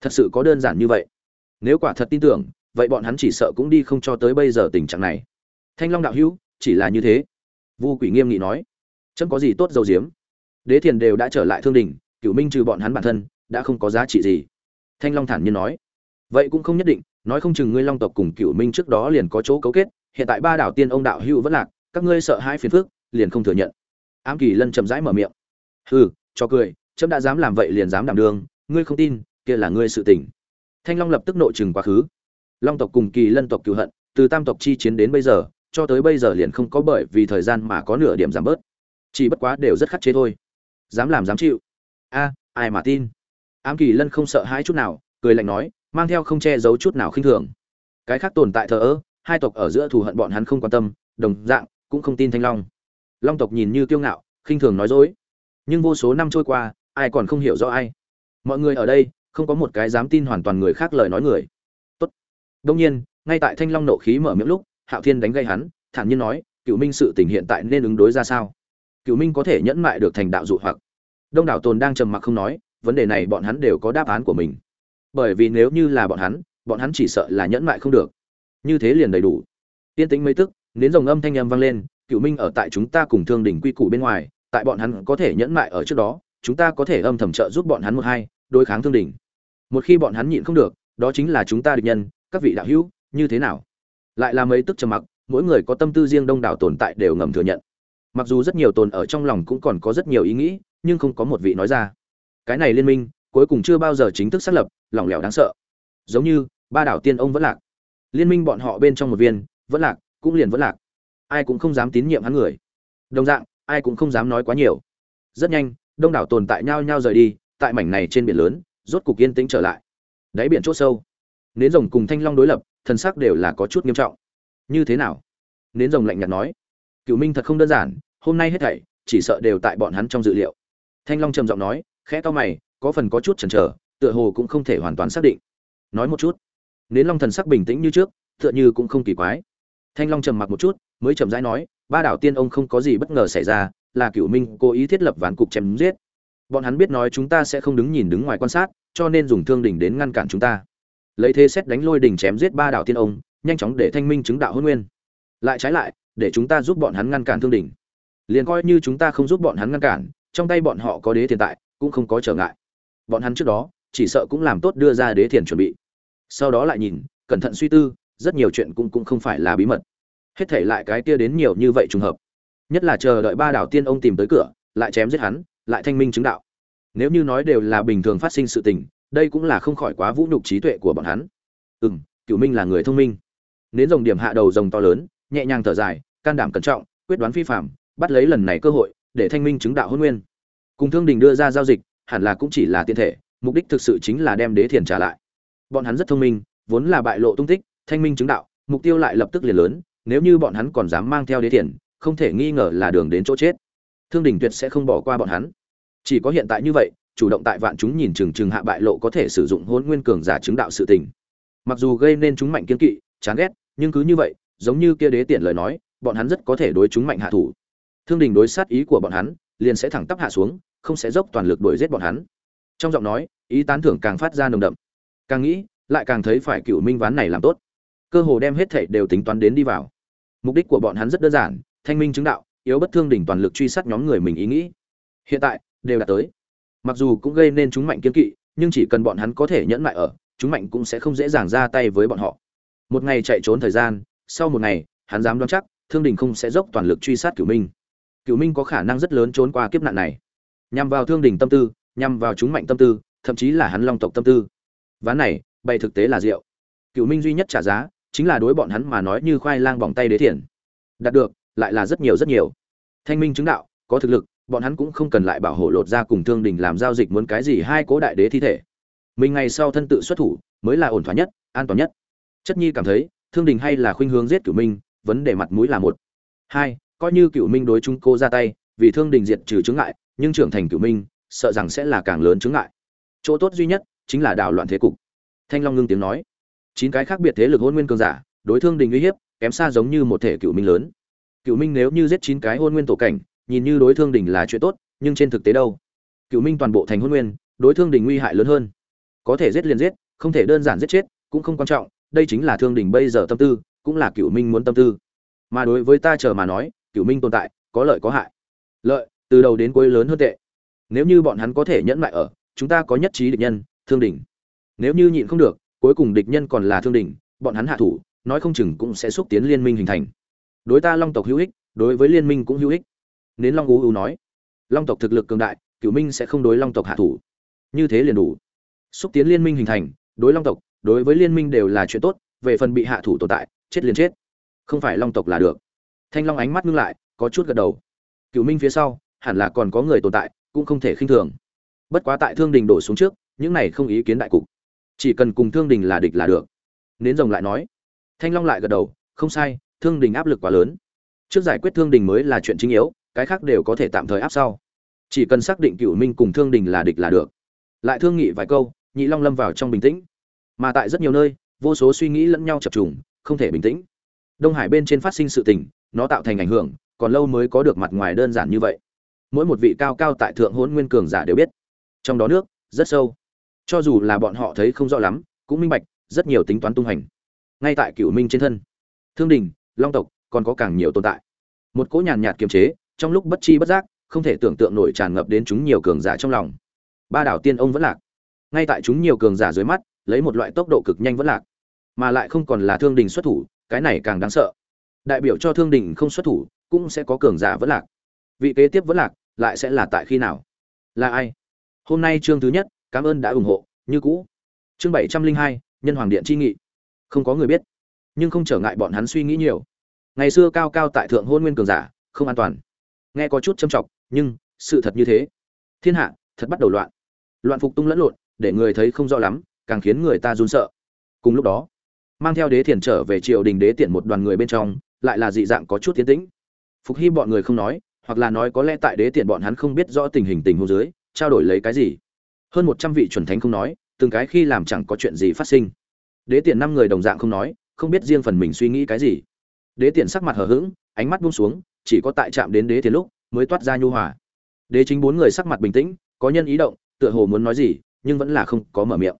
thật sự có đơn giản như vậy? Nếu quả thật tin tưởng, vậy bọn hắn chỉ sợ cũng đi không cho tới bây giờ tình trạng này. Thanh long đạo hữu, chỉ là như thế. Vu quỷ nghiêm nghị nói. Chấm có gì tốt dầu diếm đế thiền đều đã trở lại thương đình cửu minh trừ bọn hắn bản thân, đã không có giá trị gì. Thanh long thản nhiên nói. Vậy cũng không nhất định, nói không chừng ngươi long tộc cùng cửu minh trước đó liền có chỗ cấu kết, hiện tại ba đảo tiên ông đạo hữu vẫn lạc, các ngươi sợ hai phiền phức, liền không thừa nhận. Ám kỳ lân chậm rãi mở miệng. Hừ, cho cười, chấm đã dám làm vậy liền dám đảm đương ngươi không tin kia là ngươi sự tình. Thanh long lập tức nội chừng quá khứ. Long tộc cùng kỳ lân tộc cựu hận, từ tam tộc chi chiến đến bây giờ, cho tới bây giờ liền không có bởi vì thời gian mà có nửa điểm giảm bớt. Chỉ bất quá đều rất khắc chế thôi. Dám làm dám chịu. A, ai mà tin? Ám kỳ lân không sợ hãi chút nào, cười lạnh nói, mang theo không che giấu chút nào khinh thường. Cái khác tồn tại thờ ơ, hai tộc ở giữa thù hận bọn hắn không quan tâm, đồng dạng, cũng không tin thanh long. Long tộc nhìn như kiêu ngạo, khinh thường nói dối. Nhưng vô số năm trôi qua, ai còn không hiểu rõ ai. Mọi người ở đây không có một cái dám tin hoàn toàn người khác lời nói người. Tốt. Đông nhiên, ngay tại thanh long nộ khí mở miệng lúc, hạo thiên đánh gây hắn, thản nhiên nói cựu minh sự tình hiện tại nên ứng đối ra sao? Cựu minh có thể nhẫn mại được thành đạo dụ hoặc. Đông đảo tồn đang trầm mặc không nói, vấn đề này bọn hắn đều có đáp án của mình. Bởi vì nếu như là bọn hắn bọn hắn chỉ sợ là nhẫn mại không được. Như thế liền đầy đủ. Tiên tính mấy tức, nến rồng âm thanh âm vang lên cựu minh ở tại chúng ta cùng thương đỉnh quy củ bên ngoài, tại bọn hắn có thể nhẫn mại ở trước đó, chúng ta có thể âm thầm trợ giúp bọn hắn một hai đối kháng thương đỉnh. Một khi bọn hắn nhịn không được, đó chính là chúng ta địch nhân, các vị đạo hữu, như thế nào? Lại là mấy tức trầm mặc, mỗi người có tâm tư riêng đông đảo tồn tại đều ngầm thừa nhận. Mặc dù rất nhiều tồn ở trong lòng cũng còn có rất nhiều ý nghĩ, nhưng không có một vị nói ra. Cái này liên minh, cuối cùng chưa bao giờ chính thức xác lập, lỏng lẻo đáng sợ. Giống như, ba đảo tiên ông vẫn lạc. Liên minh bọn họ bên trong một viên, vẫn lạc, cũng liền vẫn lạc. Ai cũng không dám tín nhiệm hắn người. Đồng dạng, ai cũng không dám nói quá nhiều. Rất nhanh, đông đảo tồn tại nhau nhau rời đi tại mảnh này trên biển lớn, rốt cục yên tĩnh trở lại. Đáy biển chốt sâu, nến rồng cùng thanh long đối lập thần sắc đều là có chút nghiêm trọng. Như thế nào? Nến rồng lạnh nhạt nói. Cựu minh thật không đơn giản, hôm nay hết thảy, chỉ sợ đều tại bọn hắn trong dự liệu. Thanh long trầm giọng nói, khẽ to mày, có phần có chút chần chờ, tựa hồ cũng không thể hoàn toàn xác định. Nói một chút. Nến long thần sắc bình tĩnh như trước, tựa như cũng không kỳ quái. Thanh long trầm mặc một chút, mới chậm rãi nói, ba đảo tiên ông không có gì bất ngờ xảy ra, là cựu minh cố ý thiết lập ván cục chém giết bọn hắn biết nói chúng ta sẽ không đứng nhìn đứng ngoài quan sát, cho nên dùng thương đỉnh đến ngăn cản chúng ta. Lấy thế xét đánh lôi đỉnh chém giết ba đảo tiên ông, nhanh chóng để thanh minh chứng đạo hôn nguyên. Lại trái lại, để chúng ta giúp bọn hắn ngăn cản thương đỉnh. Liền coi như chúng ta không giúp bọn hắn ngăn cản, trong tay bọn họ có đế tiền tại, cũng không có trở ngại. Bọn hắn trước đó, chỉ sợ cũng làm tốt đưa ra đế thiền chuẩn bị. Sau đó lại nhìn, cẩn thận suy tư, rất nhiều chuyện cũng cũng không phải là bí mật. Hết thể lại cái kia đến nhiều như vậy trùng hợp. Nhất là chờ đợi ba đảo tiên ông tìm tới cửa, lại chém giết hắn lại thanh minh chứng đạo. Nếu như nói đều là bình thường phát sinh sự tình, đây cũng là không khỏi quá vũ nhục trí tuệ của bọn hắn. Ừ m cựu minh là người thông minh. Nến rồng điểm hạ đầu rồng to lớn, nhẹ nhàng thở dài, can đảm cẩn trọng, quyết đoán phi phạm, bắt lấy lần này cơ hội, để thanh minh chứng đạo hôn nguyên. Cùng thương đình đưa ra giao dịch, hẳn là cũng chỉ là tiên thể, mục đích thực sự chính là đem đế thiền trả lại. Bọn hắn rất thông minh, vốn là bại lộ tung tích, thanh minh chứng đạo, mục tiêu lại lập tức liền lớn, nếu như bọn hắn còn dám mang theo đế thiền, không thể nghi ngờ là đường đến chỗ chết thương đình tuyệt sẽ không bỏ qua bọn hắn. Chỉ có hiện tại như vậy, chủ động tại vạn chúng nhìn chừng chừng hạ bại lộ có thể sử dụng hôn nguyên cường giả chứng đạo sự tình. Mặc dù gây nên chúng mạnh kiên kỵ, chán ghét, nhưng cứ như vậy, giống như kia đế tiện lời nói, bọn hắn rất có thể đối chúng mạnh hạ thủ. Thương đình đối sát ý của bọn hắn, liền sẽ thẳng tắp hạ xuống, không sẽ dốc toàn lực đuổi giết bọn hắn. Trong giọng nói, ý tán thưởng càng phát ra nồng đậm. Càng nghĩ, lại càng thấy phải cựu minh ván này làm tốt. Cơ hồ đem hết thảy đều tính toán đến đi vào. Mục đích của bọn hắn rất đơn giản, thanh minh chứng đạo yếu bất thương đỉnh toàn lực truy sát nhóm người mình ý nghĩ. Hiện tại, đều đã tới. Mặc dù cũng gây nên chúng mạnh kiên kỵ, nhưng chỉ cần bọn hắn có thể nhẫn lại ở, chúng mạnh cũng sẽ không dễ dàng ra tay với bọn họ. Một ngày chạy trốn thời gian, sau một ngày, hắn dám đoán chắc, thương đình không sẽ dốc toàn lực truy sát cửu minh. Cửu minh có khả năng rất lớn trốn qua kiếp nạn này. Nhằm vào thương đình tâm tư, nhằm vào chúng mạnh tâm tư, thậm chí là hắn long tộc tâm tư. Ván này, bày thực tế là rượu cửu minh duy nhất trả giá, chính là đối bọn hắn mà nói như khoai lang bỏng tay đế thiền đạt được lại là rất nhiều rất nhiều. Thanh minh chứng đạo, có thực lực, bọn hắn cũng không cần lại bảo hộ lột ra cùng thương đình làm giao dịch muốn cái gì hai cố đại đế thi thể. Mình ngày sau thân tự xuất thủ, mới là ổn thỏa nhất, an toàn nhất. Chất nhi cảm thấy, thương đình hay là khuynh hướng giết cửu minh, vấn đề mặt mũi là một. Hai, coi như cửu minh đối chúng cô ra tay, vì thương đình diệt trừ chứng ngại, nhưng trưởng thành cửu minh, sợ rằng sẽ là càng lớn chứng ngại. Chỗ tốt duy nhất, chính là đảo loạn thế cục. Thanh long ngưng tiếng nói. Chín cái khác biệt thế lực hôn nguyên cường giả, đối thương đình uy hiếp, kém xa giống như một thể cựu minh lớn cửu minh nếu như giết chín cái hôn nguyên tổ cảnh, nhìn như đối thương đình là chuyện tốt, nhưng trên thực tế đâu? Cửu minh toàn bộ thành hôn nguyên, đối thương đình nguy hại lớn hơn. Có thể giết liền giết, không thể đơn giản giết chết, cũng không quan trọng, đây chính là thương đình bây giờ tâm tư, cũng là cựu minh muốn tâm tư. Mà đối với ta chờ mà nói cựu minh tồn tại, có lợi có hại. Lợi, từ đầu đến cuối lớn hơn tệ. Nếu như bọn hắn có thể nhẫn lại ở, chúng ta có nhất trí địch nhân, thương đình nếu như nhịn không được, cuối cùng địch nhân còn là thương đình bọn hắn hạ thủ, nói không chừng cũng sẽ xúc tiến liên minh hình thành đối ta long tộc hữu ích, đối với liên minh cũng hữu ích. Nến long ú ú nói. Long tộc thực lực cường đại cựu minh sẽ không đối long tộc hạ thủ. Như thế liền đủ. Xúc tiến liên minh hình thành, đối long tộc, đối với liên minh đều là chuyện tốt, về phần bị hạ thủ tồn tại, chết liền chết. Không phải long tộc là được. Thanh long ánh mắt ngưng lại, có chút gật đầu. Cựu minh phía sau, hẳn là còn có người tồn tại, cũng không thể khinh thường. Bất quá tại thương đình đổ xuống trước, những này không ý kiến đại cục. Chỉ cần cùng thương đình là địch là được. Nến rồng lại nói. Thanh long lại gật đầu. Không sai thương đình áp lực quá lớn. Trước giải quyết thương đình mới là chuyện chính yếu, cái khác đều có thể tạm thời áp sau. Chỉ cần xác định cựu minh cùng thương đình là địch là được. Lại thương nghị vài câu, nhị long lâm vào trong bình tĩnh. Mà tại rất nhiều nơi, vô số suy nghĩ lẫn nhau chập trùng, không thể bình tĩnh. Đông hải bên trên phát sinh sự tình, nó tạo thành ảnh hưởng, còn lâu mới có được mặt ngoài đơn giản như vậy. Mỗi một vị cao cao tại thượng hôn nguyên cường giả đều biết. Trong đó nước, rất sâu. Cho dù là bọn họ thấy không rõ lắm, cũng minh bạch, rất nhiều tính toán tung hành. Ngay tại cựu minh trên thân, thương đình long tộc, còn có càng nhiều tồn tại. Một cỗ nhàn nhạt kiềm chế, trong lúc bất chi bất giác, không thể tưởng tượng nổi tràn ngập đến chúng nhiều cường giả trong lòng. Ba đảo tiên ông vẫn lạc. Ngay tại chúng nhiều cường giả dưới mắt, lấy một loại tốc độ cực nhanh vẫn lạc. Mà lại không còn là thương đình xuất thủ, cái này càng đáng sợ. Đại biểu cho thương đình không xuất thủ, cũng sẽ có cường giả vẫn lạc. Vị kế tiếp vẫn lạc, lại sẽ là tại khi nào? Là ai? Hôm nay chương thứ nhất, cảm ơn đã ủng hộ, như cũ. Chương bảy trăm linh hai, nhân hoàng điện chi nghị. Không có người biết nhưng không trở ngại bọn hắn suy nghĩ nhiều. Ngày xưa cao cao tại thượng hôn nguyên cường giả, không an toàn. Nghe có chút châm trọng nhưng sự thật như thế. Thiên hạ, thật bắt đầu loạn. Loạn phục tung lẫn lộn, để người thấy không rõ lắm, càng khiến người ta run sợ. Cùng lúc đó, mang theo đế thiền trở về triều đình đế tiện một đoàn người bên trong, lại là dị dạng có chút tiến tĩnh. Phục hy bọn người không nói, hoặc là nói có lẽ tại đế tiện bọn hắn không biết rõ tình hình tình huống dưới, trao đổi lấy cái gì. Hơn một trăm vị chuẩn thánh không nói, từng cái khi làm chẳng có chuyện gì phát sinh. Đế tiện năm người đồng dạng không nói không biết riêng phần mình suy nghĩ cái gì. Đế tiện sắc mặt hờ hững, ánh mắt buông xuống, chỉ có tại chạm đến đế tiện lúc mới toát ra nhu hòa. Đế chính bốn người sắc mặt bình tĩnh, có nhân ý động, tựa hồ muốn nói gì, nhưng vẫn là không có mở miệng.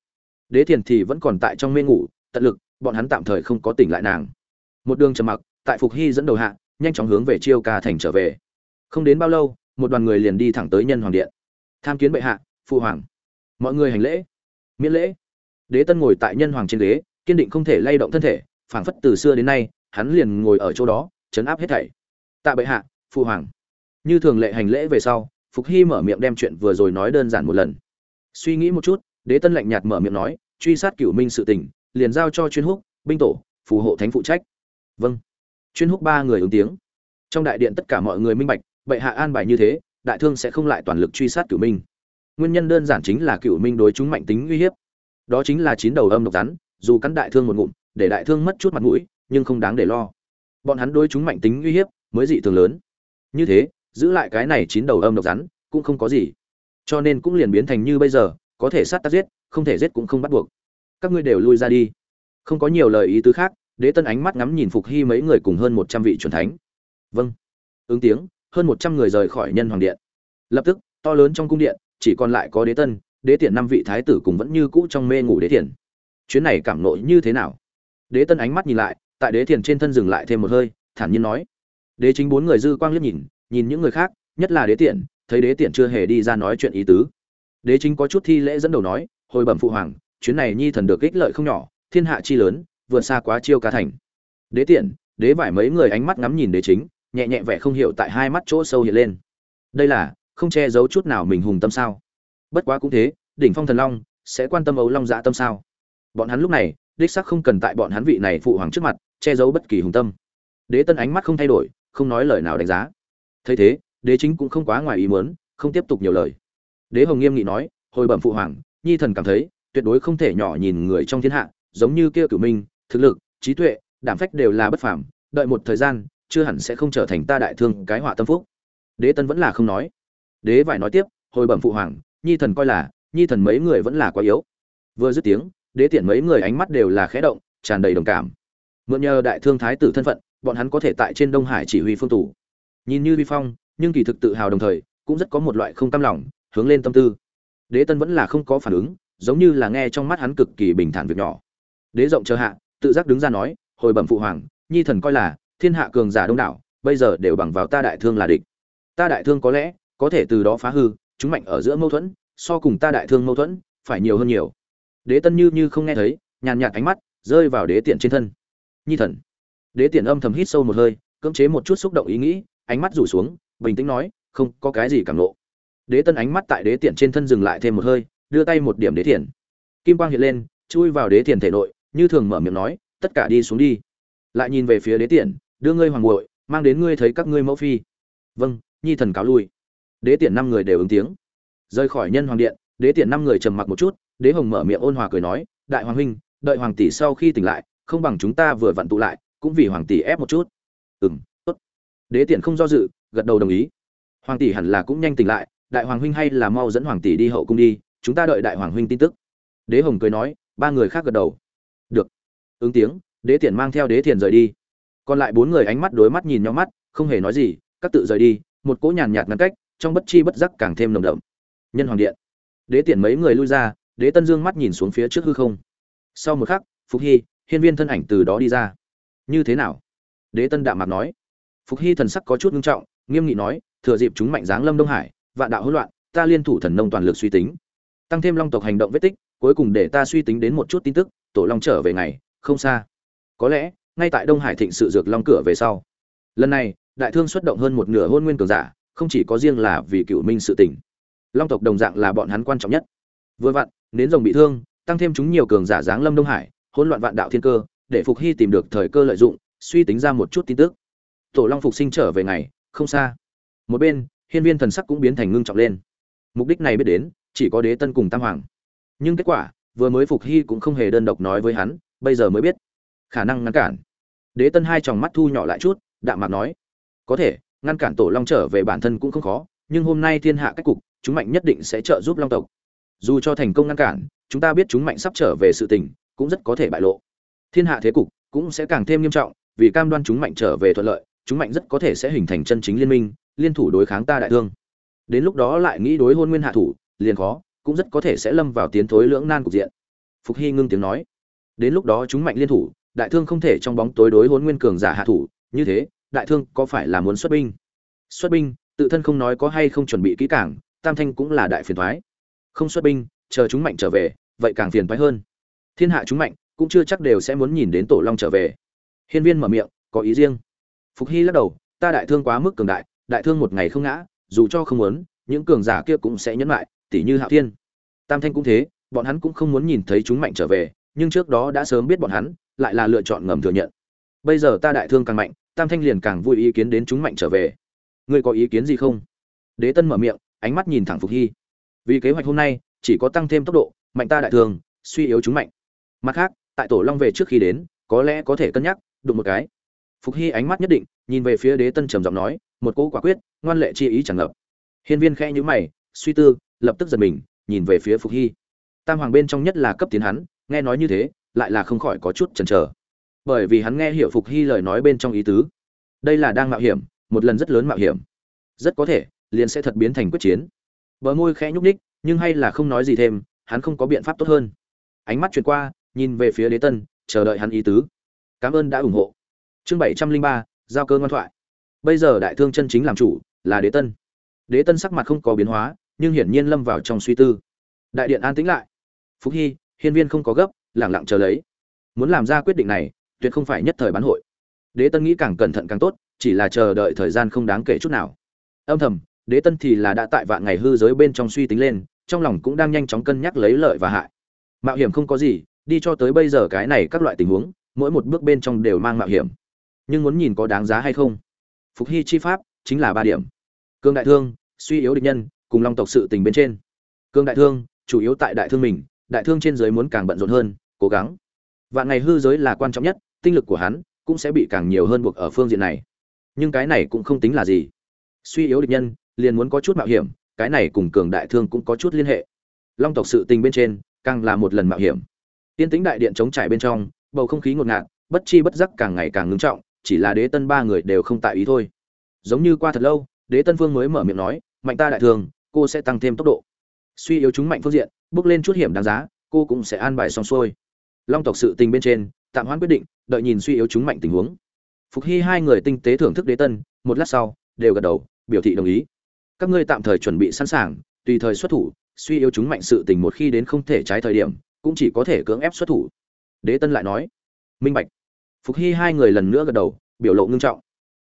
Đế thiền thì vẫn còn tại trong mê ngủ, tận lực, bọn hắn tạm thời không có tỉnh lại nàng. Một đường trầm mặc, tại phục hy dẫn đầu hạ, nhanh chóng hướng về chiêu ca thành trở về. Không đến bao lâu, một đoàn người liền đi thẳng tới nhân hoàng điện. Tham kiến bệ hạ, phụ hoàng. Mọi người hành lễ. Miễn lễ. Đế tân ngồi tại nhân hoàng trên ghế, kiên định không thể lay động thân thể phảng phất từ xưa đến nay, hắn liền ngồi ở chỗ đó, chấn áp hết thảy. Tạ bệ hạ phụ hoàng. Như thường lệ hành lễ về sau, phục hy mở miệng đem chuyện vừa rồi nói đơn giản một lần. Suy nghĩ một chút, đế tân lạnh nhạt mở miệng nói, truy sát cửu minh sự tình, liền giao cho chuyên húc, binh tổ, phù hộ thánh phụ trách. Vâng. Chuyên húc ba người ứng tiếng. Trong đại điện tất cả mọi người minh bạch, bệ hạ an bài như thế, đại thương sẽ không lại toàn lực truy sát cửu minh. Nguyên nhân đơn giản chính là cửu minh đối chúng mạnh tính uy hiếp. Đó chính là chín đầu âm độc rắn, dù cắn đại thương một ngụm để đại thương mất chút mặt mũi, nhưng không đáng để lo. Bọn hắn đối chúng mạnh tính uy hiếp mới dị thường lớn. Như thế, giữ lại cái này chín đầu âm độc rắn cũng không có gì. Cho nên cũng liền biến thành như bây giờ, có thể sát tác giết, không thể giết cũng không bắt buộc. Các ngươi đều lui ra đi. Không có nhiều lời ý tứ khác, đế tân ánh mắt ngắm nhìn phục hy mấy người cùng hơn một trăm vị c thánh. Vâng. Ứng tiếng, hơn một trăm người rời khỏi nhân hoàng điện. Lập tức, to lớn trong cung điện, chỉ còn lại có đế tân, đế tiện năm vị thái tử cùng vẫn như cũ trong mê ngủ đế tiện. Chuyến này cảm nội như thế nào? Đế tân ánh mắt nhìn lại, tại đế thiền trên thân dừng lại thêm một hơi, thản nhiên nói. Đế chính bốn người dư quang liếc nhìn nhìn những người khác, nhất là đế tiện, thấy đế tiện chưa hề đi ra nói chuyện ý tứ. Đế chính có chút thi lễ dẫn đầu nói, hồi bẩm phụ hoàng, chuyến này nhi thần được ích lợi không nhỏ, thiên hạ chi lớn, vượt xa quá chiêu ca thành. Đế tiện, đế vải mấy người ánh mắt ngắm nhìn đế chính, nhẹ nhẹ vẻ không hiểu tại hai mắt chỗ sâu hiện lên. Đây là, không che giấu chút nào mình hùng tâm sao? Bất quá cũng thế, đỉnh phong thần long, sẽ quan tâm ấu long dạ tâm sao? Bọn hắn lúc này đích sắc không cần tại bọn hắn vị này phụ hoàng trước mặt, che giấu bất kỳ hùng tâm. Đế tân ánh mắt không thay đổi, không nói lời nào đánh giá. Thấy thế, đế chính cũng không quá ngoài ý muốn, không tiếp tục nhiều lời. Đế hồng nghiêm nghị nói, hồi bẩm phụ hoàng, nhi thần cảm thấy, tuyệt đối không thể nhỏ nhìn người trong thiên hạ, giống như kia cửu minh, thực lực, trí tuệ, đảm phách đều là bất phàm, đợi một thời gian, chưa hẳn sẽ không trở thành ta đại thương cái họa tâm phúc. Đế tân vẫn là không nói. Đế vải nói tiếp, hồi bẩm phụ hoàng, nhi thần coi là, nhi thần mấy người vẫn là quá yếu. Vừa dứt tiếng đế tiện mấy người ánh mắt đều là khẽ động, tràn đầy đồng cảm. Mượn nhờ đại thương thái tử thân phận, bọn hắn có thể tại trên đông hải chỉ huy phương tủ nhìn như vi phong, nhưng kỳ thực tự hào đồng thời, cũng rất có một loại không tâm lòng, hướng lên tâm tư. Đế tân vẫn là không có phản ứng, giống như là nghe trong mắt hắn cực kỳ bình thản việc nhỏ. Đế rộng chờ hạ, tự giác đứng ra nói, hồi bẩm phụ hoàng, nhi thần coi là, thiên hạ cường giả đông đảo, bây giờ đều bằng vào ta đại thương là địch. Ta đại thương có lẽ, có thể từ đó phá hư, chúng mạnh ở giữa mâu thuẫn, so cùng ta đại thương mâu thuẫn, phải nhiều hơn nhiều đế tân như như không nghe thấy, nhàn nhạt ánh mắt rơi vào đế tiện trên thân. Nhi thần. Đế tiện âm thầm hít sâu một hơi, cưỡng chế một chút xúc động ý nghĩ, ánh mắt rủ xuống, bình tĩnh nói, không có cái gì cảm lộ. đế tân ánh mắt tại đế tiện trên thân dừng lại thêm một hơi, đưa tay một điểm đế thiền kim quang hiện lên, chui vào đế thiền thể nội, như thường mở miệng nói, tất cả đi xuống đi. Lại nhìn về phía đế tiện đưa ngươi hoàng bội mang đến ngươi thấy các ngươi mẫu phi. Vâng nhi thần cáo lui. Đế tiện năm người đều ứng tiếng. Rời khỏi nhân hoàng điện, đế tiện năm người trầm mặc một chút đế hồng mở miệng ôn hòa cười nói, đại hoàng huynh, đợi hoàng tỷ sau khi tỉnh lại, không bằng chúng ta vừa vặn tụ lại, cũng vì hoàng tỷ ép một chút. Ừm, tốt. Đế tiện không do dự, gật đầu đồng ý. Hoàng tỷ hẳn là cũng nhanh tỉnh lại, đại hoàng huynh hay là mau dẫn hoàng tỷ đi hậu cung đi, chúng ta đợi đại hoàng huynh tin tức. Đế hồng cười nói, ba người khác gật đầu. Được. Ứng tiếng, đế tiện mang theo đế thiền rời đi. Còn lại bốn người ánh mắt đối mắt nhìn nhau mắt, không hề nói gì, các tự rời đi, một cỗ nhàn nhạt ngăn cách, trong bất chi bất giác càng thêm nồng đậm. Nhân hoàng điện. Đế tiện mấy người lui ra đế tân dương mắt nhìn xuống phía trước hư không. Sau một khắc, phục hy, hiên viên thân ảnh từ đó đi ra. Như thế nào? Đế tân đạm mặt nói. Phục hy thần sắc có chút ngưng trọng, nghiêm nghị nói, thừa dịp chúng mạnh giáng lâm đông hải, vạn đạo hỗn loạn, ta liên thủ thần nông toàn lực suy tính. Tăng thêm long tộc hành động vết tích, cuối cùng để ta suy tính đến một chút tin tức, tổ long trở về ngày, không xa. Có lẽ, ngay tại đông hải thịnh sự dược long cửa về sau. Lần này, đại thương xuất động hơn một nửa hôn nguyên cường giả, không chỉ có riêng là vì cựu minh sự tỉnh. Long tộc đồng dạng là bọn hắn quan trọng nhất. Vừa vặn nến rồng bị thương, tăng thêm chúng nhiều cường giả giáng lâm đông hải, hỗn loạn vạn đạo thiên cơ, để phục hy tìm được thời cơ lợi dụng, suy tính ra một chút tin tức. Tổ long phục sinh trở về ngày, không xa. Một bên, hiên viên thần sắc cũng biến thành ngưng trọng lên. Mục đích này biết đến, chỉ có đế tân cùng tam hoàng. Nhưng kết quả, vừa mới phục hy cũng không hề đơn độc nói với hắn, bây giờ mới biết. Khả năng ngăn cản. Đế tân hai tròng mắt thu nhỏ lại chút, đạm mạc nói. Có thể, ngăn cản tổ long trở về bản thân cũng không khó, nhưng hôm nay thiên hạ cách cục, chúng mạnh nhất định sẽ trợ giúp long tộc dù cho thành công ngăn cản, chúng ta biết chúng mạnh sắp trở về sự tình, cũng rất có thể bại lộ. Thiên hạ thế cục cũng sẽ càng thêm nghiêm trọng, vì cam đoan chúng mạnh trở về thuận lợi, chúng mạnh rất có thể sẽ hình thành chân chính liên minh, liên thủ đối kháng ta đại thương. Đến lúc đó lại nghĩ đối hôn nguyên hạ thủ, liền khó, cũng rất có thể sẽ lâm vào tiến thối lưỡng nan cục diện. Phục hy ngưng tiếng nói. Đến lúc đó chúng mạnh liên thủ, đại thương không thể trong bóng tối đối hôn nguyên cường giả hạ thủ, như thế, đại thương có phải là muốn xuất binh? Xuất binh, tự thân không nói có hay không chuẩn bị kỹ càng, tam thanh cũng là đại phiền thoái không xuất binh, chờ chúng mạnh trở về, vậy càng phiền phái hơn. Thiên hạ chúng mạnh cũng chưa chắc đều sẽ muốn nhìn đến tổ long trở về. Hiên viên mở miệng, có ý riêng. Phục hy lắc đầu, ta đại thương quá mức cường đại đại thương một ngày không ngã, dù cho không muốn, những cường giả kia cũng sẽ nhẫn lại tỷ như hạo thiên. Tam thanh cũng thế, bọn hắn cũng không muốn nhìn thấy chúng mạnh trở về, nhưng trước đó đã sớm biết bọn hắn, lại là lựa chọn ngầm thừa nhận. Bây giờ ta đại thương càng mạnh, tam thanh liền càng vui ý kiến đến chúng mạnh trở về. Ngươi có ý kiến gì không? Đế tân mở miệng, ánh mắt nhìn thẳng phục hy vì kế hoạch hôm nay chỉ có tăng thêm tốc độ, mạnh ta đại thường, suy yếu chúng mạnh. Mặt khác, tại tổ long về trước khi đến, có lẽ có thể cân nhắc, đụng một cái. Phục hy ánh mắt nhất định, nhìn về phía đế tân trầm giọng nói, một cỗ quả quyết, ngoan lệ chi ý chẳng ngập. Hiên viên khẽ nhữ mày, suy tư, lập tức giật mình, nhìn về phía phục hy. Tam hoàng bên trong nhất là cấp tiến hắn, nghe nói như thế, lại là không khỏi có chút chần chờ. Bởi vì hắn nghe hiểu phục hy lời nói bên trong ý tứ. Đây là đang mạo hiểm, một lần rất lớn mạo hiểm. Rất có thể, liền sẽ thật biến thành quyết chiến bờ môi khẽ nhúc ních nhưng hay là không nói gì thêm, hắn không có biện pháp tốt hơn. Ánh mắt chuyển qua, nhìn về phía đế tân, chờ đợi hắn ý tứ. Cảm ơn đã ủng hộ. Chương bảy trăm linh ba, giao cơ ngoan thoại. Bây giờ đại thương chân chính làm chủ, là đế tân. Đế tân sắc mặt không có biến hóa, nhưng hiển nhiên lâm vào trong suy tư. Đại điện an tĩnh lại. Phúc hy, hiên viên không có gấp, lẳng lặng chờ lấy. Muốn làm ra quyết định này, tuyệt không phải nhất thời bán hội. Đế tân nghĩ càng cẩn thận càng tốt, chỉ là chờ đợi thời gian không đáng kể chút nào. Âm thầm đế tân thì là đã tại vạn ngày hư giới bên trong suy tính lên, trong lòng cũng đang nhanh chóng cân nhắc lấy lợi và hại. Mạo hiểm không có gì, đi cho tới bây giờ cái này các loại tình huống, mỗi một bước bên trong đều mang mạo hiểm. Nhưng muốn nhìn có đáng giá hay không? Phục hy chi pháp chính là ba điểm. Cương đại thương, suy yếu địch nhân, cùng long tộc sự tình bên trên. Cương đại thương, chủ yếu tại đại thương mình, đại thương trên giới muốn càng bận rộn hơn, cố gắng. Vạn ngày hư giới là quan trọng nhất, tinh lực của hắn cũng sẽ bị càng nhiều hơn buộc ở phương diện này. Nhưng cái này cũng không tính là gì. Suy yếu địch nhân liền muốn có chút mạo hiểm, cái này cùng cường đại thương cũng có chút liên hệ. Long tộc sự tình bên trên, càng là một lần mạo hiểm. Tiên tính đại điện chống trải bên trong, bầu không khí ngột ngạt, bất chi bất giác càng ngày càng ngưng trọng, chỉ là đế tân ba người đều không tại ý thôi. Giống như qua thật lâu, đế tân phương mới mở miệng nói, mạnh ta đại thường, cô sẽ tăng thêm tốc độ. Suy yếu chúng mạnh phương diện, bước lên chút hiểm đáng giá, cô cũng sẽ an bài xong xuôi. Long tộc sự tình bên trên, tạm hoãn quyết định, đợi nhìn suy yếu chúng mạnh tình huống. Phục hy hai người tinh tế thưởng thức đế tân, một lát sau, đều gật đầu, biểu thị đồng ý các ngươi tạm thời chuẩn bị sẵn sàng, tùy thời xuất thủ, suy yếu chúng mạnh sự tình một khi đến không thể trái thời điểm, cũng chỉ có thể cưỡng ép xuất thủ. Đế tân lại nói. Minh bạch. Phục hy hai người lần nữa gật đầu, biểu lộ ngưng trọng.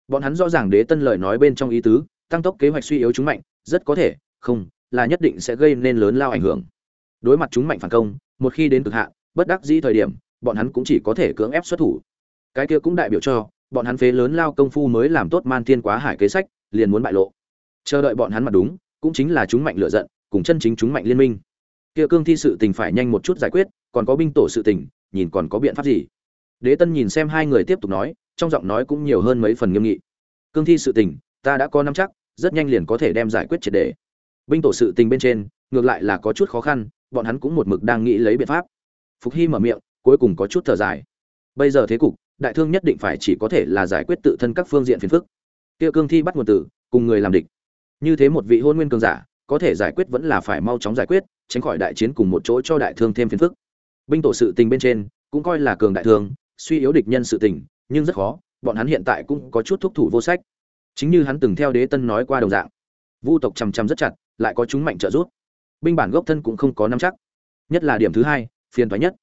Bọn hắn rõ ràng đế tân lời nói bên trong ý tứ, tăng tốc kế hoạch suy yếu chúng mạnh, rất có thể, không, là nhất định sẽ gây nên lớn lao ảnh hưởng. Đối mặt chúng mạnh phản công, một khi đến cực hạn, bất đắc dĩ thời điểm, bọn hắn cũng chỉ có thể cưỡng ép xuất thủ. Cái kia cũng đại biểu cho, bọn hắn phế lớn lao công phu mới làm tốt man thiên quá hải kế sách, liền muốn bại lộ chờ đợi bọn hắn mặt đúng, cũng chính là chúng mạnh lựa giận, cùng chân chính chúng mạnh liên minh. Kia cương thi sự tình phải nhanh một chút giải quyết, còn có binh tổ sự tình, nhìn còn có biện pháp gì. Đế tân nhìn xem hai người tiếp tục nói, trong giọng nói cũng nhiều hơn mấy phần nghiêm nghị. Cương thi sự tình, ta đã có nắm chắc, rất nhanh liền có thể đem giải quyết triệt đề binh tổ sự tình bên trên, ngược lại là có chút khó khăn, bọn hắn cũng một mực đang nghĩ lấy biện pháp. Phục hy mở miệng, cuối cùng có chút thở dài. Bây giờ thế cục, đại thương nhất định phải chỉ có thể là giải quyết tự thân các phương diện phiền phức. Kia cương thi bắt nguồn tử cùng người làm địch như thế một vị hôn nguyên cường giả, có thể giải quyết vẫn là phải mau chóng giải quyết, tránh khỏi đại chiến cùng một chỗ cho đại thương thêm phiền phức. Binh tổ sự tình bên trên, cũng coi là cường đại thương, suy yếu địch nhân sự tình, nhưng rất khó, bọn hắn hiện tại cũng có chút thúc thủ vô sách. Chính như hắn từng theo đế tân nói qua đồng dạng. Vu tộc chằm chằm rất chặt, lại có chúng mạnh trợ giúp. Binh bản gốc thân cũng không có nắm chắc. Nhất là điểm thứ hai, phiền thoái nhất.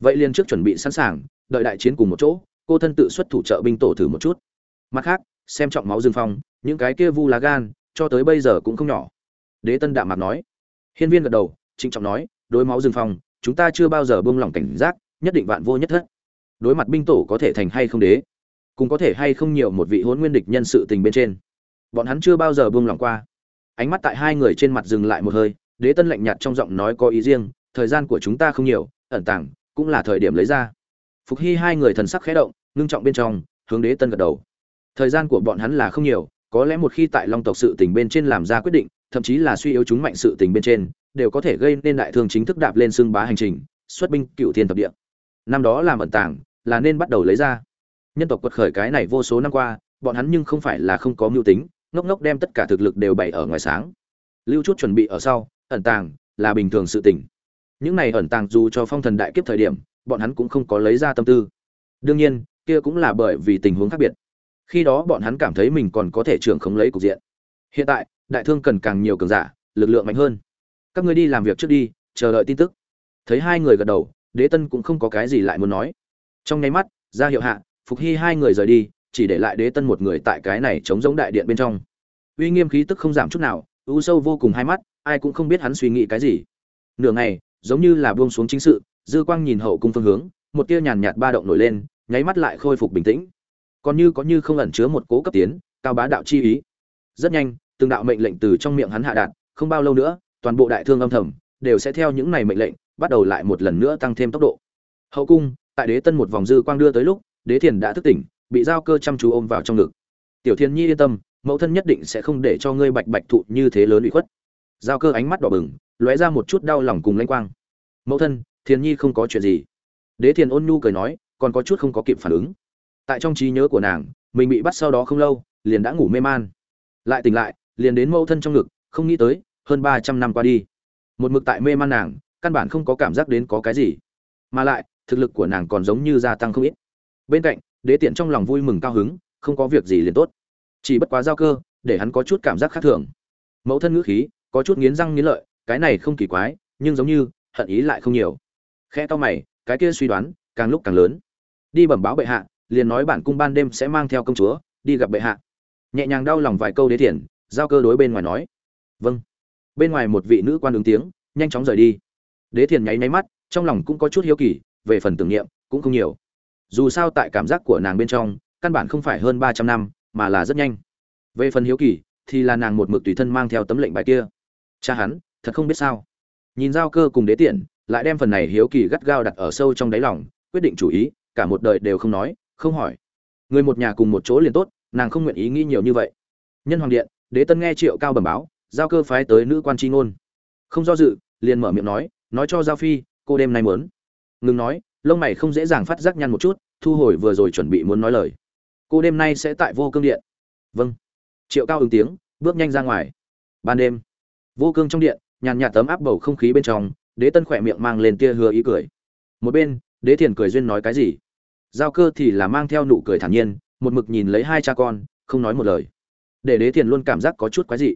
Vậy liền trước chuẩn bị sẵn sàng, đợi đại chiến cùng một chỗ, cô thân tự xuất thủ trợ binh tổ thử một chút. Mặt khác, xem trọng máu dương phong, những cái kia vu lá gan cho tới bây giờ cũng không nhỏ. Đế tân đạm mặt nói. Hiên viên gật đầu, trịnh trọng nói, đối máu rừng phong chúng ta chưa bao giờ buông lỏng cảnh giác, nhất định vạn vô nhất thất. Đối mặt binh tổ có thể thành hay không đế, cũng có thể hay không nhiều một vị hôn nguyên địch nhân sự tình bên trên. Bọn hắn chưa bao giờ buông lỏng qua. Ánh mắt tại hai người trên mặt dừng lại một hơi, đế tân lạnh nhạt trong giọng nói có ý riêng, thời gian của chúng ta không nhiều, ẩn tàng, cũng là thời điểm lấy ra. Phục hy hai người thần sắc khẽ động, ngưng trọng bên trong, hướng đế tân gật đầu. Thời gian của bọn hắn là không nhiều có lẽ một khi tại long tộc sự tình bên trên làm ra quyết định, thậm chí là suy yếu chúng mạnh sự tình bên trên, đều có thể gây nên đại thương chính thức đạp lên xương bá hành trình, xuất binh cựu thiên thập địa. Năm đó làm ẩn tàng, là nên bắt đầu lấy ra. Nhân tộc quật khởi cái này vô số năm qua, bọn hắn nhưng không phải là không có mưu tính, ngốc ngốc đem tất cả thực lực đều bày ở ngoài sáng. Lưu chút chuẩn bị ở sau, ẩn tàng là bình thường sự tình. Những này ẩn tàng dù cho phong thần đại kiếp thời điểm, bọn hắn cũng không có lấy ra tâm tư. Đương nhiên, kia cũng là bởi vì tình huống khác biệt khi đó bọn hắn cảm thấy mình còn có thể trưởng khống lấy cục diện. Hiện tại, đại thương cần càng nhiều cường giả, lực lượng mạnh hơn. Các ngươi đi làm việc trước đi, chờ đợi tin tức. Thấy hai người gật đầu, đế tân cũng không có cái gì lại muốn nói. Trong nháy mắt, ra hiệu hạ, phục hy hai người rời đi, chỉ để lại đế tân một người tại cái này chống giống đại điện bên trong. Uy nghiêm khí tức không giảm chút nào, u sâu vô cùng hai mắt, ai cũng không biết hắn suy nghĩ cái gì. Nửa ngày, giống như là buông xuống chính sự, dư quang nhìn hậu cung phương hướng, một tia nhàn nhạt ba động nổi lên, nháy mắt lại khôi phục bình tĩnh còn như có như không ẩn chứa một cố cấp tiến, cao bá đạo chi ý. Rất nhanh, từng đạo mệnh lệnh từ trong miệng hắn hạ đạt, không bao lâu nữa, toàn bộ đại thương âm thầm, đều sẽ theo những này mệnh lệnh, bắt đầu lại một lần nữa tăng thêm tốc độ. Hậu cung, tại đế tân một vòng dư quang đưa tới lúc, đế thiền đã thức tỉnh, bị giao cơ chăm chú ôm vào trong ngực. Tiểu thiên nhi yên tâm, mẫu thân nhất định sẽ không để cho ngươi bạch bạch thụ như thế lớn ủy khuất. Giao cơ ánh mắt đỏ bừng, lóe ra một chút đau lòng cùng lanh quang. Mẫu thân thiên nhi không có chuyện gì. Đế thiền ôn nhu cười nói, còn có chút không có kịp phản ứng tại trong trí nhớ của nàng, mình bị bắt sau đó không lâu, liền đã ngủ mê man. Lại tỉnh lại, liền đến mẫu thân trong ngực, không nghĩ tới, hơn ba trăm năm qua đi. Một mực tại mê man nàng, căn bản không có cảm giác đến có cái gì. Mà lại, thực lực của nàng còn giống như gia tăng không ít. Bên cạnh, đế tiện trong lòng vui mừng cao hứng, không có việc gì liền tốt. Chỉ bất quá giao cơ, để hắn có chút cảm giác khác thường. Mẫu thân ngữ khí, có chút nghiến răng nghiến lợi, cái này không kỳ quái, nhưng giống như, hận ý lại không nhiều. Khe to mày, cái kia suy đoán, càng lúc càng lớn. Đi bẩm báo bệ hạ liền nói bản cung ban đêm sẽ mang theo công chúa, đi gặp bệ hạ. Nhẹ nhàng đau lòng vài câu đế thiền, giao cơ đối bên ngoài nói. Vâng. Bên ngoài một vị nữ quan ứng tiếng, nhanh chóng rời đi. Đế thiền nháy nháy mắt, trong lòng cũng có chút hiếu kỳ, về phần tưởng niệm, cũng không nhiều. Dù sao tại cảm giác của nàng bên trong, căn bản không phải hơn ba trăm năm, mà là rất nhanh. Về phần hiếu kỳ, thì là nàng một mực tùy thân mang theo tấm lệnh bài kia. Cha hắn, thật không biết sao. Nhìn giao cơ cùng đế tiện, lại đem phần này hiếu kỳ gắt gao đặt ở sâu trong đáy lòng, quyết định chủ ý, cả một đời đều không nói không hỏi. Người một nhà cùng một chỗ liền tốt, nàng không nguyện ý nghĩ nhiều như vậy. Nhân hoàng điện, đế tân nghe triệu cao bẩm báo, giao cơ phái tới nữ quan tri ngôn. Không do dự, liền mở miệng nói nói cho giao phi, cô đêm nay muốn. Ngừng nói, lông mày không dễ dàng phát giác nhăn một chút, thu hồi vừa rồi chuẩn bị muốn nói lời. Cô đêm nay sẽ tại vô cương điện. Vâng. Triệu cao ứng tiếng, bước nhanh ra ngoài. Ban đêm, vô cương trong điện, nhàn nhạt tấm áp bầu không khí bên trong, đế tân khỏe miệng mang lên tia hứa ý cười. Một bên, đế thiền cười duyên nói cái gì? Giao cơ thì là mang theo nụ cười thản nhiên, một mực nhìn lấy hai cha con, không nói một lời. Để đế thiền luôn cảm giác có chút quái dị.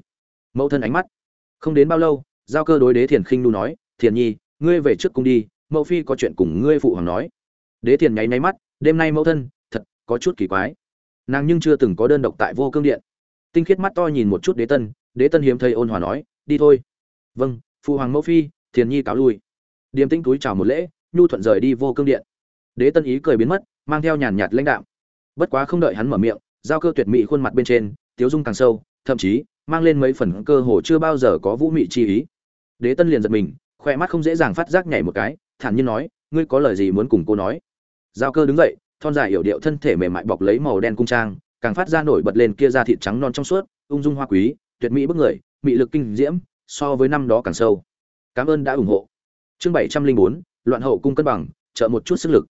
Mẫu thân ánh mắt. Không đến bao lâu, giao cơ đối đế thiền khinh nu nói, thiền nhi, ngươi về trước cung đi, mẫu phi có chuyện cùng ngươi phụ hoàng nói. Đế thiền nháy nháy mắt, đêm nay mẫu thân, thật có chút kỳ quái. Nàng nhưng chưa từng có đơn độc tại vô cương điện. Tinh khiết mắt to nhìn một chút đế tân đế tân hiếm thấy ôn hòa nói, đi thôi. Vâng phụ hoàng mẫu phi, thiền nhi cáo lui. Điềm tĩnh túi chào một lễ, nhu thuận rời đi vô cương điện. Đế tân ý cười biến mất mang theo nhàn nhạt lãnh đạm. Bất quá không đợi hắn mở miệng, giao cơ tuyệt mỹ khuôn mặt bên trên, tiếu dung càng sâu, thậm chí, mang lên mấy phần cơ hồ chưa bao giờ có vũ mị chi ý. Đế tân liền giật mình khoe mắt không dễ dàng phát giác nhảy một cái, thản nhiên nói, ngươi có lời gì muốn cùng cô nói? Giao cơ đứng dậy, thon dài hiểu điệu thân thể mềm mại bọc lấy màu đen cung trang, càng phát ra nổi bật lên kia da thịt trắng non trong suốt, ung dung hoa quý, tuyệt mỹ bức người, mị lực kinh diễm, so với năm đó càng sâu. Cảm ơn đã ủng hộ. Chương bảy trăm linh bốn, loạn hậu cung cân bằng, trợ một chút sức lực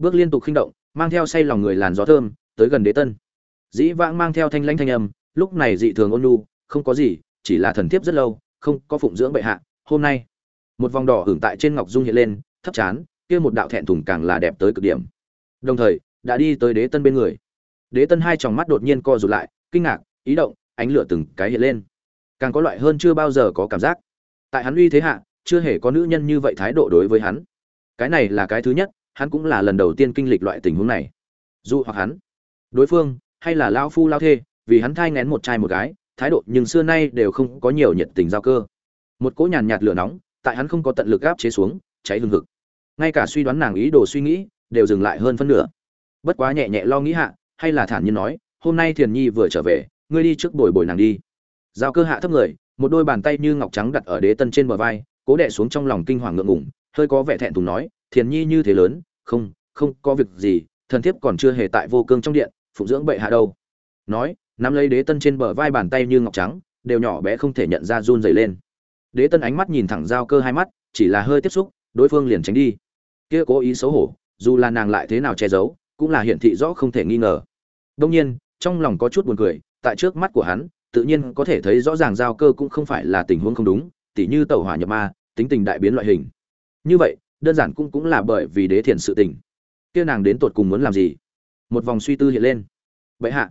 bước liên tục khinh động, mang theo say lòng người làn gió thơm, tới gần đế tân. Dĩ vãng mang theo thanh lãnh thanh âm, lúc này dị thường ôn nhu, không có gì, chỉ là thần thiếp rất lâu, không có phụng dưỡng bệ hạ, hôm nay. Một vòng đỏ hưởng tại trên ngọc dung hiện lên, thấp chán, kia một đạo thẹn thùng càng là đẹp tới cực điểm. Đồng thời, đã đi tới đế tân bên người. Đế tân hai tròng mắt đột nhiên co rụt lại, kinh ngạc, ý động, ánh lửa từng cái hiện lên. Càng có loại hơn chưa bao giờ có cảm giác. Tại hắn uy thế hạ, chưa hề có nữ nhân như vậy thái độ đối với hắn. Cái này là cái thứ nhất hắn cũng là lần đầu tiên kinh lịch loại tình huống này. Dù hoặc hắn, đối phương, hay là lao phu lao thê, vì hắn thai ngén một trai một gái, thái độ nhưng xưa nay đều không có nhiều nhiệt tình giao cơ. Một cỗ nhàn nhạt lửa nóng, tại hắn không có tận lực áp chế xuống, cháy hừng hực. Ngay cả suy đoán nàng ý đồ suy nghĩ, đều dừng lại hơn phân nửa. Bất quá nhẹ nhẹ lo nghĩ hạ, hay là thản nhiên nói, hôm nay thiền nhi vừa trở về, ngươi đi trước bồi bồi nàng đi. Giao cơ hạ thấp người, một đôi bàn tay như ngọc trắng đặt ở đế tân trên bờ vai, cố đẻ xuống trong lòng kinh hoàng ngượng ngủng hơi có vẻ thẹn thùng nói thiền nhi như thế lớn, không không có việc gì, thần thiếp còn chưa hề tại vô cương trong điện, phụng dưỡng bệ hạ đâu. Nói, nắm lấy đế tân trên bờ vai bàn tay như ngọc trắng, đều nhỏ bé không thể nhận ra run dày lên. Đế tân ánh mắt nhìn thẳng giao cơ hai mắt, chỉ là hơi tiếp xúc, đối phương liền tránh đi. Kia cố ý xấu hổ, dù là nàng lại thế nào che giấu, cũng là hiện thị rõ không thể nghi ngờ. Đông nhiên, trong lòng có chút buồn cười, tại trước mắt của hắn, tự nhiên có thể thấy rõ ràng giao cơ cũng không phải là tình huống không đúng, tỉ như tẩu hỏa nhập ma, tính tình đại biến loại hình. Như vậy đơn giản cũng cũng là bởi vì đế thiền sự tình. Kia nàng đến tột cùng muốn làm gì? Một vòng suy tư hiện lên. Vậy hạ,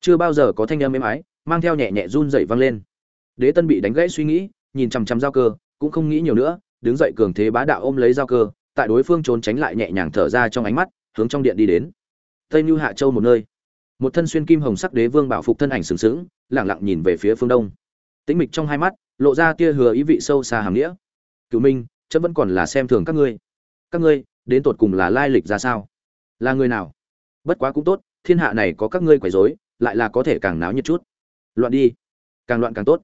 chưa bao giờ có thanh âm êm ái, mang theo nhẹ nhẹ run dậy vang lên. Đế tân bị đánh gãy suy nghĩ, nhìn chằm chằm giao cơ, cũng không nghĩ nhiều nữa, đứng dậy cường thế bá đạo ôm lấy giao cơ, tại đối phương trốn tránh lại nhẹ nhàng thở ra trong ánh mắt, hướng trong điện đi đến. Tây như hạ châu một nơi. Một thân xuyên kim hồng sắc đế vương bảo phục thân ảnh sừng sững lẳng lặng nhìn về phía phương đông. Tĩnh mịch trong hai mắt, lộ ra tia hứa ý vị sâu xa hàm nghĩa. Cựu minh chấm vẫn còn là xem thường các ngươi. Các ngươi, đến tột cùng là lai lịch ra sao? Là người nào? Bất quá cũng tốt, thiên hạ này có các ngươi quấy rối, lại là có thể càng náo nhiệt chút. Loạn đi. Càng loạn càng tốt.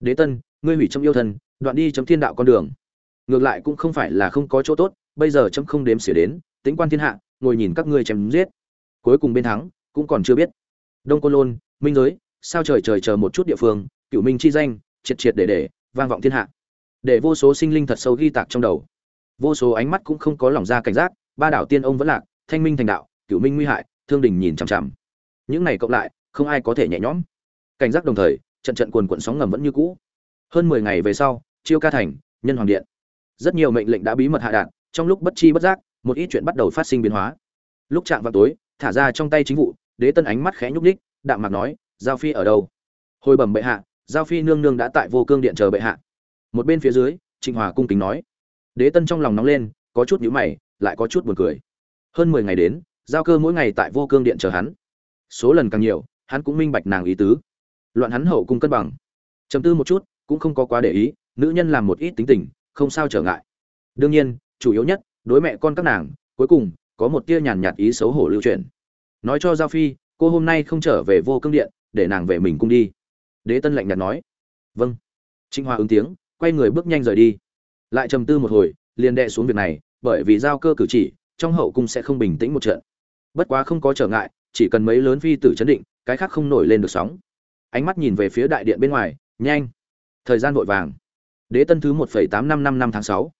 Đế tân, ngươi hủy chấm yêu thân đoạn đi chấm thiên đạo con đường. Ngược lại cũng không phải là không có chỗ tốt, bây giờ chấm không đếm xỉa đến, tính quan thiên hạ, ngồi nhìn các ngươi chém giết. Cuối cùng bên thắng, cũng còn chưa biết. Đông côn lôn, minh giới, sao trời trời chờ một chút địa phương cựu minh chi danh, triệt triệt để để, vang vọng thiên hạ để vô số sinh linh thật sâu ghi tạc trong đầu. Vô số ánh mắt cũng không có lòng ra cảnh giác, ba đảo tiên ông vẫn lạc, thanh minh thành đạo cựu minh nguy hại, thương đình nhìn chằm chằm. Những này cộng lại, không ai có thể nhẹ nhõm. Cảnh giác đồng thời, trận trận quần quận sóng ngầm vẫn như cũ. Hơn mười ngày về sau, chiêu ca thành, nhân hoàng điện. Rất nhiều mệnh lệnh đã bí mật hạ đạn trong lúc bất chi bất giác, một ít chuyện bắt đầu phát sinh biến hóa. Lúc chạm vào tối, thả ra trong tay chính vụ, đế tân ánh mắt khẽ nhúc ních đạm mạc nói, giao phi ở đâu? Hồi bẩm bệ hạ, giao phi nương nương đã tại vô cương điện chờ bệ hạ một bên phía dưới, trịnh hòa cung kính nói. Đế tân trong lòng nóng lên, có chút nhíu mày, lại có chút buồn cười. Hơn mười ngày đến, giao cơ mỗi ngày tại vô cương điện chờ hắn. Số lần càng nhiều, hắn cũng minh bạch nàng ý tứ. Loạn hắn hậu cung cân bằng. Chấm tư một chút, cũng không có quá để ý, nữ nhân làm một ít tính tình, không sao trở ngại. Đương nhiên, chủ yếu nhất, đối mẹ con các nàng, cuối cùng, có một tia nhàn nhạt ý xấu hổ lưu truyền. Nói cho giao phi, cô hôm nay không trở về vô cương điện, để nàng về mình cung đi. Đế tân lạnh nhạt nói. Vâng. Trinh hoa ứng tiếng quay người bước nhanh rời đi. Lại trầm tư một hồi, liền đệ xuống việc này, bởi vì giao cơ cử chỉ, trong hậu cung sẽ không bình tĩnh một trận. Bất quá không có trở ngại, chỉ cần mấy lớn phi tử chấn định, cái khác không nổi lên được sóng. Ánh mắt nhìn về phía đại điện bên ngoài, nhanh. Thời gian vội vàng. Đế tân thứ một phẩy tám năm năm năm tháng sáu.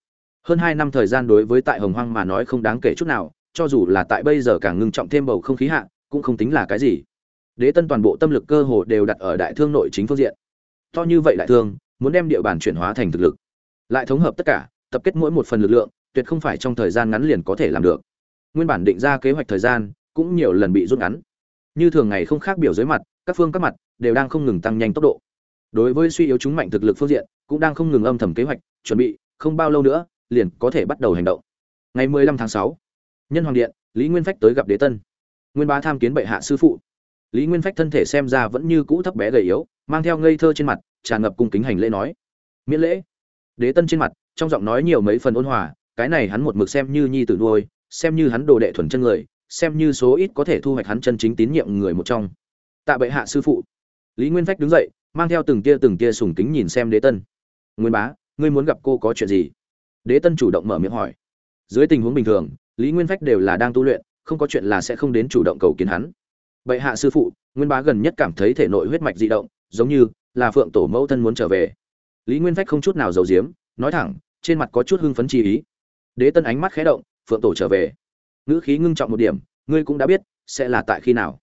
Hơn hai năm thời gian đối với tại hồng hoang mà nói không đáng kể chút nào, cho dù là tại bây giờ càng ngưng trọng thêm bầu không khí hạ, cũng không tính là cái gì. Đế tân toàn bộ tâm lực cơ hồ đều đặt ở đại thương nội chính phương diện. To như vậy đại thương muốn đem địa bàn chuyển hóa thành thực lực. Lại thống hợp tất cả tập kết mỗi một phần lực lượng tuyệt không phải trong thời gian ngắn liền có thể làm được. Nguyên bản định ra kế hoạch thời gian cũng nhiều lần bị rút ngắn. Như thường ngày không khác biểu dưới mặt các phương các mặt đều đang không ngừng tăng nhanh tốc độ. Đối với suy yếu chúng mạnh thực lực phương diện cũng đang không ngừng âm thầm kế hoạch chuẩn bị không bao lâu nữa liền có thể bắt đầu hành động. Ngày 15 tháng 6, nhân hoàng điện lý nguyên phách tới gặp đế tân. Nguyên bá tham kiến bệ hạ sư phụ lý nguyên phách thân thể xem ra vẫn như cũ thấp bé gầy yếu, mang theo ngây thơ trên mặt, tràn ngập cung kính hành lễ nói. Miễn lễ. Đế tân trên mặt, trong giọng nói nhiều mấy phần ôn hòa, cái này hắn một mực xem như nhi tử nuôi, xem như hắn đồ đệ thuần chân người, xem như số ít có thể thu hoạch hắn chân chính tín nhiệm người một trong. Tạ bệ hạ sư phụ. Lý nguyên phách đứng dậy, mang theo từng tia từng tia sùng kính nhìn xem đế tân. Nguyên bá, ngươi muốn gặp cô có chuyện gì? Đế tân chủ động mở miệng hỏi. Dưới tình huống bình thường, lý nguyên phách đều là đang tu luyện, không có chuyện là sẽ không đến chủ động cầu kiến hắn bệ hạ sư phụ, nguyên bá gần nhất cảm thấy thể nội huyết mạch di động, giống như là phượng tổ mẫu thân muốn trở về. Lý nguyên phách không chút nào giấu diếm nói thẳng, trên mặt có chút hưng phấn chi ý. Đế tân ánh mắt khẽ động, phượng tổ trở về. Ngữ khí ngưng trọng một điểm, ngươi cũng đã biết, sẽ là tại khi nào.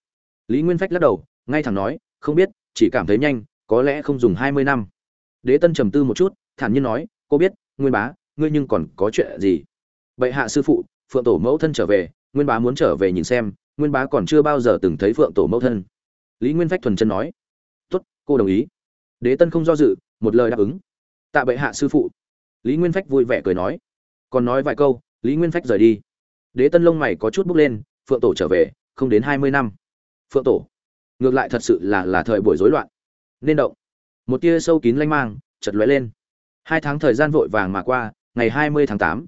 Lý nguyên phách lắc đầu, ngay thẳng nói, không biết, chỉ cảm thấy nhanh, có lẽ không dùng hai mươi năm. Đế tân trầm tư một chút, thản nhiên nói, cô biết, nguyên bá, ngươi nhưng còn có chuyện gì? Bệ hạ sư phụ, phượng tổ mẫu thân trở về, nguyên bá muốn trở về nhìn xem nguyên bá còn chưa bao giờ từng thấy phượng tổ mẫu thân. Lý nguyên phách thuần chân nói, tốt, cô đồng ý. Đế tân không do dự, một lời đáp ứng. Tạ bệ hạ sư phụ. Lý nguyên phách vui vẻ cười nói, còn nói vài câu, lý nguyên phách rời đi. Đế tân lông mày có chút bước lên, phượng tổ trở về, không đến hai mươi năm. Phượng tổ, ngược lại thật sự là là thời buổi rối loạn. Nên động. Một tia sâu kín lanh mang chật lóe lên. Hai tháng thời gian vội vàng mà qua, ngày hai mươi tháng tám,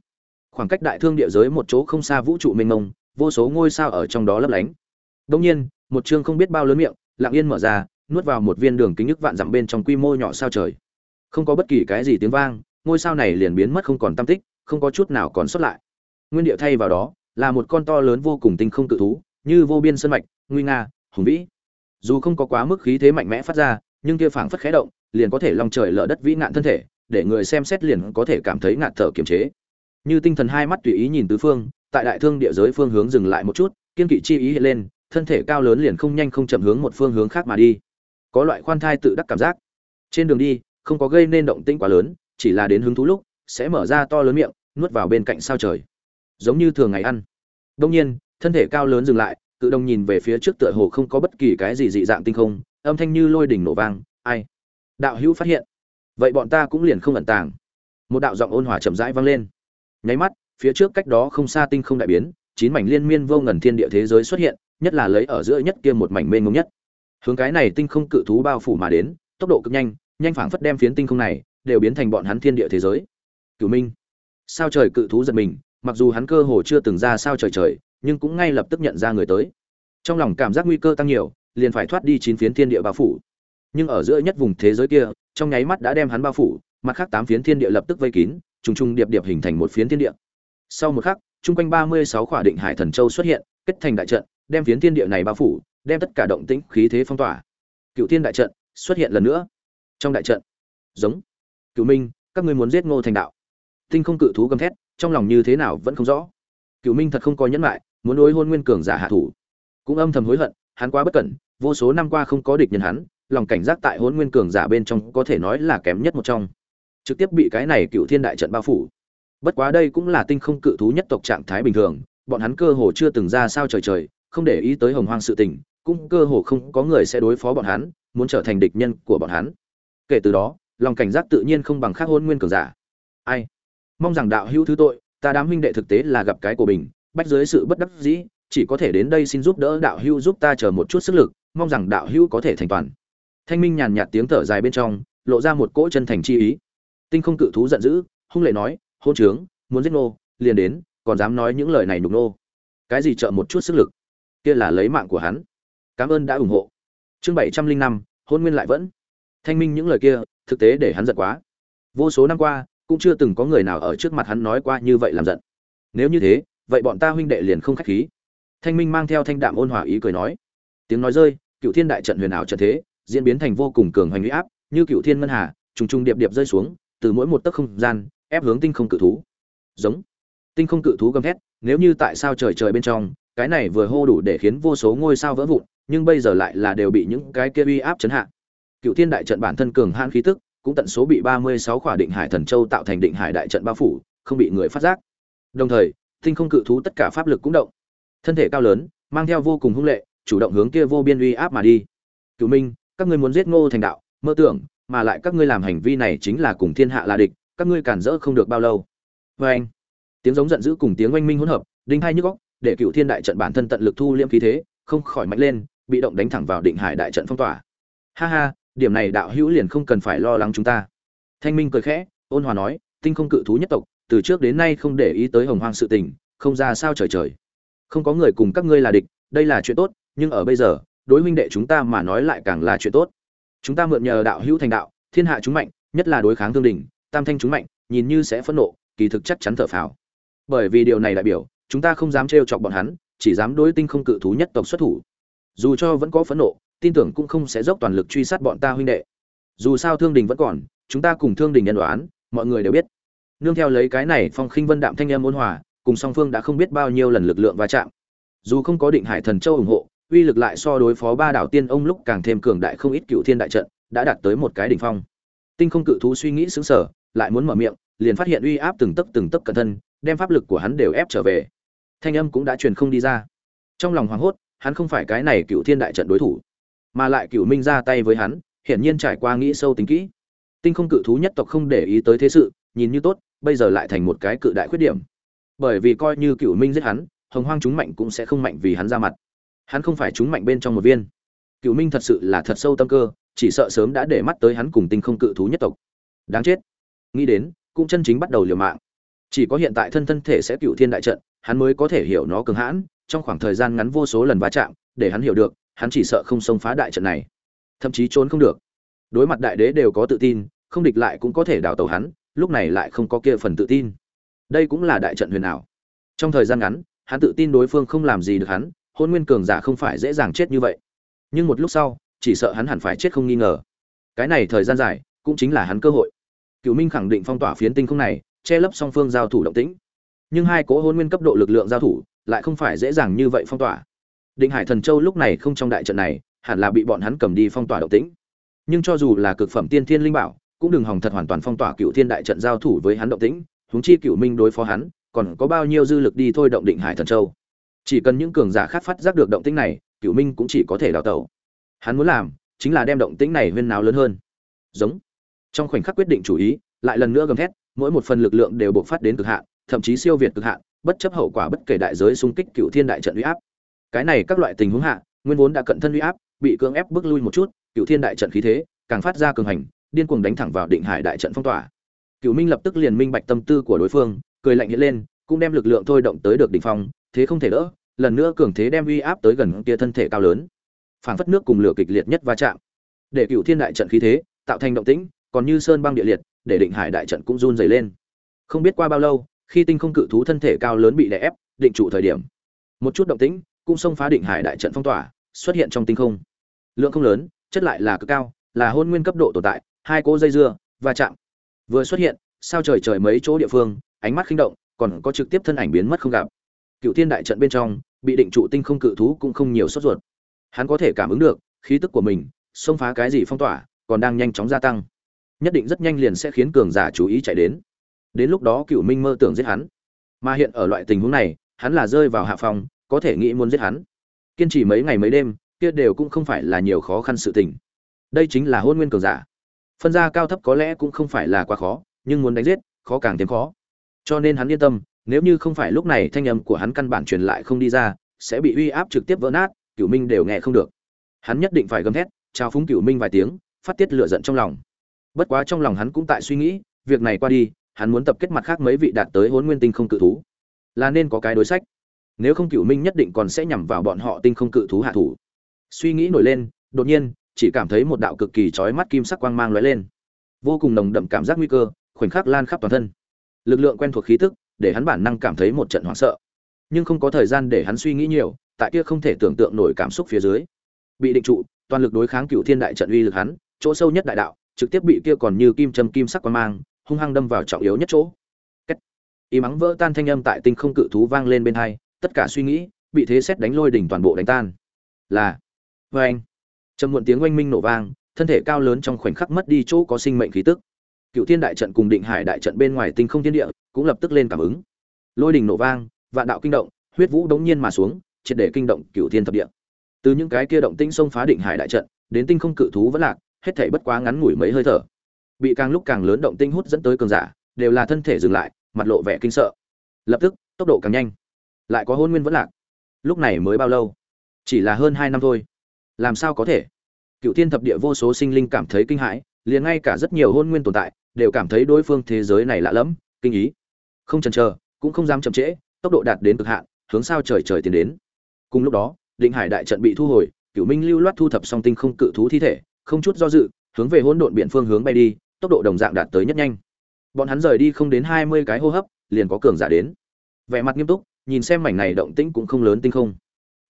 khoảng cách đại thương địa giới một chỗ không xa vũ trụ mênh mông vô số ngôi sao ở trong đó lấp lánh. Đống nhiên, một chương không biết bao lớn miệng, lặng yên mở ra, nuốt vào một viên đường kính nhức vạn dặm bên trong quy mô nhỏ sao trời. Không có bất kỳ cái gì tiếng vang, ngôi sao này liền biến mất không còn tâm tích, không có chút nào còn xuất lại. Nguyên địa thay vào đó, là một con to lớn vô cùng tinh không cự thú, như vô biên sơn mạch, nguy nga, hùng vĩ. Dù không có quá mức khí thế mạnh mẽ phát ra, nhưng kia phảng phất khẽ động, liền có thể long trời lở đất vĩ ngạn thân thể, để người xem xét liền có thể cảm thấy ngạt thở kiềm chế. Như tinh thần hai mắt tùy ý nhìn tứ phương tại đại thương địa giới phương hướng dừng lại một chút, kiên kỵ chi ý hiện lên, thân thể cao lớn liền không nhanh không chậm hướng một phương hướng khác mà đi. Có loại khoan thai tự đắc cảm giác. Trên đường đi, không có gây nên động tĩnh quá lớn, chỉ là đến hứng thú lúc, sẽ mở ra to lớn miệng, nuốt vào bên cạnh sao trời. Giống như thường ngày ăn. Đông nhiên, thân thể cao lớn dừng lại cự đồng nhìn về phía trước tựa hồ không có bất kỳ cái gì dị dạng tinh không, âm thanh như lôi đỉnh nổ vang, ai? Đạo hữu phát hiện. Vậy bọn ta cũng liền không ẩn tàng. Một đạo giọng ôn hòa chậm rãi vang lên. Nháy mắt phía trước cách đó không xa tinh không đại biến, chín mảnh liên miên vô ngần thiên địa thế giới xuất hiện, nhất là lấy ở giữa nhất kia một mảnh mênh mông nhất. Hướng cái này tinh không cự thú bao phủ mà đến, tốc độ cực nhanh nhanh phảng phất đem phiến tinh không này đều biến thành bọn hắn thiên địa thế giới. Cửu minh. Sao trời cự thú giật mình, mặc dù hắn cơ hồ chưa từng ra sao trời trời, nhưng cũng ngay lập tức nhận ra người tới. Trong lòng cảm giác nguy cơ tăng nhiều, liền phải thoát đi chín phiến thiên địa bao phủ. Nhưng ở giữa nhất vùng thế giới kia, trong nháy mắt đã đem hắn bao phủ, mặt khác tám phiến thiên địa lập tức vây kín, trùng trùng điệp điệp hình thành một phiến thiên địa sau một khắc, chung quanh ba mươi sáu khỏa định hải thần châu xuất hiện, kết thành đại trận, đem phiến thiên địa này bao phủ, đem tất cả động tĩnh, khí thế phong tỏa. Cựu thiên đại trận xuất hiện lần nữa. Trong đại trận, giống. Cựu minh, các ngươi muốn giết ngô thành đạo. Tinh không cự thú gầm thét, trong lòng như thế nào vẫn không rõ. Cựu minh thật không có nhẫn lại, muốn đối hôn nguyên cường giả hạ thủ. Cũng âm thầm hối hận, hắn quá bất cẩn, vô số năm qua không có địch nhân hắn, lòng cảnh giác tại hôn nguyên cường giả bên trong có thể nói là kém nhất một trong. Trực tiếp bị cái này cựu thiên đại trận bao phủ bất quá đây cũng là tinh không cự thú nhất tộc trạng thái bình thường, bọn hắn cơ hồ chưa từng ra sao trời trời, không để ý tới hồng hoang sự tình, cũng cơ hồ không có người sẽ đối phó bọn hắn, muốn trở thành địch nhân của bọn hắn. Kể từ đó, lòng cảnh giác tự nhiên không bằng khác hôn nguyên cường giả. Ai? Mong rằng đạo hữu thứ tội, ta đám huynh đệ thực tế là gặp cái của mình, bách dưới sự bất đắc dĩ, chỉ có thể đến đây xin giúp đỡ đạo hữu giúp ta chờ một chút sức lực, mong rằng đạo hữu có thể thành toàn. Thanh minh nhàn nhạt tiếng thở dài bên trong, lộ ra một cỗ chân thành chi ý. Tinh không cự thú giận dữ, hung lệ nói hôn trướng, muốn giết nô, liền đến, còn dám nói những lời này nhục nô. Cái gì trợ một chút sức lực? Kia là lấy mạng của hắn. Cảm ơn đã ủng hộ. Chương bảy trăm linh năm, hôn nguyên lại vẫn. Thanh minh những lời kia, thực tế để hắn giận quá. Vô số năm qua, cũng chưa từng có người nào ở trước mặt hắn nói qua như vậy làm giận. Nếu như thế, vậy bọn ta huynh đệ liền không khách khí. Thanh minh mang theo thanh đạm ôn hòa ý cười nói. Tiếng nói rơi, cựu thiên đại trận huyền ảo trận thế, diễn biến thành vô cùng cường hoành uy áp, như cựu thiên ngân hà, trùng trùng điệp điệp rơi xuống, từ mỗi một tấc không gian ép hướng tinh không cự thú. Giống. Tinh không cự thú gầm thét, nếu như tại sao trời trời bên trong, cái này vừa hô đủ để khiến vô số ngôi sao vỡ vụn, nhưng bây giờ lại là đều bị những cái kia uy áp chấn hạ. Cựu thiên đại trận bản thân cường hãn khí tức, cũng tận số bị ba mươi sáu khỏa định hải thần châu tạo thành định hải đại trận bao phủ, không bị người phát giác. Đồng thời, tinh không cự thú tất cả pháp lực cũng động. Thân thể cao lớn, mang theo vô cùng hung lệ, chủ động hướng kia vô biên uy áp mà đi. Cựu minh, các ngươi muốn giết ngô thành đạo, mơ tưởng, mà lại các ngươi làm hành vi này chính là cùng thiên hạ là địch các ngươi cản rỡ không được bao lâu. Vê anh, tiếng giống giận dữ cùng tiếng oanh minh hỗn hợp, đinh hai nhức góc để cựu thiên đại trận bản thân tận lực thu liễm khí thế, không khỏi mạnh lên, bị động đánh thẳng vào định hải đại trận phong tỏa. Ha ha, điểm này đạo hữu liền không cần phải lo lắng chúng ta. Thanh minh cười khẽ, ôn hòa nói, tinh không cự thú nhất tộc, từ trước đến nay không để ý tới hồng hoang sự tình, không ra sao trời trời. Không có người cùng các ngươi là địch, đây là chuyện tốt, nhưng ở bây giờ, đối huynh đệ chúng ta mà nói lại càng là chuyện tốt. Chúng ta mượn nhờ đạo hữu thành đạo, thiên hạ chúng mạnh, nhất là đối kháng thương đình tam thanh chúng mạnh, nhìn như sẽ phẫn nộ, kỳ thực chắc chắn thở phào. Bởi vì điều này đại biểu, chúng ta không dám trêu chọc bọn hắn, chỉ dám đối tinh không cự thú nhất tộc xuất thủ. Dù cho vẫn có phẫn nộ, tin tưởng cũng không sẽ dốc toàn lực truy sát bọn ta huynh đệ. Dù sao thương đình vẫn còn, chúng ta cùng thương đình nhân đoán, mọi người đều biết. Nương theo lấy cái này phong khinh vân đạm thanh em ôn hòa, cùng song phương đã không biết bao nhiêu lần lực lượng va chạm. Dù không có định hải thần châu ủng hộ, uy lực lại so đối phó ba đảo tiên ông lúc càng thêm cường đại không ít cựu thiên đại trận, đã đạt tới một cái đỉnh phong. Tinh không cự thú suy nghĩ xứng sở lại muốn mở miệng, liền phát hiện uy áp từng tấc từng tấc cẩn thân, đem pháp lực của hắn đều ép trở về. Thanh âm cũng đã truyền không đi ra. Trong lòng hoảng hốt, hắn không phải cái này cựu thiên đại trận đối thủ, mà lại cựu minh ra tay với hắn, hiển nhiên trải qua nghĩ sâu tính kỹ. Tinh không cự thú nhất tộc không để ý tới thế sự, nhìn như tốt, bây giờ lại thành một cái cự đại khuyết điểm. Bởi vì coi như cựu minh giết hắn, hồng hoang chúng mạnh cũng sẽ không mạnh vì hắn ra mặt. Hắn không phải chúng mạnh bên trong một viên. Cựu minh thật sự là thật sâu tâm cơ, chỉ sợ sớm đã để mắt tới hắn cùng tinh không cự thú nhất tộc. Đáng chết nghĩ đến, cũng chân chính bắt đầu liều mạng. Chỉ có hiện tại thân thân thể sẽ cựu thiên đại trận, hắn mới có thể hiểu nó cường hãn, trong khoảng thời gian ngắn vô số lần va chạm, để hắn hiểu được, hắn chỉ sợ không xông phá đại trận này. Thậm chí trốn không được. Đối mặt đại đế đều có tự tin, không địch lại cũng có thể đào tẩu hắn, lúc này lại không có kia phần tự tin. Đây cũng là đại trận huyền ảo. Trong thời gian ngắn, hắn tự tin đối phương không làm gì được hắn, hôn nguyên cường giả không phải dễ dàng chết như vậy. Nhưng một lúc sau, chỉ sợ hắn hẳn phải chết không nghi ngờ. Cái này thời gian dài, cũng chính là hắn cơ hội cựu minh khẳng định phong tỏa phiến tinh không này, che lấp song phương giao thủ động tĩnh. Nhưng hai cỗ hôn nguyên cấp độ lực lượng giao thủ lại không phải dễ dàng như vậy phong tỏa. Định hải thần châu lúc này không trong đại trận này, hẳn là bị bọn hắn cầm đi phong tỏa động tĩnh. Nhưng cho dù là cực phẩm tiên thiên linh bảo, cũng đừng hòng thật hoàn toàn phong tỏa cựu thiên đại trận giao thủ với hắn động tĩnh, huống chi cựu minh đối phó hắn, còn có bao nhiêu dư lực đi thôi động định hải thần châu. Chỉ cần những cường giả khác phát giác được động tĩnh này cựu minh cũng chỉ có thể đào tẩu. Hắn muốn làm chính là đem động tĩnh này huyên náo lớn hơn. Giống trong khoảnh khắc quyết định chủ ý, lại lần nữa gầm thét, mỗi một phần lực lượng đều bộc phát đến cực hạn, thậm chí siêu việt cực hạn, bất chấp hậu quả bất kể đại giới xung kích cựu thiên đại trận uy áp. Cái này các loại tình huống hạ, nguyên vốn đã cận thân uy áp, bị cưỡng ép bước lui một chút, cựu thiên đại trận khí thế, càng phát ra cường hành, điên cuồng đánh thẳng vào định hải đại trận phong tỏa. Cựu minh lập tức liền minh bạch tâm tư của đối phương, cười lạnh hiện lên, cũng đem lực lượng thôi động tới được đỉnh phong, thế không thể đỡ, lần nữa cường thế đem uy áp tới gần kia thân thể cao lớn. Phảng phất nước cùng lửa kịch liệt nhất va chạm. Để cựu thiên đại trận khí thế, tạo thành động tĩnh còn như sơn băng địa liệt, để định hải đại trận cũng run dày lên. Không biết qua bao lâu, khi tinh không cự thú thân thể cao lớn bị đè ép, định trụ thời điểm. Một chút động tĩnh, cũng xông phá định hải đại trận phong tỏa, xuất hiện trong tinh không. Lượng không lớn, chất lại là cực cao, là hôn nguyên cấp độ tồn tại, hai cỗ dây dưa, va chạm. Vừa xuất hiện, sao trời trời mấy chỗ địa phương, ánh mắt khinh động, còn có trực tiếp thân ảnh biến mất không gặp. Cựu thiên đại trận bên trong, bị định trụ tinh không cự thú cũng không nhiều sốt ruột. Hắn có thể cảm ứng được, khí tức của mình, xông phá cái gì phong tỏa, còn đang nhanh chóng gia tăng nhất định rất nhanh liền sẽ khiến cường giả chú ý chạy đến. Đến lúc đó cựu minh mơ tưởng giết hắn. Mà hiện ở loại tình huống này, hắn là rơi vào hạ phòng có thể nghĩ muốn giết hắn. Kiên trì mấy ngày mấy đêm, kia đều cũng không phải là nhiều khó khăn sự tình. Đây chính là hôn nguyên cường giả. Phân ra cao thấp có lẽ cũng không phải là quá khó, nhưng muốn đánh giết, khó càng thêm khó. Cho nên hắn yên tâm, nếu như không phải lúc này thanh âm của hắn căn bản truyền lại không đi ra, sẽ bị uy áp trực tiếp vỡ nát cửu minh đều nghe không được. Hắn nhất định phải gầm thét, trao phúng cửu minh vài tiếng, phát tiết lửa giận trong lòng bất quá trong lòng hắn cũng tại suy nghĩ, việc này qua đi, hắn muốn tập kết mặt khác mấy vị đạt tới hôn nguyên tinh không cự thú. Là nên có cái đối sách. Nếu không cựu minh nhất định còn sẽ nhằm vào bọn họ tinh không cự thú hạ thủ. Suy nghĩ nổi lên, đột nhiên, chỉ cảm thấy một đạo cực kỳ chói mắt kim sắc quang mang lóe lên. Vô cùng nồng đậm cảm giác nguy cơ, khoảnh khắc lan khắp toàn thân. Lực lượng quen thuộc khí tức, để hắn bản năng cảm thấy một trận hoảng sợ. Nhưng không có thời gian để hắn suy nghĩ nhiều, tại kia không thể tưởng tượng nổi cảm xúc phía dưới. Bị định trụ, toàn lực đối kháng cựu thiên đại trận uy lực hắn, chỗ sâu nhất đại đạo trực tiếp bị kia còn như kim châm kim sắc quang mang, hung hăng đâm vào trọng yếu nhất chỗ. Kết. y mắng vỡ tan thanh âm tại tinh không cự thú vang lên bên hai, tất cả suy nghĩ bị thế xét đánh lôi đỉnh toàn bộ đánh tan. Là. Vê anh trầm muộn tiếng oanh minh nổ vang, thân thể cao lớn trong khoảnh khắc mất đi chỗ có sinh mệnh khí tức. Cựu thiên đại trận cùng định hải đại trận bên ngoài tinh không thiên địa cũng lập tức lên cảm ứng. Lôi đỉnh nổ vang, vạn đạo kinh động, huyết vũ đống nhiên mà xuống, triệt để kinh động cựu thiên thập địa. Từ những cái kia động tinh xông phá định hải đại trận, đến tinh không cự thú vẫn lạc hết thảy bất quá ngắn ngủi mấy hơi thở. Bị càng lúc càng lớn động tinh hút dẫn tới cường giả, đều là thân thể dừng lại, mặt lộ vẻ kinh sợ. Lập tức, tốc độ càng nhanh. Lại có hôn nguyên vẫn lạc. Lúc này mới bao lâu? Chỉ là hơn hai năm thôi. Làm sao có thể? Cựu thiên thập địa vô số sinh linh cảm thấy kinh hãi, liền ngay cả rất nhiều hôn nguyên tồn tại, đều cảm thấy đối phương thế giới này lạ lẫm, kinh ý. Không chần chờ, cũng không dám chậm trễ, tốc độ đạt đến cực hạn, hướng sao trời trời tiến đến. Cùng lúc đó, định hải đại trận bị thu hồi cựu minh lưu loát thu thập song tinh không cự thú thi thể không chút do dự, hướng về hỗn độn biển phương hướng bay đi, tốc độ đồng dạng đạt tới nhất nhanh. Bọn hắn rời đi không đến hai mươi cái hô hấp, liền có cường giả đến. Vẻ mặt nghiêm túc, nhìn xem mảnh này động tĩnh cũng không lớn tinh không.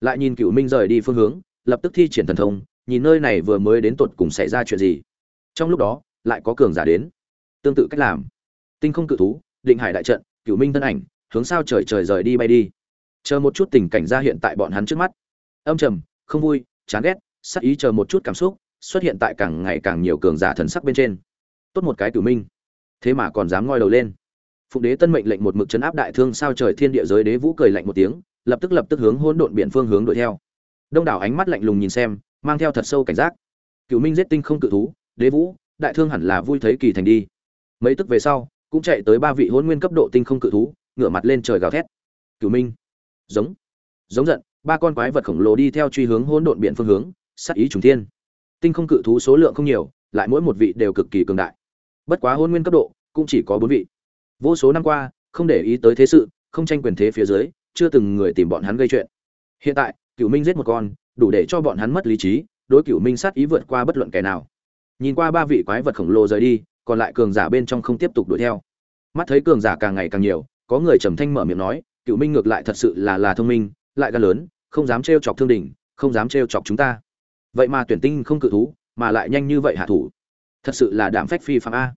Lại nhìn cựu minh rời đi phương hướng, lập tức thi triển thần thông, nhìn nơi này vừa mới đến tột cùng xảy ra chuyện gì. Trong lúc đó, lại có cường giả đến. Tương tự cách làm. Tinh không cự thú, định hải đại trận cựu minh thân ảnh, hướng sao trời trời rời đi bay đi. Chờ một chút tình cảnh ra hiện tại bọn hắn trước mắt. Âm trầm, không vui, chán ghét sắc ý chờ một chút cảm xúc xuất hiện tại càng ngày càng nhiều cường giả thần sắc bên trên. Tốt một cái cửu minh. Thế mà còn dám ngoi đầu lên. Phụng đế tân mệnh lệnh một mực chấn áp đại thương sao trời thiên địa giới đế vũ cười lạnh một tiếng, lập tức lập tức hướng hỗn độn biển phương hướng đuổi theo. Đông đảo ánh mắt lạnh lùng nhìn xem, mang theo thật sâu cảnh giác. Cửu minh giết tinh không cự thú, đế vũ, đại thương hẳn là vui thấy kỳ thành đi. Mấy tức về sau, cũng chạy tới ba vị hôn nguyên cấp độ tinh không cự thú, ngửa mặt lên trời gào thét. Cửu minh. Giống. Giống giận, ba con quái vật khổng lồ đi theo truy hướng hỗn độn biển phương hướng, sát ý trùng thiên tinh không cự thú số lượng không nhiều, lại mỗi một vị đều cực kỳ cường đại. Bất quá hôn nguyên cấp độ, cũng chỉ có bốn vị. Vô số năm qua, không để ý tới thế sự, không tranh quyền thế phía dưới, chưa từng người tìm bọn hắn gây chuyện. Hiện tại, cửu minh giết một con, đủ để cho bọn hắn mất lý trí, đối cửu minh sát ý vượt qua bất luận kẻ nào. Nhìn qua ba vị quái vật khổng lồ rời đi, còn lại cường giả bên trong không tiếp tục đuổi theo. Mắt thấy cường giả càng ngày càng nhiều, có người trầm thanh mở miệng nói, cửu minh ngược lại thật sự là là thông minh, lại gan lớn, không dám trêu chọc thương đình không dám trêu chọc chúng ta vậy mà tuyển tinh không cự thú, mà lại nhanh như vậy hạ thủ. Thật sự là đảm phách phi phạm a.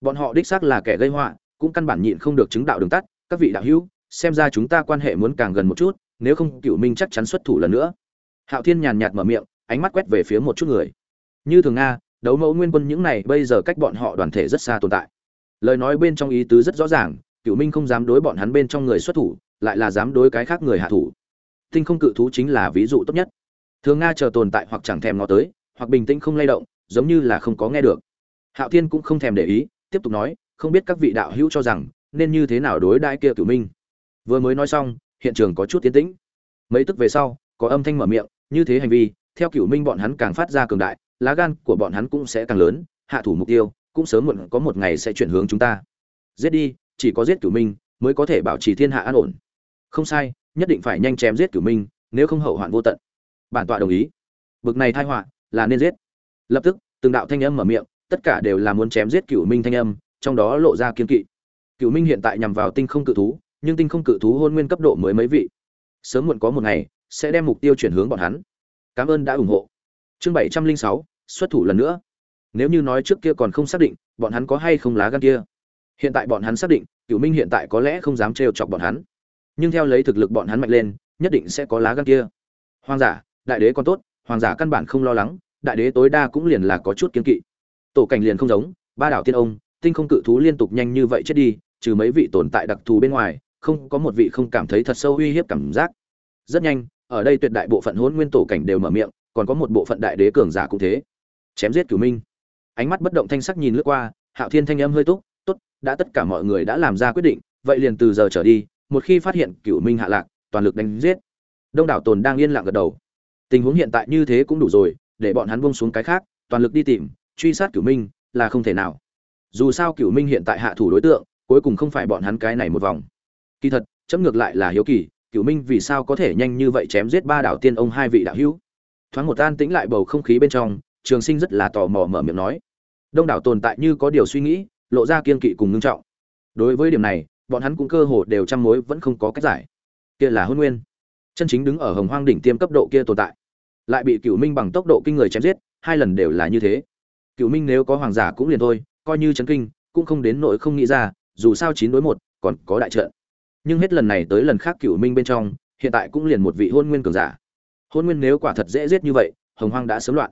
Bọn họ đích xác là kẻ gây họa, cũng căn bản nhịn không được chứng đạo đường tắt. Các vị đạo hữu, xem ra chúng ta quan hệ muốn càng gần một chút, nếu không cựu minh chắc chắn xuất thủ lần nữa. Hạo thiên nhàn nhạt mở miệng, ánh mắt quét về phía một chút người. Như thường nga, đấu mẫu nguyên quân những này bây giờ cách bọn họ đoàn thể rất xa tồn tại. Lời nói bên trong ý tứ rất rõ ràng cựu minh không dám đối bọn hắn bên trong người xuất thủ, lại là dám đối cái khác người hạ thủ. Tinh không cự thú chính là ví dụ tốt nhất thường nga chờ tồn tại hoặc chẳng thèm ngó tới, hoặc bình tĩnh không lay động, giống như là không có nghe được. Hạo thiên cũng không thèm để ý, tiếp tục nói, không biết các vị đạo hữu cho rằng, nên như thế nào đối đãi kia cửu minh. Vừa mới nói xong, hiện trường có chút tiến tĩnh. Mấy tức về sau, có âm thanh mở miệng, như thế hành vi, theo cửu minh bọn hắn càng phát ra cường đại, lá gan của bọn hắn cũng sẽ càng lớn, hạ thủ mục tiêu, cũng sớm muộn có một ngày sẽ chuyển hướng chúng ta. Giết đi, chỉ có giết cửu minh, mới có thể bảo trì thiên hạ an ổn. Không sai, nhất định phải nhanh chém giết cửu minh, nếu không hậu hoạn vô tận bản tọa đồng ý. Bực này thai họa, là nên giết. Lập tức, từng đạo thanh âm mở miệng, tất cả đều là muốn chém giết cửu minh thanh âm, trong đó lộ ra kiên kỵ. Cửu minh hiện tại nhằm vào tinh không cự thú, nhưng tinh không cự thú hôn nguyên cấp độ mới mấy vị. Sớm muộn có một ngày, sẽ đem mục tiêu chuyển hướng bọn hắn. Cảm ơn đã ủng hộ. Chương bảy trăm linh sáu, xuất thủ lần nữa. Nếu như nói trước kia còn không xác định, bọn hắn có hay không lá gan kia? Hiện tại bọn hắn xác định, cửu minh hiện tại có lẽ không dám trêu chọc bọn hắn. Nhưng theo lấy thực lực bọn hắn mạnh lên, nhất định sẽ có lá gan kia. Hoang giả đại đế còn tốt, hoàng giả căn bản không lo lắng, đại đế tối đa cũng liền là có chút kiên kỵ. Tổ cảnh liền không giống, ba đảo tiên ông, tinh không cự thú liên tục nhanh như vậy chết đi, trừ mấy vị tồn tại đặc thù bên ngoài, không có một vị không cảm thấy thật sâu uy hiếp cảm giác. Rất nhanh, ở đây tuyệt đại bộ phận hôn nguyên tổ cảnh đều mở miệng, còn có một bộ phận đại đế cường giả cũng thế. Chém giết cửu minh. Ánh mắt bất động thanh sắc nhìn lướt qua, hạo thiên thanh âm hơi túc, tốt, đã tất cả mọi người đã làm ra quyết định, vậy liền từ giờ trở đi, một khi phát hiện cửu minh hạ lạc, toàn lực đánh giết. Đông đảo tồn đang yên lặng gật đầu tình huống hiện tại như thế cũng đủ rồi, để bọn hắn bông xuống cái khác, toàn lực đi tìm, truy sát cửu minh là không thể nào. Dù sao cửu minh hiện tại hạ thủ đối tượng, cuối cùng không phải bọn hắn cái này một vòng. Kỳ thật, chấm ngược lại là hiếu kỳ, cửu minh vì sao có thể nhanh như vậy chém giết ba đảo tiên ông hai vị đạo hữu? Thoáng một tan tĩnh lại bầu không khí bên trong, trường sinh rất là tò mò mở miệng nói. Đông đảo tồn tại như có điều suy nghĩ, lộ ra kiên kỵ cùng ngưng trọng. Đối với điểm này, bọn hắn cũng cơ hồ đều trăm mối vẫn không có cách giải. Kia là hôn nguyên chân chính đứng ở hồng hoang đỉnh tiêm cấp độ kia tồn tại. Lại bị cựu minh bằng tốc độ kinh người chém giết, hai lần đều là như thế. Cựu minh nếu có hoàng giả cũng liền thôi, coi như chấn kinh, cũng không đến nỗi không nghĩ ra, dù sao chín đối một, còn có đại trận. Nhưng hết lần này tới lần khác cựu minh bên trong, hiện tại cũng liền một vị hôn nguyên cường giả. Hôn nguyên nếu quả thật dễ giết như vậy, hồng hoang đã sớm loạn.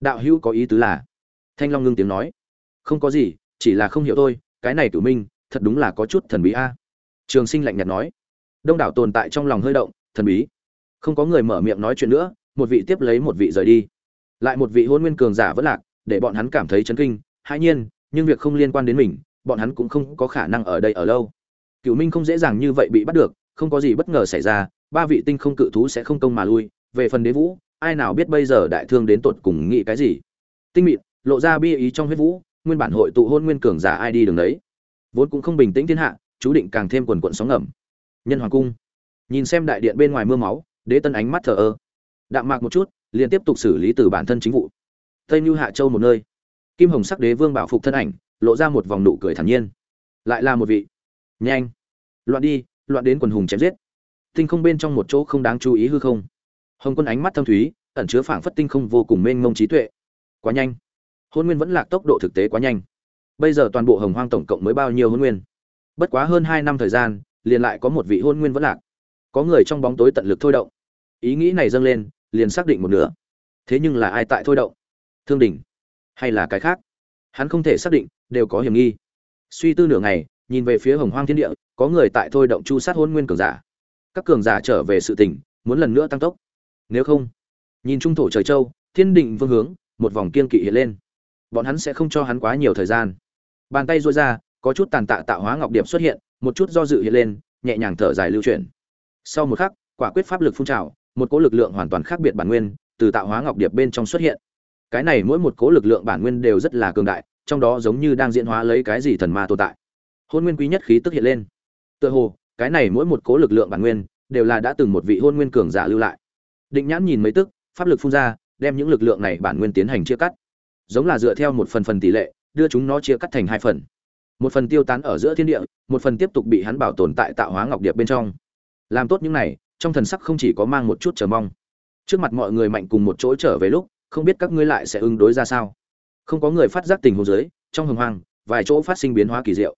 Đạo hữu có ý tứ là? Thanh long ngưng tiếng nói. Không có gì, chỉ là không hiểu thôi, cái này cửu minh, thật đúng là có chút thần bí a. Trường sinh lạnh nhạt nói. Đông đảo tồn tại trong lòng hơi động thần bí. Không có người mở miệng nói chuyện nữa, một vị tiếp lấy một vị rời đi. Lại một vị hôn nguyên cường giả vẫn lạc, để bọn hắn cảm thấy chấn kinh. Hãi nhiên, nhưng việc không liên quan đến mình, bọn hắn cũng không có khả năng ở đây ở lâu. Cựu minh không dễ dàng như vậy bị bắt được, không có gì bất ngờ xảy ra, ba vị tinh không cự thú sẽ không công mà lui. Về phần đế vũ, ai nào biết bây giờ đại thương đến tột cùng nghĩ cái gì? Tinh mịn, lộ ra bi ý trong huyết vũ, nguyên bản hội tụ hôn nguyên cường giả ai đi đường đấy. Vốn cũng không bình tĩnh thiên hạ, chú định càng thêm quần quận sóng ngầm. Nhân hoàng cung nhìn xem đại điện bên ngoài mưa máu, đế tân ánh mắt thờ ơ. Đạm mạc một chút, liền tiếp tục xử lý từ bản thân chính vụ. Tây mưu hạ châu một nơi. Kim hồng sắc đế vương bảo phục thân ảnh, lộ ra một vòng nụ cười thản nhiên. Lại là một vị. Nhanh. Loạn đi, loạn đến quần hùng chém giết. Tinh không bên trong một chỗ không đáng chú ý hư không. Hồng quân ánh mắt thâm thúy, ẩn chứa phảng phất tinh không vô cùng mênh mông trí tuệ. Quá nhanh. Hôn nguyên vẫn lạc tốc độ thực tế quá nhanh. Bây giờ toàn bộ hồng hoang tổng cộng mới bao nhiêu hôn nguyên? Bất quá hơn hai năm thời gian, liền lại có một vị hôn nguyên vẫn lạc có người trong bóng tối tận lực thôi động. Ý nghĩ này dâng lên, liền xác định một nửa. Thế nhưng là ai tại thôi động? Thương đình, hay là cái khác? Hắn không thể xác định, đều có hiểm nghi. Suy tư nửa ngày, nhìn về phía hồng hoang thiên địa, có người tại thôi động chu sát hôn nguyên cường giả. Các cường giả trở về sự tỉnh muốn lần nữa tăng tốc. Nếu không, nhìn trung thổ trời châu, thiên định vương hướng, một vòng kiên kỵ hiện lên. Bọn hắn sẽ không cho hắn quá nhiều thời gian. Bàn tay duỗi ra, có chút tàn tạ tạo hóa ngọc điệp xuất hiện, một chút do dự hiện lên, nhẹ nhàng thở dài lưu chuyển sau một khắc, quả quyết pháp lực phun trào, một cỗ lực lượng hoàn toàn khác biệt bản nguyên, từ tạo hóa ngọc điệp bên trong xuất hiện. Cái này mỗi một cỗ lực lượng bản nguyên đều rất là cường đại, trong đó giống như đang diễn hóa lấy cái gì thần ma tồn tại. Hôn nguyên quý nhất khí tức hiện lên. Tựa hồ, cái này mỗi một cỗ lực lượng bản nguyên đều là đã từng một vị hôn nguyên cường giả lưu lại. Định nhãn nhìn mấy tức, pháp lực phun ra, đem những lực lượng này bản nguyên tiến hành chia cắt. Giống là dựa theo một phần phần tỷ lệ, đưa chúng nó chia cắt thành hai phần. Một phần tiêu tán ở giữa thiên địa, một phần tiếp tục bị hắn bảo tồn tại tạo hóa ngọc điệp bên trong làm tốt những này, trong thần sắc không chỉ có mang một chút chờ mong. Trước mặt mọi người mạnh cùng một chỗ trở về lúc, không biết các ngươi lại sẽ ứng đối ra sao. Không có người phát giác tình huống dưới, trong hồng hoang, vài chỗ phát sinh biến hóa kỳ diệu.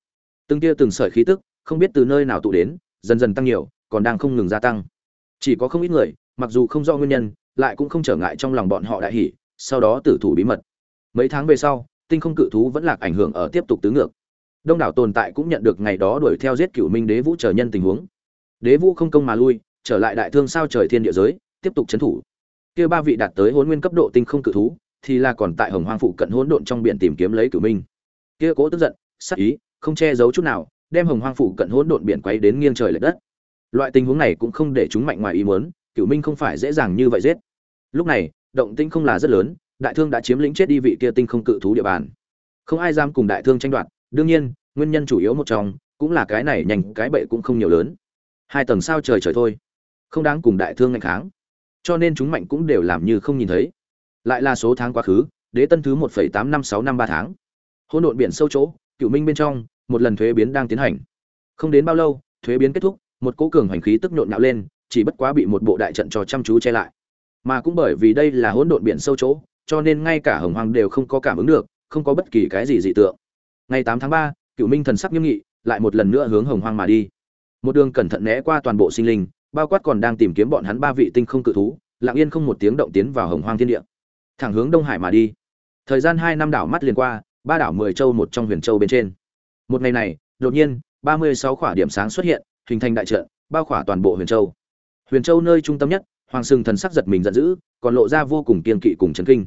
Từng tia từng sợi khí tức, không biết từ nơi nào tụ đến, dần dần tăng nhiều, còn đang không ngừng gia tăng. Chỉ có không ít người, mặc dù không do nguyên nhân, lại cũng không trở ngại trong lòng bọn họ đại hỉ, sau đó tử thủ bí mật. Mấy tháng về sau, tinh không cự thú vẫn lạc ảnh hưởng ở tiếp tục tứ ngược. Đông đảo tồn tại cũng nhận được ngày đó đuổi theo giết cựu minh đế vũ chờ nhân tình huống đế vũ không công mà lui, trở lại đại thương sao trời thiên địa giới, tiếp tục trấn thủ. Kia ba vị đạt tới hôn nguyên cấp độ tinh không cự thú, thì là còn tại hồng hoang phụ cận hỗn độn trong biển tìm kiếm lấy cử minh. Kia cố tức giận sắc ý, không che giấu chút nào, đem hồng hoang phụ cận hỗn độn biển quấy đến nghiêng trời lệch đất. Loại tình huống này cũng không để chúng mạnh ngoài ý muốn, cửu minh không phải dễ dàng như vậy giết. Lúc này, động tinh không là rất lớn, đại thương đã chiếm lĩnh chết đi vị kia tinh không cự thú địa bàn. Không ai dám cùng đại thương tranh đoạt, đương nhiên, nguyên nhân chủ yếu một trong, cũng là cái này nhanh, cái bậy cũng không nhiều lớn hai tầng sao trời trời thôi, không đáng cùng đại thương ngạch kháng. Cho nên chúng mạnh cũng đều làm như không nhìn thấy. Lại là số tháng quá khứ, đế tân thứ một phẩy tám năm sáu năm ba tháng. Hỗn độn biển sâu chỗ, cựu minh bên trong, một lần thuế biến đang tiến hành. Không đến bao lâu, thuế biến kết thúc, một cỗ cường hoành khí tức nhộn nhạo lên, chỉ bất quá bị một bộ đại trận cho chăm chú che lại. Mà cũng bởi vì đây là hỗn độn biển sâu chỗ, cho nên ngay cả hồng hoàng đều không có cảm ứng được, không có bất kỳ cái gì dị tượng. Ngày tám tháng ba, cựu minh thần sắc nghiêm nghị, lại một lần nữa hướng hồng hoàng mà đi một đường cẩn thận né qua toàn bộ sinh linh, bao quát còn đang tìm kiếm bọn hắn ba vị tinh không cự thú, lặng yên không một tiếng động tiến vào hồng hoang thiên địa. Thẳng hướng đông hải mà đi. Thời gian hai năm đảo mắt liền qua, ba đảo mười châu một trong huyền châu bên trên. Một ngày này, đột nhiên, ba mươi sáu khỏa điểm sáng xuất hiện, hình thành đại trận, bao khỏa toàn bộ huyền châu. Huyền châu nơi trung tâm nhất, hoàng sừng thần sắc giật mình giận dữ, còn lộ ra vô cùng kiên kỵ cùng chấn kinh.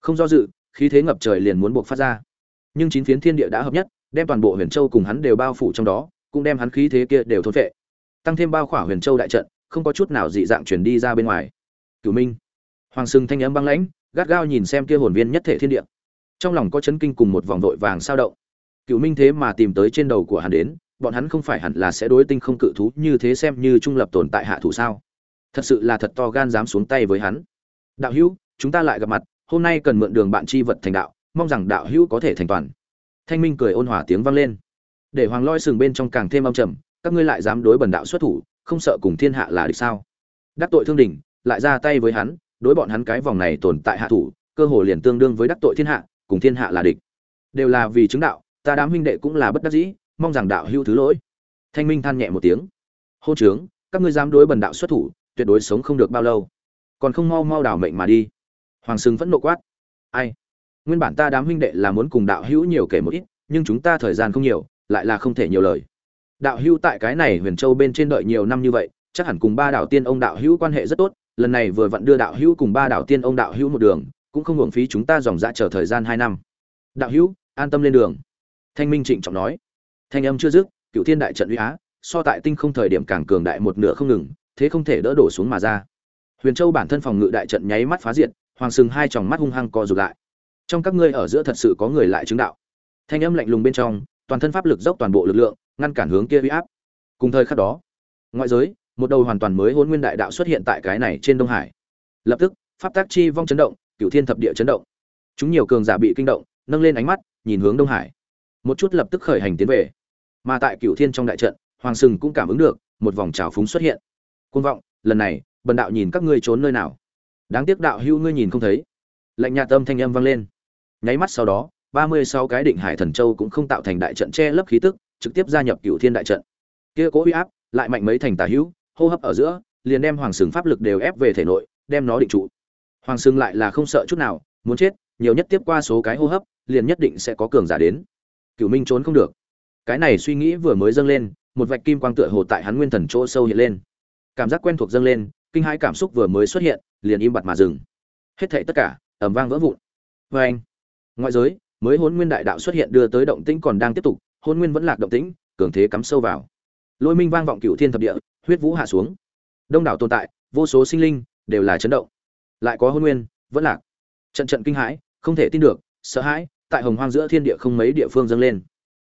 Không do dự, khí thế ngập trời liền muốn buộc phát ra. Nhưng chín phiến thiên địa đã hợp nhất, đem toàn bộ huyền châu cùng hắn đều bao phủ trong đó cũng đem hắn khí thế kia đều thôn phệ, tăng thêm bao khỏa huyền châu đại trận không có chút nào dị dạng chuyển đi ra bên ngoài. Cửu minh. Hoàng sừng thanh âm băng lãnh gắt gao nhìn xem kia hồn viên nhất thể thiên địa. Trong lòng có chấn kinh cùng một vòng vội vàng sao động. Cửu minh thế mà tìm tới trên đầu của hắn đến bọn hắn không phải hẳn là sẽ đối tinh không cự thú như thế xem như trung lập tồn tại hạ thủ sao? Thật sự là thật to gan dám xuống tay với hắn. Đạo hữu chúng ta lại gặp mặt hôm nay cần mượn đường bạn chi vật thành đạo mong rằng đạo hữu có thể thành toàn. Thanh minh cười ôn hòa tiếng vang lên để hoàng loi sừng bên trong càng thêm âm trầm, các ngươi lại dám đối bần đạo xuất thủ, không sợ cùng thiên hạ là địch sao? Đắc tội thương đỉnh, lại ra tay với hắn, đối bọn hắn cái vòng này tồn tại hạ thủ, cơ hồ liền tương đương với đắc tội thiên hạ, cùng thiên hạ là địch. Đều là vì chứng đạo, ta đám huynh đệ cũng là bất đắc dĩ, mong rằng đạo hưu thứ lỗi. Thanh minh than nhẹ một tiếng. Hô trướng các ngươi dám đối bần đạo xuất thủ, tuyệt đối sống không được bao lâu. Còn không mau mau đảo mệnh mà đi. Hoàng sừng vẫn nộ quát. Ai? Nguyên bản ta đám huynh đệ là muốn cùng đạo hữu nhiều kể một ít, nhưng chúng ta thời gian không nhiều lại là không thể nhiều lời. Đạo hữu tại cái này huyền châu bên trên đợi nhiều năm như vậy, chắc hẳn cùng ba đạo tiên ông đạo hữu quan hệ rất tốt, lần này vừa vặn đưa đạo hữu cùng ba đạo tiên ông đạo hữu một đường, cũng không hưởng phí chúng ta dòng dã chờ thời gian hai năm. Đạo hữu, an tâm lên đường. Thanh minh trịnh trọng nói. Thanh âm chưa dứt, cựu thiên đại trận uy á, so tại tinh không thời điểm càng cường đại một nửa không ngừng, thế không thể đỡ đổ xuống mà ra. Huyền châu bản thân phòng ngự đại trận nháy mắt phá diệt, hoàng sừng hai tròng mắt hung hăng co rụt lại. Trong các ngươi ở giữa thật sự có người lại chứng đạo. Thanh âm lạnh lùng bên trong toàn thân pháp lực dốc toàn bộ lực lượng, ngăn cản hướng kia uy áp. Cùng thời khắc đó, ngoại giới, một đầu hoàn toàn mới hôn nguyên đại đạo xuất hiện tại cái này trên đông hải. Lập tức, pháp tác chi vong chấn động cựu thiên thập địa chấn động. Chúng nhiều cường giả bị kinh động, nâng lên ánh mắt, nhìn hướng đông hải. Một chút lập tức khởi hành tiến về. Mà tại cựu thiên trong đại trận, hoàng sừng cũng cảm ứng được, một vòng trào phúng xuất hiện. Côn vọng, lần này, bần đạo nhìn các ngươi trốn nơi nào? Đáng tiếc đạo hữu ngươi nhìn không thấy. Lệnh nhạt tâm thanh âm vang lên. Nháy mắt sau đó ba mươi sáu cái định hải thần châu cũng không tạo thành đại trận che lấp khí tức, trực tiếp gia nhập cựu thiên đại trận. Kia cố uy áp, lại mạnh mấy thành tà hữu, hô hấp ở giữa, liền đem hoàng sừng pháp lực đều ép về thể nội, đem nó định trụ. Hoàng sừng lại là không sợ chút nào, muốn chết, nhiều nhất tiếp qua số cái hô hấp, liền nhất định sẽ có cường giả đến. Cửu minh trốn không được. Cái này suy nghĩ vừa mới dâng lên, một vạch kim quang tựa hồ tại hắn nguyên thần chỗ sâu hiện lên. Cảm giác quen thuộc dâng lên, kinh hãi cảm xúc vừa mới xuất hiện, liền im bặt mà dừng. Hết thảy tất cả, ầm vang vỡ vụn. Vê anh ngoại giới mới hôn nguyên đại đạo xuất hiện đưa tới động tĩnh còn đang tiếp tục hôn nguyên vẫn lạc động tĩnh, cường thế cắm sâu vào. Lôi minh vang vọng cựu thiên thập địa, huyết vũ hạ xuống. Đông đảo tồn tại, vô số sinh linh đều là chấn động. Lại có hôn nguyên, vẫn lạc. Trận trận kinh hãi, không thể tin được, sợ hãi, tại hồng hoang giữa thiên địa không mấy địa phương dâng lên.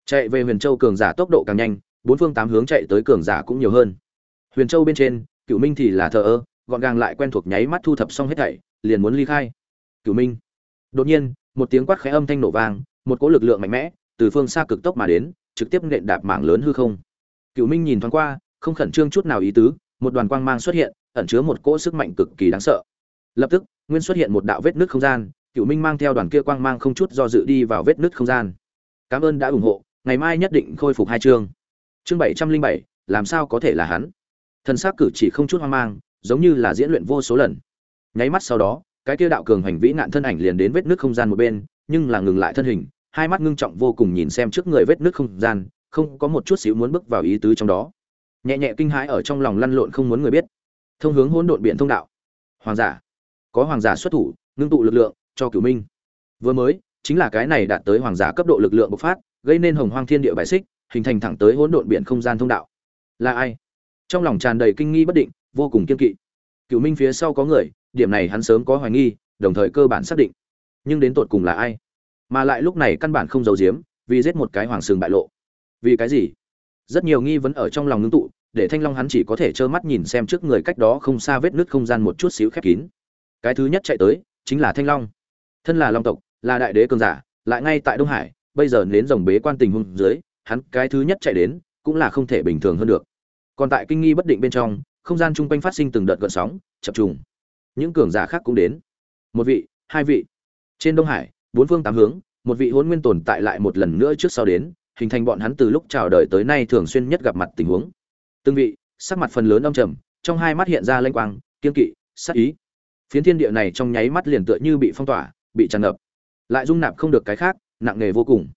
Chạy về huyền châu cường giả tốc độ càng nhanh, bốn phương tám hướng chạy tới cường giả cũng nhiều hơn. Huyền châu bên trên cựu minh thì là thờ ơ, gọn gàng lại quen thuộc nháy mắt thu thập xong hết thảy, liền muốn ly khai. Cựu minh. Đột nhiên một tiếng quát khẽ âm thanh nổ vang, một cỗ lực lượng mạnh mẽ từ phương xa cực tốc mà đến, trực tiếp nện đạp mảng lớn hư không. Cửu minh nhìn thoáng qua, không khẩn trương chút nào ý tứ, một đoàn quang mang xuất hiện, ẩn chứa một cỗ sức mạnh cực kỳ đáng sợ. Lập tức, nguyên xuất hiện một đạo vết nứt không gian cựu minh mang theo đoàn kia quang mang không chút do dự đi vào vết nứt không gian. Cảm ơn đã ủng hộ, ngày mai nhất định khôi phục hai chương. Chương bảy trăm linh bảy, làm sao có thể là hắn? Thân xác cử chỉ không chút hoang mang, giống như là diễn luyện vô số lần. Nháy mắt sau đó cái kia đạo cường hành vĩ nạn thân ảnh liền đến vết nước không gian một bên, nhưng là ngừng lại thân hình, hai mắt ngưng trọng vô cùng nhìn xem trước người vết nước không gian, không có một chút xíu muốn bước vào ý tứ trong đó. Nhẹ nhẹ kinh hãi ở trong lòng lăn lộn không muốn người biết. Thông hướng hỗn độn biển thông đạo. Hoàng giả. Có hoàng giả xuất thủ, ngưng tụ lực lượng, cho cửu minh. Vừa mới, chính là cái này đạt tới hoàng giả cấp độ lực lượng bộc phát, gây nên hồng hoang thiên địa bài xích, hình thành thẳng tới hỗn độn biển không gian thông đạo. Là ai? Trong lòng tràn đầy kinh nghi bất định, vô cùng kiên kỵ. Cửu minh phía sau có người điểm này hắn sớm có hoài nghi, đồng thời cơ bản xác định. Nhưng đến tột cùng là ai? Mà lại lúc này căn bản không giấu giếm, vì giết một cái hoàng sừng bại lộ. Vì cái gì? Rất nhiều nghi vấn ở trong lòng ngưng tụ, để thanh long hắn chỉ có thể trơ mắt nhìn xem trước người cách đó không xa vết nứt không gian một chút xíu khép kín. Cái thứ nhất chạy tới, chính là thanh long. Thân là long tộc, là đại đế cường giả, lại ngay tại đông hải, bây giờ đến rồng bế quan tình hung dưới, hắn cái thứ nhất chạy đến, cũng là không thể bình thường hơn được. Còn tại kinh nghi bất định bên trong, không gian chung quanh phát sinh từng đợt gợn sóng, chập trùng những cường giả khác cũng đến. Một vị, hai vị. Trên đông hải, bốn phương tám hướng, một vị hôn nguyên tồn tại lại một lần nữa trước sau đến, hình thành bọn hắn từ lúc chào đời tới nay thường xuyên nhất gặp mặt tình huống. Từng vị, sắc mặt phần lớn âm trầm, trong hai mắt hiện ra lanh quang, kiên kỵ sắc ý. Phiến thiên địa này trong nháy mắt liền tựa như bị phong tỏa, bị tràn ngập. Lại dung nạp không được cái khác, nặng nề vô cùng.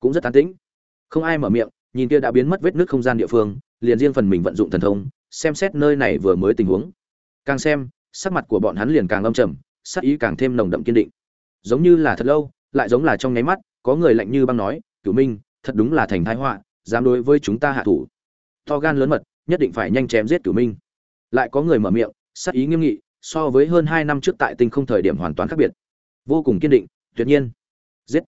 Cũng rất tán tĩnh. Không ai mở miệng, nhìn kia đã biến mất vết nước không gian địa phương, liền riêng phần mình vận dụng thần thông, xem xét nơi này vừa mới tình huống. Càng xem sắc mặt của bọn hắn liền càng âm trầm, sắc ý càng thêm nồng đậm kiên định. Giống như là thật lâu, lại giống là trong nháy mắt, có người lạnh như băng nói, cửu minh, thật đúng là thành thái họa, dám đối với chúng ta hạ thủ. To gan lớn mật, nhất định phải nhanh chém giết cửu minh. Lại có người mở miệng, sắc ý nghiêm nghị, so với hơn hai năm trước tại tinh không thời điểm hoàn toàn khác biệt. Vô cùng kiên định, tuyệt nhiên. Giết.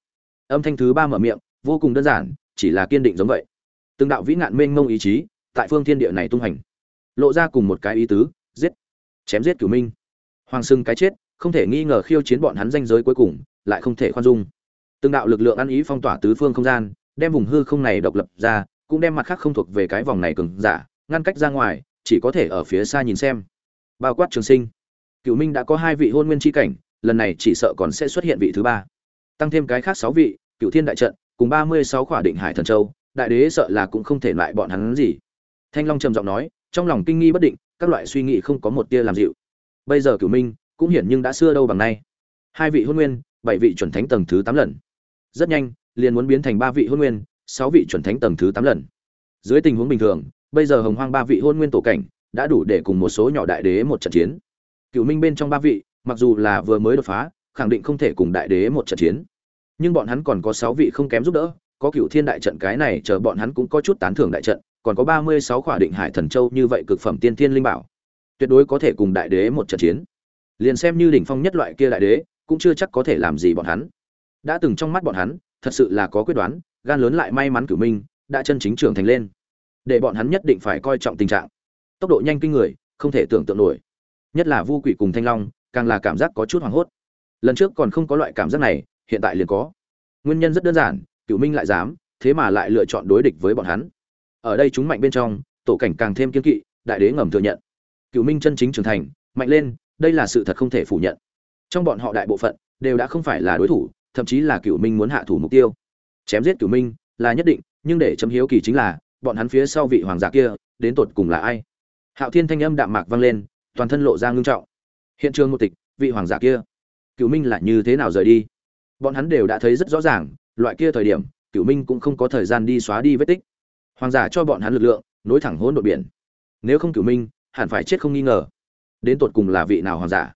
Âm thanh thứ ba mở miệng, vô cùng đơn giản, chỉ là kiên định giống vậy. Từng đạo vĩ nạn mênh mông ý chí, tại phương thiên địa này tung hành. Lộ ra cùng một cái ý tứ chém giết cửu minh. Hoàng sưng cái chết, không thể nghi ngờ khiêu chiến bọn hắn danh giới cuối cùng, lại không thể khoan dung. Từng đạo lực lượng ăn ý phong tỏa tứ phương không gian, đem vùng hư không này độc lập ra, cũng đem mặt khác không thuộc về cái vòng này cứng giả, ngăn cách ra ngoài, chỉ có thể ở phía xa nhìn xem. Bao quát trường sinh. Cựu minh đã có hai vị hôn nguyên tri cảnh, lần này chỉ sợ còn sẽ xuất hiện vị thứ ba. Tăng thêm cái khác sáu vị cựu thiên đại trận, cùng ba mươi sáu khỏa định hải thần châu, đại đế sợ là cũng không thể lại bọn hắn gì. Thanh long trầm giọng nói, trong lòng kinh nghi bất định các loại suy nghĩ không có một tia làm dịu. Bây giờ cửu minh cũng hiển nhưng đã xưa đâu bằng nay. Hai vị hôn nguyên, bảy vị chuẩn thánh tầng thứ tám lần. Rất nhanh, liền muốn biến thành ba vị hôn nguyên, sáu vị chuẩn thánh tầng thứ tám lần. Dưới tình huống bình thường, bây giờ hồng hoang ba vị hôn nguyên tổ cảnh đã đủ để cùng một số nhỏ đại đế một trận chiến. Cựu minh bên trong ba vị, mặc dù là vừa mới đột phá, khẳng định không thể cùng đại đế một trận chiến. Nhưng bọn hắn còn có sáu vị không kém giúp đỡ, có cựu thiên đại trận cái này, chờ bọn hắn cũng có chút tán thưởng đại trận còn có ba mươi sáu khỏa định hải thần châu như vậy cực phẩm tiên thiên linh bảo. Tuyệt đối có thể cùng đại đế một trận chiến. Liền xem như đỉnh phong nhất loại kia đại đế, cũng chưa chắc có thể làm gì bọn hắn. Đã từng trong mắt bọn hắn, thật sự là có quyết đoán, gan lớn lại may mắn cử minh, đã chân chính trưởng thành lên. Để bọn hắn nhất định phải coi trọng tình trạng. Tốc độ nhanh kinh người, không thể tưởng tượng nổi. Nhất là vu quỷ cùng thanh long, càng là cảm giác có chút hoảng hốt. Lần trước còn không có loại cảm giác này, hiện tại liền có. Nguyên nhân rất đơn giản, cửu minh lại dám, thế mà lại lựa chọn đối địch với bọn hắn ở đây chúng mạnh bên trong, tổ cảnh càng thêm kiên kỵ, đại đế ngầm thừa nhận. Cửu minh chân chính trưởng thành, mạnh lên, đây là sự thật không thể phủ nhận. Trong bọn họ đại bộ phận, đều đã không phải là đối thủ, thậm chí là cửu minh muốn hạ thủ mục tiêu. Chém giết cửu minh là nhất định, nhưng để chấm hiếu kỳ chính là, bọn hắn phía sau vị hoàng giả kia, đến tột cùng là ai? Hạo thiên thanh âm đạm mạc vang lên, toàn thân lộ ra ngưng trọng. Hiện trường một tịch, vị hoàng giả kia. Cửu minh là như thế nào rời đi? Bọn hắn đều đã thấy rất rõ ràng, loại kia thời điểm, cửu minh cũng không có thời gian đi xóa đi vết tích hoàng giả cho bọn hắn lực lượng, nối thẳng hỗn độn biển. Nếu không cửu minh, hẳn phải chết không nghi ngờ. Đến tột cùng là vị nào hoàng giả?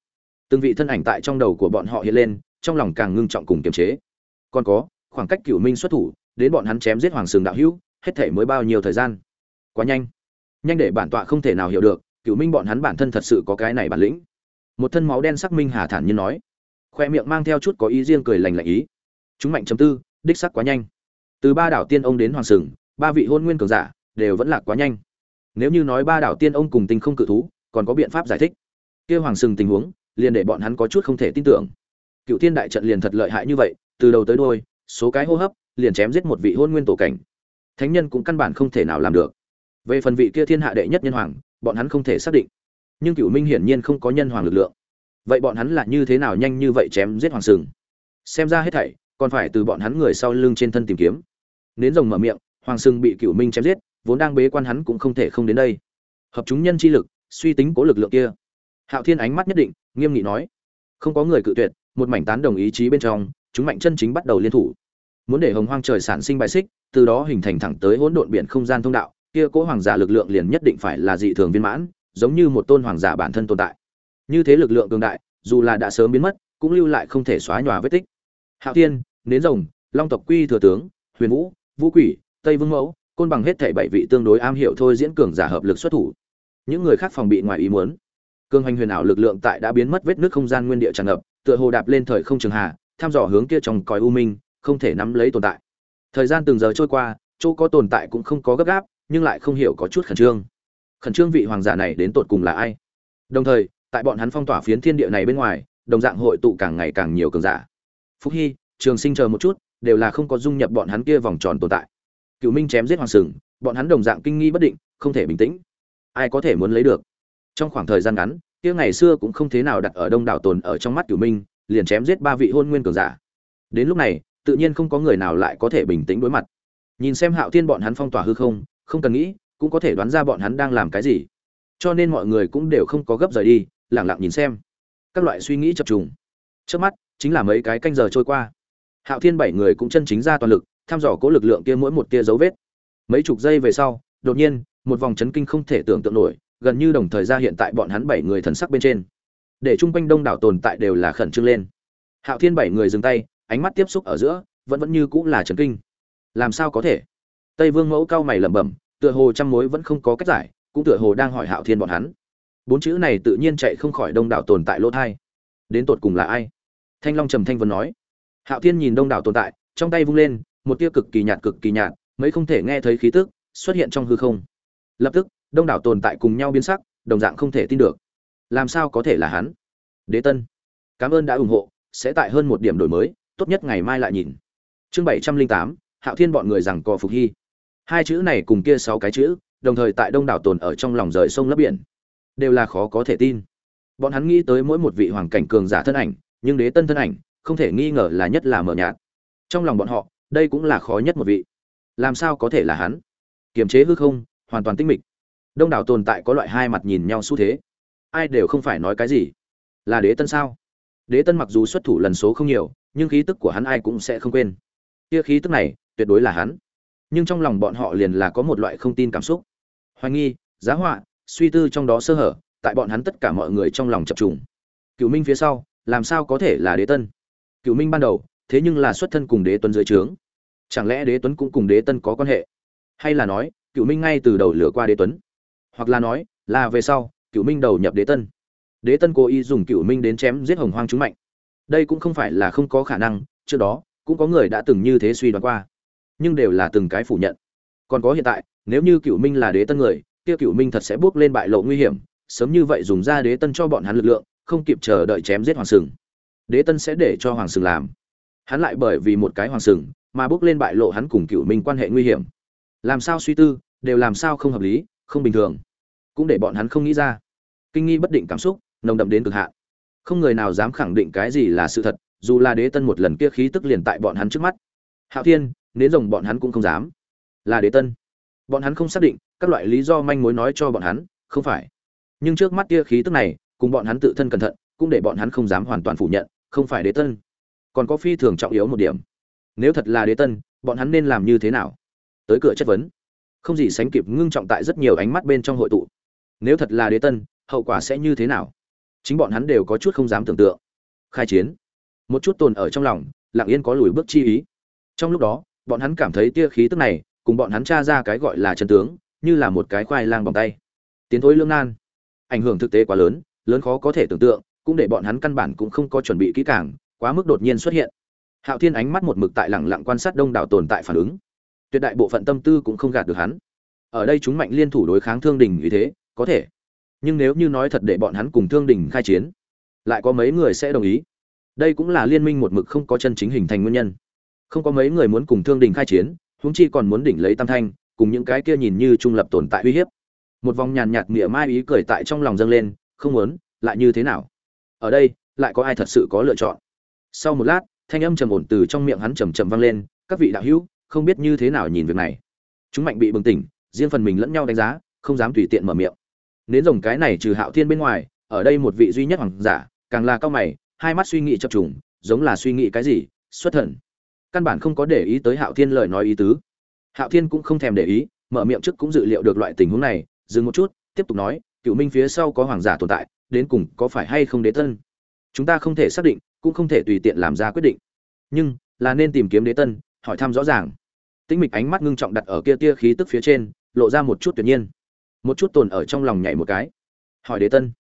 Từng vị thân ảnh tại trong đầu của bọn họ hiện lên, trong lòng càng ngưng trọng cùng kiềm chế. Còn có, khoảng cách cửu minh xuất thủ, đến bọn hắn chém giết hoàng sừng đạo hữu, hết thể mới bao nhiêu thời gian? Quá nhanh. Nhanh để bản tọa không thể nào hiểu được, cửu minh bọn hắn bản thân thật sự có cái này bản lĩnh. Một thân máu đen sắc minh hà thản nhiên nói. Khoe miệng mang theo chút có ý riêng cười lành lạnh ý. Chúng mạnh chấm tư, đích sắc quá nhanh. Từ ba đảo tiên ông đến hoàng sừng ba vị hôn nguyên cường giả đều vẫn là quá nhanh. Nếu như nói ba đảo tiên ông cùng tinh không cự thú, còn có biện pháp giải thích? Kia hoàng sừng tình huống, liền để bọn hắn có chút không thể tin tưởng. Cựu thiên đại trận liền thật lợi hại như vậy, từ đầu tới đôi số cái hô hấp liền chém giết một vị hôn nguyên tổ cảnh. Thánh nhân cũng căn bản không thể nào làm được. Về phần vị kia thiên hạ đệ nhất nhân hoàng, bọn hắn không thể xác định. Nhưng cựu minh hiển nhiên không có nhân hoàng lực lượng. Vậy bọn hắn là như thế nào nhanh như vậy chém giết hoàng sừng? Xem ra hết thảy còn phải từ bọn hắn người sau lưng trên thân tìm kiếm. Nến rồng mở miệng hoàng sừng bị cửu minh chém giết, vốn đang bế quan hắn cũng không thể không đến đây. Hợp chúng nhân chi lực, suy tính cố lực lượng kia. Hạo thiên ánh mắt nhất định, nghiêm nghị nói. Không có người cự tuyệt, một mảnh tán đồng ý chí bên trong, chúng mạnh chân chính bắt đầu liên thủ. Muốn để hồng hoang trời sản sinh bài xích, từ đó hình thành thẳng tới hỗn độn biển không gian thông đạo, kia cố hoàng giả lực lượng liền nhất định phải là dị thường viên mãn, giống như một tôn hoàng giả bản thân tồn tại. Như thế lực lượng cường đại, dù là đã sớm biến mất, cũng lưu lại không thể xóa nhòa vết tích. Hạo thiên, nến rồng, long tộc quy thừa tướng, huyền vũ vũ quỷ tây vương mẫu, côn bằng hết thảy bảy vị tương đối am hiểu thôi diễn cường giả hợp lực xuất thủ. Những người khác phòng bị ngoài ý muốn. Cường hành huyền ảo lực lượng tại đã biến mất vết nước không gian nguyên địa tràn ngập, tựa hồ đạp lên thời không trường hà thăm dò hướng kia trong còi u minh, không thể nắm lấy tồn tại. Thời gian từng giờ trôi qua, chỗ có tồn tại cũng không có gấp gáp, nhưng lại không hiểu có chút khẩn trương. Khẩn trương vị hoàng giả này đến tột cùng là ai? Đồng thời, tại bọn hắn phong tỏa phiến thiên địa này bên ngoài, đồng dạng hội tụ càng ngày càng nhiều cường giả. Phúc hy, trường sinh chờ một chút, đều là không có dung nhập bọn hắn kia vòng tròn tồn tại cựu minh chém giết hoàng sừng, bọn hắn đồng dạng kinh nghi bất định, không thể bình tĩnh. Ai có thể muốn lấy được? Trong khoảng thời gian ngắn, kia ngày xưa cũng không thế nào đặt ở đông đảo tồn ở trong mắt cửu minh, liền chém giết ba vị hôn nguyên cường giả. Đến lúc này, tự nhiên không có người nào lại có thể bình tĩnh đối mặt. Nhìn xem hạo thiên bọn hắn phong tỏa hư không không cần nghĩ, cũng có thể đoán ra bọn hắn đang làm cái gì. Cho nên mọi người cũng đều không có gấp rời đi lẳng lặng nhìn xem. Các loại suy nghĩ chập trùng. Trước mắt, chính là mấy cái canh giờ trôi qua. Hạo thiên bảy người cũng chân chính ra toàn lực thăm dò cố lực lượng kia mỗi một tia dấu vết. Mấy chục giây về sau, đột nhiên, một vòng chấn kinh không thể tưởng tượng nổi, gần như đồng thời ra hiện tại bọn hắn bảy người thần sắc bên trên. Để chung quanh đông đảo tồn tại đều là khẩn trương lên. Hạo thiên bảy người dừng tay, ánh mắt tiếp xúc ở giữa, vẫn vẫn như cũng là chấn kinh. Làm sao có thể? Tây vương mẫu cao mày lẩm bẩm, tựa hồ trăm mối vẫn không có cách giải, cũng tựa hồ đang hỏi hạo thiên bọn hắn. Bốn chữ này tự nhiên chạy không khỏi đông đảo tồn tại lỗ thai. Đến tột cùng là ai? Thanh long trầm thanh vân nói. Hạo thiên nhìn đông đảo tồn tại, trong tay vung lên một tia cực kỳ nhạt cực kỳ nhạt, mấy không thể nghe thấy khí tức xuất hiện trong hư không. Lập tức, đông đảo tồn tại cùng nhau biến sắc, đồng dạng không thể tin được. Làm sao có thể là hắn? Đế tân, cảm ơn đã ủng hộ, sẽ tại hơn một điểm đổi mới, tốt nhất ngày mai lại nhìn. Chương bảy trăm linh tám, hạo thiên bọn người rằng cò phục hy. Hai chữ này cùng kia sáu cái chữ, đồng thời tại đông đảo tồn ở trong lòng rời sông lấp biển, đều là khó có thể tin. Bọn hắn nghĩ tới mỗi một vị hoàng cảnh cường giả thân ảnh, nhưng đế tân thân ảnh, không thể nghi ngờ là nhất là mờ nhạt. Trong lòng bọn họ đây cũng là khó nhất một vị. Làm sao có thể là hắn? Kiềm chế hư không, hoàn toàn tinh mịch. Đông đảo tồn tại có loại hai mặt nhìn nhau xu thế. Ai đều không phải nói cái gì. Là đế tân sao? Đế tân mặc dù xuất thủ lần số không nhiều, nhưng khí tức của hắn ai cũng sẽ không quên. Kia khí tức này, tuyệt đối là hắn. Nhưng trong lòng bọn họ liền là có một loại không tin cảm xúc. Hoài nghi, giá họa, suy tư trong đó sơ hở, tại bọn hắn tất cả mọi người trong lòng chập trùng. Cựu minh phía sau, làm sao có thể là đế tân? Cựu minh ban đầu thế nhưng là xuất thân cùng đế tuấn dưới trướng. Chẳng lẽ đế tuấn cũng cùng đế tân có quan hệ? Hay là nói, cựu minh ngay từ đầu lửa qua đế tuấn? Hoặc là nói, là về sau, cựu minh đầu nhập đế tân. Đế tân cố ý dùng cựu minh đến chém giết hồng hoang chúng mạnh. Đây cũng không phải là không có khả năng, trước đó, cũng có người đã từng như thế suy đoán qua. Nhưng đều là từng cái phủ nhận. Còn có hiện tại, nếu như cựu minh là đế tân người, kia cựu minh thật sẽ bước lên bại lộ nguy hiểm, sớm như vậy dùng ra đế tân cho bọn hắn lực lượng, không kịp chờ đợi chém giết hoàng sừng. Đế tân sẽ để cho hoàng sừng làm hắn lại bởi vì một cái hoàng sừng mà bước lên bại lộ hắn cùng cựu minh quan hệ nguy hiểm. Làm sao suy tư, đều làm sao không hợp lý, không bình thường. Cũng để bọn hắn không nghĩ ra. Kinh nghi bất định cảm xúc, nồng đậm đến cực hạn. Không người nào dám khẳng định cái gì là sự thật, dù là đế tân một lần kia khí tức liền tại bọn hắn trước mắt. Hạo thiên, nến rồng bọn hắn cũng không dám. Là đế tân. Bọn hắn không xác định, các loại lý do manh mối nói cho bọn hắn, không phải. Nhưng trước mắt kia khí tức này, cùng bọn hắn tự thân cẩn thận, cũng để bọn hắn không dám hoàn toàn phủ nhận, không phải đế tân còn có phi thường trọng yếu một điểm. Nếu thật là đế tân, bọn hắn nên làm như thế nào? Tới cửa chất vấn. Không gì sánh kịp ngưng trọng tại rất nhiều ánh mắt bên trong hội tụ. Nếu thật là đế tân, hậu quả sẽ như thế nào? Chính bọn hắn đều có chút không dám tưởng tượng. Khai chiến. Một chút tồn ở trong lòng, lặng yên có lùi bước chi ý. Trong lúc đó, bọn hắn cảm thấy tia khí tức này, cùng bọn hắn tra ra cái gọi là chân tướng, như là một cái khoai lang bằng tay. Tiến thối lương nan. Ảnh hưởng thực tế quá lớn lớn khó có thể tưởng tượng, cũng để bọn hắn căn bản cũng không có chuẩn bị kỹ càng quá mức đột nhiên xuất hiện. Hạo thiên ánh mắt một mực tại lẳng lặng quan sát đông đảo tồn tại phản ứng. Tuyệt đại bộ phận tâm tư cũng không gạt được hắn. Ở đây chúng mạnh liên thủ đối kháng thương đình như thế, có thể. Nhưng nếu như nói thật để bọn hắn cùng thương đình khai chiến, lại có mấy người sẽ đồng ý? Đây cũng là liên minh một mực không có chân chính hình thành nguyên nhân. Không có mấy người muốn cùng thương đình khai chiến, huống chi còn muốn đỉnh lấy tam thanh, cùng những cái kia nhìn như trung lập tồn tại uy hiếp. Một vòng nhàn nhạt mỉa mai ý cười tại trong lòng dâng lên, không muốn, lại như thế nào? Ở đây, lại có ai thật sự có lựa chọn? Sau một lát, thanh âm trầm ổn từ trong miệng hắn trầm trầm vang lên, các vị đạo hữu, không biết như thế nào nhìn việc này. Chúng mạnh bị bừng tỉnh, riêng phần mình lẫn nhau đánh giá, không dám tùy tiện mở miệng. Nến rồng cái này trừ hạo thiên bên ngoài, ở đây một vị duy nhất hoàng giả, càng là cao mày, hai mắt suy nghĩ chập trùng, giống là suy nghĩ cái gì, xuất thần. Căn bản không có để ý tới hạo thiên lời nói ý tứ. Hạo thiên cũng không thèm để ý, mở miệng trước cũng dự liệu được loại tình huống này, dừng một chút, tiếp tục nói, cựu minh phía sau có hoàng giả tồn tại, đến cùng có phải hay không đế thân chúng ta không thể xác định cũng không thể tùy tiện làm ra quyết định. Nhưng, là nên tìm kiếm đế tân, hỏi thăm rõ ràng. Tĩnh mịch ánh mắt ngưng trọng đặt ở kia tia khí tức phía trên, lộ ra một chút tuyệt nhiên. Một chút tồn ở trong lòng nhảy một cái. Hỏi đế tân.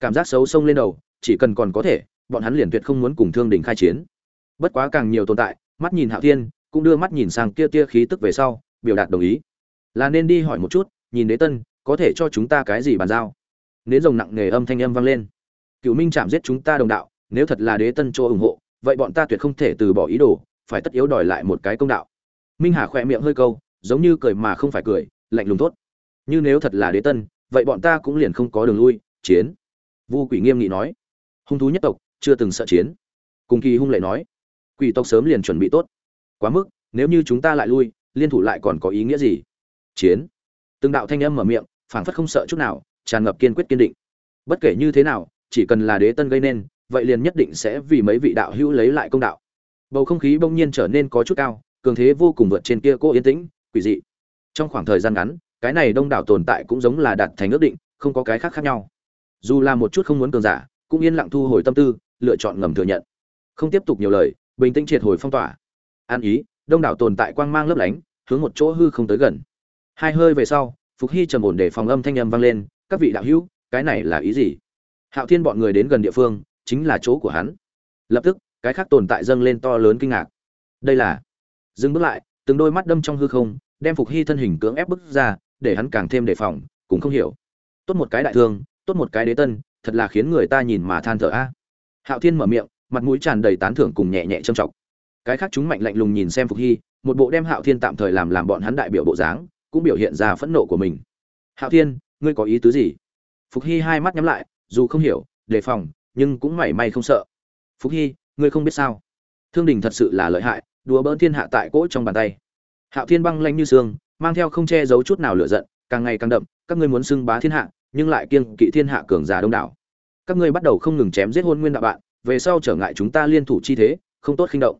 Cảm giác xấu xông lên đầu, chỉ cần còn có thể, bọn hắn liền tuyệt không muốn cùng thương đình khai chiến. Bất quá càng nhiều tồn tại, mắt nhìn hạo thiên, cũng đưa mắt nhìn sang kia tia khí tức về sau, biểu đạt đồng ý. Là nên đi hỏi một chút, nhìn đế tân, có thể cho chúng ta cái gì bàn giao? Nến rồng nặng nề âm thanh âm vang lên. Cựu minh chạm giết chúng ta đồng đạo nếu thật là đế tân chỗ ủng hộ, vậy bọn ta tuyệt không thể từ bỏ ý đồ, phải tất yếu đòi lại một cái công đạo. Minh hà khỏe miệng hơi câu, giống như cười mà không phải cười, lạnh lùng tốt như nếu thật là đế tân, vậy bọn ta cũng liền không có đường lui, chiến. Vu quỷ nghiêm nghị nói. Hung thú nhất tộc, chưa từng sợ chiến. Cùng kỳ hung lệ nói. Quỷ tộc sớm liền chuẩn bị tốt. Quá mức, nếu như chúng ta lại lui, liên thủ lại còn có ý nghĩa gì? Chiến. Từng đạo thanh âm mở miệng, phảng phất không sợ chút nào, tràn ngập kiên quyết kiên định. Bất kể như thế nào, chỉ cần là đế tân gây nên vậy liền nhất định sẽ vì mấy vị đạo hữu lấy lại công đạo. Bầu không khí bỗng nhiên trở nên có chút cao, cường thế vô cùng vượt trên kia cô yên tĩnh, quỷ dị. Trong khoảng thời gian ngắn, cái này đông đảo tồn tại cũng giống là đạt thành ước định, không có cái khác khác nhau. Dù là một chút không muốn cường giả, cũng yên lặng thu hồi tâm tư, lựa chọn ngầm thừa nhận. Không tiếp tục nhiều lời, bình tĩnh triệt hồi phong tỏa. An ý, đông đảo tồn tại quang mang lấp lánh, hướng một chỗ hư không tới gần. Hai hơi về sau, phục hy trầm ổn để phòng âm thanh âm vang lên, các vị đạo hữu, cái này là ý gì? Hạo thiên bọn người đến gần địa phương chính là chỗ của hắn. Lập tức, cái khác tồn tại dâng lên to lớn kinh ngạc. Đây là, dừng bước lại, từng đôi mắt đâm trong hư không, đem phục hy thân hình cưỡng ép bức ra, để hắn càng thêm đề phòng, cũng không hiểu. Tốt một cái đại thương, tốt một cái đế tân, thật là khiến người ta nhìn mà than thở a. Hạo thiên mở miệng, mặt mũi tràn đầy tán thưởng cùng nhẹ nhẹ trầm trọng cái khác chúng mạnh lạnh lùng nhìn xem phục hy, một bộ đem hạo thiên tạm thời làm làm bọn hắn đại biểu bộ dáng, cũng biểu hiện ra phẫn nộ của mình. Hạo thiên, ngươi có ý tứ gì? Phục hy hai mắt nhắm lại, dù không hiểu, đề phòng nhưng cũng mảy may không sợ. Phúc hy ngươi không biết sao? Thương đình thật sự là lợi hại đùa bỡn thiên hạ tại cỗ trong bàn tay. Hạo thiên băng lanh như sương, mang theo không che giấu chút nào lửa giận càng ngày càng đậm các ngươi muốn xưng bá thiên hạ nhưng lại kiêng kỵ thiên hạ cường giả đông đảo. Các ngươi bắt đầu không ngừng chém giết hôn nguyên đạo bạn về sau trở ngại chúng ta liên thủ chi thế không tốt khinh động.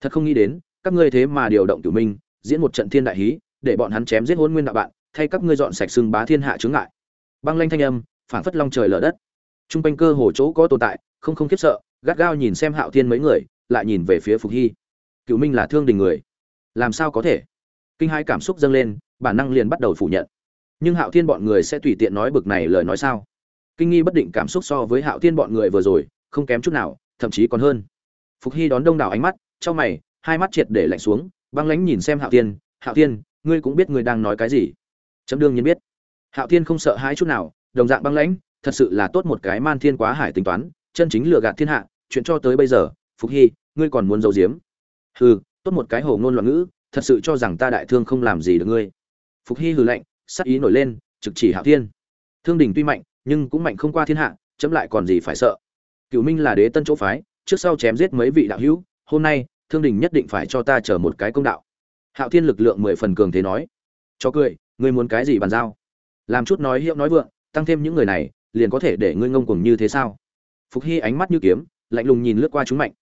Thật không nghĩ đến các ngươi thế mà điều động cửu minh diễn một trận thiên đại hí để bọn hắn chém giết hôn nguyên đạo bạn thay các ngươi dọn sạch xưng bá thiên hạ chướng ngại. Băng lanh thanh âm phảng phất long trời lở đất trung quanh cơ hồ chỗ có tồn tại, không không khiếp sợ, gắt gao nhìn xem hạo thiên mấy người, lại nhìn về phía phục hy. Cựu minh là thương đình người. Làm sao có thể? Kinh hai cảm xúc dâng lên, bản năng liền bắt đầu phủ nhận. Nhưng hạo thiên bọn người sẽ tùy tiện nói bực này lời nói sao? Kinh nghi bất định cảm xúc so với hạo thiên bọn người vừa rồi, không kém chút nào, thậm chí còn hơn. Phục hy đón đông đảo ánh mắt, trong mày, hai mắt triệt để lạnh xuống, băng lãnh nhìn xem hạo thiên. Hạo thiên, ngươi cũng biết ngươi đang nói cái gì? Chấm đương nhiên biết. Hạo thiên không sợ hãi chút nào, đồng dạng băng lãnh thật sự là tốt một cái man thiên quá hải tính toán, chân chính lừa gạt thiên hạ, chuyện cho tới bây giờ, phục hy, ngươi còn muốn giấu giếm? Hừ, tốt một cái hồ ngôn loạn ngữ, thật sự cho rằng ta đại thương không làm gì được ngươi. Phục hy hừ lạnh, sắc ý nổi lên, trực chỉ hạo thiên. Thương đình tuy mạnh, nhưng cũng mạnh không qua thiên hạ, chấm lại còn gì phải sợ? Cựu minh là đế tân chỗ phái, trước sau chém giết mấy vị đạo hữu, hôm nay, thương đình nhất định phải cho ta chờ một cái công đạo. Hạo thiên lực lượng mười phần cường thế nói. Cho cười, ngươi muốn cái gì bàn giao? Làm chút nói hiệu nói vượng, tăng thêm những người này liền có thể để ngươi ngông cuồng như thế sao? Phục hy ánh mắt như kiếm, lạnh lùng nhìn lướt qua chúng mạnh.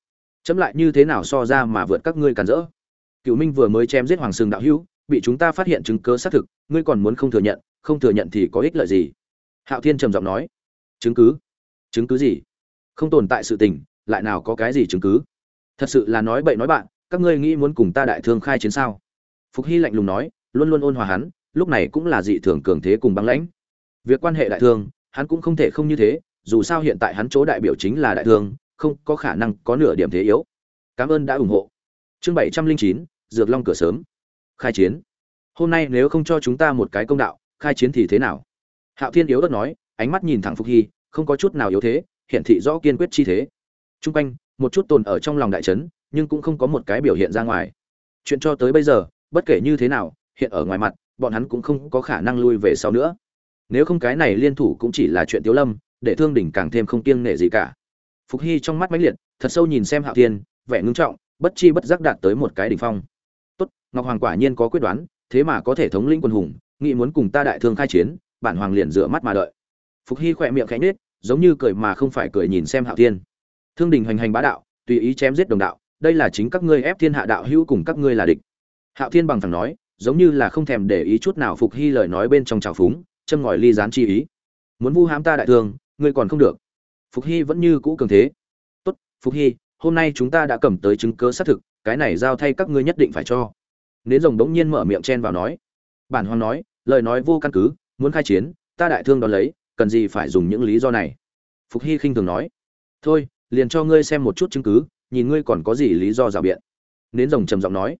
Chấm lại như thế nào so ra mà vượt các ngươi cản rỡ? Cựu minh vừa mới chém giết hoàng sừng đạo hữu, bị chúng ta phát hiện chứng cớ xác thực, ngươi còn muốn không thừa nhận, không thừa nhận thì có ích lợi gì? Hạo thiên trầm giọng nói. Chứng cứ? Chứng cứ gì? Không tồn tại sự tình, lại nào có cái gì chứng cứ? Thật sự là nói bậy nói bạn, các ngươi nghĩ muốn cùng ta đại thương khai chiến sao? Phục hy lạnh lùng nói, luôn luôn ôn hòa hắn, lúc này cũng là dị thường cường thế cùng băng lãnh. Việc quan hệ đại thương hắn cũng không thể không như thế, dù sao hiện tại hắn chỗ đại biểu chính là đại thương, không có khả năng có nửa điểm thế yếu. Cảm ơn đã ủng hộ. Chương bảy trăm linh chín, dược long cửa sớm. Khai chiến. Hôm nay nếu không cho chúng ta một cái công đạo, khai chiến thì thế nào? Hạo thiên yếu ớt nói, ánh mắt nhìn thẳng phục hy, không có chút nào yếu thế hiện thị rõ kiên quyết chi thế. T r u n g quanh, một chút tồn ở trong lòng đại trấn, nhưng cũng không có một cái biểu hiện ra ngoài. Chuyện cho tới bây giờ, bất kể như thế nào, hiện ở ngoài mặt, bọn hắn cũng không có khả năng lui về sau nữa nếu không cái này liên thủ cũng chỉ là chuyện tiếu lâm, để thương đỉnh càng thêm không kiêng nể gì cả. Phục hy trong mắt mãnh liệt, thật sâu nhìn xem hạo thiên, vẻ ngưng trọng, bất chi bất giác đạt tới một cái đỉnh phong. Tốt, ngọc hoàng quả nhiên có quyết đoán, thế mà có thể thống lĩnh quân hùng, nghĩ muốn cùng ta đại thương khai chiến, bản hoàng liền rửa mắt mà đợi. Phục hy khỏe miệng khẽ nết giống như cười mà không phải cười nhìn xem hạo thiên. Thương đình hoành hành bá đạo, tùy ý chém giết đồng đạo, đây là chính các ngươi ép thiên hạ đạo hữu cùng các ngươi là địch. Hạo thiên bằng thẳng nói, giống như là không thèm để ý chút nào phục hy lời nói bên trong trào phúng châm ngòi ly gián chi ý. Muốn vu hãm ta đại thương ngươi còn không được. Phục hy vẫn như cũ cường thế. Tốt, phục hy, hôm nay chúng ta đã cầm tới chứng cớ xác thực, cái này giao thay các ngươi nhất định phải cho. Nến rồng đống nhiên mở miệng chen vào nói. Bản hoàng nói, lời nói vô căn cứ, muốn khai chiến, ta đại thương đón lấy, cần gì phải dùng những lý do này? Phục hy khinh thường nói. Thôi, liền cho ngươi xem một chút chứng cứ, nhìn ngươi còn có gì lý do rào biện. Nến rồng trầm giọng nói.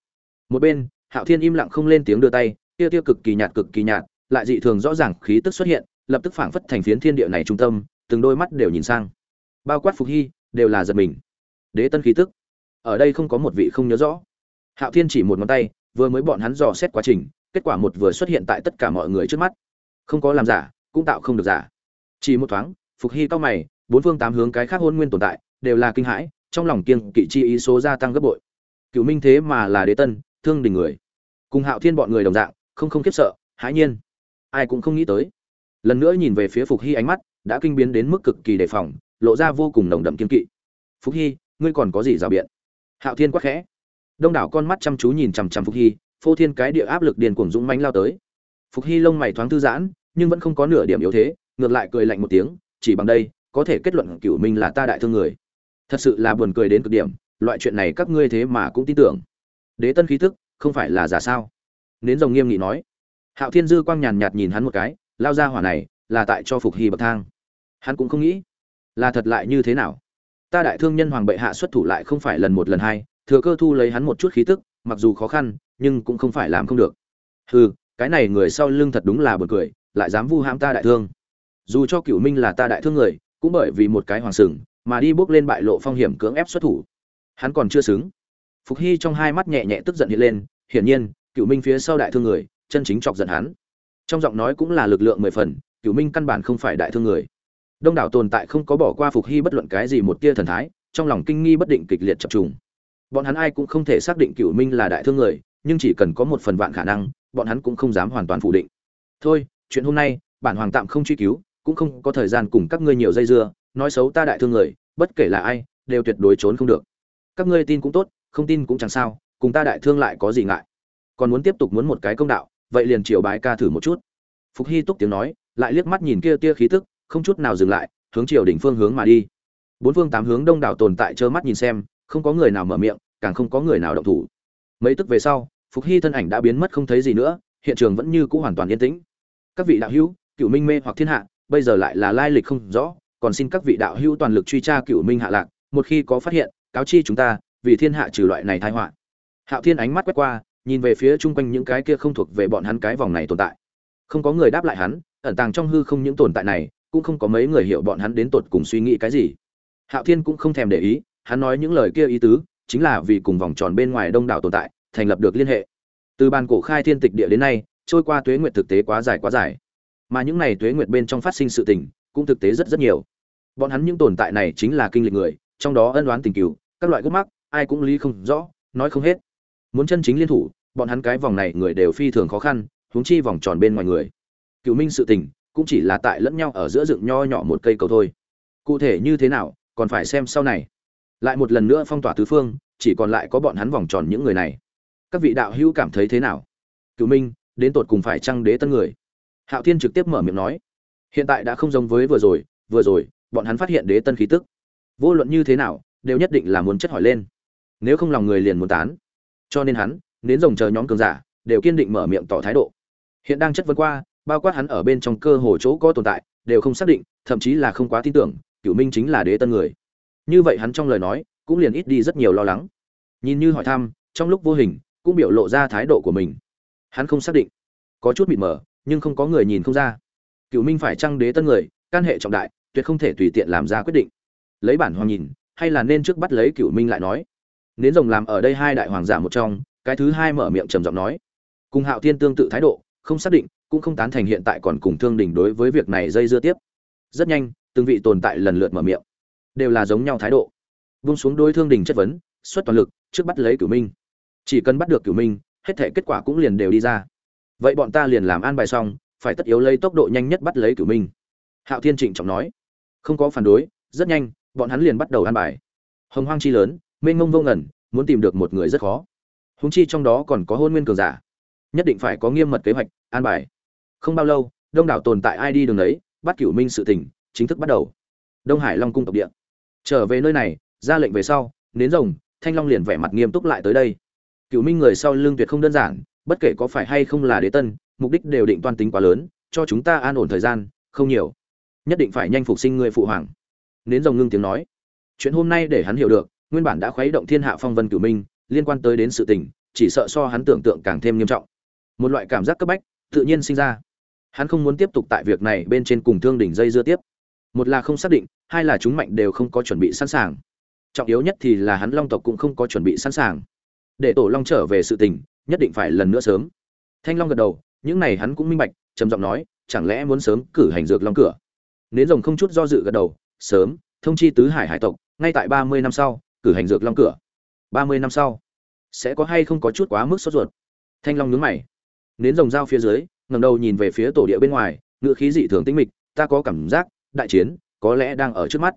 Một bên, hạo thiên im lặng không lên tiếng đưa tay, tia tia cực kỳ nhạt cực kỳ nhạt lại dị thường rõ ràng khí tức xuất hiện, lập tức phảng phất thành phiến thiên địa này trung tâm, từng đôi mắt đều nhìn sang. Bao quát phục hy, đều là giật mình. Đế tân khí tức. Ở đây không có một vị không nhớ rõ. Hạo thiên chỉ một ngón tay, vừa mới bọn hắn dò xét quá trình, kết quả một vừa xuất hiện tại tất cả mọi người trước mắt. Không có làm giả, cũng tạo không được giả. Chỉ một thoáng, phục hy cao mày, bốn phương tám hướng cái khác hôn nguyên tồn tại, đều là kinh hãi, trong lòng kiên kỵ chi ý số gia tăng gấp bội. Cựu minh thế mà là đế tân, thương đình người. Cùng hạo thiên bọn người đồng dạng, không không khiếp sợ, hãi nhiên ai cũng không nghĩ tới. Lần nữa nhìn về phía phục hy ánh mắt đã kinh biến đến mức cực kỳ đề phòng, lộ ra vô cùng nồng đậm kiên kỵ. Phục hy, ngươi còn có gì rào biện? Hạo thiên quắc khẽ. Đông đảo con mắt chăm chú nhìn chằm chằm phục hy, phô thiên cái địa áp lực điền cuồng dũng mãnh lao tới. Phục hy lông mày thoáng thư giãn, nhưng vẫn không có nửa điểm yếu thế, ngược lại cười lạnh một tiếng, chỉ bằng đây, có thể kết luận cửu minh là ta đại thương người. Thật sự là buồn cười đến cực điểm, loại chuyện này các ngươi thế mà cũng tin tưởng. Đế tân khí thức không phải là giả sao? Nến rồng nghiêm nghị nói hạo thiên dư quang nhàn nhạt nhìn hắn một cái, lao ra hỏa này, là tại cho phục hy bậc thang. Hắn cũng không nghĩ, là thật lại như thế nào. Ta đại thương nhân hoàng bệ hạ xuất thủ lại không phải lần một lần hai, thừa cơ thu lấy hắn một chút khí tức, mặc dù khó khăn, nhưng cũng không phải làm không được. Hừ, cái này người sau lưng thật đúng là buồn cười, lại dám vu hãm ta đại thương. Dù cho cựu minh là ta đại thương người, cũng bởi vì một cái hoàng sừng, mà đi bước lên bại lộ phong hiểm cưỡng ép xuất thủ. Hắn còn chưa xứng. Phục hy trong hai mắt nhẹ nhẹ tức giận hiện lên, hiển nhiên cựu minh phía sau đại thương người chân chính chọc giận hắn. Trong giọng nói cũng là lực lượng mười phần cựu minh căn bản không phải đại thương người. Đông đảo tồn tại không có bỏ qua phục hy bất luận cái gì một tia thần thái, trong lòng kinh nghi bất định kịch liệt chập trùng. Bọn hắn ai cũng không thể xác định cựu minh là đại thương người, nhưng chỉ cần có một phần vạn khả năng, bọn hắn cũng không dám hoàn toàn phủ định. Thôi, chuyện hôm nay, bản hoàng tạm không truy cứu, cũng không có thời gian cùng các ngươi nhiều dây dưa, nói xấu ta đại thương người, bất kể là ai, đều tuyệt đối trốn không được. Các ngươi tin cũng tốt, không tin cũng chẳng sao, cùng ta đại thương lại có gì ngại. Còn muốn tiếp tục muốn một cái công đạo vậy liền triều bái ca thử một chút. Phục hy túc tiếng nói, lại liếc mắt nhìn kia tia khí tức, không chút nào dừng lại, hướng triều đỉnh phương hướng mà đi. Bốn phương tám hướng đông đảo tồn tại trơ mắt nhìn xem, không có người nào mở miệng, càng không có người nào động thủ. Mấy tức về sau, phục hy thân ảnh đã biến mất không thấy gì nữa, hiện trường vẫn như cũ hoàn toàn yên tĩnh. Các vị đạo hữu, cựu minh mê hoặc thiên hạ, bây giờ lại là lai lịch không rõ, còn xin các vị đạo hữu toàn lực truy tra cựu minh hạ lạc, một khi có phát hiện, cáo chi chúng ta, vì thiên hạ trừ loại này tai họa. Hạo thiên ánh mắt quét qua nhìn về phía chung quanh những cái kia không thuộc về bọn hắn cái vòng này tồn tại. Không có người đáp lại hắn, ẩn tàng trong hư không những tồn tại này, cũng không có mấy người hiểu bọn hắn đến tột cùng suy nghĩ cái gì. Hạo thiên cũng không thèm để ý, hắn nói những lời kia ý tứ, chính là vì cùng vòng tròn bên ngoài đông đảo tồn tại, thành lập được liên hệ. Từ bàn cổ khai thiên tịch địa đến nay, trôi qua tuế nguyệt thực tế quá dài quá dài. Mà những này tuế nguyệt bên trong phát sinh sự tình, cũng thực tế rất rất nhiều. Bọn hắn những tồn tại này chính là kinh lịch người, trong đó ân đoán tình cừu các loại gốc mắc, ai cũng lý không rõ, nói không hết muốn chân chính liên thủ, bọn hắn cái vòng này người đều phi thường khó khăn, huống chi vòng tròn bên ngoài người. Cựu minh sự tình, cũng chỉ là tại lẫn nhau ở giữa dựng nho nhỏ một cây cầu thôi. Cụ thể như thế nào, còn phải xem sau này. Lại một lần nữa phong tỏa tứ phương, chỉ còn lại có bọn hắn vòng tròn những người này. Các vị đạo hữu cảm thấy thế nào? Cựu minh, đến tột cùng phải trăng đế tân người? Hạo thiên trực tiếp mở miệng nói. Hiện tại đã không giống với vừa rồi vừa rồi, bọn hắn phát hiện đế tân khí tức. Vô luận như thế nào, đều nhất định là muốn chất hỏi lên. Nếu không lòng người liền muốn tán cho nên hắn đến rồng chờ nhóm cường giả, đều kiên định mở miệng tỏ thái độ. Hiện đang chất vấn qua, bao quát hắn ở bên trong cơ hồ chỗ có tồn tại, đều không xác định, thậm chí là không quá tin tưởng, cửu minh chính là đế tân người. Như vậy hắn trong lời nói, cũng liền ít đi rất nhiều lo lắng. Nhìn như hỏi thăm, trong lúc vô hình, cũng biểu lộ ra thái độ của mình. Hắn không xác định. Có chút mịt mờ, nhưng không có người nhìn không ra. Cửu minh phải trăng đế tân người, can hệ trọng đại, tuyệt không thể tùy tiện làm ra quyết định. Lấy bản hoàng nhìn, hay là nên trước bắt lấy cửu minh lại nói nến rồng làm ở đây hai đại hoàng giả một trong, cái thứ hai mở miệng trầm giọng nói. Cùng hạo thiên tương tự thái độ, không xác định, cũng không tán thành hiện tại còn cùng thương đình đối với việc này dây dưa tiếp. Rất nhanh, từng vị tồn tại lần lượt mở miệng. Đều là giống nhau thái độ. Vung xuống đối thương đình chất vấn, xuất toàn lực, trước bắt lấy cửu minh. Chỉ cần bắt được cửu minh, hết thể kết quả cũng liền đều đi ra. Vậy bọn ta liền làm an bài xong, phải tất yếu lấy tốc độ nhanh nhất bắt lấy cửu minh. Hạo thiên trịnh trọng nói. Không có phản đối, rất nhanh, bọn hắn liền bắt đầu an bài. Hồng hoang chi lớn mênh mông vô ngẩn muốn tìm được một người rất khó. Húng chi trong đó còn có hôn nguyên cường giả. Nhất định phải có nghiêm mật kế hoạch, an bài. Không bao lâu, đông đảo tồn tại ai đi đường đấy bắt cửu minh sự tình chính thức bắt đầu. Đông hải long cung tộc địa. Trở về nơi này, ra lệnh về sau, nến rồng, thanh long liền vẻ mặt nghiêm túc lại tới đây. Cửu minh người sau lương tuyệt không đơn giản, bất kể có phải hay không là đế tân, mục đích đều định toan tính quá lớn, cho chúng ta an ổn thời gian, không nhiều. Nhất định phải nhanh phục sinh người phụ hoàng. Nến rồng ngưng tiếng nói. Chuyện hôm nay để hắn hiểu được nguyên bản đã khuấy động thiên hạ phong vân cửu minh, liên quan tới đến sự tình, chỉ sợ so hắn tưởng tượng càng thêm nghiêm trọng. Một loại cảm giác cấp bách, tự nhiên sinh ra. Hắn không muốn tiếp tục tại việc này bên trên cùng thương đỉnh dây dưa tiếp. Một là không xác định, hai là chúng mạnh đều không có chuẩn bị sẵn sàng. Trọng yếu nhất thì là hắn long tộc cũng không có chuẩn bị sẵn sàng. Để tổ long trở về sự tình, nhất định phải lần nữa sớm. Thanh long gật đầu, những này hắn cũng minh bạch, trầm giọng nói, chẳng lẽ muốn sớm cử hành dược long cửa? Nến rồng không chút do dự gật đầu, sớm, thông chi tứ hải hải tộc, ngay tại ba mươi năm sau cử hành dược long cửa. Ba mươi năm sau, sẽ có hay không có chút quá mức sốt ruột? Thanh long nhướng mày. Nến rồng dao phía dưới, ngẩng đầu nhìn về phía tổ địa bên ngoài ngựa khí dị thường tĩnh mịch, ta có cảm giác, đại chiến có lẽ đang ở trước mắt.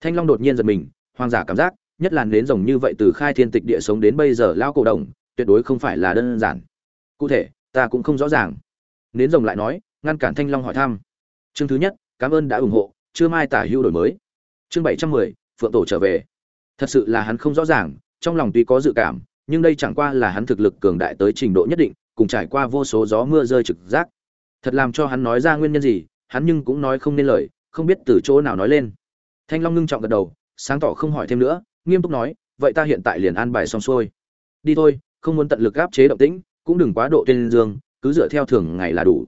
Thanh long đột nhiên giật mình hoàng giả cảm giác, nhất là nến rồng như vậy từ khai thiên tịch địa sống đến bây giờ lao cổ đồng, tuyệt đối không phải là đơn giản. Cụ thể, ta cũng không rõ ràng. Nến rồng lại nói, ngăn cản thanh long hỏi thăm. Chương thứ nhất, cảm ơn đã ủng hộ chưa mai tả hưu đổi mới. Chương bảy trăm mười, phượng tổ trở về thật sự là hắn không rõ ràng, trong lòng tuy có dự cảm, nhưng đây chẳng qua là hắn thực lực cường đại tới trình độ nhất định, cùng trải qua vô số gió mưa rơi trực giác. Thật làm cho hắn nói ra nguyên nhân gì, hắn nhưng cũng nói không nên lời, không biết từ chỗ nào nói lên. Thanh long ngưng trọng gật đầu, sáng tỏ không hỏi thêm nữa, nghiêm túc nói, vậy ta hiện tại liền an bài xong xuôi. Đi thôi, không muốn tận lực áp chế động tĩnh, cũng đừng quá độ tên dương, cứ dựa theo thường ngày là đủ.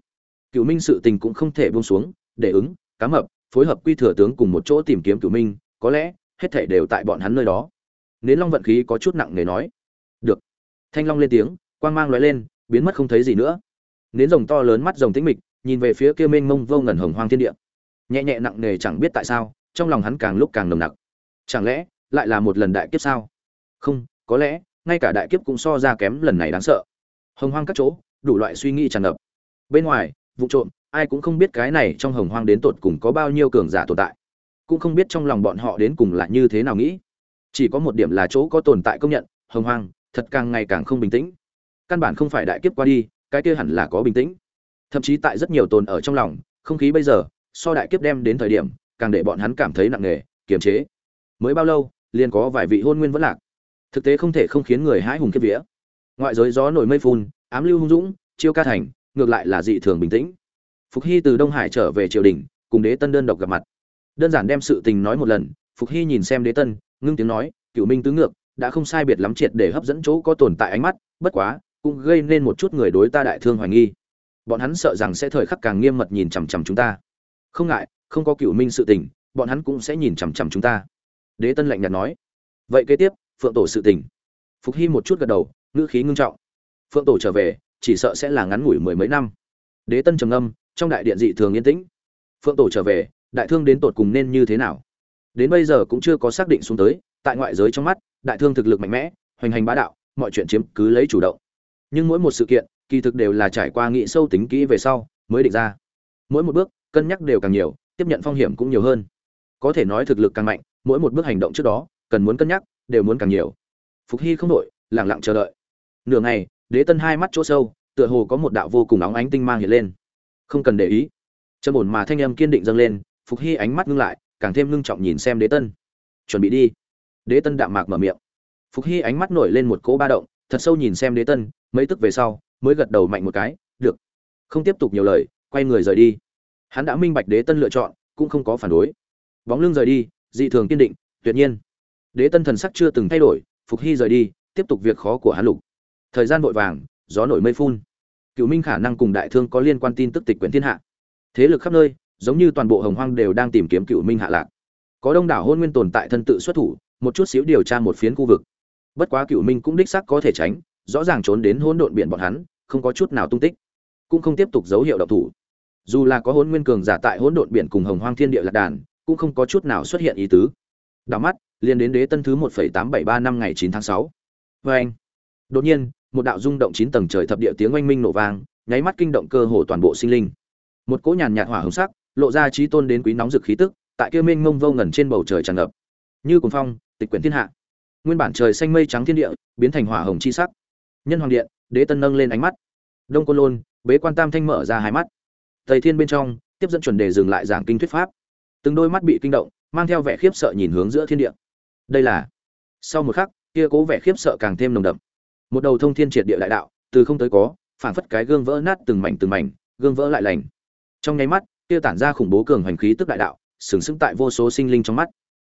Cựu minh sự tình cũng không thể buông xuống, để ứng, cá mập, phối hợp quy thừa tướng cùng một chỗ tìm kiếm cựu minh, có lẽ hết thảy đều tại bọn hắn nơi đó. Nến long vận khí có chút nặng nề nói. Được. Thanh long lên tiếng, quang mang lóe lên, biến mất không thấy gì nữa. Nến rồng to lớn mắt rồng tĩnh mịch, nhìn về phía kia mênh mông vô ngần hồng hoang thiên địa. Nhẹ nhẹ nặng nề chẳng biết tại sao, trong lòng hắn càng lúc càng nồng nặc. Chẳng lẽ, lại là một lần đại kiếp sao? Không, có lẽ, ngay cả đại kiếp cũng so ra kém lần này đáng sợ. Hồng hoang các chỗ, đủ loại suy nghĩ tràn ngập. Bên ngoài, vụ trộm, ai cũng không biết cái này trong hồng hoang đến tột cùng có bao nhiêu cường giả tồn tại cũng không biết trong lòng bọn họ đến cùng là như thế nào nghĩ. Chỉ có một điểm là chỗ có tồn tại công nhận, hồng hoang, thật càng ngày càng không bình tĩnh. Căn bản không phải đại kiếp qua đi, cái kia hẳn là có bình tĩnh. Thậm chí tại rất nhiều tồn ở trong lòng, không khí bây giờ, so đại kiếp đem đến thời điểm, càng để bọn hắn cảm thấy nặng nề, kiềm chế. Mới bao lâu, liền có vài vị hôn nguyên vẫn lạc. Thực tế không thể không khiến người hãi hùng kiếp vía. Ngoại giới gió nổi mây phun, ám lưu hung dũng, chiêu ca thành, ngược lại là dị thường bình tĩnh. Phục hy từ đông hải trở về triều đình, cùng đế tân đơn độc gặp mặt đơn giản đem sự tình nói một lần, phục hy nhìn xem đế tân, ngưng tiếng nói cựu minh tứ ngược, đã không sai biệt lắm triệt để hấp dẫn chỗ có tồn tại ánh mắt, bất quá, cũng gây nên một chút người đối ta đại thương hoài nghi. Bọn hắn sợ rằng sẽ thời khắc càng nghiêm mật nhìn chằm chằm chúng ta. Không ngại, không có cựu minh sự tình, bọn hắn cũng sẽ nhìn chằm chằm chúng ta. Đế tân lạnh nhạt nói. Vậy kế tiếp, phượng tổ sự tình. Phục hy một chút gật đầu, ngữ khí ngưng trọng. Phượng tổ trở về, chỉ sợ sẽ là ngắn ngủi mười mấy năm. Đế tân trầm âm trong đại điện dị thường yên tĩnh. Phượng tổ trở về đại thương đến tột cùng nên như thế nào? Đến bây giờ cũng chưa có xác định xuống tới, tại ngoại giới trong mắt, đại thương thực lực mạnh mẽ, hoành hành bá đạo, mọi chuyện chiếm cứ lấy chủ động. Nhưng mỗi một sự kiện, kỳ thực đều là trải qua nghị sâu tính kỹ về sau, mới định ra. Mỗi một bước, cân nhắc đều càng nhiều, tiếp nhận phong hiểm cũng nhiều hơn. Có thể nói thực lực càng mạnh, mỗi một bước hành động trước đó, cần muốn cân nhắc, đều muốn càng nhiều. Phục hy không đội lẳng lặng chờ đợi. Nửa ngày, đế tân hai mắt chỗ sâu, tựa hồ có một đạo vô cùng óng ánh tinh mang hiện lên. Không cần để ý. Chân ổn mà thanh âm kiên định dâng lên phục hy ánh mắt ngưng lại, càng thêm ngưng trọng nhìn xem đế tân. Chuẩn bị đi. Đế tân đạm mạc mở miệng. Phục hy ánh mắt nổi lên một cỗ ba động, thật sâu nhìn xem đế tân, mấy tức về sau, mới gật đầu mạnh một cái, được. Không tiếp tục nhiều lời, quay người rời đi. Hắn đã minh bạch đế tân lựa chọn, cũng không có phản đối. Bóng lưng rời đi, dị thường kiên định, tuyệt nhiên. Đế tân thần sắc chưa từng thay đổi, phục hy rời đi, tiếp tục việc khó của hắn lục. Thời gian vội vàng, gió nổi mây phun. Cựu minh khả năng cùng đại thương có liên quan tin tức tịch quyển thiên hạ. Thế lực khắp nơi giống như toàn bộ hồng hoang đều đang tìm kiếm cựu minh hạ lạc. Có đông đảo hôn nguyên tồn tại thân tự xuất thủ, một chút xíu điều tra một phiến khu vực. Bất quá cựu minh cũng đích xác có thể tránh, rõ ràng trốn đến hỗn độn biển bọn hắn, không có chút nào tung tích, cũng không tiếp tục dấu hiệu độc thủ. Dù là có hôn nguyên cường giả tại hỗn độn biển cùng hồng hoang thiên địa lạc đàn, cũng không có chút nào xuất hiện ý tứ. Đảo mắt, liền đến đế tân thứ một phẩy tám bảy ba năm ngày chín tháng sáu. Vê anh, đột nhiên, một đạo rung động chín tầng trời thập địa tiếng oanh minh nổ vang, nháy mắt kinh động cơ hồ toàn bộ sinh linh. Một cỗ nhàn nhạt hỏa hồng sắc lộ ra trí tôn đến quý nóng rực khí tức, tại kia minh mông vô ngẩn trên bầu trời tràn ngập. Như cuồng phong, tịch quyển thiên hạ. Nguyên bản trời xanh mây trắng thiên địa, biến thành hỏa hồng chi sắc. Nhân hoàng điện, đế tân nâng lên ánh mắt. Đông côn lôn, bế quan tam thanh mở ra hai mắt. Tây thiên bên trong, tiếp dẫn chuẩn đề dừng lại giảng kinh thuyết pháp. Từng đôi mắt bị kinh động, mang theo vẻ khiếp sợ nhìn hướng giữa thiên địa. Đây là, sau một khắc, kia cố vẻ khiếp sợ càng thêm nồng đậm. Một đầu thông thiên triệt địa đại đạo, từ không tới có, phảng phất cái gương vỡ nát từng mảnh từng mảnh, gương vỡ lại lành. Trong nháy mắt kia tản ra khủng bố cường hành khí tức đại đạo, sừng sững tại vô số sinh linh trong mắt.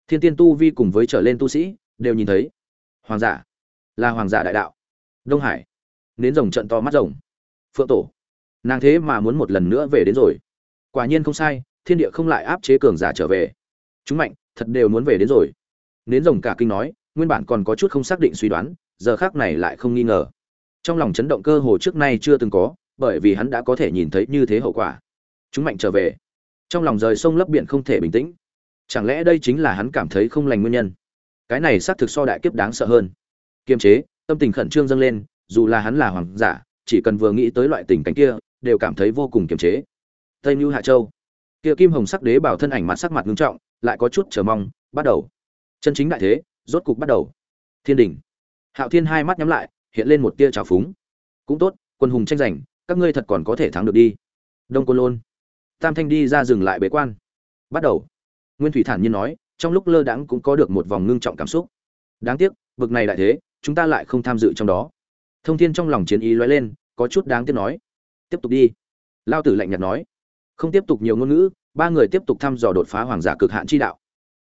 Thiên tiên tu vi cùng với trở lên tu sĩ, đều nhìn thấy. Hoàng giả. Là hoàng giả đại đạo. Đông hải. Nến rồng trận to mắt rồng. Phượng tổ. Nàng thế mà muốn một lần nữa về đến rồi. Quả nhiên không sai, thiên địa không lại áp chế cường giả trở về. Chúng mạnh, thật đều muốn về đến rồi. Nến rồng cả kinh nói, nguyên bản còn có chút không xác định suy đoán, giờ khác này lại không nghi ngờ. Trong lòng chấn động cơ hồ trước nay chưa từng có, bởi vì hắn đã có thể nhìn thấy như thế hậu quả chúng mạnh trở về. Trong lòng rời sông lấp biển không thể bình tĩnh. Chẳng lẽ đây chính là hắn cảm thấy không lành nguyên nhân? Cái này xác thực so đại kiếp đáng sợ hơn. Kiềm chế, tâm tình khẩn trương dâng lên, dù là hắn là hoàng giả, chỉ cần vừa nghĩ tới loại tình cảnh kia, đều cảm thấy vô cùng kiềm chế. Tây mưu hạ châu. Kia kim hồng sắc đế bảo thân ảnh mặt sắc mặt ngưng trọng, lại có chút chờ mong, bắt đầu. Chân chính đại thế, rốt cục bắt đầu. Thiên đình hạo thiên hai mắt nhắm lại, hiện lên một tia trào phúng. Cũng tốt, quân hùng tranh giành, các ngươi thật còn có thể thắng được đi. Đông côn lôn tam thanh đi ra dừng lại bế quan. Bắt đầu. Nguyên thủy thản nhiên nói, trong lúc lơ đãng cũng có được một vòng ngưng trọng cảm xúc. Đáng tiếc vực này đại thế, chúng ta lại không tham dự trong đó. Thông thiên trong lòng chiến ý lóe lên, có chút đáng tiếc nói. Tiếp tục đi. Lao tử lạnh nhạt nói. Không tiếp tục nhiều ngôn ngữ, ba người tiếp tục thăm dò đột phá hoàng giả cực hạn chi đạo.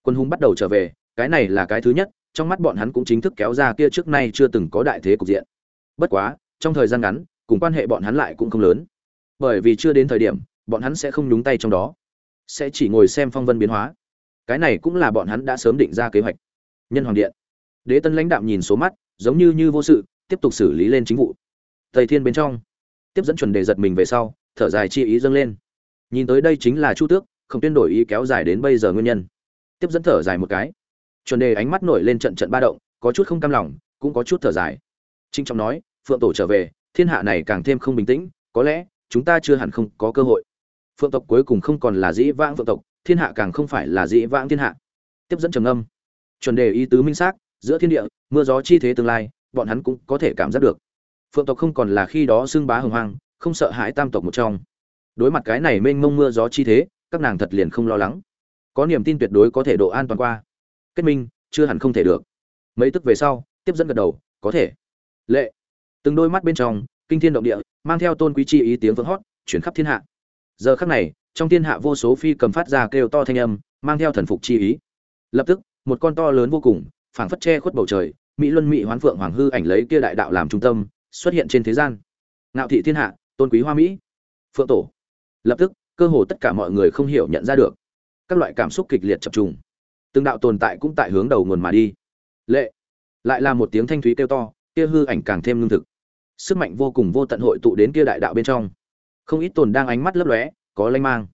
Quân hùng bắt đầu trở về, cái này là cái thứ nhất, trong mắt bọn hắn cũng chính thức kéo ra kia trước nay chưa từng có đại thế cục diện. Bất quá, trong thời gian ngắn, cùng quan hệ bọn hắn lại cũng không lớn. Bởi vì chưa đến thời điểm bọn hắn sẽ không nhúng tay trong đó. Sẽ chỉ ngồi xem phong vân biến hóa. Cái này cũng là bọn hắn đã sớm định ra kế hoạch. Nhân hoàng điện. Đế tân lãnh đạm nhìn số mắt, giống như như vô sự, tiếp tục xử lý lên chính vụ. Thầy thiên bên trong, tiếp dẫn chuẩn đề giật mình về sau, thở dài chi ý dâng lên. Nhìn tới đây chính là chu tước, không tuyên đổi ý kéo dài đến bây giờ nguyên nhân. Tiếp dẫn thở dài một cái. Chuẩn đề ánh mắt nổi lên trận trận ba động, có chút không cam lòng, cũng có chút thở dài. Trinh trọng nói, phượng tổ trở về, thiên hạ này càng thêm không bình tĩnh, có lẽ chúng ta chưa hẳn không có cơ hội phượng tộc cuối cùng không còn là dĩ vãng phượng tộc, thiên hạ càng không phải là dĩ vãng thiên hạ. Tiếp dẫn trầm âm chuẩn đề ý tứ minh xác, giữa thiên địa, mưa gió chi thế tương lai, bọn hắn cũng có thể cảm giác được. Phượng tộc không còn là khi đó xưng bá hồng hoang, không sợ hãi tam tộc một trong. Đối mặt cái này mênh mông mưa gió chi thế, các nàng thật liền không lo lắng. Có niềm tin tuyệt đối có thể độ an toàn qua. Kết minh, chưa hẳn không thể được. Mấy tức về sau, tiếp dẫn gật đầu, có thể. Lệ. Từng đôi mắt bên trong, kinh thiên động địa, mang theo tôn quý chi ý tiếng vỡ hót, chuyển khắp thiên hạ giờ khắc này, trong thiên hạ vô số phi cầm phát ra kêu to thanh âm, mang theo thần phục chi ý. Lập tức, một con to lớn vô cùng, phảng phất che khuất bầu trời, mỹ luân mỹ hoán phượng hoàng hư ảnh lấy kia đại đạo làm trung tâm, xuất hiện trên thế gian. Ngạo thị thiên hạ, tôn quý hoa mỹ. Phượng tổ. Lập tức, cơ hồ tất cả mọi người không hiểu nhận ra được. Các loại cảm xúc kịch liệt chập trùng. Từng đạo tồn tại cũng tại hướng đầu nguồn mà đi. Lệ. Lại là một tiếng thanh thúy kêu to, kia hư ảnh càng thêm lương thực. Sức mạnh vô cùng vô tận hội tụ đến kia đại đạo bên trong không ít tồn đang ánh mắt lấp lóe, có lanh mang.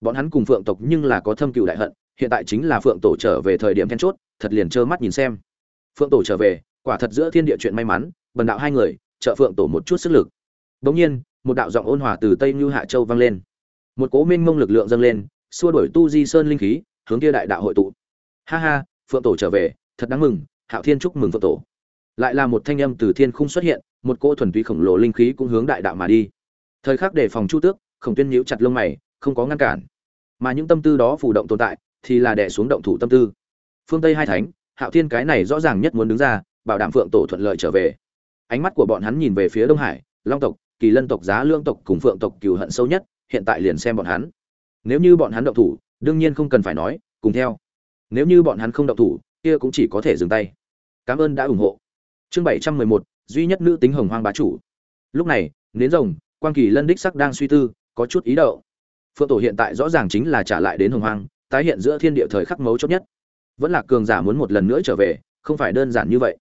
Bọn hắn cùng phượng tộc nhưng là có thâm cựu đại hận, hiện tại chính là phượng tổ trở về thời điểm then chốt, thật liền trơ mắt nhìn xem. Phượng tổ trở về, quả thật giữa thiên địa chuyện may mắn, bần đạo hai người, trợ phượng tổ một chút sức lực. Bỗng nhiên, một đạo giọng ôn hòa từ tây như hạ châu vang lên. Một cố minh mông lực lượng dâng lên, xua đổi tu di sơn linh khí, hướng kia đại đạo hội tụ. Ha ha, phượng tổ trở về, thật đáng mừng, hạo thiên chúc mừng phượng tổ. Lại là một thanh âm từ thiên khung xuất hiện, một cỗ thuần túy khổng lồ linh khí cũng hướng đại đạo mà đi thời khắc để phòng chu tước, khổng tuyên nhíu chặt lông mày, không có ngăn cản. Mà những tâm tư đó phủ động tồn tại, thì là đè xuống động thủ tâm tư. Phương tây hai thánh, hạo thiên cái này rõ ràng nhất muốn đứng ra, bảo đảm phượng tổ thuận lợi trở về. Ánh mắt của bọn hắn nhìn về phía đông hải, long tộc, kỳ lân tộc giá lương tộc cùng phượng tộc cừu hận sâu nhất, hiện tại liền xem bọn hắn. Nếu như bọn hắn động thủ, đương nhiên không cần phải nói, cùng theo. Nếu như bọn hắn không động thủ, kia cũng chỉ có thể dừng tay. Cảm ơn đã ủng hộ. Chương bảy trăm mười một, duy nhất nữ tính hồng hoang bá chủ. Lúc này, nến rồng quan kỳ lân đích sắc đang suy tư, có chút ý đậu. Phượng tổ hiện tại rõ ràng chính là trả lại đến hồng hoang, tái hiện giữa thiên địa thời khắc mấu chốt nhất. Vẫn là cường giả muốn một lần nữa trở về, không phải đơn giản như vậy.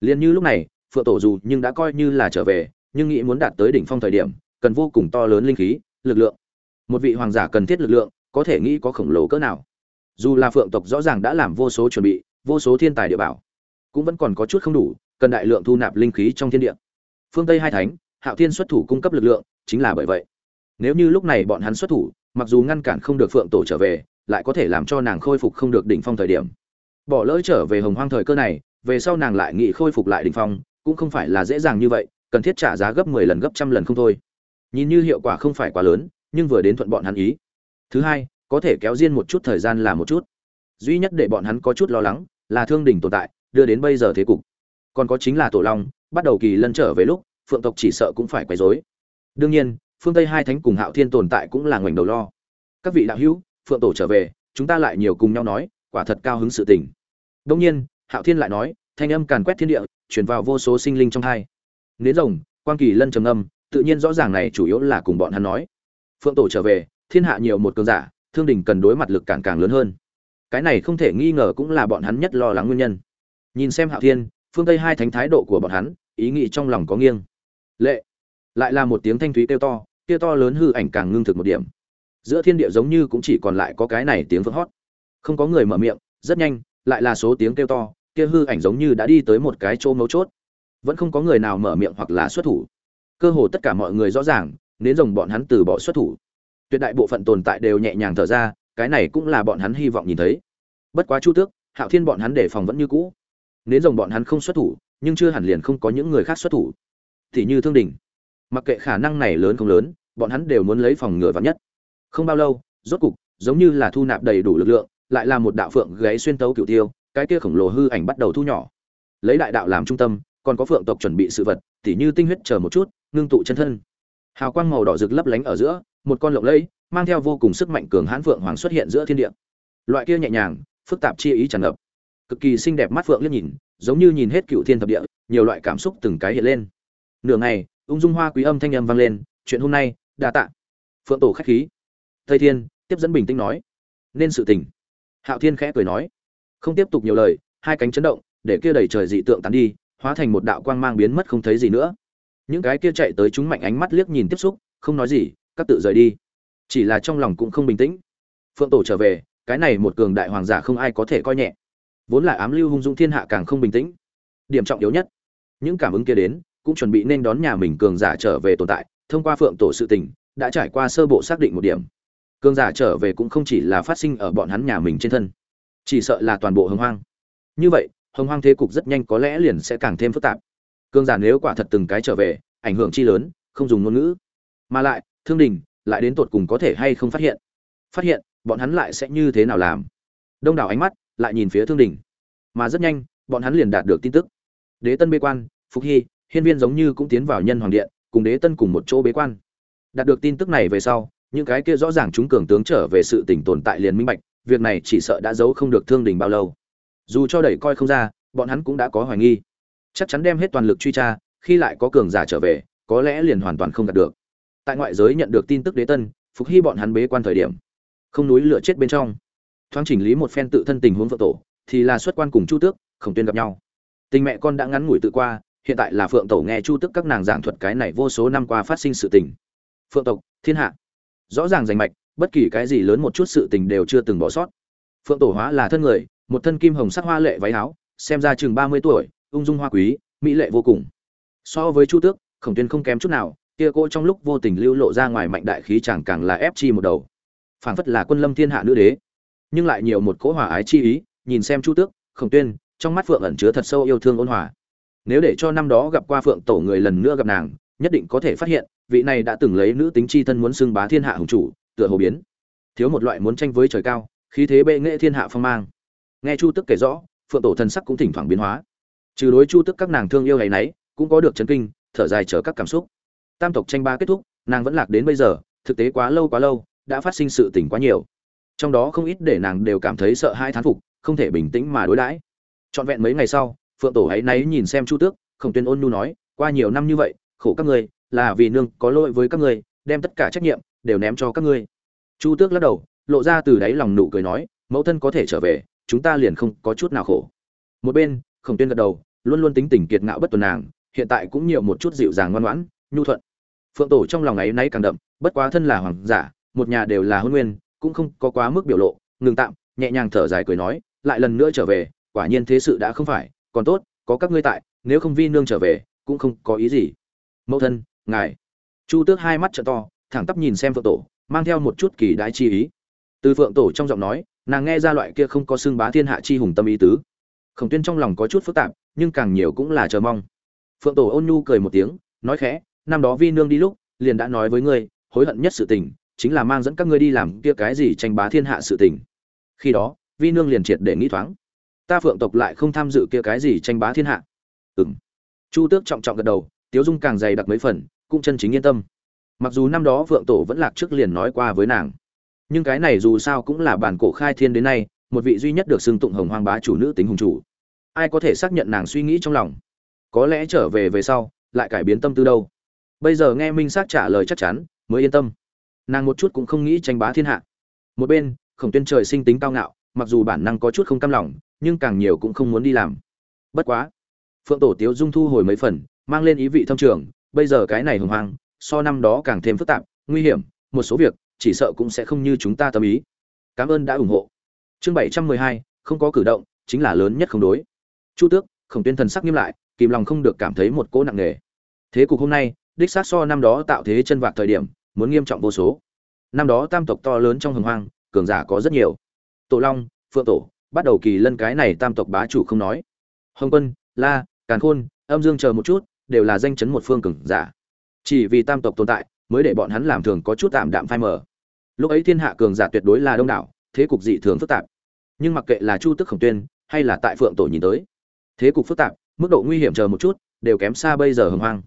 Liền như lúc này, phượng tổ dù nhưng đã coi như là trở về, nhưng nghĩ muốn đạt tới đỉnh phong thời điểm, cần vô cùng to lớn linh khí, lực lượng. Một vị hoàng giả cần thiết lực lượng, có thể nghĩ có khổng lồ cỡ nào. Dù là phượng tộc rõ ràng đã làm vô số chuẩn bị, vô số thiên tài địa bảo, cũng vẫn còn có chút không đủ, cần đại lượng thu nạp linh khí trong thiên địa. Phương tây hai thánh hạo thiên xuất thủ cung cấp lực lượng, chính là bởi vậy. Nếu như lúc này bọn hắn xuất thủ, mặc dù ngăn cản không được phượng tổ trở về, lại có thể làm cho nàng khôi phục không được đỉnh phong thời điểm. Bỏ lỡ trở về hồng hoang thời cơ này, về sau nàng lại nghị khôi phục lại đỉnh phong, cũng không phải là dễ dàng như vậy, cần thiết trả giá gấp mười 10 lần gấp trăm lần không thôi. Nhìn như hiệu quả không phải quá lớn, nhưng vừa đến thuận bọn hắn ý. Thứ hai, có thể kéo riêng một chút thời gian là một chút. Duy nhất để bọn hắn có chút lo lắng, là thương đỉnh tồn tại, đưa đến bây giờ thế cục. Còn có chính là tổ long, bắt đầu kỳ lân trở về lúc phượng tộc chỉ sợ cũng phải quấy rối. Đương nhiên, phương tây hai thánh cùng hạo thiên tồn tại cũng là ngoảnh đầu lo. Các vị đạo hữu, phượng tổ trở về, chúng ta lại nhiều cùng nhau nói, quả thật cao hứng sự tình. Đông nhiên, hạo thiên lại nói, thanh âm càn quét thiên địa chuyển vào vô số sinh linh trong hai. Nến rồng, quang kỳ lân trầm âm tự nhiên rõ ràng này chủ yếu là cùng bọn hắn nói. Phượng tổ trở về, thiên hạ nhiều một cường giả, thương đình cần đối mặt lực càng càng lớn hơn. Cái này không thể nghi ngờ cũng là bọn hắn nhất lo lắng nguyên nhân. Nhìn xem hạo thiên, phương tây hai thánh thái độ của bọn hắn, ý nghĩ trong lòng có nghiêng lệ. Lại là một tiếng thanh thúy kêu to, kia to lớn hư ảnh càng ngưng thực một điểm. Giữa thiên địa giống như cũng chỉ còn lại có cái này tiếng vỡ hót. Không có người mở miệng, rất nhanh, lại là số tiếng kêu to, kia hư ảnh giống như đã đi tới một cái chỗ mấu chốt. Vẫn không có người nào mở miệng hoặc là xuất thủ. Cơ hồ tất cả mọi người rõ ràng nến rồng bọn hắn từ bỏ xuất thủ. Tuyệt đại bộ phận tồn tại đều nhẹ nhàng thở ra, cái này cũng là bọn hắn hy vọng nhìn thấy. Bất quá chu tước, hạo thiên bọn hắn đề phòng vẫn như cũ. Nến rồng bọn hắn không xuất thủ, nhưng chưa hẳn liền không có những người khác xuất thủ thì như thương đình mặc kệ khả năng này lớn không lớn, bọn hắn đều muốn lấy phòng ngừa vắng nhất. Không bao lâu, rốt cục, giống như là thu nạp đầy đủ lực lượng, lại là một đạo phượng gáy xuyên tấu cựu tiêu, cái kia khổng lồ hư ảnh bắt đầu thu nhỏ. Lấy đại đạo làm trung tâm, còn có phượng tộc chuẩn bị sự vật, tỉ như tinh huyết chờ một chút, ngưng tụ chân thân. Hào quang màu đỏ rực lấp lánh ở giữa, một con lộng lẫy, mang theo vô cùng sức mạnh cường hãn phượng hoàng xuất hiện giữa thiên địa. Loại kia nhẹ nhàng, phức tạp chi ý tràn ngập. Cực kỳ xinh đẹp mắt phượng liếc nhìn, giống như nhìn hết cựu thiên thập địa, nhiều loại cảm xúc từng cái hiện lên nửa ngày, ung dung hoa quý âm thanh âm vang lên, chuyện hôm nay, đa tạ. Phượng tổ khách khí. Tây thiên, tiếp dẫn bình tĩnh nói. Nên sự tình hạo thiên khẽ cười nói. Không tiếp tục nhiều lời, hai cánh chấn động, để kia đẩy trời dị tượng tán đi, hóa thành một đạo quang mang biến mất không thấy gì nữa. Những cái kia chạy tới chúng mạnh ánh mắt liếc nhìn tiếp xúc, không nói gì, các tự rời đi. Chỉ là trong lòng cũng không bình tĩnh. Phượng tổ trở về, cái này một cường đại hoàng giả không ai có thể coi nhẹ. Vốn là ám lưu hung dũng thiên hạ càng không bình tĩnh. Điểm trọng yếu nhất, những cảm ứng kia đến cũng chuẩn bị nên đón nhà mình cường giả trở về tồn tại, thông qua phượng tổ sự tình, đã trải qua sơ bộ xác định một điểm. Cường giả trở về cũng không chỉ là phát sinh ở bọn hắn nhà mình trên thân, chỉ sợ là toàn bộ hồng hoang. Như vậy, hồng hoang thế cục rất nhanh có lẽ liền sẽ càng thêm phức tạp. Cường giả nếu quả thật từng cái trở về, ảnh hưởng chi lớn, không dùng ngôn ngữ. Mà lại, thương đình, lại đến tột cùng có thể hay không phát hiện? Phát hiện, bọn hắn lại sẽ như thế nào làm? Đông đảo ánh mắt lại nhìn phía thương đình. Mà rất nhanh, bọn hắn liền đạt được tin tức. Đế tân bê quan, phục hy hiên viên giống như cũng tiến vào nhân hoàng điện, cùng đế tân cùng một chỗ bế quan. Đạt được tin tức này về sau, những cái kia rõ ràng chúng cường tướng trở về sự tỉnh tồn tại liền minh bạch, việc này chỉ sợ đã giấu không được thương đình bao lâu. Dù cho đẩy coi không ra, bọn hắn cũng đã có hoài nghi. Chắc chắn đem hết toàn lực truy tra, khi lại có cường giả trở về, có lẽ liền hoàn toàn không đạt được. Tại ngoại giới nhận được tin tức đế tân, phục hy bọn hắn bế quan thời điểm. Không núi lửa chết bên trong. Thoáng chỉnh lý một phen tự thân tình huống vợ tổ, thì là xuất quan cùng chu tước, khổng tuyên gặp nhau. Tình mẹ con đã ngắn ngủi tự qua hiện tại là phượng tổ nghe chu tước các nàng giảng thuật cái này vô số năm qua phát sinh sự tình. Phượng tộc, thiên hạ. Rõ ràng rành mạch, bất kỳ cái gì lớn một chút sự tình đều chưa từng bỏ sót. Phượng tổ hóa là thân người, một thân kim hồng sắc hoa lệ váy áo, xem ra chừng ba mươi tuổi, ung dung hoa quý, mỹ lệ vô cùng. So với chu tước, khổng tuyên không kém chút nào, kia cô trong lúc vô tình lưu lộ ra ngoài mạnh đại khí chẳng càng là ép chi một đầu. Phảng phất là quân lâm thiên hạ nữ đế. Nhưng lại nhiều một cỗ hòa ái chi ý, nhìn xem chu tước, khổng tuyên, trong mắt phượng ẩn chứa thật sâu yêu thương ôn hòa nếu để cho năm đó gặp qua phượng tổ người lần nữa gặp nàng, nhất định có thể phát hiện, vị này đã từng lấy nữ tính chi thân muốn xưng bá thiên hạ hùng chủ, tựa hồ biến. Thiếu một loại muốn tranh với trời cao, khí thế bệ nghệ thiên hạ phong mang. Nghe chu tức kể rõ, phượng tổ thần sắc cũng thỉnh thoảng biến hóa. Trừ đối chu tức các nàng thương yêu ngày nấy, cũng có được chấn kinh, thở dài chở các cảm xúc. Tam tộc tranh ba kết thúc, nàng vẫn lạc đến bây giờ, thực tế quá lâu quá lâu, đã phát sinh sự tình quá nhiều. Trong đó không ít để nàng đều cảm thấy sợ hai thán phục, không thể bình tĩnh mà đối đãi. Trọn vẹn mấy ngày sau phượng tổ ấy náy nhìn xem chu tước, khổng tuyên ôn nhu nói, qua nhiều năm như vậy, khổ các ngươi, là vì nương có lỗi với các ngươi, đem tất cả trách nhiệm đều ném cho các ngươi. Chu tước lắc đầu, lộ ra từ đáy lòng nụ cười nói, mẫu thân có thể trở về, chúng ta liền không có chút nào khổ. Một bên, khổng tuyên gật đầu, luôn luôn tính tình kiệt ngạo bất tuần nàng, hiện tại cũng nhiều một chút dịu dàng ngoan ngoãn, nhu thuận. Phượng tổ trong lòng ấy náy càng đậm, bất quá thân là hoàng giả, một nhà đều là hôn nguyên, cũng không có quá mức biểu lộ, ngừng tạm, nhẹ nhàng thở dài cười nói, lại lần nữa trở về, quả nhiên thế sự đã không phải còn tốt, có các ngươi tại, nếu không vi nương trở về, cũng không có ý gì. Mẫu thân, ngài. Chu tước hai mắt trợ to, thẳng tắp nhìn xem phượng tổ, mang theo một chút kỳ đái chi ý. Từ phượng tổ trong giọng nói, nàng nghe ra loại kia không có xương bá thiên hạ chi hùng tâm ý tứ. Khổng tuyên trong lòng có chút phức tạp, nhưng càng nhiều cũng là chờ mong. Phượng tổ ôn nhu cười một tiếng, nói khẽ, năm đó vi nương đi lúc, liền đã nói với ngươi, hối hận nhất sự tình, chính là mang dẫn các ngươi đi làm kia cái gì tranh bá thiên hạ sự tình. Khi đó, vi nương liền triệt để nghĩ thoáng ta phượng tộc lại không tham dự kia cái gì tranh bá thiên hạ. Ừm. Chu tước trọng trọng gật đầu, tiếu dung càng dày đặc mấy phần, cũng chân chính yên tâm. Mặc dù năm đó phượng tổ vẫn lạc trước liền nói qua với nàng, nhưng cái này dù sao cũng là bản cổ khai thiên đến nay, một vị duy nhất được xưng tụng hồng hoang bá chủ nữ tính hùng chủ. Ai có thể xác nhận nàng suy nghĩ trong lòng? Có lẽ trở về về sau, lại cải biến tâm tư đâu. Bây giờ nghe minh xác trả lời chắc chắn, mới yên tâm. Nàng một chút cũng không nghĩ tranh bá thiên hạ. Một bên, khổng tuyên trời sinh tính cao ngạo, mặc dù bản năng có chút không cam lòng nhưng càng nhiều cũng không muốn đi làm. Bất quá, phượng tổ tiếu dung thu hồi mấy phần, mang lên ý vị thâm trường, bây giờ cái này hồng hoang, so năm đó càng thêm phức tạp, nguy hiểm, một số việc, chỉ sợ cũng sẽ không như chúng ta tâm ý. Cảm ơn đã ủng hộ. Chương bảy trăm mười hai, không có cử động, chính là lớn nhất không đối. Chu tước, khổng tuyên thần sắc nghiêm lại, kìm lòng không được cảm thấy một cỗ nặng nề. Thế cục hôm nay, đích xác so năm đó tạo thế chân vạc thời điểm, muốn nghiêm trọng vô số. Năm đó tam tộc to lớn trong hồng hoang, cường giả có rất nhiều. Tổ long, phượng tổ bắt đầu kỳ lân cái này tam tộc bá chủ không nói. Hồng quân, la, càn khôn, âm dương chờ một chút, đều là danh chấn một phương cường giả. Chỉ vì tam tộc tồn tại, mới để bọn hắn làm thường có chút tạm đạm phai mờ. Lúc ấy thiên hạ cường giả tuyệt đối là đông đảo, thế cục dị thường phức tạp. Nhưng mặc kệ là chu tức khổng tuyên, hay là tại phượng tổ nhìn tới, thế cục phức tạp, mức độ nguy hiểm chờ một chút, đều kém xa bây giờ hồng hoang.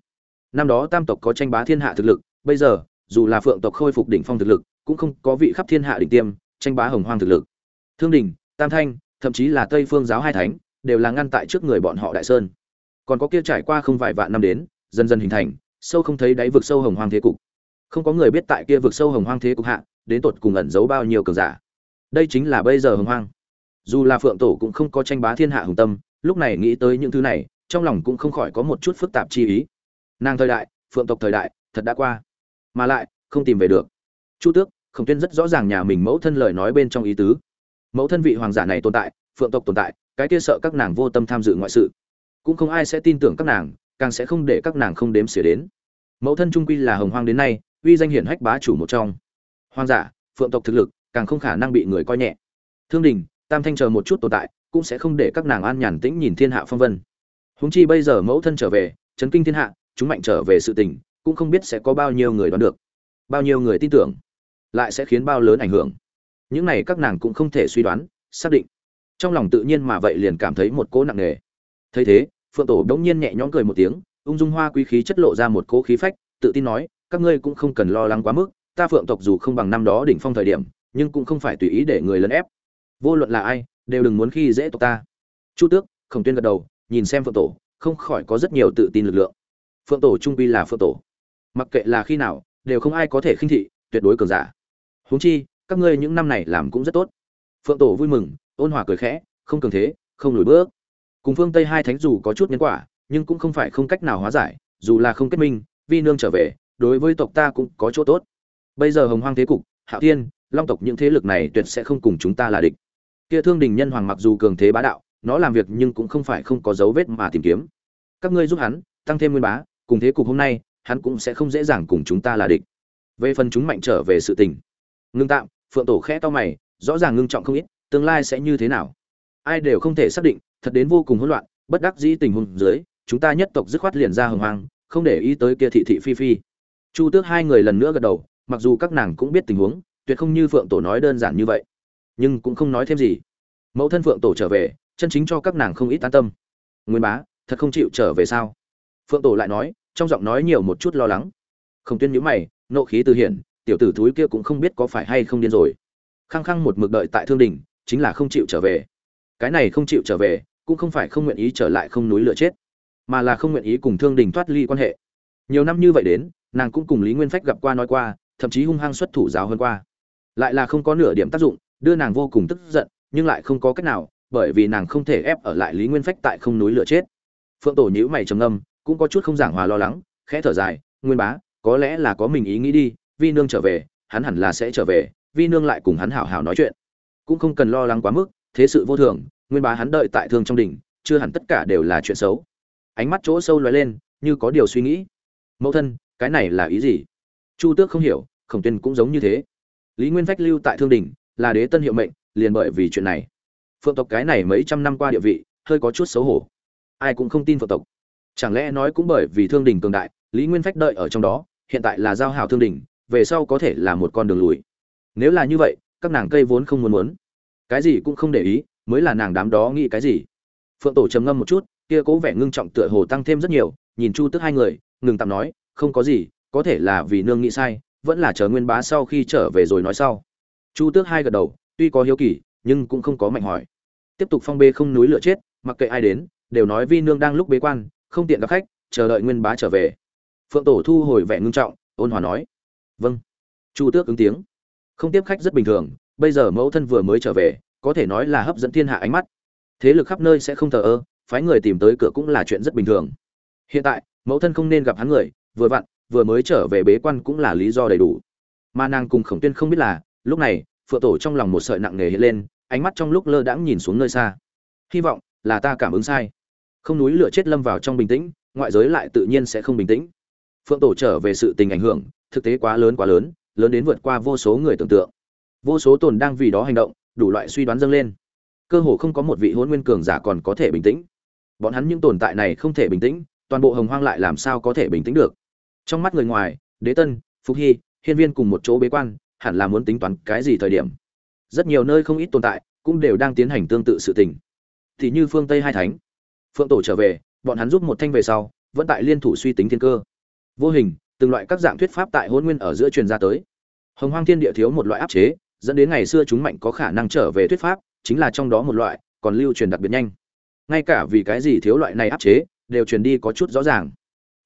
Năm đó tam tộc có tranh bá thiên hạ thực lực, bây giờ, dù là phượng tộc khôi phục đỉnh phong thực lực, cũng không có vị khắp thiên hạ đỉnh tiêm, tranh bá hồng hoang thực lực. Thương đình tam thanh, thậm chí là tây phương giáo hai thánh, đều là ngăn tại trước người bọn họ đại sơn. Còn có kia trải qua không vài vạn năm đến, dần dần hình thành, sâu không thấy đáy vực sâu hồng hoang thế cục. Không có người biết tại kia vực sâu hồng hoang thế cục hạ, đến tột cùng ẩn giấu bao nhiêu cường giả. Đây chính là bây giờ hồng hoang. Dù là phượng tổ cũng không có tranh bá thiên hạ hùng tâm, lúc này nghĩ tới những thứ này, trong lòng cũng không khỏi có một chút phức tạp chi ý. Nàng thời đại, phượng tộc thời đại, thật đã qua. Mà lại, không tìm về được. Chu tước, khổng tuyên rất rõ ràng nhà mình mẫu thân lời nói bên trong ý tứ mẫu thân vị hoàng giả này tồn tại, phượng tộc tồn tại, cái kia sợ các nàng vô tâm tham dự ngoại sự. Cũng không ai sẽ tin tưởng các nàng, càng sẽ không để các nàng không đếm xỉa đến. Mẫu thân trung quy là hồng hoang đến nay, uy danh hiển hách bá chủ một trong. Hoang giả, phượng tộc thực lực, càng không khả năng bị người coi nhẹ. Thương đình, tam thanh chờ một chút tồn tại, cũng sẽ không để các nàng an nhàn tĩnh nhìn thiên hạ phong vân. Húng chi bây giờ mẫu thân trở về, chấn kinh thiên hạ, chúng mạnh trở về sự tình, cũng không biết sẽ có bao nhiêu người đoán được. Bao nhiêu người tin tưởng, lại sẽ khiến bao lớn ảnh hưởng những này các nàng cũng không thể suy đoán, xác định. Trong lòng tự nhiên mà vậy liền cảm thấy một cỗ nặng nề. Thấy thế, phượng tổ đống nhiên nhẹ nhõm cười một tiếng, ung dung hoa quý khí chất lộ ra một cỗ khí phách, tự tin nói, các ngươi cũng không cần lo lắng quá mức, ta phượng tộc dù không bằng năm đó đỉnh phong thời điểm, nhưng cũng không phải tùy ý để người lấn ép. Vô luận là ai, đều đừng muốn khi dễ tộc ta. Chu tước, khổng tuyên gật đầu, nhìn xem phượng tổ, không khỏi có rất nhiều tự tin lực lượng. Phượng tổ trung quy là phượng tổ. Mặc kệ là khi nào, đều không ai có thể khinh thị, tuyệt đối cường giả. Huống chi các ngươi những năm này làm cũng rất tốt. Phượng tổ vui mừng, ôn hòa cười khẽ, không cường thế, không lùi bước. Cùng phương tây hai thánh dù có chút nhân quả, nhưng cũng không phải không cách nào hóa giải, dù là không kết minh, vi nương trở về, đối với tộc ta cũng có chỗ tốt. Bây giờ hồng hoang thế cục, hạo thiên, long tộc những thế lực này tuyệt sẽ không cùng chúng ta là địch. Kia thương đình nhân hoàng mặc dù cường thế bá đạo, nó làm việc nhưng cũng không phải không có dấu vết mà tìm kiếm. Các ngươi giúp hắn, tăng thêm nguyên bá, cùng thế cục hôm nay, hắn cũng sẽ không dễ dàng cùng chúng ta là địch. Về phần chúng mạnh trở về sự tình ngưng tạm, phượng tổ khẽ to mày, rõ ràng ngưng trọng không ít, tương lai sẽ như thế nào? Ai đều không thể xác định, thật đến vô cùng hỗn loạn, bất đắc dĩ tình huống dưới, chúng ta nhất tộc dứt khoát liền ra hồng hoang, không để ý tới kia thị thị phi phi. Chu tước hai người lần nữa gật đầu, mặc dù các nàng cũng biết tình huống, tuyệt không như phượng tổ nói đơn giản như vậy. Nhưng cũng không nói thêm gì. Mẫu thân phượng tổ trở về, chân chính cho các nàng không ít an tâm. Nguyên bá, thật không chịu trở về sao? Phượng tổ lại nói, trong giọng nói nhiều một chút lo lắng. Không tuyên nhữ mày, nộ khí từ hiển tiểu tử thúi kia cũng không biết có phải hay không điên rồi. Khăng khăng một mực đợi tại thương đình chính là không chịu trở về. Cái này không chịu trở về, cũng không phải không nguyện ý trở lại không núi lửa chết, mà là không nguyện ý cùng thương đình thoát ly quan hệ. Nhiều năm như vậy đến, nàng cũng cùng lý nguyên phách gặp qua nói qua, thậm chí hung hăng xuất thủ giáo hơn qua. Lại là không có nửa điểm tác dụng, đưa nàng vô cùng tức giận, nhưng lại không có cách nào, bởi vì nàng không thể ép ở lại lý nguyên phách tại không núi lửa chết. Phượng tổ nhữ mày trầm ngâm, cũng có chút không giảng hòa lo lắng, khẽ thở dài, nguyên bá, có lẽ là có mình ý nghĩ đi vi nương trở về, hắn hẳn là sẽ trở về, vi nương lại cùng hắn hảo hảo nói chuyện. Cũng không cần lo lắng quá mức, thế sự vô thường, nguyên bá hắn đợi tại thương trong đỉnh, chưa hẳn tất cả đều là chuyện xấu. Ánh mắt chỗ sâu lóe lên, như có điều suy nghĩ. Mẫu thân, cái này là ý gì? Chu tước không hiểu, khổng tuyên cũng giống như thế. Lý nguyên phách lưu tại thương đình là đế tân hiệu mệnh, liền bởi vì chuyện này. Phượng tộc cái này mấy trăm năm qua địa vị, hơi có chút xấu hổ. Ai cũng không tin phượng tộc. Chẳng lẽ nói cũng bởi vì thương đình cường đại, lý nguyên phách đợi ở trong đó, hiện tại là giao hào thương đình về sau có thể là một con đường lùi. Nếu là như vậy, các nàng cây vốn không muốn muốn. Cái gì cũng không để ý, mới là nàng đám đó nghĩ cái gì. Phượng tổ trầm ngâm một chút, kia cố vẻ ngưng trọng tựa hồ tăng thêm rất nhiều, nhìn chu tức hai người, ngừng tạm nói, không có gì, có thể là vì nương nghĩ sai, vẫn là chờ nguyên bá sau khi trở về rồi nói sau. Chu tước hai gật đầu, tuy có hiếu kỳ, nhưng cũng không có mạnh hỏi. Tiếp tục phong bê không núi lửa chết, mặc kệ ai đến, đều nói vi nương đang lúc bế quan, không tiện gặp khách, chờ đợi nguyên bá trở về. Phượng tổ thu hồi vẻ ngưng trọng, ôn hòa nói vâng. Chu tước ứng tiếng. Không tiếp khách rất bình thường, bây giờ mẫu thân vừa mới trở về, có thể nói là hấp dẫn thiên hạ ánh mắt. Thế lực khắp nơi sẽ không thờ ơ, phái người tìm tới cửa cũng là chuyện rất bình thường. Hiện tại, mẫu thân không nên gặp hắn người, vừa vặn, vừa mới trở về bế quan cũng là lý do đầy đủ. Mà nàng cùng khổng tuyên không biết là, lúc này, phượng tổ trong lòng một sợi nặng nề hiện lên, ánh mắt trong lúc lơ đãng nhìn xuống nơi xa. Hy vọng là ta cảm ứng sai. Không núi lửa chết lâm vào trong bình tĩnh, ngoại giới lại tự nhiên sẽ không bình tĩnh. Phượng tổ trở về sự tình ảnh hưởng thực tế quá lớn quá lớn lớn đến vượt qua vô số người tưởng tượng. Vô số tồn đang vì đó hành động, đủ loại suy đoán dâng lên. Cơ hồ không có một vị hôn nguyên cường giả còn có thể bình tĩnh. Bọn hắn những tồn tại này không thể bình tĩnh, toàn bộ hồng hoang lại làm sao có thể bình tĩnh được? Trong mắt người ngoài, đế tân phúc hy, hiên viên cùng một chỗ bế quan, hẳn là muốn tính toán cái gì thời điểm. Rất nhiều nơi không ít tồn tại, cũng đều đang tiến hành tương tự sự tình. Thì như phương tây hai thánh. Phượng tổ trở về, bọn hắn giúp một thanh về sau, vẫn tại liên thủ suy tính thiên cơ. Vô hình từng loại các dạng thuyết pháp tại hôn nguyên ở giữa truyền ra tới. Hồng hoang thiên địa thiếu một loại áp chế, dẫn đến ngày xưa chúng mạnh có khả năng trở về thuyết pháp, chính là trong đó một loại, còn lưu truyền đặc biệt nhanh. Ngay cả vì cái gì thiếu loại này áp chế, đều truyền đi có chút rõ ràng.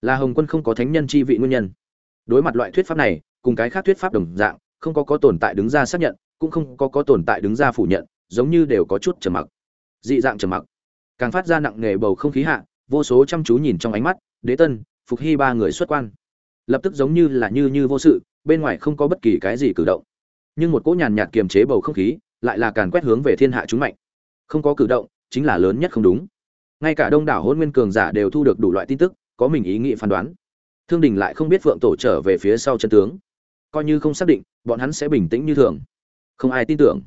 Là hồng quân không có thánh nhân chi vị nguyên nhân. Đối mặt loại thuyết pháp này, cùng cái khác thuyết pháp đồng dạng, không có có tồn tại đứng ra xác nhận, cũng không có có tồn tại đứng ra phủ nhận, giống như đều có chút trầm mặc. Dị dạng trầm mặc. Càng phát ra nặng nề bầu không khí hạ, vô số chăm chú nhìn trong ánh mắt, đế tân, phục hy ba người xuất quan lập tức giống như là như như vô sự, bên ngoài không có bất kỳ cái gì cử động. Nhưng một cỗ nhàn nhạt kiềm chế bầu không khí lại là càn quét hướng về thiên hạ chúng mạnh. Không có cử động, chính là lớn nhất không đúng. Ngay cả đông đảo hôn nguyên cường giả đều thu được đủ loại tin tức, có mình ý nghĩ phán đoán. Thương đình lại không biết phượng tổ trở về phía sau chân tướng. Coi như không xác định, bọn hắn sẽ bình tĩnh như thường. Không ai tin tưởng.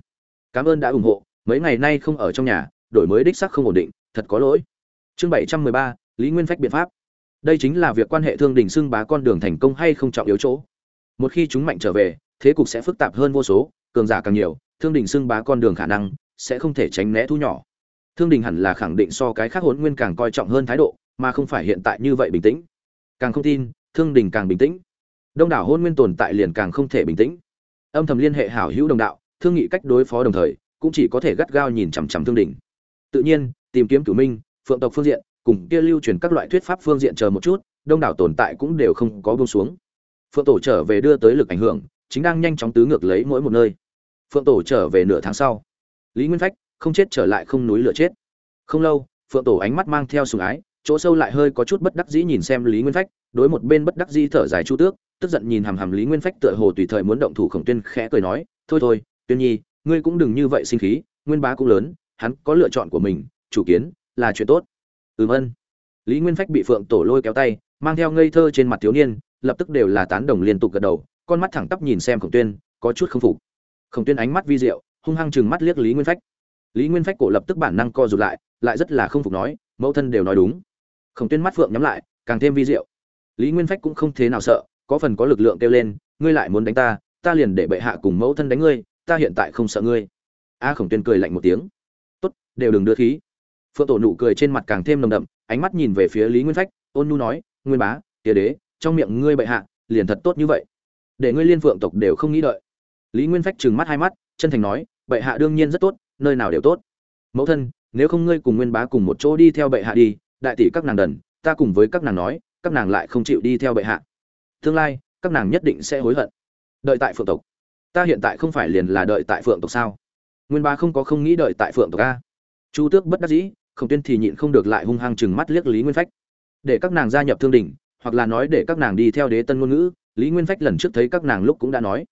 Cảm ơn đã ủng hộ, mấy ngày nay không ở trong nhà, đổi mới đích sắc không ổn định, thật có lỗi. Chương bảy trăm mười ba, lý nguyên phách biện pháp đây chính là việc quan hệ thương đình xưng bá con đường thành công hay không trọng yếu chỗ. Một khi chúng mạnh trở về, thế cục sẽ phức tạp hơn vô số, cường giả càng nhiều, thương đình xưng bá con đường khả năng sẽ không thể tránh né thu nhỏ. Thương đình hẳn là khẳng định so cái khác hốn nguyên càng coi trọng hơn thái độ, mà không phải hiện tại như vậy bình tĩnh. Càng không tin, thương đình càng bình tĩnh. Đông đảo hôn nguyên tồn tại liền càng không thể bình tĩnh. Âm thầm liên hệ hảo hữu đồng đạo, thương nghị cách đối phó đồng thời, cũng chỉ có thể gắt gao nhìn chằm chằm thương đình. Tự nhiên, tìm kiếm cửu minh, phượng tộc phương diện cùng kia lưu truyền các loại thuyết pháp phương diện chờ một chút, đông đảo tồn tại cũng đều không có buông xuống. Phượng tổ trở về đưa tới lực ảnh hưởng, chính đang nhanh chóng tứ ngược lấy mỗi một nơi. Phượng tổ trở về nửa tháng sau, lý nguyên phách, không chết trở lại không núi lửa chết. Không lâu, phượng tổ ánh mắt mang theo sùng ái, chỗ sâu lại hơi có chút bất đắc dĩ nhìn xem lý nguyên phách, đối một bên bất đắc dĩ thở dài chu tước, tức giận nhìn hàm hàm lý nguyên phách tựa hồ tùy thời muốn động thủ khổng tuyên khẽ cười nói, thôi thôi, tuyên nhi, ngươi cũng đừng như vậy sinh khí, nguyên bá cũng lớn, hắn có lựa chọn của mình, chủ kiến là chuyện tốt ừm ân. Lý nguyên phách bị phượng tổ lôi kéo tay, mang theo ngây thơ trên mặt thiếu niên, lập tức đều là tán đồng liên tục gật đầu, con mắt thẳng tắp nhìn xem khổng tuyên, có chút không phục. Khổng tuyên ánh mắt vi diệu, hung hăng chừng mắt liếc lý nguyên phách. Lý nguyên phách cổ lập tức bản năng co rụt lại lại rất là không phục nói, mẫu thân đều nói đúng. Khổng tuyên mắt phượng nhắm lại, càng thêm vi diệu. Lý nguyên phách cũng không thế nào sợ, có phần có lực lượng kêu lên, ngươi lại muốn đánh ta ta liền để bệ hạ cùng mẫu thân đánh ngươi, ta hiện tại không sợ ngươi. A khổng tuyên cười lạnh một tiếng. Tốt, đều đừng đưa khí phượng tổ nụ cười trên mặt càng thêm nồng đậm, ánh mắt nhìn về phía lý nguyên phách, ôn nhu nói, nguyên bá tía đế, trong miệng ngươi bệ hạ, liền thật tốt như vậy. Để ngươi liên phượng tộc đều không nghĩ đợi. Lý nguyên phách trừng mắt hai mắt, chân thành nói, bệ hạ đương nhiên rất tốt, nơi nào đều tốt. Mẫu thân, nếu không ngươi cùng nguyên bá cùng một chỗ đi theo bệ hạ đi, đại tỷ các nàng đần, ta cùng với các nàng nói, các nàng lại không chịu đi theo bệ hạ. Tương lai, các nàng nhất định sẽ hối hận. Đợi tại phượng tộc. Ta hiện tại không phải liền là đợi tại phượng tộc sao? Nguyên bá không có không nghĩ đợi tại phượng tộc a. Chu tước bất đắc dĩ khổng tuyên thì nhịn không được lại hung hăng chừng mắt liếc lý nguyên phách. Để các nàng gia nhập thương đình hoặc là nói để các nàng đi theo đế tân ngôn ngữ, lý nguyên phách lần trước thấy các nàng lúc cũng đã nói.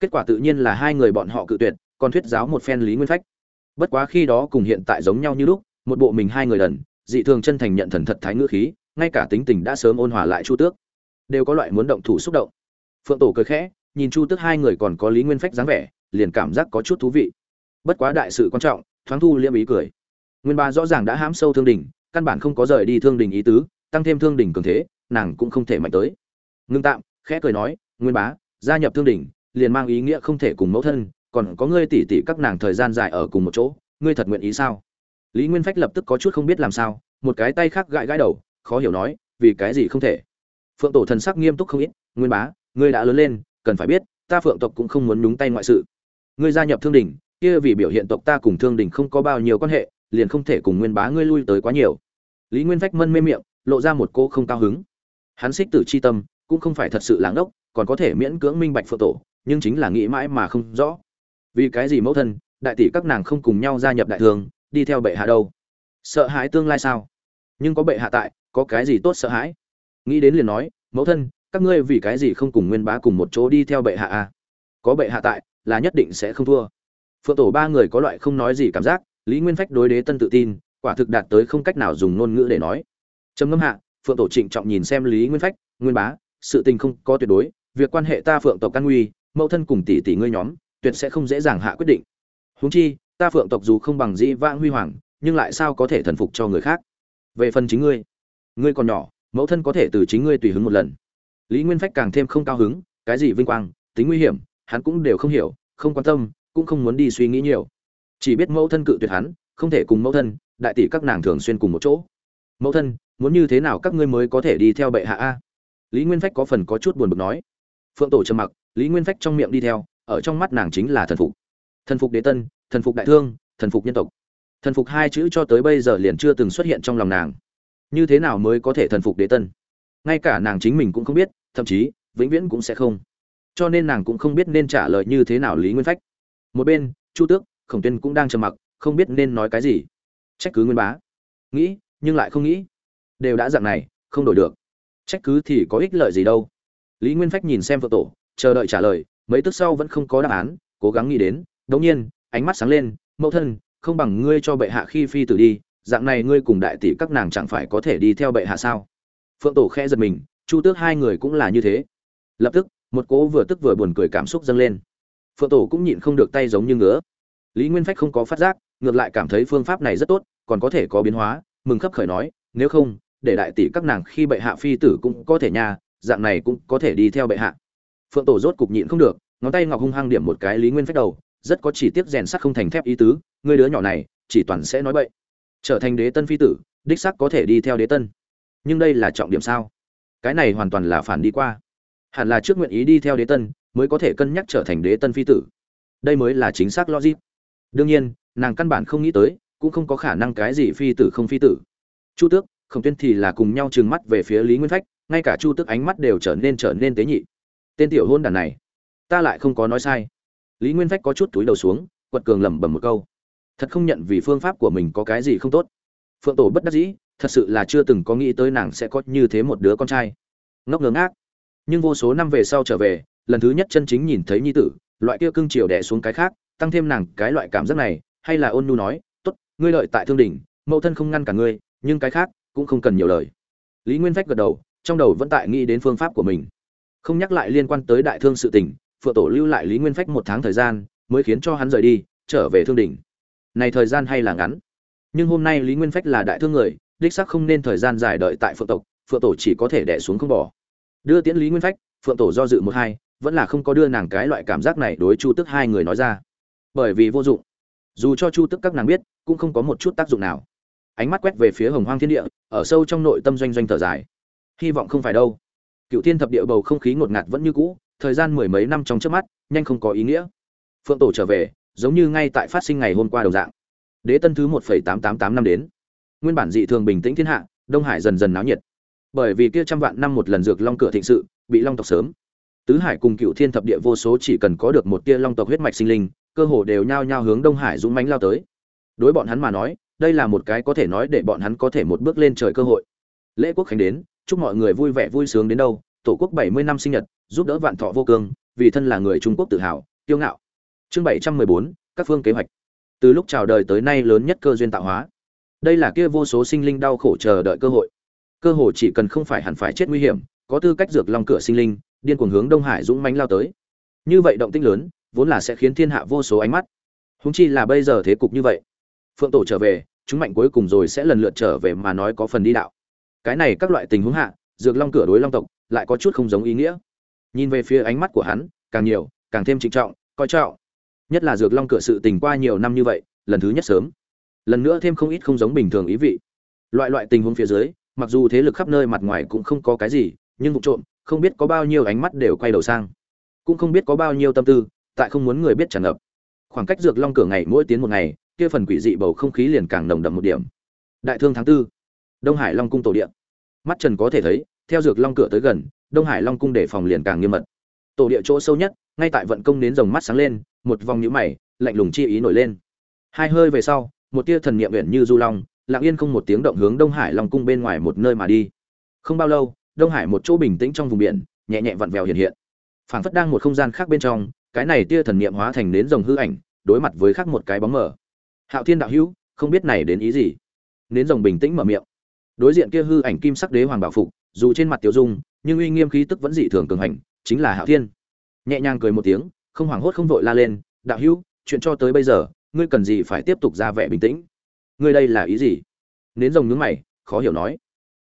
Kết quả tự nhiên là hai người bọn họ cự tuyệt, còn thuyết giáo một phen lý nguyên phách. Bất quá khi đó cùng hiện tại giống nhau như lúc, một bộ mình hai người đần dị thường chân thành nhận thần thật thái ngữ khí, ngay cả tính tình đã sớm ôn hòa lại chu tước. Đều có loại muốn động thủ xúc động. Phượng tổ cười khẽ, nhìn chu tước hai người còn có lý nguyên phách dáng vẻ, liền cảm giác có chút thú vị. Bất quá đại sự quan trọng, thoáng thu liêm ý cười nguyên ba rõ ràng đã hãm sâu thương đình căn bản không có rời đi thương đình ý tứ, tăng thêm thương đình cường thế, nàng cũng không thể mạnh tới. Ngưng tạm, khẽ cười nói, nguyên bá, gia nhập thương đình liền mang ý nghĩa không thể cùng mẫu thân, còn có ngươi tỉ tỉ các nàng thời gian dài ở cùng một chỗ, ngươi thật nguyện ý sao? Lý nguyên phách lập tức có chút không biết làm sao, một cái tay khác gãi gãi đầu, khó hiểu nói, vì cái gì không thể? Phượng tổ thần sắc nghiêm túc không ít, nguyên bá, ngươi đã lớn lên, cần phải biết, ta phượng tộc cũng không muốn nhúng tay ngoại sự. Ngươi gia nhập thương đình kia vì biểu hiện tộc ta cùng thương đình không có bao nhiêu quan hệ liền không thể cùng nguyên bá ngươi lui tới quá nhiều. Lý nguyên phách mân mê miệng, lộ ra một cô không cao hứng. Hắn xích tử c h i tâm, cũng không phải thật sự lãng ốc còn có thể miễn cưỡng minh bạch phượng tổ, nhưng chính là nghĩ mãi mà không rõ. Vì cái gì mẫu thân, đại tỷ các nàng không cùng nhau gia nhập đại thường, đi theo bệ hạ đâu? Sợ hãi tương lai sao? Nhưng có bệ hạ tại, có cái gì tốt sợ hãi? Nghĩ đến liền nói, mẫu thân, các ngươi vì cái gì không cùng nguyên bá cùng một chỗ đi theo bệ hạ à? có bệ hạ tại, là nhất định sẽ không thua. Phượng tổ ba người có loại không nói gì cảm giác lý nguyên phách đối đế tân tự tin, quả thực đạt tới không cách nào dùng ngôn ngữ để nói. Trầm ngâm hạ, phượng tổ trịnh trọng nhìn xem lý nguyên phách, nguyên bá, sự tình không có tuyệt đối, việc quan hệ ta phượng tộc căn nguy, mẫu thân cùng tỷ tỷ ngươi nhóm, tuyệt sẽ không dễ dàng hạ quyết định. Huống chi, ta phượng tộc dù không bằng dĩ vãng huy hoàng, nhưng lại sao có thể thần phục cho người khác? Về phần chính ngươi ngươi còn nhỏ, mẫu thân có thể từ chính ngươi tùy hứng một lần. Lý nguyên phách càng thêm không cao hứng, cái gì vinh quang, tính nguy hiểm, hắn cũng đều không hiểu, không quan tâm, cũng không muốn đi suy nghĩ nhiều chỉ biết mẫu thân cự tuyệt hắn, không thể cùng mẫu thân, đại tỷ các nàng thường xuyên cùng một chỗ. Mẫu thân, muốn như thế nào các ngươi mới có thể đi theo bệ hạ a? Lý nguyên phách có phần có chút buồn bực nói. Phượng tổ trầm mặc, lý nguyên phách trong miệng đi theo, ở trong mắt nàng chính là thần phục. Thần phục đế tân, thần phục đại thương, thần phục nhân tộc. Thần phục hai chữ cho tới bây giờ liền chưa từng xuất hiện trong lòng nàng. Như thế nào mới có thể thần phục đế tân? Ngay cả nàng chính mình cũng không biết, thậm chí, vĩnh viễn cũng sẽ không. Cho nên nàng cũng không biết nên trả lời như thế nào lý nguyên phách. Một bên, chu tước khổng tuyên cũng đang trầm mặc, không biết nên nói cái gì. Trách cứ nguyên bá. Nghĩ, nhưng lại không nghĩ. Đều đã dạng này, không đổi được. Trách cứ thì có ích lợi gì đâu. Lý nguyên phách nhìn xem vợ tổ, chờ đợi trả lời, mấy tức sau vẫn không có đáp án, cố gắng nghĩ đến. Đống nhiên, ánh mắt sáng lên, mẫu thân, không bằng ngươi cho bệ hạ khi phi tử đi, dạng này ngươi cùng đại tỷ các nàng chẳng phải có thể đi theo bệ hạ sao? Phượng tổ khẽ giật mình, chu tước hai người cũng là như thế. Lập tức, một cố vừa tức vừa buồn cười cảm xúc dâng lên. Phượng tổ cũng nhịn không được tay giống như ngứa lý nguyên phách không có phát giác, ngược lại cảm thấy phương pháp này rất tốt, còn có thể có biến hóa, mừng khấp khởi nói, nếu không, để đại tỷ các nàng khi bệ hạ phi tử cũng có thể nha, dạng này cũng có thể đi theo bệ hạ. Phượng tổ rốt cục nhịn không được, ngón tay ngọc hung hăng điểm một cái lý nguyên phách đầu, rất có chỉ tiếc rèn sắt không thành thép ý tứ người đứa nhỏ này, chỉ toàn sẽ nói bậy. Trở thành đế tân phi tử, đích sắc có thể đi theo đế tân. Nhưng đây là trọng điểm sao? Cái này hoàn toàn là phản đi qua. Hẳn là trước nguyện ý đi theo đế tân, mới có thể cân nhắc trở thành đế tân phi tử. Đây mới là chính xác logic đương nhiên, nàng căn bản không nghĩ tới, cũng không có khả năng cái gì phi tử không phi tử. Chu tước, khổng tuyên thì là cùng nhau trừng mắt về phía lý nguyên phách, ngay cả chu tước ánh mắt đều trở nên trở nên tế nhị. Tên tiểu hôn đàn này, ta lại không có nói sai. Lý nguyên phách có chút túi đầu xuống, quật cường lẩm bẩm một câu. Thật không nhận vì phương pháp của mình có cái gì không tốt. Phượng tổ bất đắc dĩ, thật sự là chưa từng có nghĩ tới nàng sẽ có như thế một đứa con trai. Ngốc ngớ ngác. Nhưng vô số năm về sau trở về, lần thứ nhất chân chính nhìn thấy nhi tử loại kia cương triều đè xuống cái khác, tăng thêm nàng cái loại cảm giác này, hay là ôn nu nói, tốt, ngươi lợi tại thương đỉnh, mẫu thân không ngăn cả ngươi, nhưng cái khác cũng không cần nhiều lời. Lý nguyên phách gật đầu, trong đầu vẫn tại nghĩ đến phương pháp của mình. Không nhắc lại liên quan tới đại thương sự tình, phượng tổ lưu lại lý nguyên phách một tháng thời gian, mới khiến cho hắn rời đi, trở về thương đỉnh. Này thời gian hay là ngắn. Nhưng hôm nay lý nguyên phách là đại thương người, đích xác không nên thời gian dài đợi tại phượng tộc, phượng tổ chỉ có thể đè xuống không bỏ. Đưa tiễn lý nguyên phách, phượng tổ do dự một hai vẫn là không có đưa nàng cái loại cảm giác này đối chu tức hai người nói ra. Bởi vì vô dụng. Dù cho chu tức các nàng biết, cũng không có một chút tác dụng nào. Ánh mắt quét về phía hồng hoang thiên địa, ở sâu trong nội tâm doanh doanh thở dài. Hy vọng không phải đâu. Cựu thiên thập địa bầu không khí ngột ngạt vẫn như cũ, thời gian mười mấy năm trong trước mắt, nhanh không có ý nghĩa. Phượng tổ trở về, giống như ngay tại phát sinh ngày hôm qua đầu dạng. Đế tân thứ một phẩy tám tám tám năm đến. Nguyên bản dị thường bình tĩnh thiên hạ, đông hải dần dần náo nhiệt. Bởi vì kia trăm vạn năm một lần dược long cửa thịnh sự, bị long tộc sớm tứ hải cùng cựu thiên thập địa vô số chỉ cần có được một tia long tộc huyết mạch sinh linh, cơ hồ đều nhao nhao hướng đông hải dũng mánh lao tới. Đối bọn hắn mà nói, đây là một cái có thể nói để bọn hắn có thể một bước lên trời cơ hội. Lễ quốc khánh đến, chúc mọi người vui vẻ vui sướng đến đâu, tổ quốc bảy mươi năm sinh nhật, giúp đỡ vạn thọ vô cương, vì thân là người trung quốc tự hào, kiêu ngạo. Chương bảy trăm mười bốn, các phương kế hoạch. Từ lúc chào đời tới nay lớn nhất cơ duyên tạo hóa. Đây là kia vô số sinh linh đau khổ chờ đợi cơ hội. Cơ hội chỉ cần không phải hẳn phải chết nguy hiểm, có tư cách dược long cửa sinh linh điên cuồng hướng đông hải dũng mãnh lao tới. Như vậy động tĩnh lớn, vốn là sẽ khiến thiên hạ vô số ánh mắt. Húng chi là bây giờ thế cục như vậy. Phượng tổ trở về, chúng mạnh cuối cùng rồi sẽ lần lượt trở về mà nói có phần đi đạo. Cái này các loại tình huống hạ, dược long cửa đối long tộc lại có chút không giống ý nghĩa. Nhìn về phía ánh mắt của hắn, càng nhiều, càng thêm trịnh trọng, coi trọng. Nhất là dược long cửa sự tình qua nhiều năm như vậy, lần thứ nhất sớm. Lần nữa thêm không ít không giống bình thường ý vị. Loại loại tình huống phía dưới, mặc dù thế lực khắp nơi mặt ngoài cũng không có cái gì, nhưng vụ trộm không biết có bao nhiêu ánh mắt đều quay đầu sang. Cũng không biết có bao nhiêu tâm tư, tại không muốn người biết tràn ngập. Khoảng cách dược long cửa ngày mỗi tiến một ngày, kia phần quỷ dị bầu không khí liền càng nồng đậm một điểm. Đại thương tháng tư, đông hải long cung tổ Địa. mắt trần có thể thấy, theo dược long cửa tới gần, đông hải long cung để phòng liền càng nghiêm mật. Tổ địa chỗ sâu nhất, ngay tại vận công đến rồng mắt sáng lên, một vòng nhũ mày, lạnh lùng chi ý nổi lên. Hai hơi về sau, một tia thần niệm uyển như du long, lặng yên không một tiếng động hướng đông hải long cung bên ngoài một nơi mà đi. Không bao lâu đông hải một chỗ bình tĩnh trong vùng biển, nhẹ nhẹ vặn vẹo hiện hiện. Phảng phất đang một không gian khác bên trong, cái này tia thần niệm hóa thành đến rồng hư ảnh, đối mặt với khác một cái bóng mờ. Hạo thiên đạo hữu, không biết này đến ý gì? Nến rồng bình tĩnh mở miệng. Đối diện kia hư ảnh kim sắc đế hoàng bảo phục, dù trên mặt tiểu dung, nhưng uy nghiêm khí tức vẫn dị thường cường hành, chính là hạo thiên. Nhẹ nhàng cười một tiếng, không hoảng hốt không vội la lên, đạo hữu, chuyện cho tới bây giờ, ngươi cần gì phải tiếp tục ra vẻ bình tĩnh? Ngươi đây là ý gì? Nến rồng nhướng mày, khó hiểu nói.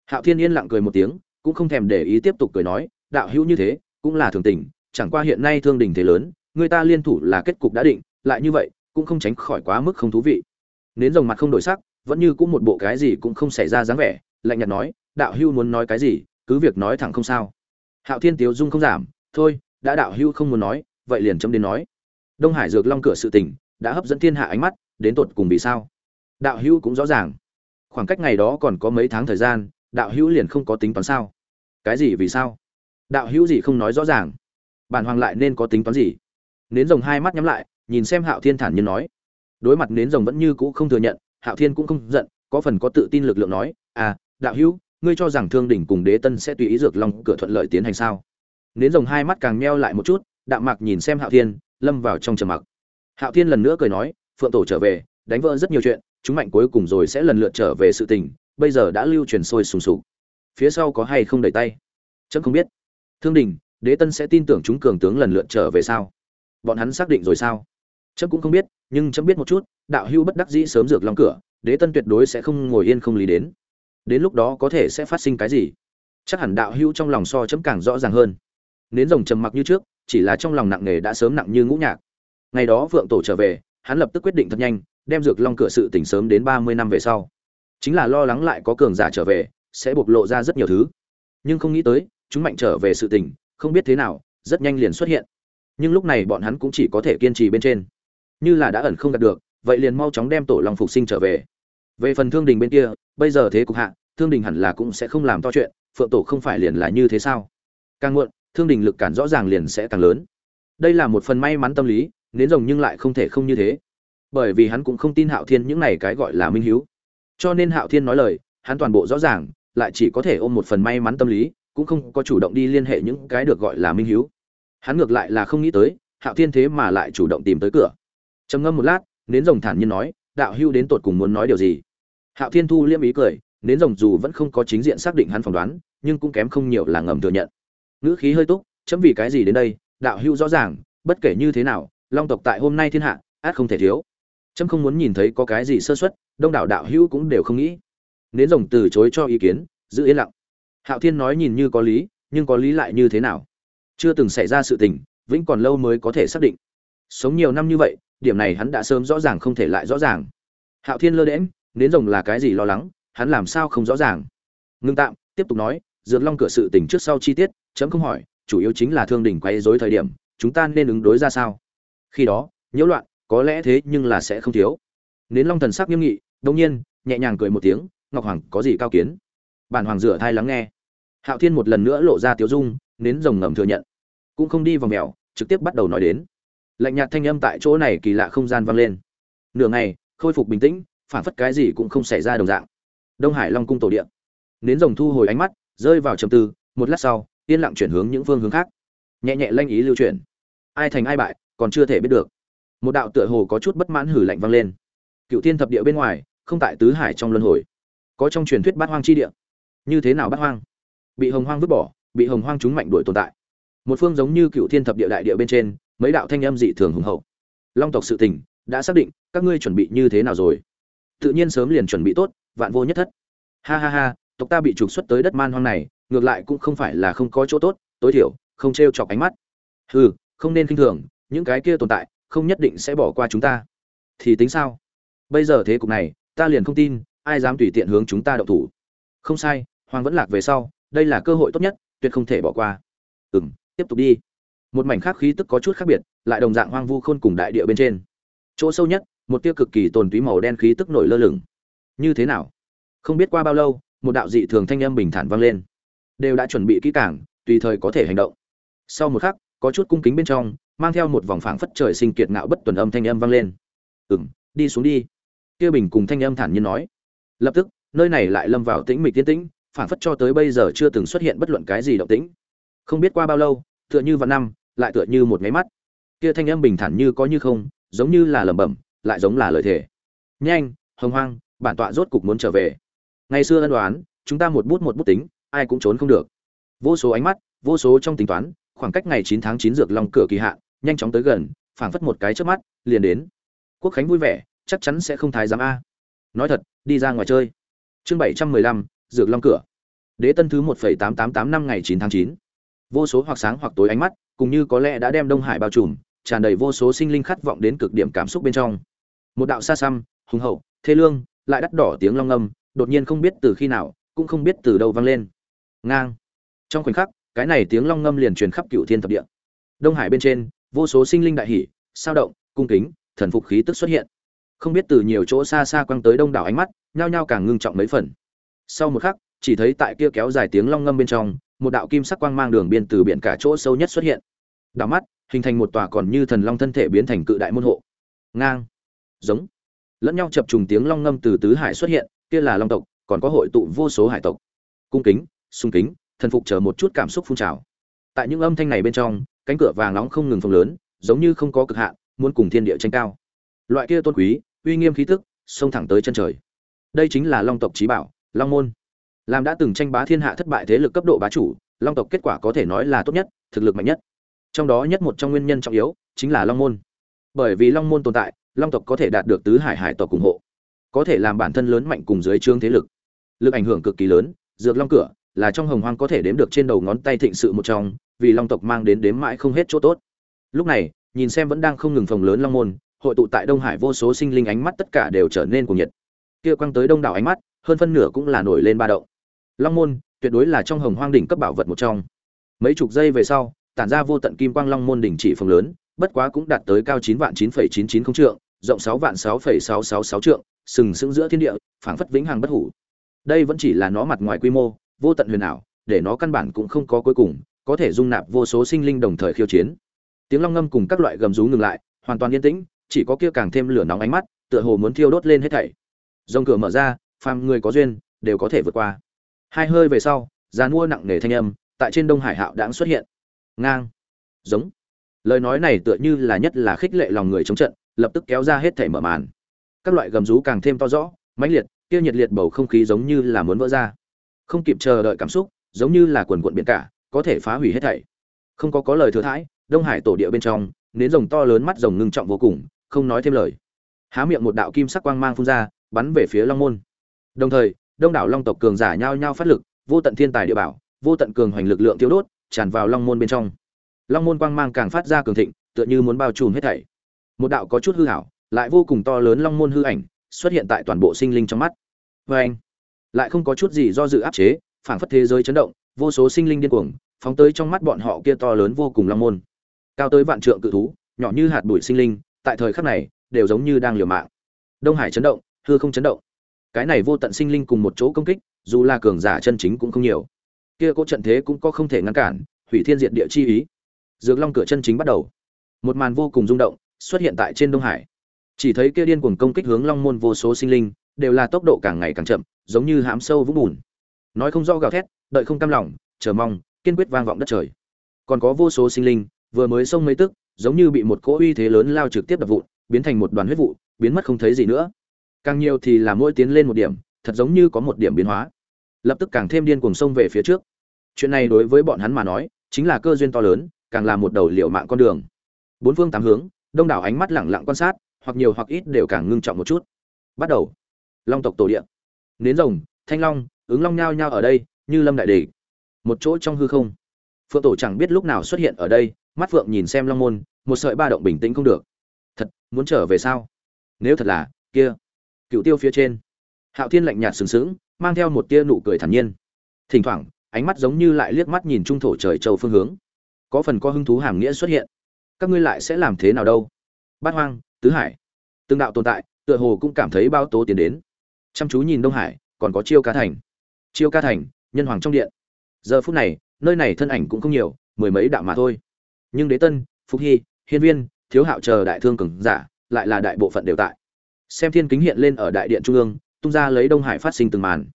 Hạo thiên yên lặng cười một tiếng cũng không thèm để ý tiếp tục cười nói, đạo hữu như thế, cũng là thường tình, chẳng qua hiện nay thương đình thế lớn, người ta liên thủ là kết cục đã định, lại như vậy, cũng không tránh khỏi quá mức không thú vị. Nến rồng mặt không đổi sắc, vẫn như cũng một bộ cái gì cũng không xảy ra dáng vẻ, lạnh nhạt nói, đạo hữu muốn nói cái gì, cứ việc nói thẳng không sao. Hạo thiên tiếu dung không giảm, thôi, đã đạo hữu không muốn nói, vậy liền chấm đến nói. Đông hải dược long cửa sự tình, đã hấp dẫn thiên hạ ánh mắt, đến tột cùng vì sao? Đạo hữu cũng rõ ràng. Khoảng cách ngày đó còn có mấy tháng thời gian đạo hữu liền không có tính toán sao? Cái gì vì sao? Đạo hữu gì không nói rõ ràng? Bản hoàng lại nên có tính toán gì? Nến rồng hai mắt nhắm lại, nhìn xem hạo thiên thản nhiên nói. Đối mặt nến rồng vẫn như cũ không thừa nhận, hạo thiên cũng không giận, có phần có tự tin lực lượng nói à đạo hữu, ngươi cho rằng thương đỉnh cùng đế tân sẽ tùy ý dược long cửa thuận lợi tiến hành sao? Nến rồng hai mắt càng meo lại một chút, đạm mạc nhìn xem hạo thiên, lâm vào trong trầm mặc. Hạo thiên lần nữa cười nói, phượng tổ trở về, đánh vỡ rất nhiều chuyện, chúng mạnh cuối cùng rồi sẽ lần lượt trở về sự tình bây giờ đã lưu truyền sôi sùng sục. Phía sau có hay không đẩy tay? Trẫm không biết. Thương đình, đế tân sẽ tin tưởng chúng cường tướng lần lượt trở về sao? Bọn hắn xác định rồi sao? Trẫm cũng không biết, nhưng trẫm biết một chút, đạo hưu bất đắc dĩ sớm dược long cửa, đế tân tuyệt đối sẽ không ngồi yên không lý đến. Đến lúc đó có thể sẽ phát sinh cái gì? Chắc hẳn đạo hưu trong lòng so chấm càng rõ ràng hơn. Nến rồng trầm mặc như trước, chỉ là trong lòng nặng nề đã sớm nặng như ngũ nhạc. Ngày đó vượng tổ trở về, hắn lập tức quyết định thật nhanh, đem dược long cửa sự tỉnh sớm đến ba mươi năm về sau chính là lo lắng lại có cường giả trở về, sẽ bộc lộ ra rất nhiều thứ. Nhưng không nghĩ tới, chúng mạnh trở về sự tình, không biết thế nào, rất nhanh liền xuất hiện. Nhưng lúc này bọn hắn cũng chỉ có thể kiên trì bên trên. Như là đã ẩn không đạt được, vậy liền mau chóng đem tổ long phục sinh trở về. Về phần thương đình bên kia, bây giờ thế cục hạ, thương đình hẳn là cũng sẽ không làm to chuyện, phượng tổ không phải liền là như thế sao? Càng muộn, thương đình lực cản rõ ràng liền sẽ càng lớn. Đây là một phần may mắn tâm lý, nến rồng nhưng lại không thể không như thế. Bởi vì hắn cũng không tin hạo thiên những này cái gọi là minh hiếu cho nên hạo thiên nói lời, hắn toàn bộ rõ ràng, lại chỉ có thể ôm một phần may mắn tâm lý, cũng không có chủ động đi liên hệ những cái được gọi là minh hiếu. Hắn ngược lại là không nghĩ tới, hạo thiên thế mà lại chủ động tìm tới cửa. Trầm ngâm một lát, nến rồng thản nhiên nói, đạo hưu đến tột cùng muốn nói điều gì? Hạo thiên thu liêm ý cười, nến rồng dù vẫn không có chính diện xác định hắn phỏng đoán, nhưng cũng kém không nhiều là ngầm thừa nhận. Ngữ khí hơi túc, chấm vì cái gì đến đây? Đạo hưu rõ ràng, bất kể như thế nào, long tộc tại hôm nay thiên hạ át không thể thiếu chấm không muốn nhìn thấy có cái gì sơ xuất đông đảo đạo hữu cũng đều không nghĩ. Nến rồng từ chối cho ý kiến, giữ yên lặng. Hạo thiên nói nhìn như có lý, nhưng có lý lại như thế nào? Chưa từng xảy ra sự tình, vĩnh còn lâu mới có thể xác định. Sống nhiều năm như vậy, điểm này hắn đã sớm rõ ràng không thể lại rõ ràng. Hạo thiên lơ đễm nến rồng là cái gì lo lắng, hắn làm sao không rõ ràng? Ngưng tạm, tiếp tục nói, dược long cửa sự tình trước sau chi tiết chấm không hỏi, chủ yếu chính là thương đỉnh quay dối thời điểm, chúng ta nên ứng đối ra sao? Khi đó, nhiễu loạn có lẽ thế nhưng là sẽ không thiếu. Nến long thần sắc nghiêm nghị đông nhiên, nhẹ nhàng cười một tiếng, ngọc hoàng, có gì cao kiến? Bản hoàng rửa thai lắng nghe. Hạo thiên một lần nữa lộ ra tiếu dung, nến rồng ngầm thừa nhận. Cũng không đi vào mèo, trực tiếp bắt đầu nói đến. Lạnh nhạt thanh âm tại chỗ này kỳ lạ không gian vang lên. Nửa ngày, khôi phục bình tĩnh, phản phất cái gì cũng không xảy ra đồng dạng. Đông hải long cung tổ điện nến rồng thu hồi ánh mắt, rơi vào trầm tư, một lát sau, yên lặng chuyển hướng những phương hướng khác. Nhẹ nhẹ lanh ý lưu chuyển. Ai thành ai bại, còn chưa thể biết được một đạo tựa hồ có chút bất mãn hử lạnh vang lên. Cựu thiên thập địa bên ngoài, không tại tứ hải trong luân hồi, có trong truyền thuyết bát hoang chi địa. Như thế nào bát hoang? Bị hồng hoang vứt bỏ, bị hồng hoang chúng mạnh đuổi tồn tại. Một phương giống như cựu thiên thập địa đại địa bên trên, mấy đạo thanh âm dị thường hùng hậu. Long tộc sự tình, đã xác định, các ngươi chuẩn bị như thế nào rồi? Tự nhiên sớm liền chuẩn bị tốt, vạn vô nhất thất. Ha ha ha, tộc ta bị trục xuất tới đất man hoang này, ngược lại cũng không phải là không có chỗ tốt, tối thiểu, không t r e o chọc ánh mắt. Hừ, không nên k i n h thường, những cái kia tồn tại không nhất định sẽ bỏ qua chúng ta. Thì tính sao? Bây giờ thế cục này, ta liền không tin, ai dám tùy tiện hướng chúng ta động thủ. Không sai, hoàng vẫn lạc về sau, đây là cơ hội tốt nhất, tuyệt không thể bỏ qua. Ừ m tiếp tục đi. Một mảnh khác khí tức có chút khác biệt, lại đồng dạng hoang vu khôn cùng đại địa bên trên. Chỗ sâu nhất, một tia cực kỳ tồn túy màu đen khí tức nổi lơ lửng. Như thế nào? Không biết qua bao lâu, một đạo dị thường thanh âm bình thản vang lên. Đều đã chuẩn bị kỹ càng, tùy thời có thể hành động. Sau một khắc có chút cung kính bên trong, mang theo một vòng phảng phất trời sinh kiệt ngạo bất tuần âm thanh âm vang lên. Ừng đi xuống đi. Kia bình cùng thanh âm thản nhiên nói. Lập tức, nơi này lại lâm vào tĩnh mịch tiên tĩnh, phảng phất cho tới bây giờ chưa từng xuất hiện bất luận cái gì động tĩnh. Không biết qua bao lâu, tựa như vạn năm, lại tựa như một máy mắt. Kia thanh âm bình thản như có như không, giống như là lẩm bẩm, lại giống là lời thề. Nhanh, hồng hoang, bản tọa rốt cục muốn trở về. Ngày xưa ân đoán chúng ta một bút một bút tính, ai cũng trốn không được. Vô số ánh mắt, vô số trong tính toán khoảng cách ngày chín tháng chín dược long cửa kỳ hạn, nhanh chóng tới gần, phảng phất một cái chớp mắt, liền đến. Quốc khánh vui vẻ, chắc chắn sẽ không thái giám a. Nói thật, đi ra ngoài chơi. Chương bảy trăm mười lăm, dược long cửa. Đế tân thứ một phẩy tám tám tám năm ngày chín tháng chín. Vô số hoặc sáng hoặc tối ánh mắt, cùng như có lẽ đã đem đông hải bao trùm, tràn đầy vô số sinh linh khát vọng đến cực điểm cảm xúc bên trong. Một đạo xa xăm, hùng hậu thế lương, lại đắt đỏ tiếng long ngâm đột nhiên không biết từ khi nào, cũng không biết từ đâu vang lên. Ngang. Trong khoảnh khắc cái này tiếng long ngâm liền truyền khắp cựu thiên thập địa. Đông hải bên trên, vô số sinh linh đại hỷ sao động, cung kính, thần phục khí tức xuất hiện. Không biết từ nhiều chỗ xa xa quăng tới đông đảo ánh mắt, nhao nhao càng ngưng trọng mấy phần. Sau một khắc, chỉ thấy tại kia kéo dài tiếng long ngâm bên trong, một đạo kim sắc quang mang đường biên từ biển cả chỗ sâu nhất xuất hiện. Đảo mắt, hình thành một tòa còn như thần long thân thể biến thành cự đại môn hộ. Ngang, giống, lẫn nhau chập trùng tiếng long ngâm từ tứ hải xuất hiện, kia là long tộc, còn có hội tụ vô số hải tộc. Cung kính sung kính thần phục chờ một chút cảm xúc phun trào. Tại những âm thanh này bên trong, cánh cửa vàng nóng không ngừng phồng lớn, giống như không có cực hạn, muốn cùng thiên địa tranh cao. Loại kia tôn quý, uy nghiêm khí tức, xông thẳng tới chân trời. Đây chính là long tộc trí bảo, long môn. Làm đã từng tranh bá thiên hạ thất bại thế lực cấp độ bá chủ, long tộc kết quả có thể nói là tốt nhất, thực lực mạnh nhất. Trong đó nhất một trong nguyên nhân trọng yếu, chính là long môn. Bởi vì long môn tồn tại, long tộc có thể đạt được tứ hải hải tộc ủng hộ, có thể làm bản thân lớn mạnh cùng dưới trương thế lực. Lực ảnh hưởng cực kỳ lớn, dược long cửa là trong hồng hoang có thể đếm được trên đầu ngón tay thịnh sự một trong, vì long tộc mang đến đếm mãi không hết chỗ tốt. Lúc này, nhìn xem vẫn đang không ngừng phồng lớn long môn, hội tụ tại đông hải vô số sinh linh ánh mắt tất cả đều trở nên cuồng nhiệt. Kia quăng tới đông đảo ánh mắt, hơn phân nửa cũng là nổi lên ba động. Long môn, tuyệt đối là trong hồng hoang đỉnh cấp bảo vật một trong. Mấy chục giây về sau, tản ra vô tận kim quang long môn đỉnh chỉ phồng lớn, bất quá cũng đạt tới cao chín vạn chín phẩy chín chín không trượng, rộng sáu vạn sáu phẩy sáu sáu sáu trượng, sừng sững giữa thiên địa, phảng phất vĩnh hằng bất hủ. Đây vẫn chỉ là nó mặt ngoài quy mô vô tận huyền ảo, để nó căn bản cũng không có cuối cùng, có thể dung nạp vô số sinh linh đồng thời khiêu chiến. Tiếng long ngâm cùng các loại gầm rú ngừng lại, hoàn toàn yên tĩnh, chỉ có kia càng thêm lửa nóng ánh mắt, tựa hồ muốn thiêu đốt lên hết thảy. Rồng cửa mở ra, phàm người có duyên, đều có thể vượt qua. Hai hơi về sau già mua nặng nề thanh âm, tại trên đông hải hạo đãng xuất hiện. Ngang. Giống. Lời nói này tựa như là nhất là khích lệ lòng người chống trận, lập tức kéo ra hết thảy mở màn. Các loại gầm rú càng thêm to rõ, mãnh liệt, kia nhiệt liệt bầu không khí giống như là muốn vỡ ra không kịp chờ đợi cảm xúc, giống như là quần quận biển cả, có thể phá hủy hết thảy. Không có có lời thừa thãi, đông hải tổ địa bên trong, nến rồng to lớn mắt rồng ngưng trọng vô cùng, không nói thêm lời. Há miệng một đạo kim sắc quang mang phun ra, bắn về phía long môn. Đồng thời, đông đảo long tộc cường giả nhao nhao phát lực, vô tận thiên tài địa bảo, vô tận cường hoành lực lượng tiêu đốt, tràn vào long môn bên trong. Long môn quang mang càng phát ra cường thịnh, tựa như muốn bao trùm hết thảy. Một đạo có chút hư hảo lại vô cùng to lớn long môn hư ảnh, xuất hiện tại toàn bộ sinh linh trong mắt. Vê anh lại không có chút gì do dự áp chế, phảng phất thế giới chấn động, vô số sinh linh điên cuồng, phóng tới trong mắt bọn họ kia to lớn vô cùng long môn. Cao tới vạn trượng cự thú, nhỏ như hạt bụi sinh linh, tại thời khắc này, đều giống như đang liều mạng. Đông hải chấn động, hư không chấn động. Cái này vô tận sinh linh cùng một chỗ công kích, dù là cường giả chân chính cũng không nhiều. Kia cỗ trận thế cũng có không thể ngăn cản, hủy thiên diệt địa chi ý. Dược long cửa chân chính bắt đầu. Một màn vô cùng rung động, xuất hiện tại trên đông hải. Chỉ thấy kia điên cuồng công kích hướng long môn vô số sinh linh, đều là tốc độ càng ngày càng chậm giống như hãm sâu vũng bùn. Nói không rõ gào thét, đợi không cam lòng, chờ mong, kiên quyết vang vọng đất trời. Còn có vô số sinh linh, vừa mới xông mấy tức, giống như bị một cỗ uy thế lớn lao trực tiếp đập vụn, biến thành một đoàn huyết vụ, biến mất không thấy gì nữa. Càng nhiều thì là mỗi tiến lên một điểm, thật giống như có một điểm biến hóa. Lập tức càng thêm điên cuồng sông về phía trước. Chuyện này đối với bọn hắn mà nói, chính là cơ duyên to lớn, càng là một đầu liệu mạng con đường. Bốn phương tám hướng, đông đảo ánh mắt lẳng lặng quan sát, hoặc nhiều hoặc ít đều càng ngưng trọng một chút. Bắt đầu. Long tộc tổ địa nến rồng, thanh long, ứng long nhao nhao ở đây, như lâm đại địch một chỗ trong hư không. Phượng tổ chẳng biết lúc nào xuất hiện ở đây, mắt phượng nhìn xem long môn, một sợi ba động bình tĩnh không được. Thật, muốn trở về sao? Nếu thật là, kia. Cựu tiêu phía trên. Hạo thiên lạnh nhạt sừng sững, mang theo một tia nụ cười thản nhiên. Thỉnh thoảng, ánh mắt giống như lại liếc mắt nhìn trung thổ trời châu phương hướng. Có phần có hứng thú hàm nghĩa xuất hiện. Các ngươi lại sẽ làm thế nào đâu? Bát hoang, tứ hải. Tương đạo tồn tại, tựa hồ cũng cảm thấy bao tố tiến đến chăm chú nhìn đông hải, còn có chiêu ca thành. Chiêu ca thành, nhân hoàng trong điện. Giờ phút này, nơi này thân ảnh cũng không nhiều, mười mấy đạo mà thôi. Nhưng đế tân phúc hy, hiên viên, thiếu hạo chờ đại thương cường giả, lại là đại bộ phận đều tại. Xem thiên kính hiện lên ở đại điện trung ương, tung ra lấy đông hải phát sinh từng màn.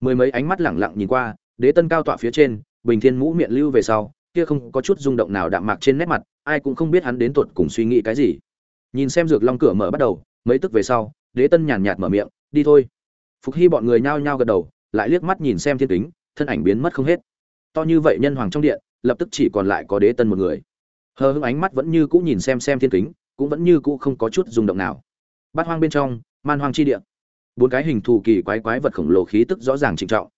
Mười mấy ánh mắt lẳng lặng nhìn qua, đế tân cao tọa phía trên, bình thiên mũ miệng lưu về sau, kia không có chút rung động nào đạm mạc trên nét mặt, ai cũng không biết hắn đến tuột cùng suy nghĩ cái gì. Nhìn xem dược long cửa mở bắt đầu, mấy tức về sau, đế tân nhàn nhạt mở miệng, đi thôi phục hy bọn người nhao nhao gật đầu, lại liếc mắt nhìn xem thiên kính, thân ảnh biến mất không hết. To như vậy nhân hoàng trong điện, lập tức chỉ còn lại có đế tân một người. Hờ hững ánh mắt vẫn như cũ nhìn xem xem thiên kính, cũng vẫn như cũ không có chút rung động nào. Bát hoang bên trong, man hoang chi điện bốn cái hình thù kỳ quái quái vật khổng lồ khí tức rõ ràng trịnh trọng.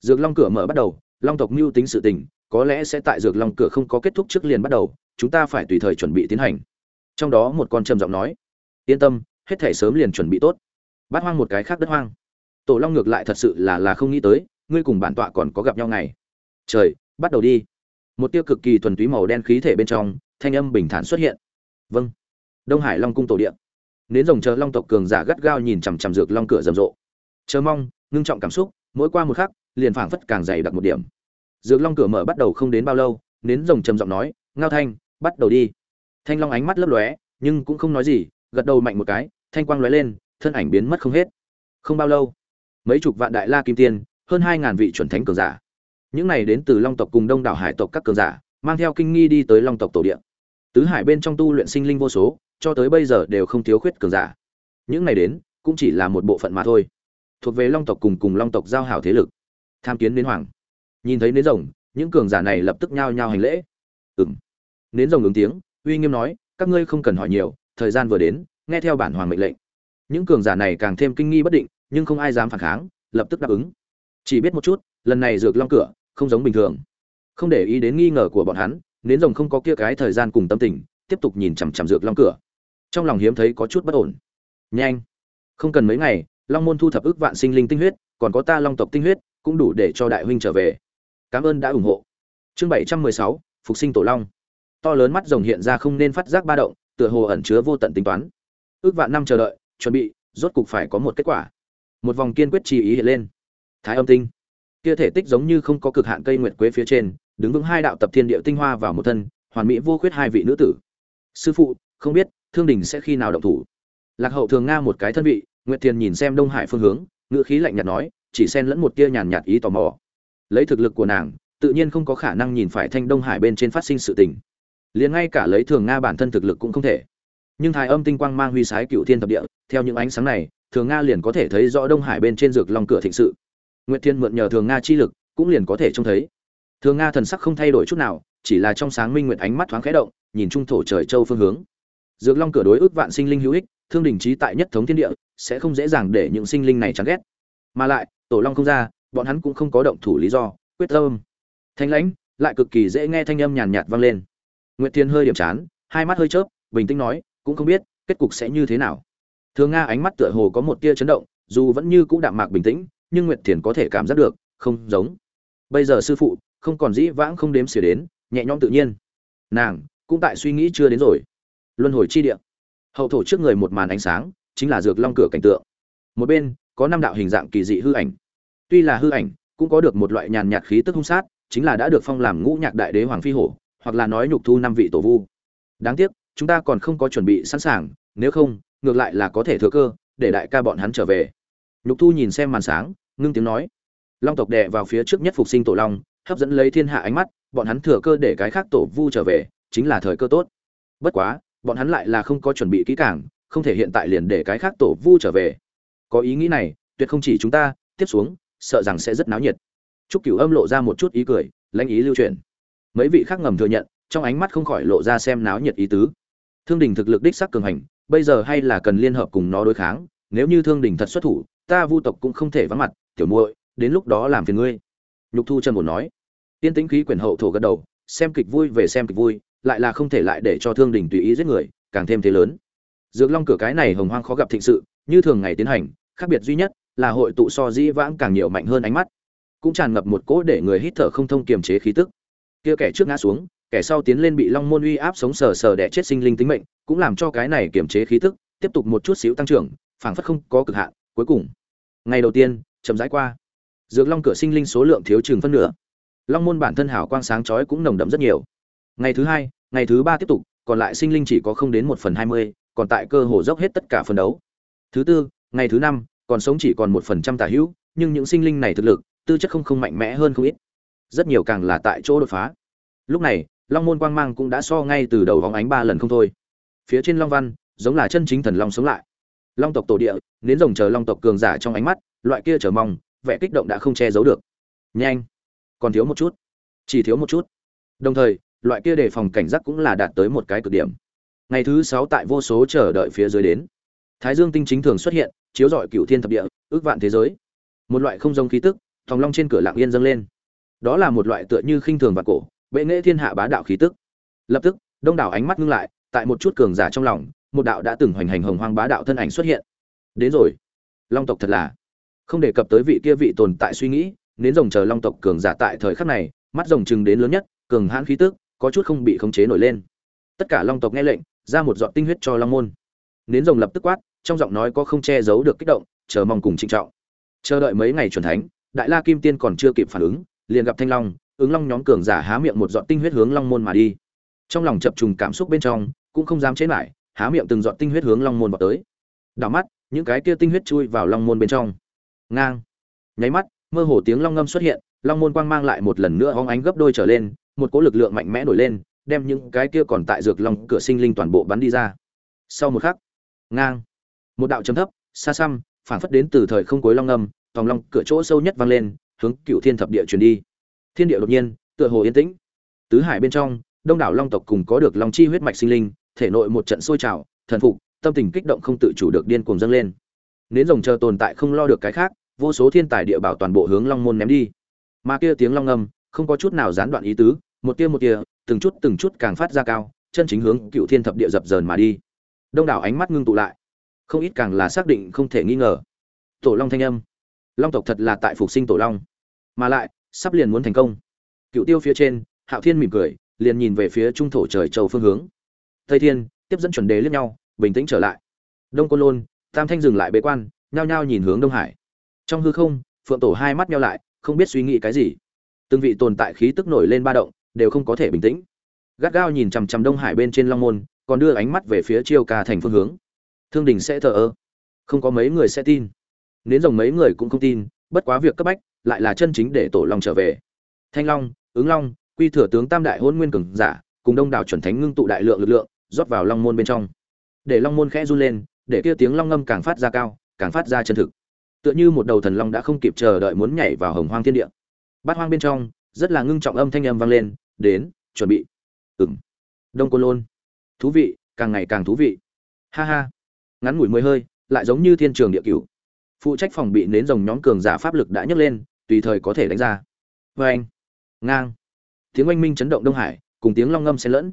Dược long cửa mở bắt đầu, long tộc mưu tính sự tình, có lẽ sẽ tại dược long cửa không có kết thúc trước liền bắt đầu, chúng ta phải tùy thời chuẩn bị tiến hành. Trong đó một con trầm giọng nói, yên tâm, hết thể sớm liền chuẩn bị tốt. Bát hoang một cái khác đất hoang tổ long ngược lại thật sự là là không nghĩ tới, ngươi cùng bản tọa còn có gặp nhau ngày. Trời, bắt đầu đi. Một tiêu cực kỳ thuần túy màu đen khí thể bên trong, thanh âm bình thản xuất hiện. Vâng. Đông hải long cung tổ điện nến rồng chờ long tộc cường giả gắt gao nhìn chằm chằm dược long cửa rầm rộ. Chờ mong, ngưng trọng cảm xúc, mỗi qua một khắc, liền phảng phất càng dày đặc một điểm. Dược long cửa mở bắt đầu không đến bao lâu, nến rồng trầm giọng nói, ngao thanh, bắt đầu đi. Thanh long ánh mắt lấp lóe, nhưng cũng không nói gì, gật đầu mạnh một cái, thanh quang lóe lên, thân ảnh biến mất không hết. Không bao lâu mấy chục vạn đại la kim tiên hơn hai ngàn vị chuẩn thánh cường giả. Những này đến từ long tộc cùng đông đảo hải tộc các cường giả mang theo kinh nghi đi tới long tộc tổ địa, tứ hải bên trong tu luyện sinh linh vô số cho tới bây giờ đều không thiếu khuyết cường giả. Những này đến cũng chỉ là một bộ phận mà thôi. Thuộc về long tộc cùng cùng long tộc giao hảo thế lực. Tham kiến đến hoàng. Nhìn thấy nến rồng những cường giả này lập tức nhao nhao hành lễ. Ừng nến rồng ứng tiếng uy nghiêm nói các ngươi không cần hỏi nhiều thời gian vừa đến nghe theo bản hoàng mệnh lệnh. Những cường giả này càng thêm kinh nghi bất định nhưng không ai dám phản kháng, lập tức đáp ứng. Chỉ biết một chút, lần này dược long cửa không giống bình thường. Không để ý đến nghi ngờ của bọn hắn, nến rồng không có kia cái thời gian cùng tâm tình, tiếp tục nhìn chằm chằm dược long cửa. Trong lòng hiếm thấy có chút bất ổn. Nhanh! Không cần mấy ngày, long môn thu thập ức vạn sinh linh tinh huyết, còn có ta long tộc tinh huyết, cũng đủ để cho đại huynh trở về. Cảm ơn đã ủng hộ. Chương bảy trăm mười sáu, phục sinh tổ long. To lớn mắt rồng hiện ra không nên phát giác ba động, tựa hồ ẩn chứa vô tận tính toán. Ước vạn năm chờ đợi, chuẩn bị, rốt cục phải có một kết quả một vòng kiên quyết chi ý hiện lên. Thái âm tinh. Kia thể tích giống như không có cực hạn cây nguyệt quế phía trên, đứng vững hai đạo tập thiên địa tinh hoa vào một thân, hoàn mỹ vô khuyết hai vị nữ tử. Sư phụ, không biết, thương đình sẽ khi nào động thủ. Lạc hậu thường nga một cái thân vị, nguyệt thiền nhìn xem đông hải phương hướng, ngữ khí lạnh nhạt nói, chỉ xen lẫn một tia nhàn nhạt ý tò mò. Lấy thực lực của nàng, tự nhiên không có khả năng nhìn phải thanh đông hải bên trên phát sinh sự tình. Liền ngay cả lấy thường nga bản thân thực lực cũng không thể. Nhưng thái âm tinh quang mang huy sái cựu thiên thập địa, theo những ánh sáng này thường nga liền có thể thấy rõ đông hải bên trên dược long cửa thịnh sự. Nguyệt thiên mượn nhờ thường nga chi lực, cũng liền có thể trông thấy. Thường nga thần sắc không thay đổi chút nào, chỉ là trong sáng minh nguyệt ánh mắt thoáng khẽ động, nhìn trung thổ trời châu phương hướng. Dược long cửa đối ước vạn sinh linh hữu ích, thương đình trí tại nhất thống thiên địa, sẽ không dễ dàng để những sinh linh này chán ghét. Mà lại, tổ long không ra, bọn hắn cũng không có động thủ lý do, quyết tâm. Thanh lãnh, lại cực kỳ dễ nghe thanh âm nhàn nhạt vang lên. Nguyệt thiên hơi điểm chán, hai mắt hơi chớp, bình tĩnh nói, cũng không biết, kết cục sẽ như thế nào thường nga ánh mắt tựa hồ có một tia chấn động, dù vẫn như cũ đạm mạc bình tĩnh, nhưng nguyệt thiền có thể cảm giác được, không giống. Bây giờ sư phụ, không còn dĩ vãng không đếm xỉa đến, nhẹ nhõm tự nhiên. Nàng, cũng tại suy nghĩ chưa đến rồi. Luân hồi chi địa. Hậu thổ trước người một màn ánh sáng, chính là dược long cửa cảnh tượng. Một bên, có năm đạo hình dạng kỳ dị hư ảnh. Tuy là hư ảnh, cũng có được một loại nhàn nhạt khí tức hung sát, chính là đã được phong làm ngũ nhạc đại đế hoàng phi hổ, hoặc là nói nhục thu năm vị tổ vu. Đáng tiếc, chúng ta còn không có chuẩn bị sẵn sàng, nếu không ngược lại là có thể thừa cơ, để đại ca bọn hắn trở về. Nhục thu nhìn xem màn sáng, ngưng tiếng nói. Long tộc đệ vào phía trước nhất phục sinh tổ long, hấp dẫn lấy thiên hạ ánh mắt, bọn hắn thừa cơ để cái khác tổ vu trở về, chính là thời cơ tốt. Bất quá, bọn hắn lại là không có chuẩn bị kỹ càng, không thể hiện tại liền để cái khác tổ vu trở về. Có ý nghĩ này, tuyệt không chỉ chúng ta, tiếp xuống, sợ rằng sẽ rất náo nhiệt. Trúc cửu âm lộ ra một chút ý cười, lãnh ý lưu truyền. Mấy vị khác ngầm thừa nhận, trong ánh mắt không khỏi lộ ra xem náo nhiệt ý tứ. Thương đình thực lực đích sắc cường hành bây giờ hay là cần liên hợp cùng nó đối kháng, nếu như thương đình thật xuất thủ, ta vu tộc cũng không thể vắng mặt, tiểu muội, đến lúc đó làm phiền ngươi. Nhục thu chân bổn nói. Tiên tĩnh khí quyển hậu thổ gật đầu, xem kịch vui về xem kịch vui, lại là không thể lại để cho thương đình tùy ý giết người, càng thêm thế lớn. Dược long cửa cái này hồng hoang khó gặp thịnh sự, như thường ngày tiến hành, khác biệt duy nhất là hội tụ so dĩ vãng càng nhiều mạnh hơn ánh mắt, cũng tràn ngập một cỗ để người hít thở không thông kiềm chế khí tức. Kia kẻ trước ngã xuống kẻ sau tiến lên bị long môn uy áp sống sờ sờ đẻ chết sinh linh tính mệnh, cũng làm cho cái này kiềm chế khí tức, tiếp tục một chút xíu tăng trưởng, phảng phất không có cực hạn, cuối cùng, ngày đầu tiên, chậm rãi qua. Dược long cửa sinh linh số lượng thiếu chừng phân nửa. Long môn bản thân hào quang sáng chói cũng nồng đậm rất nhiều. Ngày thứ hai, ngày thứ ba tiếp tục, còn lại sinh linh chỉ có không đến một phần hai mươi, còn tại cơ hồ dốc hết tất cả phân đấu. Thứ tư, ngày thứ năm, còn sống chỉ còn một phần trăm tả hữu, nhưng những sinh linh này thực lực, tư chất không không mạnh mẽ hơn không ít. Rất nhiều càng là tại chỗ đột phá. Lúc này long môn quang mang cũng đã so ngay từ đầu vóng ánh ba lần không thôi. Phía trên long văn, giống là chân chính thần long sống lại. Long tộc tổ địa, nến rồng chờ long tộc cường giả trong ánh mắt, loại kia chờ mong, vẻ kích động đã không che giấu được. Nhanh! Còn thiếu một chút. Chỉ thiếu một chút. Đồng thời, loại kia đề phòng cảnh giác cũng là đạt tới một cái cực điểm. Ngày thứ sáu tại vô số chờ đợi phía dưới đến. Thái dương tinh chính thường xuất hiện, chiếu rọi cựu thiên thập địa, ước vạn thế giới. Một loại không giống khí tức, thòng long trên cửa lạng yên dâng lên. Đó là một loại tựa như khinh thường và cổ bệ nghệ thiên hạ bá đạo khí tức. Lập tức, đông đảo ánh mắt ngưng lại, tại một chút cường giả trong lòng, một đạo đã từng hoành hành hồng hoang bá đạo thân ảnh xuất hiện. Đến rồi. Long tộc thật là. Không đề cập tới vị kia vị tồn tại suy nghĩ, nến rồng chờ long tộc cường giả tại thời khắc này, mắt rồng chừng đến lớn nhất, cường hãn khí tức, có chút không bị khống chế nổi lên. Tất cả long tộc nghe lệnh, ra một dọn tinh huyết cho long môn. Nến rồng lập tức quát, trong giọng nói có không che giấu được kích động, chờ mong cùng trịnh trọng. Chờ đợi mấy ngày chuẩn thánh, đại la kim tiên còn chưa kịp phản ứng, liền gặp thanh long ứng long nhóm cường giả há miệng một giọt tinh huyết hướng long môn mà đi. Trong lòng chập trùng cảm xúc bên trong, cũng không dám chế lại, há miệng từng giọt tinh huyết hướng long môn vào tới. Đảo mắt, những cái kia tinh huyết chui vào long môn bên trong. Ngang. Nháy mắt, mơ hồ tiếng long ngâm xuất hiện, long môn quang mang lại một lần nữa hóng ánh gấp đôi trở lên, một cỗ lực lượng mạnh mẽ nổi lên, đem những cái kia còn tại dược long cửa sinh linh toàn bộ bắn đi ra. Sau một khắc, ngang. Một đạo chấm thấp, xa xăm phản phất đến từ thời không cuối long ngâm tòng long cửa chỗ sâu nhất vang lên, hướng cựu thiên thập địa truyền đi thiên địa đột nhiên, tựa hồ yên tĩnh. Tứ hải bên trong, đông đảo long tộc cùng có được long chi huyết mạch sinh linh, thể nội một trận sôi trào, thần phục, tâm tình kích động không tự chủ được điên cuồng dâng lên. Nến rồng chờ tồn tại không lo được cái khác, vô số thiên tài địa bảo toàn bộ hướng long môn ném đi. Mà kia tiếng long âm không có chút nào gián đoạn ý tứ, một tia một tia, từng chút từng chút càng phát ra cao, chân chính hướng cựu thiên thập địa dập dờn mà đi. Đông đảo ánh mắt ngưng tụ lại. Không ít càng là xác định không thể nghi ngờ. Tổ long thanh âm. Long tộc thật là tại phục sinh tổ long. Mà lại sắp liền muốn thành công. Cựu tiêu phía trên, hạo thiên mỉm cười, liền nhìn về phía trung thổ trời châu phương hướng. Tây thiên, tiếp dẫn chuẩn đề liếc nhau, bình tĩnh trở lại. Đông côn lôn, tam thanh dừng lại bế quan, nhao nhao nhìn hướng đông hải. Trong hư không, phượng tổ hai mắt nhau lại, không biết suy nghĩ cái gì. Từng vị tồn tại khí tức nổi lên ba động, đều không có thể bình tĩnh. Gắt gao nhìn chằm chằm đông hải bên trên long môn, còn đưa ánh mắt về phía chiêu ca thành phương hướng. Thương đình sẽ thờ ơ. Không có mấy người sẽ tin. Nến rồng mấy người cũng không tin, bất quá việc cấp bách lại là chân chính để tổ long trở về. Thanh long, ứng long, quy thừa tướng tam đại hôn nguyên cường giả, cùng đông đảo chuẩn thánh ngưng tụ đại lượng lực lượng, rót vào long môn bên trong. Để long môn khẽ run lên, để kia tiếng long ngâm càng phát ra cao, càng phát ra chân thực. Tựa như một đầu thần long đã không kịp chờ đợi muốn nhảy vào hồng hoang thiên địa. Bát hoang bên trong, rất là ngưng trọng âm thanh âm vang lên, đến, chuẩn bị. Ừng đông côn lôn. Thú vị, càng ngày càng thú vị. Ha ha. Ngắn ngủi mười hơi, lại giống như thiên trường địa cửu. Phụ trách phòng bị nến rồng nhóm cường giả pháp lực đã nhấc lên tùy thời có thể đánh ra. Vê anh. Ngang. Tiếng oanh minh chấn động đông hải, cùng tiếng long ngâm xen lẫn.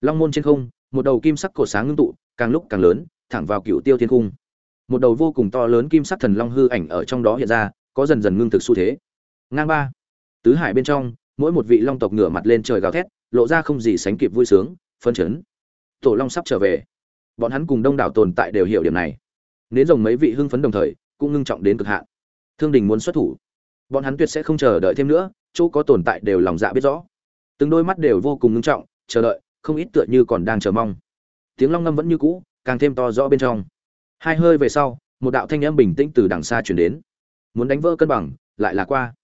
Long môn trên không, một đầu kim sắc cổ sáng ngưng tụ, càng lúc càng lớn, thẳng vào cựu tiêu thiên cung một đầu vô cùng to lớn kim sắc thần long hư ảnh ở trong đó hiện ra, có dần dần ngưng thực xu thế. Ngang ba. Tứ hải bên trong, mỗi một vị long tộc ngửa mặt lên trời gào thét, lộ ra không gì sánh kịp vui sướng phân chấn. Tổ long sắp trở về. Bọn hắn cùng đông đảo tồn tại đều hiểu điểm này. Nến rồng mấy vị hưng phấn đồng thời, cũng ngưng trọng đến cực hạn. Thương đình muốn xuất thủ bọn hắn tuyệt sẽ không chờ đợi thêm nữa, chỗ có tồn tại đều lòng dạ biết rõ. Từng đôi mắt đều vô cùng ngưng trọng, chờ đợi, không ít tựa như còn đang chờ mong. Tiếng long ngâm vẫn như cũ, càng thêm to rõ bên trong. Hai hơi về sau, một đạo thanh âm bình tĩnh từ đằng xa truyền đến. Muốn đánh vỡ cân bằng, lại là qua.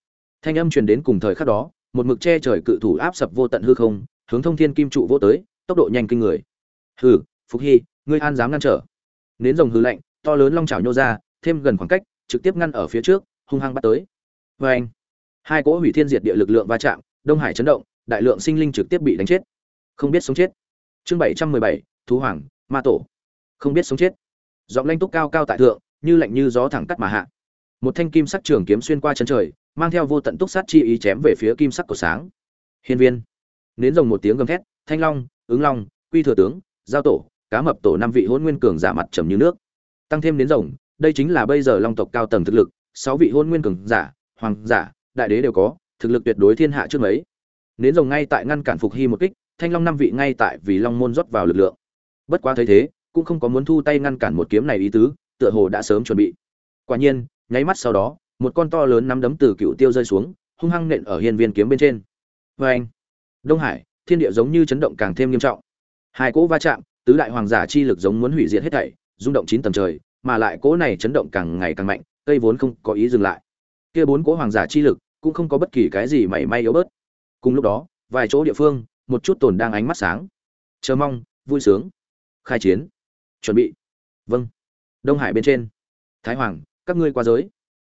Thanh âm truyền đến cùng thời khắc đó, một mực che trời cự thủ áp sập vô tận hư không, hướng thông thiên kim trụ vô tới, tốc độ nhanh kinh người. Hừ, phục hy, ngươi an dám ngăn trở. Nến rồng hư lạnh, to lớn long chảo nhô ra, thêm gần khoảng cách, trực tiếp ngăn ở phía trước, hung hăng bắt tới vê anh, hai cỗ hủy thiên diệt địa lực lượng va chạm, đông hải chấn động, đại lượng sinh linh trực tiếp bị đánh chết. Không biết sống chết. Chương bảy trăm mười bảy, thú hoàng, ma tổ. Không biết sống chết. Giọng lanh túc cao cao tại thượng, như lạnh như gió thẳng cắt mà hạ. Một thanh kim sắc trường kiếm xuyên qua chân trời, mang theo vô tận túc sát chi ý chém về phía kim sắc của sáng. Hiên viên. Nến rồng một tiếng gầm thét, thanh long, ứng long, quy thừa tướng, giao tổ, cá mập tổ năm vị hôn nguyên cường giả mặt trầm như nước. Tăng thêm nến rồng, đây chính là bây giờ long tộc cao tầng thực lực, sáu vị hôn nguyên cường giả hoàng giả, đại đế đều có, thực lực tuyệt đối thiên hạ trước mấy. Nến rồng ngay tại ngăn cản phục hy một kích, thanh long năm vị ngay tại vì long môn rót vào lực lượng. Bất quá thấy thế, cũng không có muốn thu tay ngăn cản một kiếm này ý tứ, tựa hồ đã sớm chuẩn bị. Quả nhiên, nháy mắt sau đó, một con to lớn nắm đấm từ cựu tiêu rơi xuống, hung hăng nện ở hiên viên kiếm bên trên. Vê anh đông hải, thiên địa giống như chấn động càng thêm nghiêm trọng. Hai cỗ va chạm, tứ đại hoàng giả chi lực giống muốn hủy diệt hết thảy, rung động chín tầng trời, mà lại cỗ này chấn động càng ngày càng mạnh, cây vốn không có ý dừng lại kia bốn cỗ hoàng giả chi lực cũng không có bất kỳ cái gì mảy may yếu bớt. Cùng lúc đó, vài chỗ địa phương, một chút tồn đang ánh mắt sáng. Chờ mong, vui sướng. Khai chiến. Chuẩn bị. Vâng. Đông hải bên trên. Thái hoàng, các ngươi qua giới.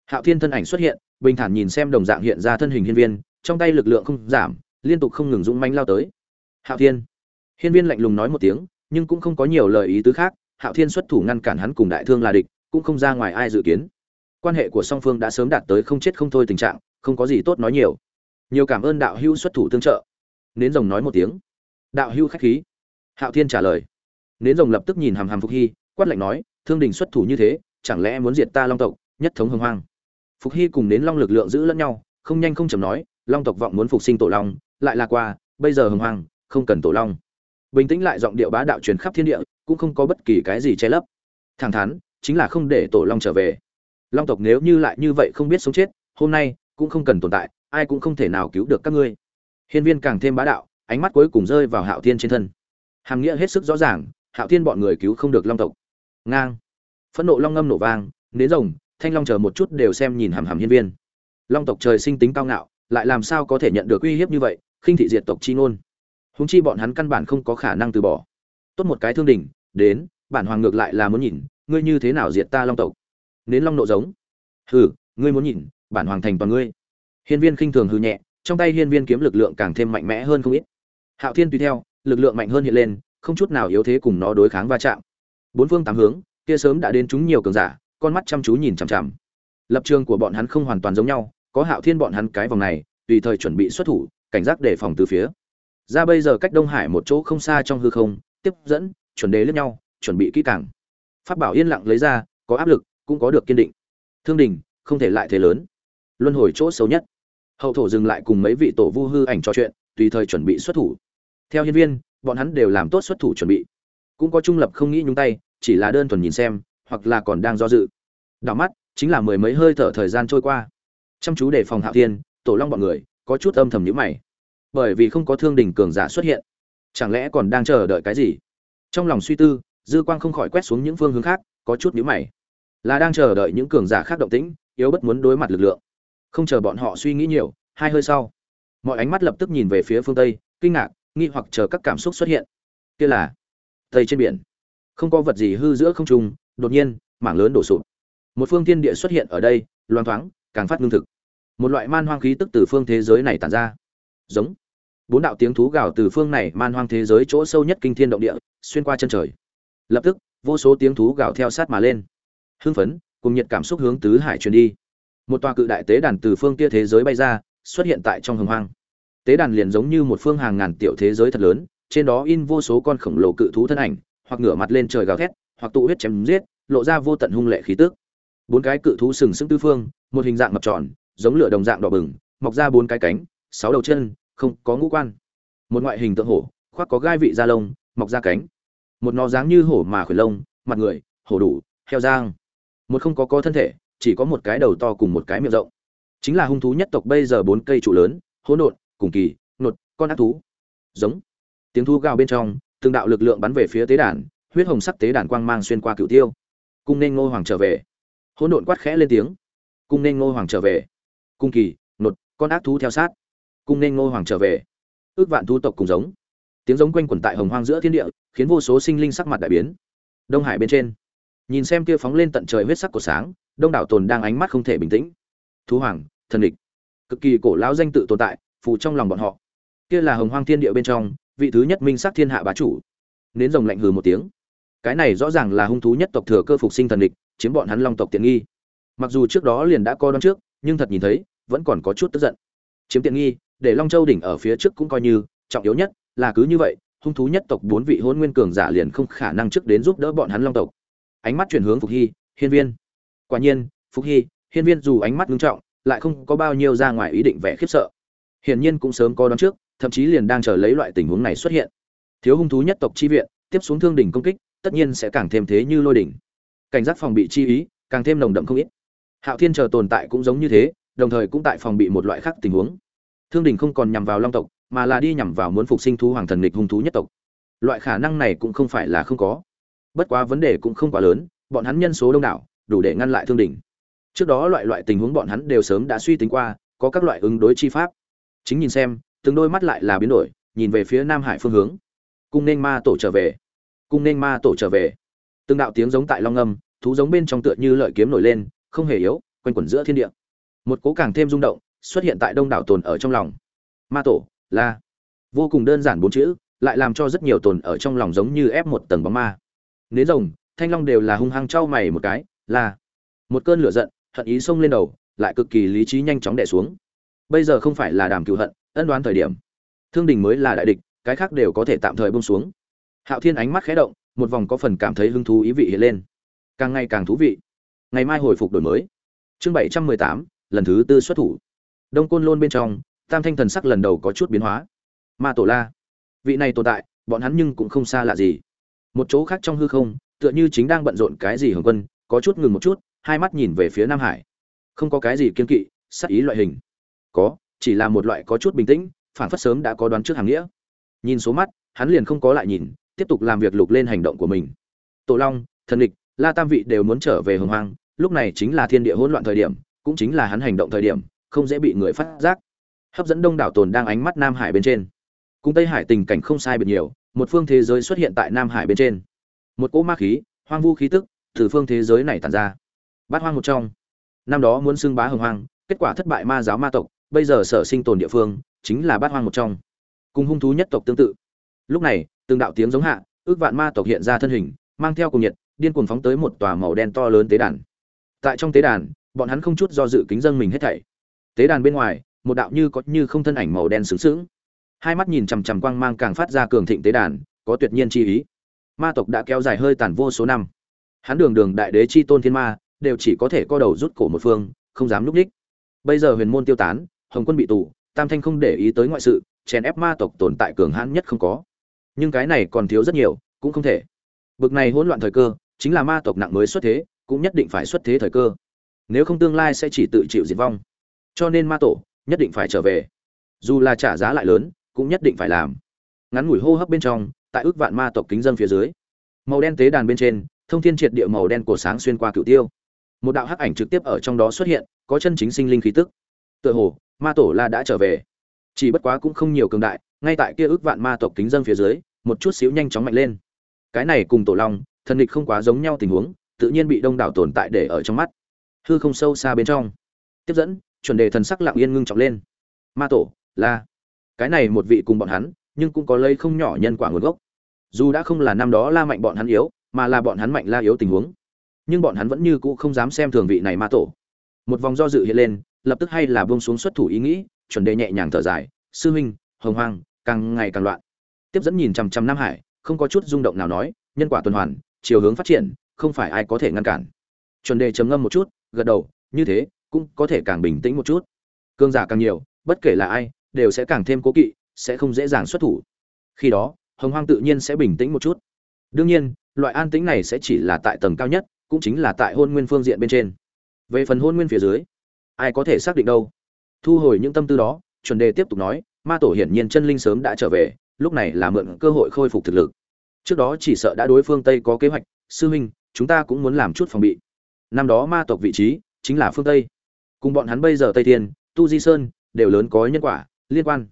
Hạo thiên thân ảnh xuất hiện, bình thản nhìn xem đồng dạng hiện ra thân hình hiên viên, trong tay lực lượng không giảm, liên tục không ngừng dũng manh lao tới. Hạo thiên. Hiên viên lạnh lùng nói một tiếng, nhưng cũng không có nhiều lời ý tứ khác. Hạo thiên xuất thủ ngăn cản hắn cùng đại thương là địch, cũng không ra ngoài ai dự kiến quan hệ của song phương đã sớm đạt tới không chết không thôi tình trạng, không có gì tốt nói nhiều. Nhiều cảm ơn đạo hữu xuất thủ tương trợ. Nến rồng nói một tiếng. Đạo hữu khách khí. Hạo thiên trả lời. Nến rồng lập tức nhìn hàm hàm phục hy, quát lạnh nói, thương đình xuất thủ như thế, chẳng lẽ muốn diệt ta long tộc, nhất thống hưng hoang? Phục hy cùng nến long lực lượng giữ lẫn nhau, không nhanh không chầm nói, long tộc vọng muốn phục sinh tổ long, lại là qua, bây giờ hưng hoang, không cần tổ long. Bình tĩnh lại giọng điệu bá đạo truyền khắp thiên địa, cũng không có bất kỳ cái gì che lấp. Thẳng thắn, chính là không để tổ long trở về long tộc nếu như lại như vậy không biết sống chết, hôm nay cũng không cần tồn tại, ai cũng không thể nào cứu được các ngươi. Hiên viên càng thêm bá đạo, ánh mắt cuối cùng rơi vào hạo thiên trên thân. Hàm nghĩa hết sức rõ ràng, hạo thiên bọn người cứu không được long tộc. Ngang. Phẫn nộ long ngâm nổ vang, nến rồng, thanh long chờ một chút đều xem nhìn hàm hàm hiên viên. Long tộc trời sinh tính cao ngạo, lại làm sao có thể nhận được uy hiếp như vậy, khinh thị diệt tộc chi ngôn. Húng chi bọn hắn căn bản không có khả năng từ bỏ. Tốt một cái thương đình đến, bản hoàng ngược lại là muốn nhìn, ngươi như thế nào diệt ta long tộc? Nến long nộ giống. Hừ, ngươi muốn nhìn, bản hoàng thành toàn ngươi. Hiên viên khinh thường hừ nhẹ, trong tay hiên viên kiếm lực lượng càng thêm mạnh mẽ hơn không ít. Hạo thiên tùy theo, lực lượng mạnh hơn hiện lên, không chút nào yếu thế cùng nó đối kháng va chạm. Bốn phương tám hướng, kia sớm đã đến chúng nhiều cường giả, con mắt chăm chú nhìn chằm chằm. Lập trường của bọn hắn không hoàn toàn giống nhau, có hạo thiên bọn hắn cái vòng này, tùy thời chuẩn bị xuất thủ, cảnh giác đề phòng từ phía. Ra bây giờ cách đông hải một chỗ không xa trong hư không, tiếp dẫn, chuẩn đề lẫn nhau, chuẩn bị kỹ càng. Pháp bảo yên lặng lấy ra, có áp lực cũng có được kiên định. Thương đình, không thể lại thế lớn. Luân hồi chỗ xấu nhất. Hậu thổ dừng lại cùng mấy vị tổ vu hư ảnh trò chuyện, tùy thời chuẩn bị xuất thủ. Theo nhân viên, bọn hắn đều làm tốt xuất thủ chuẩn bị. Cũng có trung lập không nghĩ nhúng tay, chỉ là đơn thuần nhìn xem, hoặc là còn đang do dự. Đảo mắt, chính là mười mấy hơi thở thời gian trôi qua. Chăm chú đề phòng hạo thiên, tổ long bọn người, có chút âm thầm nhíu mày. Bởi vì không có thương đình cường giả xuất hiện, chẳng lẽ còn đang chờ đợi cái gì? Trong lòng suy tư, dư quang không khỏi quét xuống những phương hướng khác, có chút nhíu mày là đang chờ đợi những cường giả khác động tĩnh, yếu bất muốn đối mặt lực lượng. Không chờ bọn họ suy nghĩ nhiều, hai hơi sau, mọi ánh mắt lập tức nhìn về phía phương tây, kinh ngạc, nghi hoặc chờ các cảm xúc xuất hiện. Kia là tây trên biển. Không có vật gì hư giữa không trung, đột nhiên, mảng lớn đổ sụp. Một phương thiên địa xuất hiện ở đây, loang thoáng, càng phát ngưng thực. Một loại man hoang khí tức từ phương thế giới này tàn ra. Giống bốn đạo tiếng thú gào từ phương này man hoang thế giới chỗ sâu nhất kinh thiên động địa, xuyên qua chân trời. Lập tức, vô số tiếng thú gào theo sát mà lên hưng phấn, cùng nhiệt cảm xúc hướng tứ hải truyền đi. Một tòa cự đại tế đàn từ phương kia thế giới bay ra, xuất hiện tại trong hồng hoang. Tế đàn liền giống như một phương hàng ngàn tiểu thế giới thật lớn, trên đó in vô số con khổng lồ cự thú thân ảnh, hoặc ngửa mặt lên trời gào thét, hoặc tụ huyết chém giết, lộ ra vô tận hung lệ khí tức. Bốn cái cự thú sừng sững tư phương, một hình dạng mập tròn, giống lửa đồng dạng đỏ bừng, mọc ra bốn cái cánh, sáu đầu chân, không có ngũ quan. Một ngoại hình tượng hổ, khoác có gai vị da lông, mọc ra cánh. Một nó dáng như hổ mà khởi lông, mặt người, hổ đủ, heo giang một không có có thân thể, chỉ có một cái đầu to cùng một cái miệng rộng. Chính là hung thú nhất tộc bây giờ bốn cây trụ lớn, hỗn độn, cùng kỳ, nột, con ác thú. Giống. Tiếng thu gào bên trong, từng đạo lực lượng bắn về phía tế đàn, huyết hồng sắc tế đàn quang mang xuyên qua cựu tiêu. Cung nên ngô hoàng trở về. Hỗn độn quát khẽ lên tiếng. Cung nên ngô hoàng trở về. Cung kỳ, nột, con ác thú theo sát. Cung nên ngô hoàng trở về. Ước vạn thu tộc cùng giống. Tiếng giống quanh quẩn tại hồng hoang giữa thiên địa, khiến vô số sinh linh sắc mặt đại biến. Đông hải bên trên nhìn xem kia phóng lên tận trời huyết sắc của sáng, đông đảo tồn đang ánh mắt không thể bình tĩnh. Thú hoàng, thần địch. Cực kỳ cổ lão danh tự tồn tại, phù trong lòng bọn họ. Kia là hồng hoang thiên địa bên trong, vị thứ nhất minh sắc thiên hạ bá chủ. Nến rồng lạnh hừ một tiếng. Cái này rõ ràng là hung thú nhất tộc thừa cơ phục sinh thần địch, chiếm bọn hắn long tộc tiện nghi. Mặc dù trước đó liền đã co đón trước, nhưng thật nhìn thấy, vẫn còn có chút tức giận. Chiếm tiện nghi, để long châu đỉnh ở phía trước cũng coi như, trọng yếu nhất là cứ như vậy, hung thú nhất tộc bốn vị hôn nguyên cường giả liền không khả năng trước đến giúp đỡ bọn hắn long tộc ánh mắt chuyển hướng phục hy, hiên viên. Quả nhiên, phục hy, hiên viên dù ánh mắt nghiêm trọng, lại không có bao nhiêu ra ngoài ý định vẻ khiếp sợ. Hiển nhiên cũng sớm có đón trước, thậm chí liền đang chờ lấy loại tình huống này xuất hiện. Thiếu hung thú nhất tộc chi viện, tiếp xuống thương đỉnh công kích, tất nhiên sẽ càng thêm thế như lôi đỉnh. Cảnh giác phòng bị chi ý, càng thêm nồng đậm không ít. Hạo thiên chờ tồn tại cũng giống như thế, đồng thời cũng tại phòng bị một loại khác tình huống. Thương đình không còn nhằm vào long tộc, mà là đi nhằm vào muốn phục sinh thú hoàng thần nghịch hung thú nhất tộc. Loại khả năng này cũng không phải là không có bất quá vấn đề cũng không quá lớn, bọn hắn nhân số đông đảo, đủ để ngăn lại thương đình trước đó loại loại tình huống bọn hắn đều sớm đã suy tính qua, có các loại ứng đối chi pháp. Chính nhìn xem, từng đôi mắt lại là biến đổi, nhìn về phía nam hải phương hướng. Cung nên ma tổ trở về. Cung nên ma tổ trở về. Từng đạo tiếng giống tại long âm, thú giống bên trong tựa như lợi kiếm nổi lên, không hề yếu, quanh quẩn giữa thiên địa. Một cố càng thêm rung động, xuất hiện tại đông đảo tồn ở trong lòng. Ma tổ là vô cùng đơn giản bốn chữ, lại làm cho rất nhiều tồn ở trong lòng giống như ép một tầng bóng ma nến rồng, thanh long đều là hung hăng trao mày một cái, là một cơn lửa giận, hận ý xông lên đầu, lại cực kỳ lý trí nhanh chóng đè xuống. Bây giờ không phải là đàm cựu hận, ân đoán thời điểm. Thương đình mới là đại địch, cái khác đều có thể tạm thời bông xuống. Hạo thiên ánh mắt khẽ động, một vòng có phần cảm thấy hứng thú ý vị hiện lên. Càng ngày càng thú vị. Ngày mai hồi phục đổi mới. Chương bảy trăm mười tám, lần thứ tư xuất thủ. Đông côn lôn bên trong, tam thanh thần sắc lần đầu có chút biến hóa. Ma tổ la. Vị này tồn tại, bọn hắn nhưng cũng không xa lạ gì một chỗ khác trong hư không, tựa như chính đang bận rộn cái gì hồng quân, có chút ngừng một chút, hai mắt nhìn về phía nam hải. Không có cái gì kiên kỵ, sắc ý loại hình. Có, chỉ là một loại có chút bình tĩnh phản phất sớm đã có đoán trước hàng nghĩa. Nhìn số mắt, hắn liền không có lại nhìn, tiếp tục làm việc lục lên hành động của mình. Tổ long, thần địch la tam vị đều muốn trở về hồng hoang, lúc này chính là thiên địa hỗn loạn thời điểm, cũng chính là hắn hành động thời điểm, không dễ bị người phát giác. Hấp dẫn đông đảo tồn đang ánh mắt nam hải bên trên. Cùng tây hải tình cảnh không sai biệt nhiều một phương thế giới xuất hiện tại nam hải bên trên. Một cỗ ma khí, hoang vu khí tức, từ phương thế giới này tàn ra. Bát hoang một trong. Năm đó muốn xưng bá hồng hoang, kết quả thất bại ma giáo ma tộc, bây giờ sở sinh tồn địa phương, chính là bát hoang một trong. Cùng hung thú nhất tộc tương tự. Lúc này, từng đạo tiếng giống hạ, ước vạn ma tộc hiện ra thân hình, mang theo cùng nhiệt, điên cuồng phóng tới một tòa màu đen to lớn tế đàn. Tại trong tế đàn, bọn hắn không chút do dự kính dân mình hết thảy. Tế đàn bên ngoài, một đạo như có như không thân ảnh màu đen sướng sướng hai mắt nhìn chằm chằm quang mang càng phát ra cường thịnh tế đàn, có tuyệt nhiên chi ý. Ma tộc đã kéo dài hơi tàn vô số năm. Hắn đường đường đại đế chi tôn thiên ma, đều chỉ có thể co đầu rút cổ một phương, không dám núp đích. Bây giờ huyền môn tiêu tán, hồng quân bị tù, tam thanh không để ý tới ngoại sự, chèn ép ma tộc tồn tại cường hãn nhất không có. Nhưng cái này còn thiếu rất nhiều, cũng không thể. Bực này hỗn loạn thời cơ, chính là ma tộc nặng mới xuất thế, cũng nhất định phải xuất thế thời cơ. Nếu không tương lai sẽ chỉ tự chịu diệt vong. Cho nên ma tổ, nhất định phải trở về. Dù là trả giá lại lớn cũng nhất định phải làm. Ngắn ngủi hô hấp bên trong, tại ước vạn ma tộc kính dân phía dưới, màu đen tế đàn bên trên, thông thiên triệt địa màu đen cổ sáng xuyên qua cựu tiêu. Một đạo hắc ảnh trực tiếp ở trong đó xuất hiện, có chân chính sinh linh khí tức. Tựa hồ, ma tổ la đã trở về. Chỉ bất quá cũng không nhiều cường đại, ngay tại kia ước vạn ma tộc kính dân phía dưới, một chút xíu nhanh chóng mạnh lên. Cái này cùng tổ long, thần địch không quá giống nhau tình huống, tự nhiên bị đông đảo tồn tại để ở trong mắt. Hư không sâu xa bên trong. Tiếp dẫn, chuẩn đề thần sắc lặng yên ngưng trọng lên. Ma tổ, la cái này một vị cùng bọn hắn, nhưng cũng có lây không nhỏ nhân quả nguồn gốc. Dù đã không là năm đó la mạnh bọn hắn yếu, mà là bọn hắn mạnh la yếu tình huống. Nhưng bọn hắn vẫn như cũ không dám xem thường vị này ma tổ. Một vòng do dự hiện lên, lập tức hay là buông xuống xuất thủ ý nghĩ, chuẩn đề nhẹ nhàng thở dài, sư huynh, hồng hoang, càng ngày càng loạn. Tiếp dẫn nhìn chằm chằm nam hải, không có chút rung động nào nói, nhân quả tuần hoàn, chiều hướng phát triển, không phải ai có thể ngăn cản. Chuẩn đề trầm ngâm một chút, gật đầu, như thế, cũng có thể càng bình tĩnh một chút. Cương giả càng nhiều, bất kể là ai đều sẽ càng thêm cố kỵ, sẽ không dễ dàng xuất thủ. Khi đó, hồng hoang tự nhiên sẽ bình tĩnh một chút. Đương nhiên, loại an tĩnh này sẽ chỉ là tại tầng cao nhất, cũng chính là tại hôn nguyên phương diện bên trên. Về phần hôn nguyên phía dưới, ai có thể xác định đâu? Thu hồi những tâm tư đó, chuẩn đề tiếp tục nói, ma tổ hiển nhiên chân linh sớm đã trở về, lúc này là mượn cơ hội khôi phục thực lực. Trước đó chỉ sợ đã đối phương tây có kế hoạch, sư huynh, chúng ta cũng muốn làm chút phòng bị. Năm đó ma tộc vị trí chính là phương tây. Cùng bọn hắn bây giờ tây thiên, tu di sơn, đều lớn có nhân quả liên quan.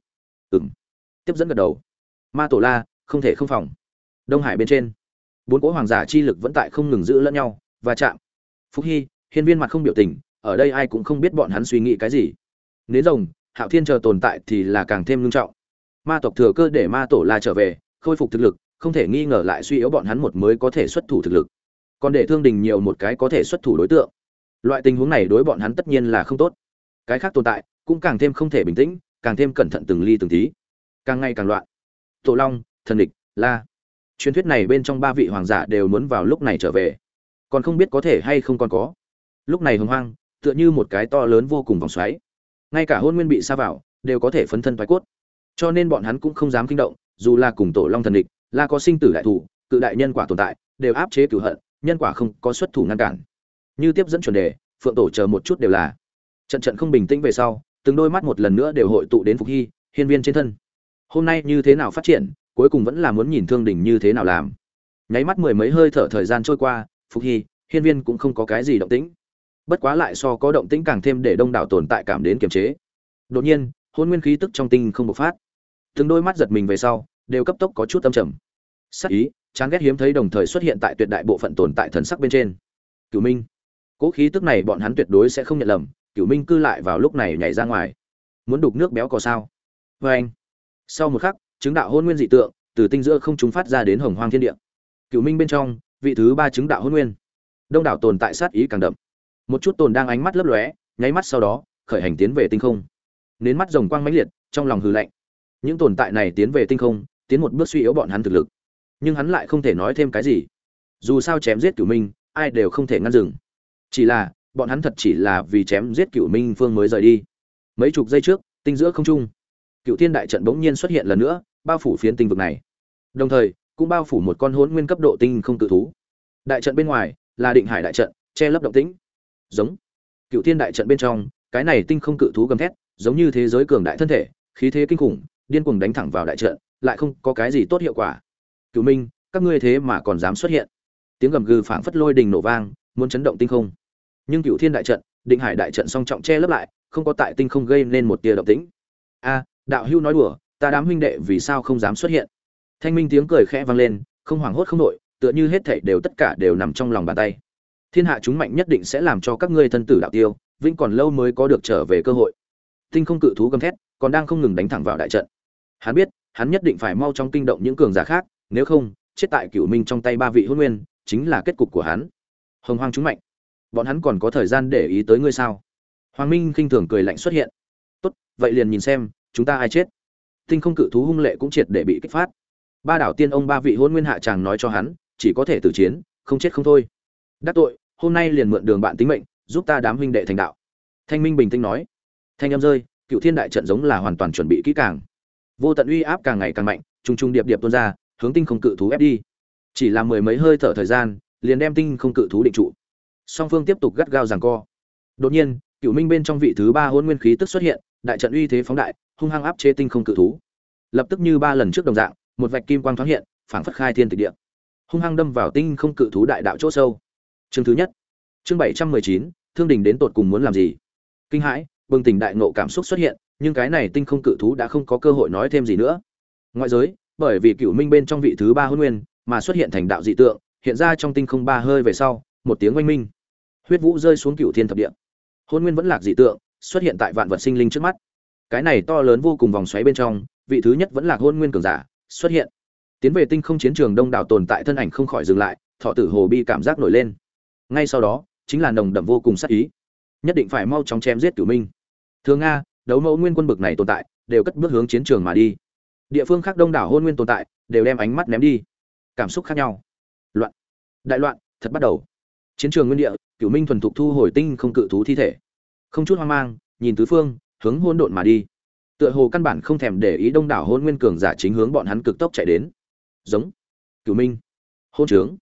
Ừng tiếp dẫn gật đầu. Ma tổ la, không thể không phòng. Đông hải bên trên, bốn cỗ hoàng giả chi lực vẫn tại không ngừng giữ lẫn nhau và chạm. Phúc hy, hiên viên mặt không biểu tình, ở đây ai cũng không biết bọn hắn suy nghĩ cái gì. Nếu rồng, hạo thiên chờ tồn tại thì là càng thêm ngưng trọng. Ma tộc thừa cơ để ma tổ la trở về, khôi phục thực lực, không thể nghi ngờ lại suy yếu bọn hắn một mới có thể xuất thủ thực lực. Còn để thương đình nhiều một cái có thể xuất thủ đối tượng. Loại tình huống này đối bọn hắn tất nhiên là không tốt. Cái khác tồn tại cũng càng thêm không thể bình tĩnh càng thêm cẩn thận từng ly từng tí. Càng ngày càng loạn. Tổ long, thần địch, la. Truyền thuyết này bên trong ba vị hoàng giả đều muốn vào lúc này trở về. Còn không biết có thể hay không còn có. Lúc này hồng hoang, tựa như một cái to lớn vô cùng vòng xoáy. Ngay cả hôn nguyên bị xa vào, đều có thể phấn thân thoái cốt. Cho nên bọn hắn cũng không dám kinh động, dù là cùng tổ long thần địch là có sinh tử đại thủ, cự đại nhân quả tồn tại, đều áp chế cửu hận, nhân quả không có xuất thủ ngăn cản. Như tiếp dẫn chuẩn đề, phượng tổ chờ một chút đều là. Trận trận không bình tĩnh về sau từng đôi mắt một lần nữa đều hội tụ đến phục hy, hiên viên trên thân. Hôm nay như thế nào phát triển, cuối cùng vẫn là muốn nhìn thương đình như thế nào làm. Nháy mắt mười mấy hơi thở thời gian trôi qua, phục hy, hiên viên cũng không có cái gì động tĩnh. Bất quá lại so có động tĩnh càng thêm để đông đảo tồn tại cảm đến kiềm chế. Đột nhiên, hôn nguyên khí tức trong tinh không bộc phát. Từng đôi mắt giật mình về sau, đều cấp tốc có chút âm trầm. Sắc ý, chán ghét hiếm thấy đồng thời xuất hiện tại tuyệt đại bộ phận tồn tại thần sắc bên trên. Cửu minh. Cố khí tức này bọn hắn tuyệt đối sẽ không nhận lầm cửu minh cư lại vào lúc này nhảy ra ngoài. Muốn đục nước béo có sao? Vê anh. Sau một khắc, chứng đạo hôn nguyên dị tượng từ tinh giữa không chúng phát ra đến hồng hoang thiên địa. Cửu minh bên trong, vị thứ ba chứng đạo hôn nguyên. Đông đảo tồn tại sát ý càng đậm. Một chút tồn đang ánh mắt lấp lóe, nháy mắt sau đó, khởi hành tiến về tinh không. Nến mắt rồng quang mãnh liệt, trong lòng hư lạnh. Những tồn tại này tiến về tinh không, tiến một bước suy yếu bọn hắn thực lực. Nhưng hắn lại không thể nói thêm cái gì. Dù sao chém giết cửu minh, ai đều không thể ngăn dừng. Chỉ là bọn hắn thật chỉ là vì chém giết Cựu minh phương mới rời đi. Mấy chục giây trước, tinh giữa không trung, cựu thiên đại trận bỗng nhiên xuất hiện lần nữa, bao phủ phiến tinh vực này. Đồng thời, cũng bao phủ một con hỗn nguyên cấp độ tinh không tự thú. Đại trận bên ngoài là định hải đại trận, che lấp động tĩnh. Giống. Cựu thiên đại trận bên trong, cái này tinh không cự thú gầm thét, giống như thế giới cường đại thân thể, khí thế kinh khủng, điên cuồng đánh thẳng vào đại trận, lại không có cái gì tốt hiệu quả. Cựu minh, các ngươi thế mà còn dám xuất hiện. Tiếng gầm gừ phảng phất lôi đình nổ vang, muốn chấn động tinh không nhưng cựu thiên đại trận, định hải đại trận song trọng che lấp lại, không có tại tinh không gây nên một tia động tĩnh. A, đạo hưu nói đùa, ta đám huynh đệ vì sao không dám xuất hiện? Thanh minh tiếng cười khẽ vang lên, không hoảng hốt không nội tựa như hết thảy đều tất cả đều nằm trong lòng bàn tay. Thiên hạ chúng mạnh nhất định sẽ làm cho các ngươi thân tử đạo tiêu, vĩnh còn lâu mới có được trở về cơ hội. Tinh không cự thú gầm thét, còn đang không ngừng đánh thẳng vào đại trận. Hắn biết, hắn nhất định phải mau trong kinh động những cường giả khác, nếu không, chết tại cửu minh trong tay ba vị hôn nguyên, chính là kết cục của hắn. Hồng hoang chúng mạnh bọn hắn còn có thời gian để ý tới ngươi sao? Hoàng minh khinh thường cười lạnh xuất hiện. Tốt, vậy liền nhìn xem, chúng ta ai chết? Tinh không cự thú hung lệ cũng triệt để bị kích phát. Ba đảo tiên ông ba vị hôn nguyên hạ tràng nói cho hắn, chỉ có thể tử chiến, không chết không thôi. Đắc tội, hôm nay liền mượn đường bạn tính mệnh, giúp ta đám huynh đệ thành đạo. Thanh minh bình tĩnh nói. Thanh âm rơi, cựu thiên đại trận giống là hoàn toàn chuẩn bị kỹ càng. Vô tận uy áp càng ngày càng mạnh, trùng trùng điệp điệp tuôn ra, hướng tinh không cự thú ép đi. Chỉ là mười mấy hơi thở thời gian, liền đem tinh không cự thú định trụ song phương tiếp tục gắt gao giằng co. Đột nhiên, cựu minh bên trong vị thứ ba hôn nguyên khí tức xuất hiện, đại trận uy thế phóng đại, hung hăng áp chế tinh không cự thú. Lập tức như ba lần trước đồng dạng, một vạch kim quang thoáng hiện, phảng phất khai thiên tịch địa. Hung hăng đâm vào tinh không cự thú đại đạo chỗ sâu. Chương thứ nhất, chương bảy trăm mười chín, thương đình đến tột cùng muốn làm gì? Kinh hãi, bừng tỉnh đại nộ cảm xúc xuất hiện, nhưng cái này tinh không cự thú đã không có cơ hội nói thêm gì nữa. Ngoại giới, bởi vì cựu minh bên trong vị thứ ba hôn nguyên mà xuất hiện thành đạo dị tượng, hiện ra trong tinh không ba hơi về sau, một tiếng oanh minh huyết vũ rơi xuống cựu thiên thập địa. Hôn nguyên vẫn lạc dị tượng, xuất hiện tại vạn vật sinh linh trước mắt. Cái này to lớn vô cùng vòng xoáy bên trong, vị thứ nhất vẫn là hôn nguyên cường giả, xuất hiện. Tiến về tinh không chiến trường đông đảo tồn tại thân ảnh không khỏi dừng lại, thọ tử hồ bi cảm giác nổi lên. Ngay sau đó, chính là nồng đậm vô cùng sắc ý. Nhất định phải mau chóng chém giết cửu minh. Thường nga đấu mẫu nguyên quân bực này tồn tại, đều cất bước hướng chiến trường mà đi. Địa phương khác đông đảo hôn nguyên tồn tại, đều đem ánh mắt ném đi. Cảm xúc khác nhau. Loạn. Đại loạn, thật bắt đầu. Chiến trường nguyên địa cửu minh thuần thục thu hồi tinh không cự thú thi thể. Không chút hoang mang, nhìn tứ phương, hướng hôn độn mà đi. Tựa hồ căn bản không thèm để ý đông đảo hôn nguyên cường giả chính hướng bọn hắn cực tốc chạy đến. Giống. Cửu minh. Hôn trướng.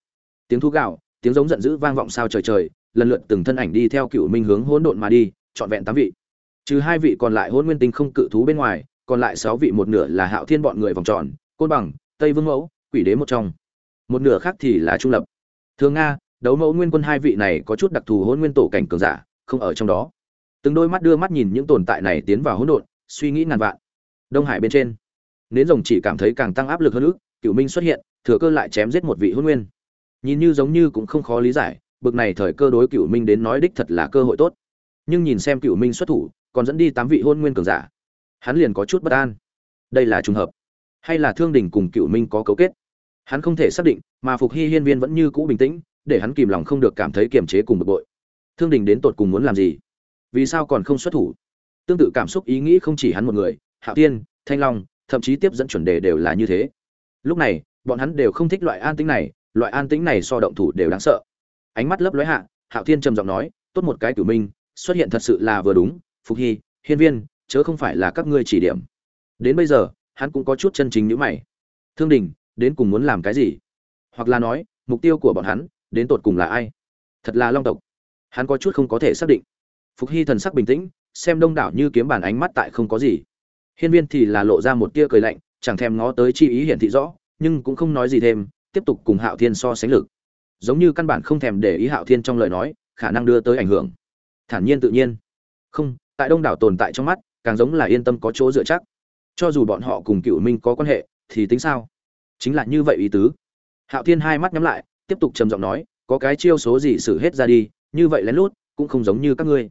Tiếng thú gạo, tiếng giống giận dữ vang vọng sao trời trời, lần lượt từng thân ảnh đi theo cửu minh hướng hỗn độn mà đi, trọn vẹn tám vị. Trừ hai vị còn lại hôn nguyên tinh không cự thú bên ngoài, còn lại sáu vị một nửa là hạo thiên bọn người vòng tròn, côn bằng, tây vương mẫu, quỷ đế một trong. Một nửa khác thì là trung lập. Thường nga đấu mẫu nguyên quân hai vị này có chút đặc thù hôn nguyên tổ cảnh cường giả, không ở trong đó. Từng đôi mắt đưa mắt nhìn những tồn tại này tiến vào hỗn độn, suy nghĩ ngàn vạn. Đông hải bên trên, nến rồng chỉ cảm thấy càng tăng áp lực hơn nữa cựu minh xuất hiện, thừa cơ lại chém giết một vị hôn nguyên. Nhìn như giống như cũng không khó lý giải, bực này thời cơ đối cựu minh đến nói đích thật là cơ hội tốt. Nhưng nhìn xem cựu minh xuất thủ, còn dẫn đi tám vị hôn nguyên cường giả, hắn liền có chút bất an. Đây là trùng hợp, hay là thương đình cùng cựu minh có cấu kết? Hắn không thể xác định, mà phục hy hiên viên vẫn như cũ bình tĩnh để hắn kìm lòng không được cảm thấy kiềm chế cùng bực bội. Thương đình đến tột cùng muốn làm gì? Vì sao còn không xuất thủ? Tương tự cảm xúc ý nghĩ không chỉ hắn một người, hạo tiên thanh long, thậm chí tiếp dẫn chuẩn đề đều là như thế. Lúc này, bọn hắn đều không thích loại an tĩnh này, loại an tĩnh này so động thủ đều đáng sợ. Ánh mắt lấp lóe hạ, hạo thiên trầm giọng nói, tốt một cái tử minh, xuất hiện thật sự là vừa đúng, phục hy, hiên viên, chớ không phải là các ngươi chỉ điểm. Đến bây giờ, hắn cũng có chút chân chính nhữ mày. Thương đình, đến cùng muốn làm cái gì? Hoặc là nói, mục tiêu của bọn hắn đến tột cùng là ai? Thật là long tộc. Hắn có chút không có thể xác định. Phục hy thần sắc bình tĩnh, xem đông đảo như kiếm bản ánh mắt tại không có gì. Hiên viên thì là lộ ra một tia cười lạnh, chẳng thèm ngó tới chi ý hiển thị rõ, nhưng cũng không nói gì thêm, tiếp tục cùng hạo thiên so sánh lực. Giống như căn bản không thèm để ý hạo thiên trong lời nói, khả năng đưa tới ảnh hưởng. Thản nhiên tự nhiên. Không, tại đông đảo tồn tại trong mắt, càng giống là yên tâm có chỗ dựa chắc. Cho dù bọn họ cùng cựu minh có quan hệ, thì tính sao? Chính là như vậy ý tứ. Hạo thiên hai mắt nhắm lại tiếp tục trầm giọng nói, có cái chiêu số gì xử hết ra đi, như vậy lén lút, cũng không giống như các ngươi.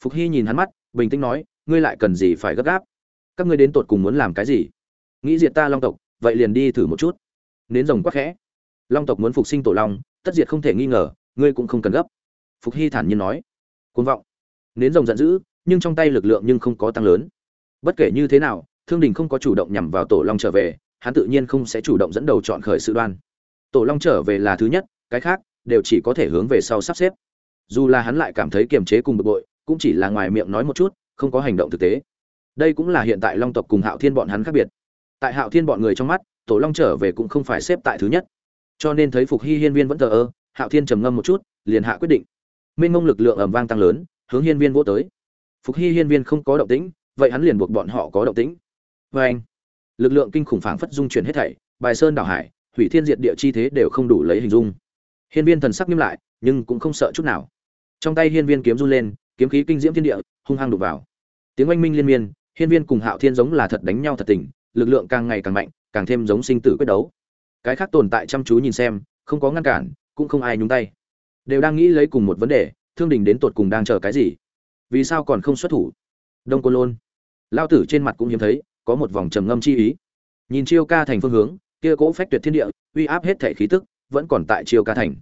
Phục hy nhìn hắn mắt, bình tĩnh nói, ngươi lại cần gì phải gấp gáp? Các ngươi đến tột cùng muốn làm cái gì? Nghĩ diệt ta long tộc, vậy liền đi thử một chút. Nến rồng quắc khẽ. Long tộc muốn phục sinh tổ long, tất diệt không thể nghi ngờ, ngươi cũng không cần gấp. Phục hy thản nhiên nói. Côn vọng. Nến rồng giận dữ, nhưng trong tay lực lượng nhưng không có tăng lớn. Bất kể như thế nào, thương đình không có chủ động nhằm vào tổ long trở về, hắn tự nhiên không sẽ chủ động dẫn đầu chọn khởi sự đoan tổ long trở về là thứ nhất, cái khác đều chỉ có thể hướng về sau sắp xếp. Dù là hắn lại cảm thấy kiềm chế cùng bực bội, cũng chỉ là ngoài miệng nói một chút, không có hành động thực tế. Đây cũng là hiện tại long tộc cùng hạo thiên bọn hắn khác biệt. Tại hạo thiên bọn người trong mắt, tổ long trở về cũng không phải xếp tại thứ nhất. Cho nên thấy phục hy hiên viên vẫn thờ ơ, hạo thiên trầm ngâm một chút, liền hạ quyết định. Minh Ngông lực lượng ầm vang tăng lớn, hướng hiên viên vô tới. Phục hy hiên viên không có động tĩnh, vậy hắn liền buộc bọn họ có động tĩnh. Vê anh lực lượng kinh khủng phảng phất dung chuyển hết thảy, bài sơn đảo hải hủy thiên diệt địa chi thế đều không đủ lấy hình dung. Hiên viên thần sắc nghiêm lại, nhưng cũng không sợ chút nào. Trong tay hiên viên kiếm run lên, kiếm khí kinh diễm thiên địa, hung hăng đục vào. Tiếng oanh minh liên miên, hiên viên cùng hạo thiên giống là thật đánh nhau thật tình, lực lượng càng ngày càng mạnh, càng thêm giống sinh tử quyết đấu. Cái khác tồn tại chăm chú nhìn xem, không có ngăn cản, cũng không ai nhúng tay. Đều đang nghĩ lấy cùng một vấn đề, thương đình đến tột cùng đang chờ cái gì? Vì sao còn không xuất thủ? Đông côn lôn. Lão tử trên mặt cũng hiếm thấy, có một vòng trầm ngâm chi ý. Nhìn chiêu ca thành phương hướng kia cỗ phách tuyệt thiên địa, uy áp hết thể khí tức, vẫn còn tại chiêu ca thành.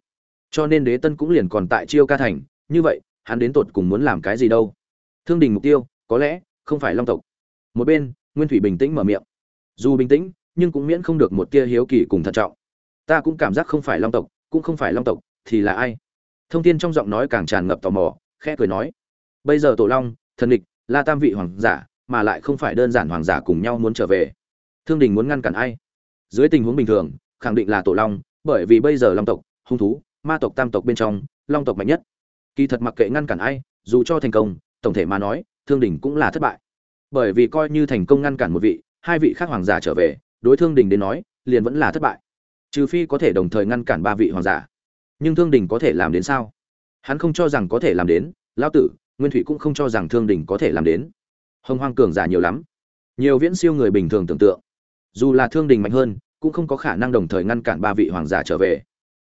Cho nên đế tân cũng liền còn tại chiêu ca thành. Như vậy, hắn đến tột cùng muốn làm cái gì đâu? Thương đình mục tiêu, có lẽ, không phải long tộc. Một bên, nguyên thủy bình tĩnh mở miệng. Dù bình tĩnh, nhưng cũng miễn không được một tia hiếu kỳ cùng thận trọng. Ta cũng cảm giác không phải long tộc, cũng không phải long tộc, thì là ai? Thông tin trong giọng nói càng tràn ngập tò mò, khẽ cười nói. Bây giờ tổ long, thần địch la tam vị hoàng giả, mà lại không phải đơn giản hoàng giả cùng nhau muốn trở về. Thương đình muốn ngăn cản ai? Dưới tình huống bình thường, khẳng định là tổ long, bởi vì bây giờ long tộc, hung thú, ma tộc tam tộc bên trong, long tộc mạnh nhất. Kỳ thật mặc kệ ngăn cản ai, dù cho thành công, tổng thể mà nói, thương đình cũng là thất bại. Bởi vì coi như thành công ngăn cản một vị, hai vị khác hoàng giả trở về, đối thương đình đến nói, liền vẫn là thất bại. Trừ phi có thể đồng thời ngăn cản ba vị hoàng giả. Nhưng thương đình có thể làm đến sao? Hắn không cho rằng có thể làm đến lao tử, nguyên thủy cũng không cho rằng thương đình có thể làm đến. Hồng hoang cường giả nhiều lắm. Nhiều viễn siêu người bình thường tưởng tượng dù là thương đình mạnh hơn, cũng không có khả năng đồng thời ngăn cản ba vị hoàng giả trở về.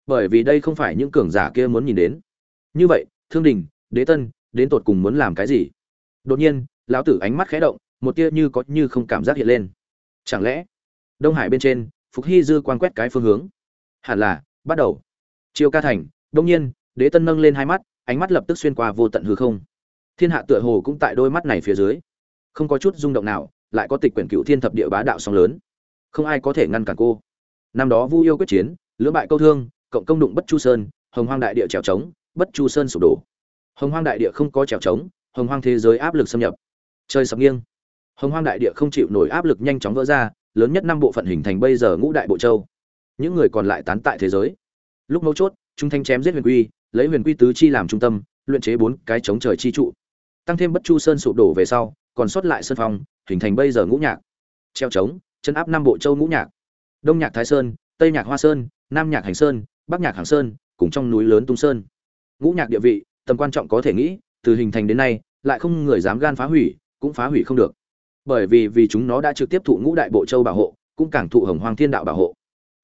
Bởi vì đây không phải những cường giả kia muốn nhìn đến. Như vậy, thương đình, đế tân, đến tột cùng muốn làm cái gì? Đột nhiên, lão tử ánh mắt khẽ động, một tia như có như không cảm giác hiện lên. Chẳng lẽ, đông hải bên trên, phục hy dư quan quét cái phương hướng? Hẳn là, bắt đầu. Chiêu ca thành đông nhiên, đế tân nâng lên hai mắt, ánh mắt lập tức xuyên qua vô tận hư không. Thiên hạ tựa hồ cũng tại đôi mắt này phía dưới. Không có chút rung động nào, lại có tịch quyển cựu thiên thập địa bá đạo song lớn không ai có thể ngăn cản cô. Năm đó vu yêu quyết chiến, lưỡng bại câu thương, cộng công đụng bất chu sơn, hồng hoang đại địa trèo trống, bất chu sơn sụp đổ. Hồng hoang đại địa không có trèo trống, hồng hoang thế giới áp lực xâm nhập. Trời sập nghiêng. Hồng hoang đại địa không chịu nổi áp lực nhanh chóng vỡ ra, lớn nhất năm bộ phận hình thành bây giờ ngũ đại bộ châu. Những người còn lại tán tại thế giới. Lúc mấu chốt trung thanh chém giết huyền quy, lấy huyền quy tứ chi làm trung tâm, luyện chế bốn cái chống trời chi trụ. Tăng thêm bất chu sơn sụp đổ về sau, còn sót lại sơn phong hình thành bây giờ ngũ nhạc. Treo trống chân áp năm bộ châu ngũ nhạc. Đông nhạc thái sơn, tây nhạc hoa sơn, nam nhạc hành sơn, bắc nhạc hàng sơn, cùng trong núi lớn tung sơn. Ngũ nhạc địa vị, tầm quan trọng có thể nghĩ, từ hình thành đến nay, lại không người dám gan phá hủy, cũng phá hủy không được. Bởi vì vì chúng nó đã trực tiếp thụ ngũ đại bộ châu bảo hộ, cũng càng thụ hồng hoang thiên đạo bảo hộ.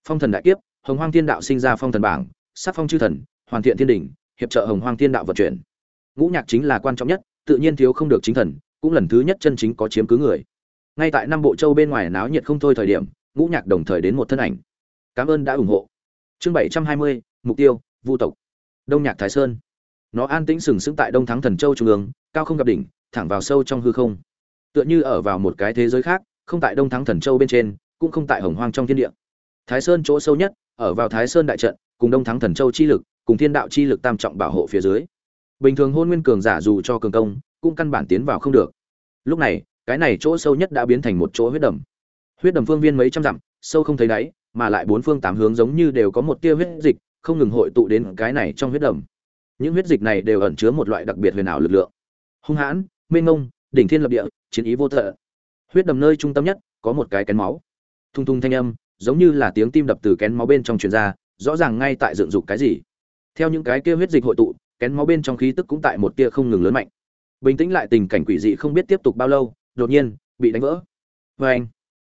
Phong thần đại kiếp, hồng hoang thiên đạo sinh ra phong thần bảng, sát phong chư thần, hoàn thiện thiên đình, hiệp trợ hồng hoang thiên đạo vận chuyển. Ngũ nhạc chính là quan trọng nhất, tự nhiên thiếu không được chính thần, cũng lần thứ nhất chân chính có chiếm cứ người ngay tại năm bộ châu bên ngoài náo nhiệt không thôi thời điểm, ngũ nhạc đồng thời đến một thân ảnh. Cảm ơn đã ủng hộ. Chương bảy trăm hai mươi, mục tiêu, vu tộc. Đông nhạc thái sơn. Nó an tĩnh sừng sững tại đông thắng thần châu trung ương, cao không gặp đỉnh, thẳng vào sâu trong hư không. Tựa như ở vào một cái thế giới khác, không tại đông thắng thần châu bên trên, cũng không tại hồng hoang trong thiên địa. Thái sơn chỗ sâu nhất, ở vào thái sơn đại trận, cùng đông thắng thần châu chi lực, cùng thiên đạo chi lực tam trọng bảo hộ phía dưới. Bình thường hôn nguyên cường giả dù cho cường công, cũng căn bản tiến vào không được. Lúc này cái này chỗ sâu nhất đã biến thành một chỗ huyết đầm. Huyết đầm phương viên mấy trăm dặm, sâu không thấy đáy, mà lại bốn phương tám hướng giống như đều có một tia huyết dịch, không ngừng hội tụ đến cái này trong huyết đầm. Những huyết dịch này đều ẩn chứa một loại đặc biệt huyền ảo lực lượng. Hung hãn, mênh ngông đỉnh thiên lập địa, chiến ý vô thợ. Huyết đầm nơi trung tâm nhất, có một cái kén máu. Thung thung thanh âm, giống như là tiếng tim đập từ kén máu bên trong truyền ra, rõ ràng ngay tại dựng dục cái gì. Theo những cái kia huyết dịch hội tụ, kén máu bên trong khí tức cũng tại một tia không ngừng lớn mạnh. Bình tĩnh lại tình cảnh quỷ dị không biết tiếp tục bao lâu đột nhiên bị đánh vỡ. Vê anh,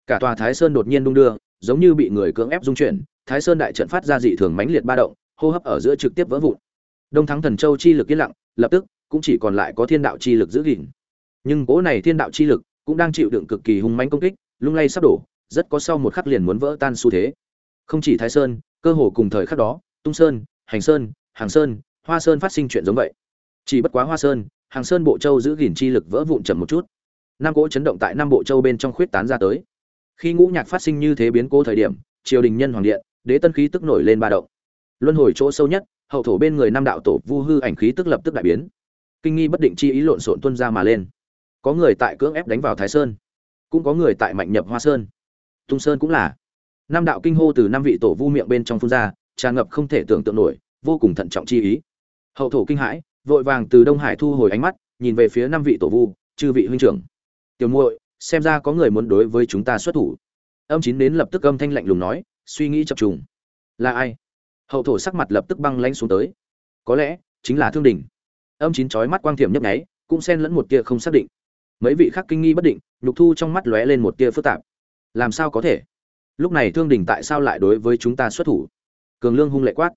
cả tòa thái sơn đột nhiên đung đưa, giống như bị người cưỡng ép dung chuyển. Thái sơn đại trận phát ra dị thường mãnh liệt ba động, hô hấp ở giữa trực tiếp vỡ vụn. Đông thắng thần châu chi lực yên lặng, lập tức cũng chỉ còn lại có thiên đạo chi lực giữ gìn. Nhưng cỗ này thiên đạo chi lực cũng đang chịu đựng cực kỳ hung mãnh công kích, lung lay sắp đổ, rất có sau một khắc liền muốn vỡ tan xu thế. Không chỉ thái sơn, cơ hồ cùng thời khắc đó, tung sơn, hành sơn, hàng sơn, hoa sơn phát sinh chuyện giống vậy. Chỉ bất quá hoa sơn, hàng sơn bộ châu giữ gìn chi lực vỡ vụn chậm một chút năm cỗ chấn động tại năm bộ châu bên trong khuyết tán ra tới. Khi ngũ nhạc phát sinh như thế biến cố thời điểm, triều đình nhân hoàng điện, đế tân khí tức nổi lên ba động. Luân hồi chỗ sâu nhất, hậu thổ bên người năm đạo tổ vu hư ảnh khí tức lập tức đại biến. Kinh nghi bất định chi ý lộn xộn tuân ra mà lên. Có người tại cưỡng ép đánh vào thái sơn, cũng có người tại mạnh nhập hoa sơn. Tung sơn cũng là. Năm đạo kinh hô từ năm vị tổ vu miệng bên trong phun ra, tràn ngập không thể tưởng tượng nổi, vô cùng thận trọng chi ý. Hậu thổ kinh hãi, vội vàng từ đông hải thu hồi ánh mắt, nhìn về phía năm vị tổ vu, chư vị huynh trưởng tiểu muội, xem ra có người muốn đối với chúng ta xuất thủ. Âm chín đến lập tức âm thanh lạnh lùng nói, suy nghĩ chập trùng. Là ai? Hậu thổ sắc mặt lập tức băng lãnh xuống tới. Có lẽ chính là thương đình. Âm chín chói mắt quang thiểm nhấp nháy, cũng xen lẫn một tia không xác định. Mấy vị khác kinh nghi bất định, nhục thu trong mắt lóe lên một tia phức tạp. Làm sao có thể? Lúc này thương đình tại sao lại đối với chúng ta xuất thủ? Cường lương hung lệ quát.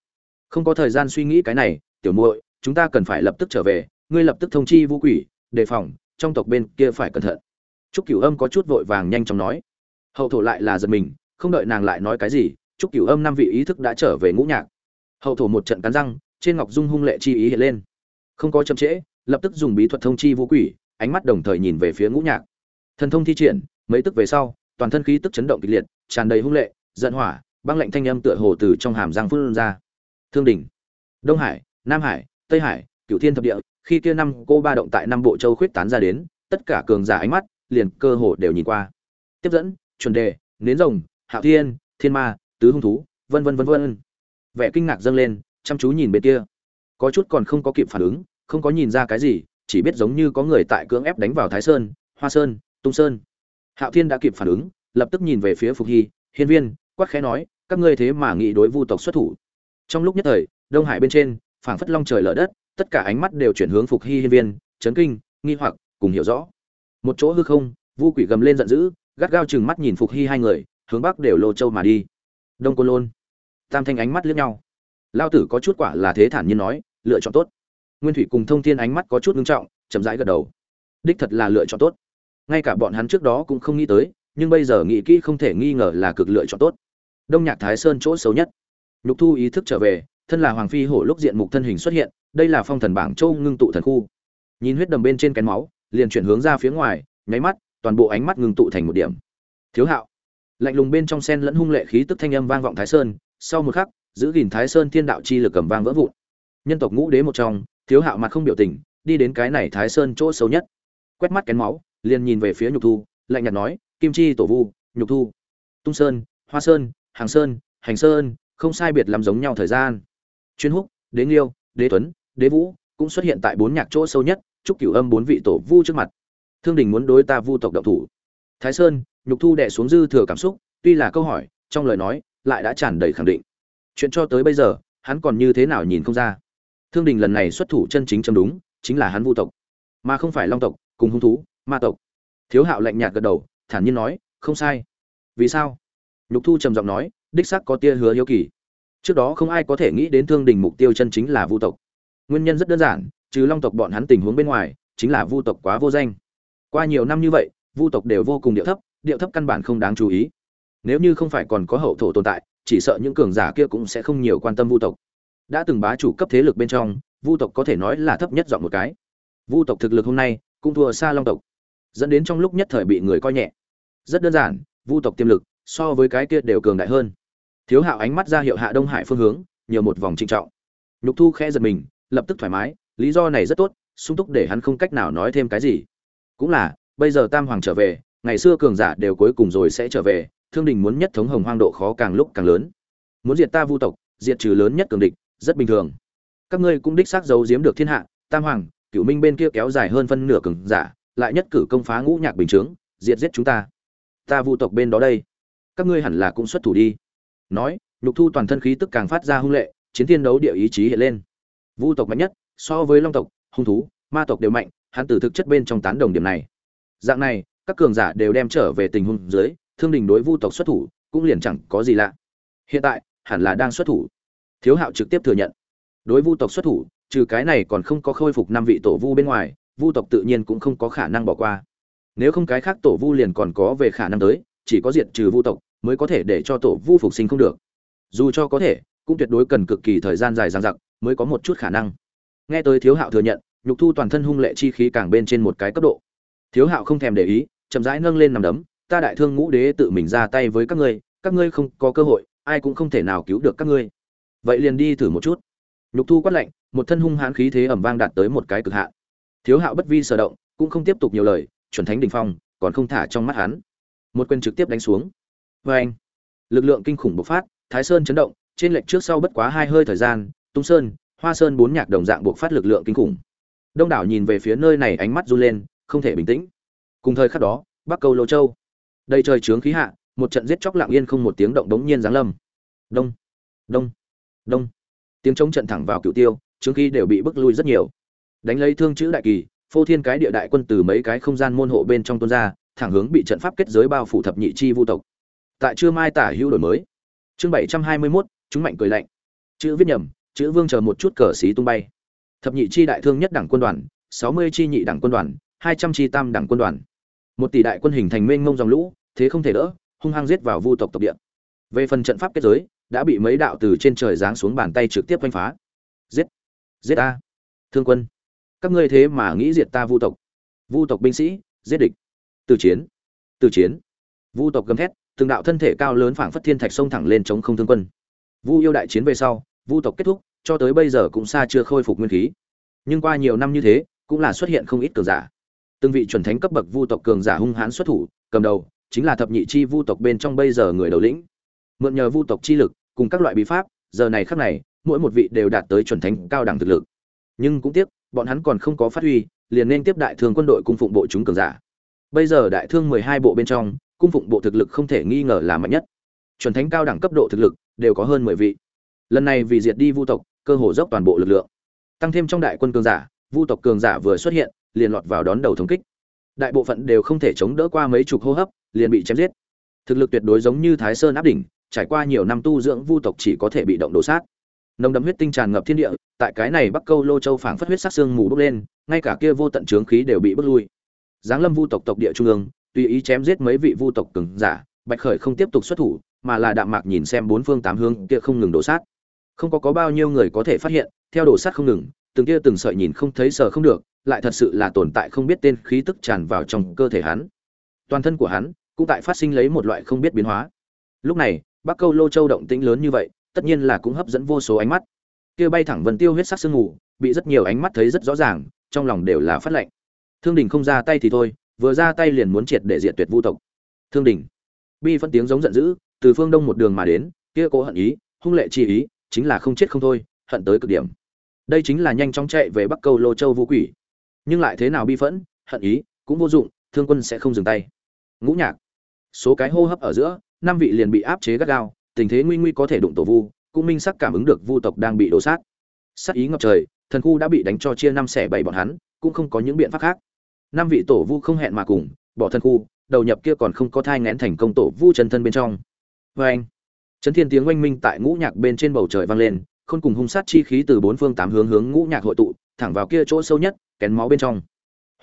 Không có thời gian suy nghĩ cái này, tiểu muội, chúng ta cần phải lập tức trở về, ngươi lập tức thông chi vũ quỷ, đề phòng trong tộc bên kia phải cẩn thận. Trúc cửu âm có chút vội vàng nhanh chóng nói. Hậu thổ lại là giật mình, không đợi nàng lại nói cái gì, trúc cửu âm năm vị ý thức đã trở về ngũ nhạc. Hậu thổ một trận cắn răng, trên ngọc dung hung lệ chi ý hiện lên. Không có chậm trễ, lập tức dùng bí thuật thông chi vũ quỷ, ánh mắt đồng thời nhìn về phía ngũ nhạc. Thần thông thi triển, mấy tức về sau, toàn thân khí tức chấn động kịch liệt, tràn đầy hung lệ, giận hỏa, băng lạnh thanh âm tựa hồ từ trong hàm răng phun ra. Thương đỉnh đông hải, nam hải, tây hải, cửu thiên thập địa khi kia năm cô ba động tại năm bộ châu khuyết tán ra đến, tất cả cường giả ánh mắt, liền cơ hồ đều nhìn qua. Tiếp dẫn, chuẩn đề, nến rồng, hạo thiên thiên ma, tứ hung thú, vân vân vân vân. Vẻ kinh ngạc dâng lên, chăm chú nhìn bên kia. Có chút còn không có kịp phản ứng, không có nhìn ra cái gì, chỉ biết giống như có người tại cưỡng ép đánh vào thái sơn, hoa sơn, tung sơn. Hạo thiên đã kịp phản ứng, lập tức nhìn về phía phục hy, hiên viên, quát khẽ nói, các ngươi thế mà nghị đối vu tộc xuất thủ. Trong lúc nhất thời, đông hải bên trên, phảng phất long trời lở đất tất cả ánh mắt đều chuyển hướng phục hy hiên viên, chấn kinh, nghi hoặc, cùng hiểu rõ. Một chỗ hư không, vu quỷ gầm lên giận dữ, gắt gao chừng mắt nhìn phục hy hai người, hướng bắc đều lô châu mà đi. Đông côn lôn, tam thanh ánh mắt liếc nhau. Lao tử có chút quả là thế thản nhiên nói, lựa chọn tốt. Nguyên thủy cùng thông thiên ánh mắt có chút ngưng trọng, chậm rãi gật đầu. Đích thật là lựa chọn tốt. Ngay cả bọn hắn trước đó cũng không nghĩ tới, nhưng bây giờ nghĩ kỹ không thể nghi ngờ là cực lựa chọn tốt. Đông nhạc thái sơn chỗ xấu nhất. Nhục thu ý thức trở về thân là hoàng phi hổ lúc diện mục thân hình xuất hiện, đây là phong thần bảng châu ngưng tụ thần khu. Nhìn huyết đầm bên trên kén máu, liền chuyển hướng ra phía ngoài, nháy mắt, toàn bộ ánh mắt ngưng tụ thành một điểm. Thiếu hạo. Lạnh lùng bên trong sen lẫn hung lệ khí tức thanh âm vang vọng thái sơn, sau một khắc, giữ gìn thái sơn thiên đạo chi lực cầm vang vỡ vụn. Nhân tộc ngũ đế một trong, thiếu hạo mặt không biểu tình, đi đến cái này thái sơn chỗ xấu nhất. Quét mắt kén máu, liền nhìn về phía nhục thu, lạnh nhạt nói, kim chi tổ vu, nhục thu. Tung sơn, hoa sơn, hàng sơn, hành sơn, không sai biệt làm giống nhau thời gian chuyên húc, đế nghiêu, đế tuấn, đế vũ cũng xuất hiện tại bốn nhạc chỗ sâu nhất, chúc cửu âm bốn vị tổ vu trước mặt. Thương đình muốn đối ta vu tộc động thủ. Thái sơn, nhục thu đẻ xuống dư thừa cảm xúc, tuy là câu hỏi, trong lời nói lại đã tràn đầy khẳng định. Chuyện cho tới bây giờ, hắn còn như thế nào nhìn không ra. Thương đình lần này xuất thủ chân chính châm đúng, chính là hắn vu tộc. Mà không phải long tộc, cùng hung thú, ma tộc. Thiếu hạo lạnh nhạt gật đầu, thản nhiên nói, không sai. Vì sao? Nhục thu trầm giọng nói, đích xác có tia hứa hiếu kỳ trước đó không ai có thể nghĩ đến thương đình mục tiêu chân chính là vu tộc. Nguyên nhân rất đơn giản, trừ long tộc bọn hắn tình huống bên ngoài, chính là vu tộc quá vô danh. Qua nhiều năm như vậy, vu tộc đều vô cùng điệu thấp điệu thấp căn bản không đáng chú ý. Nếu như không phải còn có hậu thổ tồn tại, chỉ sợ những cường giả kia cũng sẽ không nhiều quan tâm vu tộc. Đã từng bá chủ cấp thế lực bên trong, vu tộc có thể nói là thấp nhất dọn một cái. Vu tộc thực lực hôm nay, cũng thua xa long tộc. Dẫn đến trong lúc nhất thời bị người coi nhẹ. Rất đơn giản, vu tộc tiềm lực, so với cái kia đều cường đại hơn thiếu hạo ánh mắt ra hiệu hạ đông hải phương hướng, nhiều một vòng trinh trọng. Nhục thu khẽ giật mình, lập tức thoải mái, lý do này rất tốt, sung túc để hắn không cách nào nói thêm cái gì. Cũng là, bây giờ tam hoàng trở về, ngày xưa cường giả đều cuối cùng rồi sẽ trở về, thương đình muốn nhất thống hồng hoang độ khó càng lúc càng lớn. Muốn diệt ta vu tộc, diệt trừ lớn nhất cường địch, rất bình thường. Các ngươi cũng đích xác giấu giếm được thiên hạ, tam hoàng, cửu minh bên kia kéo dài hơn phân nửa cường giả, lại nhất cử công phá ngũ nhạc bình chướng, diệt giết chúng ta. Ta vu tộc bên đó đây. Các ngươi hẳn là cũng xuất thủ đi nói lục thu toàn thân khí tức càng phát ra hung lệ, chiến thiên đấu địa ý chí hiện lên. Vu tộc mạnh nhất, so với long tộc, hung thú, ma tộc đều mạnh, hắn từ thực chất bên trong tán đồng điểm này. Dạng này, các cường giả đều đem trở về tình huống dưới, thương đình đối vu tộc xuất thủ, cũng liền chẳng có gì lạ. Hiện tại, hẳn là đang xuất thủ. Thiếu hạo trực tiếp thừa nhận. Đối vu tộc xuất thủ, trừ cái này còn không có khôi phục năm vị tổ vu bên ngoài, vu tộc tự nhiên cũng không có khả năng bỏ qua. Nếu không cái khác tổ vu liền còn có về khả năng tới, chỉ có diệt trừ vu tộc mới có thể để cho tổ vu phục sinh không được. Dù cho có thể, cũng tuyệt đối cần cực kỳ thời gian dài dằng dặc mới có một chút khả năng. Nghe tới thiếu hạo thừa nhận, nhục thu toàn thân hung lệ chi khí càng bên trên một cái cấp độ. Thiếu hạo không thèm để ý, chậm rãi nâng lên nằm đấm, ta đại thương ngũ đế tự mình ra tay với các ngươi các ngươi không có cơ hội, ai cũng không thể nào cứu được các ngươi. Vậy liền đi thử một chút. Nhục thu quát lạnh, một thân hung hãn khí thế ẩm vang đạt tới một cái cực hạn. Thiếu hạo bất vi sở động, cũng không tiếp tục nhiều lời, chuẩn thánh đình phong, còn không thả trong mắt hắn. Một quyền trực tiếp đánh xuống vê anh. Lực lượng kinh khủng bộc phát, thái sơn chấn động, trên lệch trước sau bất quá hai hơi thời gian, tung sơn, hoa sơn bốn nhạc đồng dạng bộc phát lực lượng kinh khủng. Đông đảo nhìn về phía nơi này ánh mắt run lên, không thể bình tĩnh. Cùng thời khắc đó, bắc câu lô châu. Đây trời trướng khí hạ, một trận giết chóc lặng yên không một tiếng động đống nhiên giáng lâm. Đông đông đông. Tiếng chống trận thẳng vào cựu tiêu, trướng khí đều bị bức lui rất nhiều. Đánh lấy thương chữ đại kỳ, phô thiên cái địa đại quân từ mấy cái không gian môn hộ bên trong tuôn ra, thẳng hướng bị trận pháp kết giới bao phủ thập nhị chi vu tộc tại trưa mai tả hữu đổi mới. Chương bảy trăm hai mươi mốt, chúng mạnh cười lạnh. Chữ viết nhầm, chữ vương chờ một chút cờ xí tung bay. Thập nhị chi đại thương nhất đẳng quân đoàn, sáu mươi chi nhị đẳng quân đoàn, hai trăm chi tam đẳng quân đoàn. Một tỷ đại quân hình thành mênh mông dòng lũ, thế không thể đỡ, hung hăng giết vào vu tộc tộc địa. Về phần trận pháp kết giới, đã bị mấy đạo từ trên trời giáng xuống bàn tay trực tiếp oanh phá. Giết! Giết a thương quân! Các ngươi thế mà nghĩ diệt ta vu tộc. Vu tộc binh sĩ, giết địch. Từ chiến! Từ chiến! Vu tộc gầm thét từng đạo thân thể cao lớn phảng phất thiên thạch xông thẳng lên chống không thương quân. Vu yêu đại chiến về sau, vu tộc kết thúc, cho tới bây giờ cũng xa chưa khôi phục nguyên khí. Nhưng qua nhiều năm như thế, cũng là xuất hiện không ít cường giả. Từng vị chuẩn thánh cấp bậc vu tộc cường giả hung hãn xuất thủ, cầm đầu, chính là thập nhị chi vu tộc bên trong bây giờ người đầu lĩnh. Mượn nhờ vu tộc chi lực, cùng các loại bí pháp, giờ này khắc này, mỗi một vị đều đạt tới chuẩn thánh cao đẳng thực lực. Nhưng cũng tiếc, bọn hắn còn không có phát huy, liền nên tiếp đại thương quân đội cung phụng bộ chúng cường giả. Bây giờ đại thương mười hai bộ bên trong cung phụng bộ thực lực không thể nghi ngờ là mạnh nhất. Chuẩn thánh cao đẳng cấp độ thực lực đều có hơn mười vị. Lần này vì diệt đi vu tộc, cơ hồ dốc toàn bộ lực lượng. Tăng thêm trong đại quân cường giả, vu tộc cường giả vừa xuất hiện, liền lọt vào đón đầu thống kích. Đại bộ phận đều không thể chống đỡ qua mấy chục hô hấp, liền bị chém giết. Thực lực tuyệt đối giống như thái sơn áp đỉnh, trải qua nhiều năm tu dưỡng vu tộc chỉ có thể bị động đổ sát. Nồng đậm huyết tinh tràn ngập thiên địa, tại cái này bắc câu lô châu phảng phất huyết sắc xương mù bốc lên, ngay cả kia vô tận trướng khí đều bị bước lui. Giáng lâm vu tộc tộc địa trung ương tùy ý chém giết mấy vị vu tộc cường giả bạch khởi không tiếp tục xuất thủ mà là đạm mạc nhìn xem bốn phương tám hướng kia không ngừng đổ sát. Không có có bao nhiêu người có thể phát hiện theo đổ sát không ngừng từng kia từng sợi nhìn không thấy sờ không được lại thật sự là tồn tại không biết tên khí tức tràn vào trong cơ thể hắn. Toàn thân của hắn cũng tại phát sinh lấy một loại không biết biến hóa. Lúc này bắc câu lô châu động tĩnh lớn như vậy tất nhiên là cũng hấp dẫn vô số ánh mắt. Kia bay thẳng vân tiêu huyết sắc sương ngủ, bị rất nhiều ánh mắt thấy rất rõ ràng trong lòng đều là phát lệnh. Thương đình không ra tay thì thôi vừa ra tay liền muốn triệt để diệt tuyệt vu tộc. Thương đình. Bi phân tiếng giống giận dữ, từ phương đông một đường mà đến, kia cố hận ý, hung lệ chi ý, chính là không chết không thôi, hận tới cực điểm. Đây chính là nhanh chóng chạy về bắc câu lô châu vũ quỷ. Nhưng lại thế nào bi phẫn hận ý, cũng vô dụng, thương quân sẽ không dừng tay. Ngũ nhạc. Số cái hô hấp ở giữa, năm vị liền bị áp chế gắt gao, tình thế nguy nguy có thể đụng tổ vu, cũng minh sắc cảm ứng được vu tộc đang bị đổ sát. Sát ý ngập trời, thần khu đã bị đánh cho chia năm xẻ bảy bọn hắn, cũng không có những biện pháp khác năm vị tổ vu không hẹn mà cùng, bỏ thân khu, đầu nhập kia còn không có thai ngén thành công tổ vu chân thân bên trong. Vê anh, chấn thiên tiếng oanh minh tại ngũ nhạc bên trên bầu trời vang lên, khôn cùng hung sát chi khí từ bốn phương tám hướng hướng ngũ nhạc hội tụ, thẳng vào kia chỗ sâu nhất, kén máu bên trong.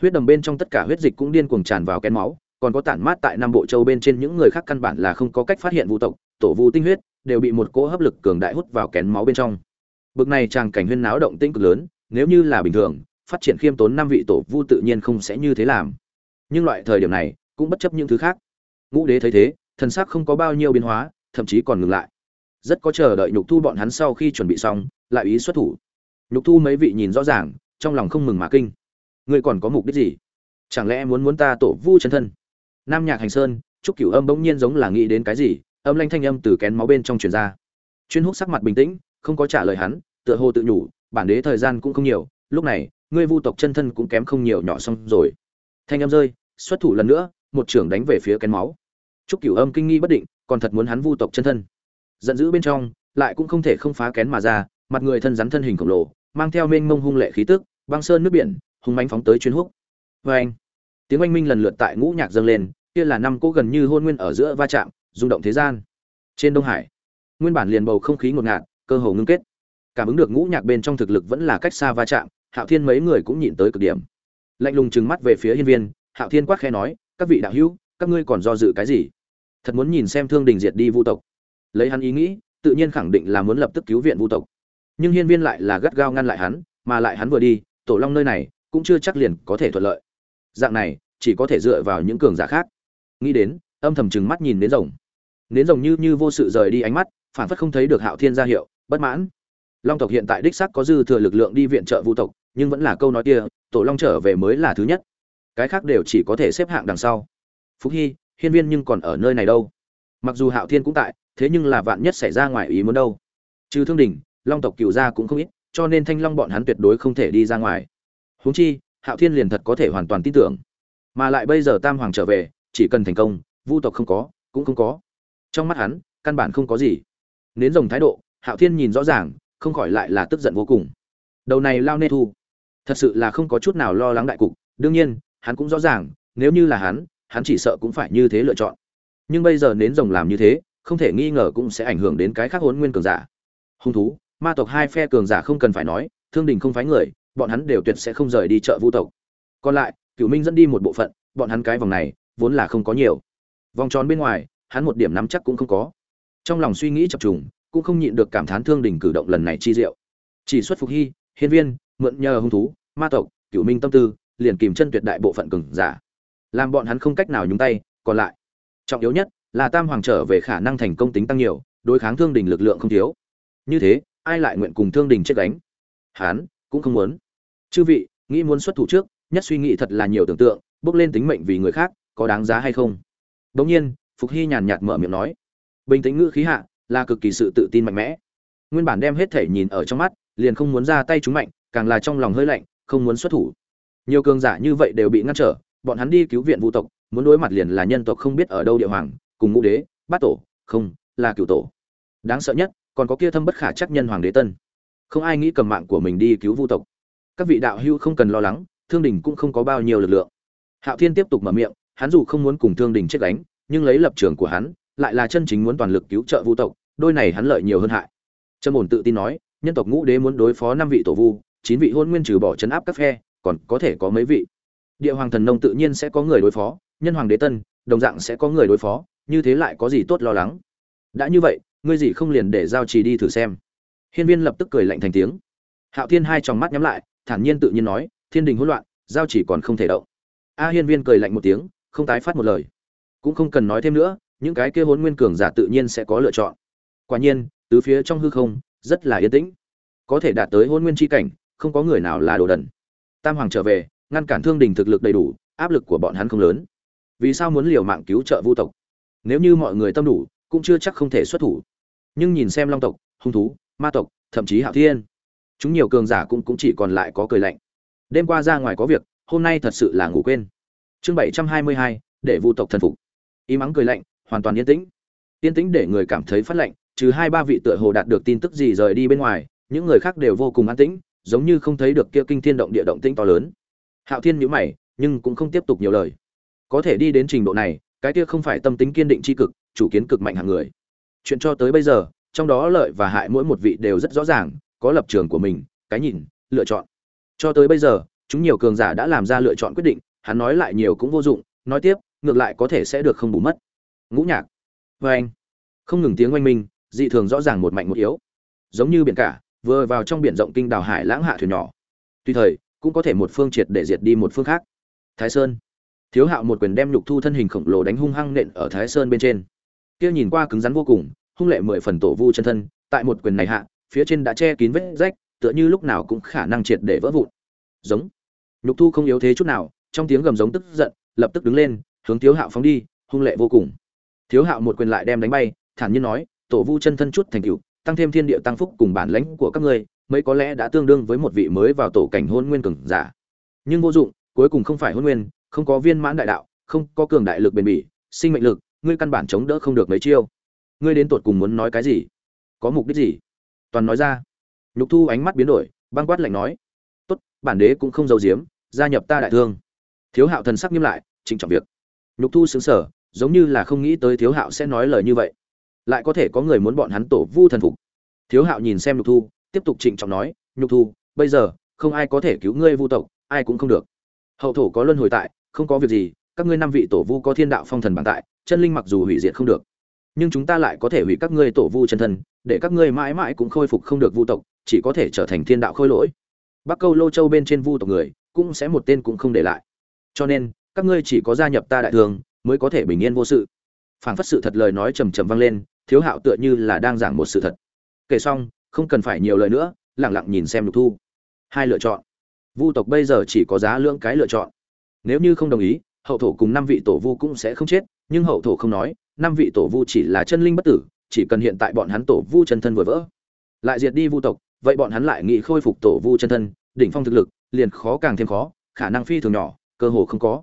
Huyết đầm bên trong tất cả huyết dịch cũng điên cuồng tràn vào kén máu, còn có tản mát tại năm bộ châu bên trên những người khác căn bản là không có cách phát hiện vu tộc, tổ vu tinh huyết, đều bị một cỗ hấp lực cường đại hút vào kén máu bên trong. Bực này tràng cảnh huyên náo động tĩnh cực lớn, nếu như là bình thường phát triển khiêm tốn năm vị tổ vu tự nhiên không sẽ như thế làm. Nhưng loại thời điểm này, cũng bất chấp những thứ khác. Ngũ đế thấy thế, thần sắc không có bao nhiêu biến hóa, thậm chí còn ngừng lại. Rất có chờ đợi nhục thu bọn hắn sau khi chuẩn bị xong, lại ý xuất thủ. Nhục thu mấy vị nhìn rõ ràng, trong lòng không mừng mà kinh. Ngươi còn có mục đích gì? Chẳng lẽ muốn muốn ta tổ vu chân thân? Nam nhạc hành sơn, trúc cửu âm bỗng nhiên giống là nghĩ đến cái gì, âm lanh thanh âm từ kén máu bên trong truyền ra. Chuyên húc sắc mặt bình tĩnh, không có trả lời hắn, tựa hồ tự nhủ, bản đế thời gian cũng không nhiều, lúc này ngươi vu tộc chân thân cũng kém không nhiều nhỏ xong rồi. Thanh âm rơi, xuất thủ lần nữa, một trưởng đánh về phía kén máu. Trúc cửu âm kinh nghi bất định, còn thật muốn hắn vu tộc chân thân. Giận dữ bên trong, lại cũng không thể không phá kén mà ra, mặt người thân rắn thân hình khổng lồ, mang theo mênh mông hung lệ khí tức, băng sơn nước biển, hung mãnh phóng tới chuyên húc. Vê anh, tiếng oanh minh lần lượt tại ngũ nhạc dâng lên, kia là năm cỗ gần như hôn nguyên ở giữa va chạm, rung động thế gian. Trên đông hải, nguyên bản liền bầu không khí ngột ngạt, cơ hồ ngưng kết. Cảm ứng được ngũ nhạc bên trong thực lực vẫn là cách xa va chạm hạo thiên mấy người cũng nhịn tới cực điểm. Lạnh lùng trừng mắt về phía hiên viên, hạo thiên quát khẽ nói, các vị đạo hữu, các ngươi còn do dự cái gì? Thật muốn nhìn xem thương đình diệt đi vu tộc. Lấy hắn ý nghĩ, tự nhiên khẳng định là muốn lập tức cứu viện vu tộc. Nhưng hiên viên lại là gắt gao ngăn lại hắn, mà lại hắn vừa đi, tổ long nơi này cũng chưa chắc liền có thể thuận lợi. Dạng này, chỉ có thể dựa vào những cường giả khác. Nghĩ đến, âm thầm chừng mắt nhìn đến rồng. Đến rồng như như vô sự rời đi ánh mắt, phản phất không thấy được hạo thiên ra hiệu, bất mãn. Long tộc hiện tại đích sắc có dư thừa lực lượng đi viện trợ vu tộc nhưng vẫn là câu nói kia, tổ long trở về mới là thứ nhất. Cái khác đều chỉ có thể xếp hạng đằng sau. Phúc hy, hiên viên nhưng còn ở nơi này đâu? Mặc dù hạo thiên cũng tại, thế nhưng là vạn nhất xảy ra ngoài ý muốn đâu? Trừ thương đình, long tộc cựu gia cũng không ít, cho nên thanh long bọn hắn tuyệt đối không thể đi ra ngoài. Huống chi, hạo thiên liền thật có thể hoàn toàn tin tưởng. Mà lại bây giờ tam hoàng trở về, chỉ cần thành công, vu tộc không có, cũng không có. Trong mắt hắn, căn bản không có gì. Nến rồng thái độ, hạo thiên nhìn rõ ràng, không khỏi lại là tức giận vô cùng. Đầu này lao nê thu thật sự là không có chút nào lo lắng đại cục, đương nhiên, hắn cũng rõ ràng, nếu như là hắn hắn chỉ sợ cũng phải như thế lựa chọn. Nhưng bây giờ nến rồng làm như thế, không thể nghi ngờ cũng sẽ ảnh hưởng đến cái khác hôn nguyên cường giả. Hung thú, ma tộc hai phe cường giả không cần phải nói, thương đình không phái người, bọn hắn đều tuyệt sẽ không rời đi chợ vũ tộc. Còn lại, cửu minh dẫn đi một bộ phận, bọn hắn cái vòng này, vốn là không có nhiều. Vòng tròn bên ngoài, hắn một điểm nắm chắc cũng không có. Trong lòng suy nghĩ chập trùng, cũng không nhịn được cảm thán thương đình cử động lần này chi diệu. Chỉ xuất phục hy, hiên viên mượn nhờ hung thú, ma tộc cựu minh tâm tư, liền kìm chân tuyệt đại bộ phận cường giả. Làm bọn hắn không cách nào nhúng tay, còn lại. Trọng yếu nhất là tam hoàng trở về khả năng thành công tính tăng nhiều, đối kháng thương đình lực lượng không thiếu. Như thế, ai lại nguyện cùng thương đình chết đánh hán cũng không muốn. Chư vị, nghĩ muốn xuất thủ trước, nhất suy nghĩ thật là nhiều tưởng tượng, bước lên tính mệnh vì người khác, có đáng giá hay không? Bỗng nhiên, phục hy nhàn nhạt mở miệng nói. Bình tĩnh ngữ khí hạ, là cực kỳ sự tự tin mạnh mẽ. Nguyên bản đem hết thể nhìn ở trong mắt, liền không muốn ra tay chúng mạnh càng là trong lòng hơi lạnh, không muốn xuất thủ. Nhiều cường giả như vậy đều bị ngăn trở, bọn hắn đi cứu viện vũ tộc, muốn đối mặt liền là nhân tộc không biết ở đâu địa hoàng, cùng ngũ đế, bát tổ, không, là cựu tổ. Đáng sợ nhất, còn có kia thâm bất khả chắc nhân hoàng đế tân. Không ai nghĩ cầm mạng của mình đi cứu vu tộc. Các vị đạo hưu không cần lo lắng, thương đình cũng không có bao nhiêu lực lượng. Hạo thiên tiếp tục mở miệng, hắn dù không muốn cùng thương đình chết đánh nhưng lấy lập trường của hắn, lại là chân chính muốn toàn lực cứu trợ vu tộc, đôi này hắn lợi nhiều hơn hại. Trâm ổn tự tin nói, nhân tộc ngũ đế muốn đối phó năm vị tổ vu chín vị hôn nguyên trừ bỏ chấn áp các phe, còn có thể có mấy vị? Địa hoàng thần nông tự nhiên sẽ có người đối phó, nhân hoàng đế tân, đồng dạng sẽ có người đối phó, như thế lại có gì tốt lo lắng? Đã như vậy, ngươi gì không liền để giao trì đi thử xem. Hiên viên lập tức cười lạnh thành tiếng. Hạo thiên hai tròng mắt nhắm lại, thản nhiên tự nhiên nói, thiên đình hỗn loạn, giao chỉ còn không thể động. A hiên viên cười lạnh một tiếng, không tái phát một lời. Cũng không cần nói thêm nữa, những cái kia hôn nguyên cường giả tự nhiên sẽ có lựa chọn. Quả nhiên, tứ phía trong hư không, rất là yên tĩnh. Có thể đạt tới hôn nguyên tri cảnh không có người nào là đồ đần. Tam hoàng trở về, ngăn cản thương đình thực lực đầy đủ, áp lực của bọn hắn không lớn. Vì sao muốn liều mạng cứu trợ vu tộc? Nếu như mọi người tâm đủ, cũng chưa chắc không thể xuất thủ. Nhưng nhìn xem long tộc, hung thú, ma tộc, thậm chí hạo thiên, chúng nhiều cường giả cũng cũng chỉ còn lại có cười lạnh. Đêm qua ra ngoài có việc, hôm nay thật sự là ngủ quên. Chương bảy trăm hai mươi hai, để vu tộc thần phục. Y mắng cười lạnh, hoàn toàn yên tĩnh. Yên tĩnh để người cảm thấy phát lạnh, trừ hai ba vị tựa hồ đạt được tin tức gì rời đi bên ngoài, những người khác đều vô cùng an tĩnh giống như không thấy được kia kinh thiên động địa động tĩnh to lớn. Hạo thiên nhíu mày, nhưng cũng không tiếp tục nhiều lời. Có thể đi đến trình độ này, cái kia không phải tâm tính kiên định chi cực, chủ kiến cực mạnh hạng người. Chuyện cho tới bây giờ, trong đó lợi và hại mỗi một vị đều rất rõ ràng, có lập trường của mình, cái nhìn, lựa chọn. Cho tới bây giờ, chúng nhiều cường giả đã làm ra lựa chọn quyết định, hắn nói lại nhiều cũng vô dụng, nói tiếp, ngược lại có thể sẽ được không bù mất. Ngũ nhạc. Vê anh không ngừng tiếng oanh minh, dị thường rõ ràng một mạnh một yếu. Giống như biển cả vừa vào trong biển rộng kinh đào hải lãng hạ thuyền nhỏ. Tuy thời, cũng có thể một phương triệt để diệt đi một phương khác. Thái sơn. Thiếu hạo một quyền đem nhục thu thân hình khổng lồ đánh hung hăng nện ở thái sơn bên trên. Kia nhìn qua cứng rắn vô cùng, hung lệ mười phần tổ vu chân thân, tại một quyền này hạ, phía trên đã che kín vết rách, tựa như lúc nào cũng khả năng triệt để vỡ vụn. Giống. Nhục thu không yếu thế chút nào, trong tiếng gầm giống tức giận, lập tức đứng lên, hướng thiếu hạo phóng đi, hung lệ vô cùng. Thiếu hạo một quyền lại đem đánh bay, thản nhiên nói, tổ vu chân thân chút thành cựu tăng thêm thiên địa tăng phúc cùng bản lãnh của các ngươi, mấy có lẽ đã tương đương với một vị mới vào tổ cảnh hôn nguyên cường giả. Nhưng vô dụng, cuối cùng không phải hôn nguyên, không có viên mãn đại đạo, không có cường đại lực bền bỉ, sinh mệnh lực, ngươi căn bản chống đỡ không được mấy chiêu. Ngươi đến tột cùng muốn nói cái gì? Có mục đích gì? Toàn nói ra. Nhục thu ánh mắt biến đổi, băng quát lạnh nói. Tốt, bản đế cũng không giấu giếm, gia nhập ta đại thương. Thiếu hạo thần sắc nghiêm lại chỉnh trọng việc. Nhục thu sững sở giống như là không nghĩ tới thiếu hạo sẽ nói lời như vậy lại có thể có người muốn bọn hắn tổ vu thần phục. Thiếu hạo nhìn xem nhục thu, tiếp tục trịnh trọng nói, nhục thu, bây giờ, không ai có thể cứu ngươi vu tộc, ai cũng không được. Hậu thổ có luân hồi tại, không có việc gì, các ngươi năm vị tổ vu có thiên đạo phong thần bằng tại, chân linh mặc dù hủy diệt không được, nhưng chúng ta lại có thể hủy các ngươi tổ vu chân thân, để các ngươi mãi mãi cũng khôi phục không được vu tộc, chỉ có thể trở thành thiên đạo khôi lỗi. Bắc câu lô châu bên trên vu tộc người, cũng sẽ một tên cũng không để lại. Cho nên, các ngươi chỉ có gia nhập ta đại thường, mới có thể bình yên vô sự. Phảng phất sự thật lời nói trầm trầm vang lên thiếu hạo tựa như là đang giảng một sự thật. Kể xong, không cần phải nhiều lời nữa lẳng lặng nhìn xem lục thu. Hai lựa chọn. Vu tộc bây giờ chỉ có giá lưỡng cái lựa chọn. Nếu như không đồng ý, hậu thổ cùng năm vị tổ vu cũng sẽ không chết, nhưng hậu thổ không nói, năm vị tổ vu chỉ là chân linh bất tử, chỉ cần hiện tại bọn hắn tổ vu chân thân vừa vỡ. Lại diệt đi vu tộc, vậy bọn hắn lại nghĩ khôi phục tổ vu chân thân, đỉnh phong thực lực, liền khó càng thêm khó, khả năng phi thường nhỏ, cơ hồ không có.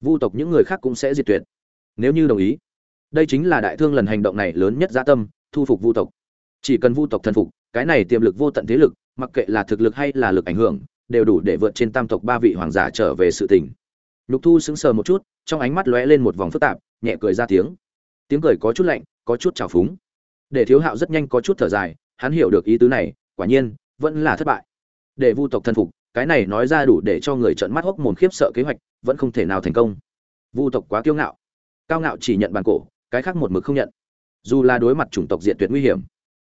Vu tộc những người khác cũng sẽ diệt tuyệt. Nếu như đồng ý đây chính là đại thương lần hành động này lớn nhất gia tâm thu phục vu tộc chỉ cần vu tộc thần phục cái này tiềm lực vô tận thế lực mặc kệ là thực lực hay là lực ảnh hưởng đều đủ để vượt trên tam tộc ba vị hoàng giả trở về sự tình Lục Thu sững sờ một chút, trong ánh mắt lóe lên một vòng phức tạp, nhẹ cười ra tiếng. Tiếng cười có chút lạnh, có chút trào phúng. Để Thiếu Hạo rất nhanh có chút thở dài, hắn hiểu được ý tứ này, quả nhiên, vẫn là thất bại. Để Vu tộc thần phục, cái này nói ra đủ để cho người trợn mắt hốc mồm khiếp sợ kế hoạch, vẫn không thể nào thành công. Vu tộc quá kiêu ngạo. Cao ngạo chỉ nhận bàn cổ, cái khác một mực không nhận. Dù là đối mặt chủng tộc diện tuyệt nguy hiểm,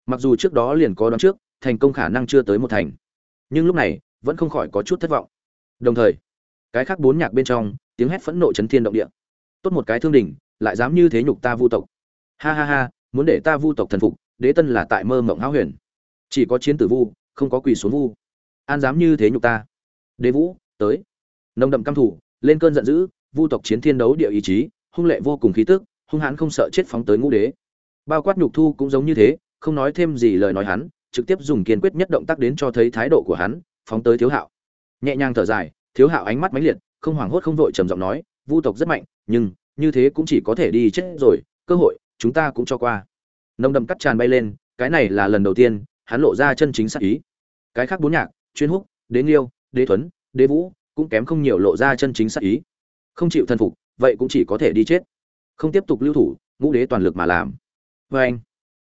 mặc dù trước đó liền có đoán trước, thành công khả năng chưa tới một thành. Nhưng lúc này, vẫn không khỏi có chút thất vọng. Đồng thời cái khác bốn nhạc bên trong tiếng hét phẫn nộ chấn thiên động địa. Tốt một cái thương đỉnh lại dám như thế nhục ta vu tộc. Ha ha ha muốn để ta vu tộc thần phục đế tân là tại mơ mộng háo huyền. Chỉ có chiến tử vu không có quỳ xuống vu. An dám như thế nhục ta. Đế vũ tới. Nồng đậm căm thủ lên cơn giận dữ vu tộc chiến thiên đấu địa ý chí hung lệ vô cùng khí tức hung hãn không sợ chết phóng tới ngũ đế. Bao quát nhục thu cũng giống như thế, không nói thêm gì lời nói hắn, trực tiếp dùng kiên quyết nhất động tác đến cho thấy thái độ của hắn, phóng tới thiếu hạo. Nhẹ nhàng thở dài, thiếu hạo ánh mắt mãnh liệt, không hoảng hốt không vội trầm giọng nói, vu tộc rất mạnh, nhưng như thế cũng chỉ có thể đi chết rồi, cơ hội chúng ta cũng cho qua. Nông đậm cắt tràn bay lên, cái này là lần đầu tiên, hắn lộ ra chân chính sắc ý. Cái khác bốn nhạc, chuyên húc, đế liêu đế thuấn, đế vũ, cũng kém không nhiều lộ ra chân chính sắc ý. Không chịu thần phục, vậy cũng chỉ có thể đi chết không tiếp tục lưu thủ, ngũ đế toàn lực mà làm. Vê anh,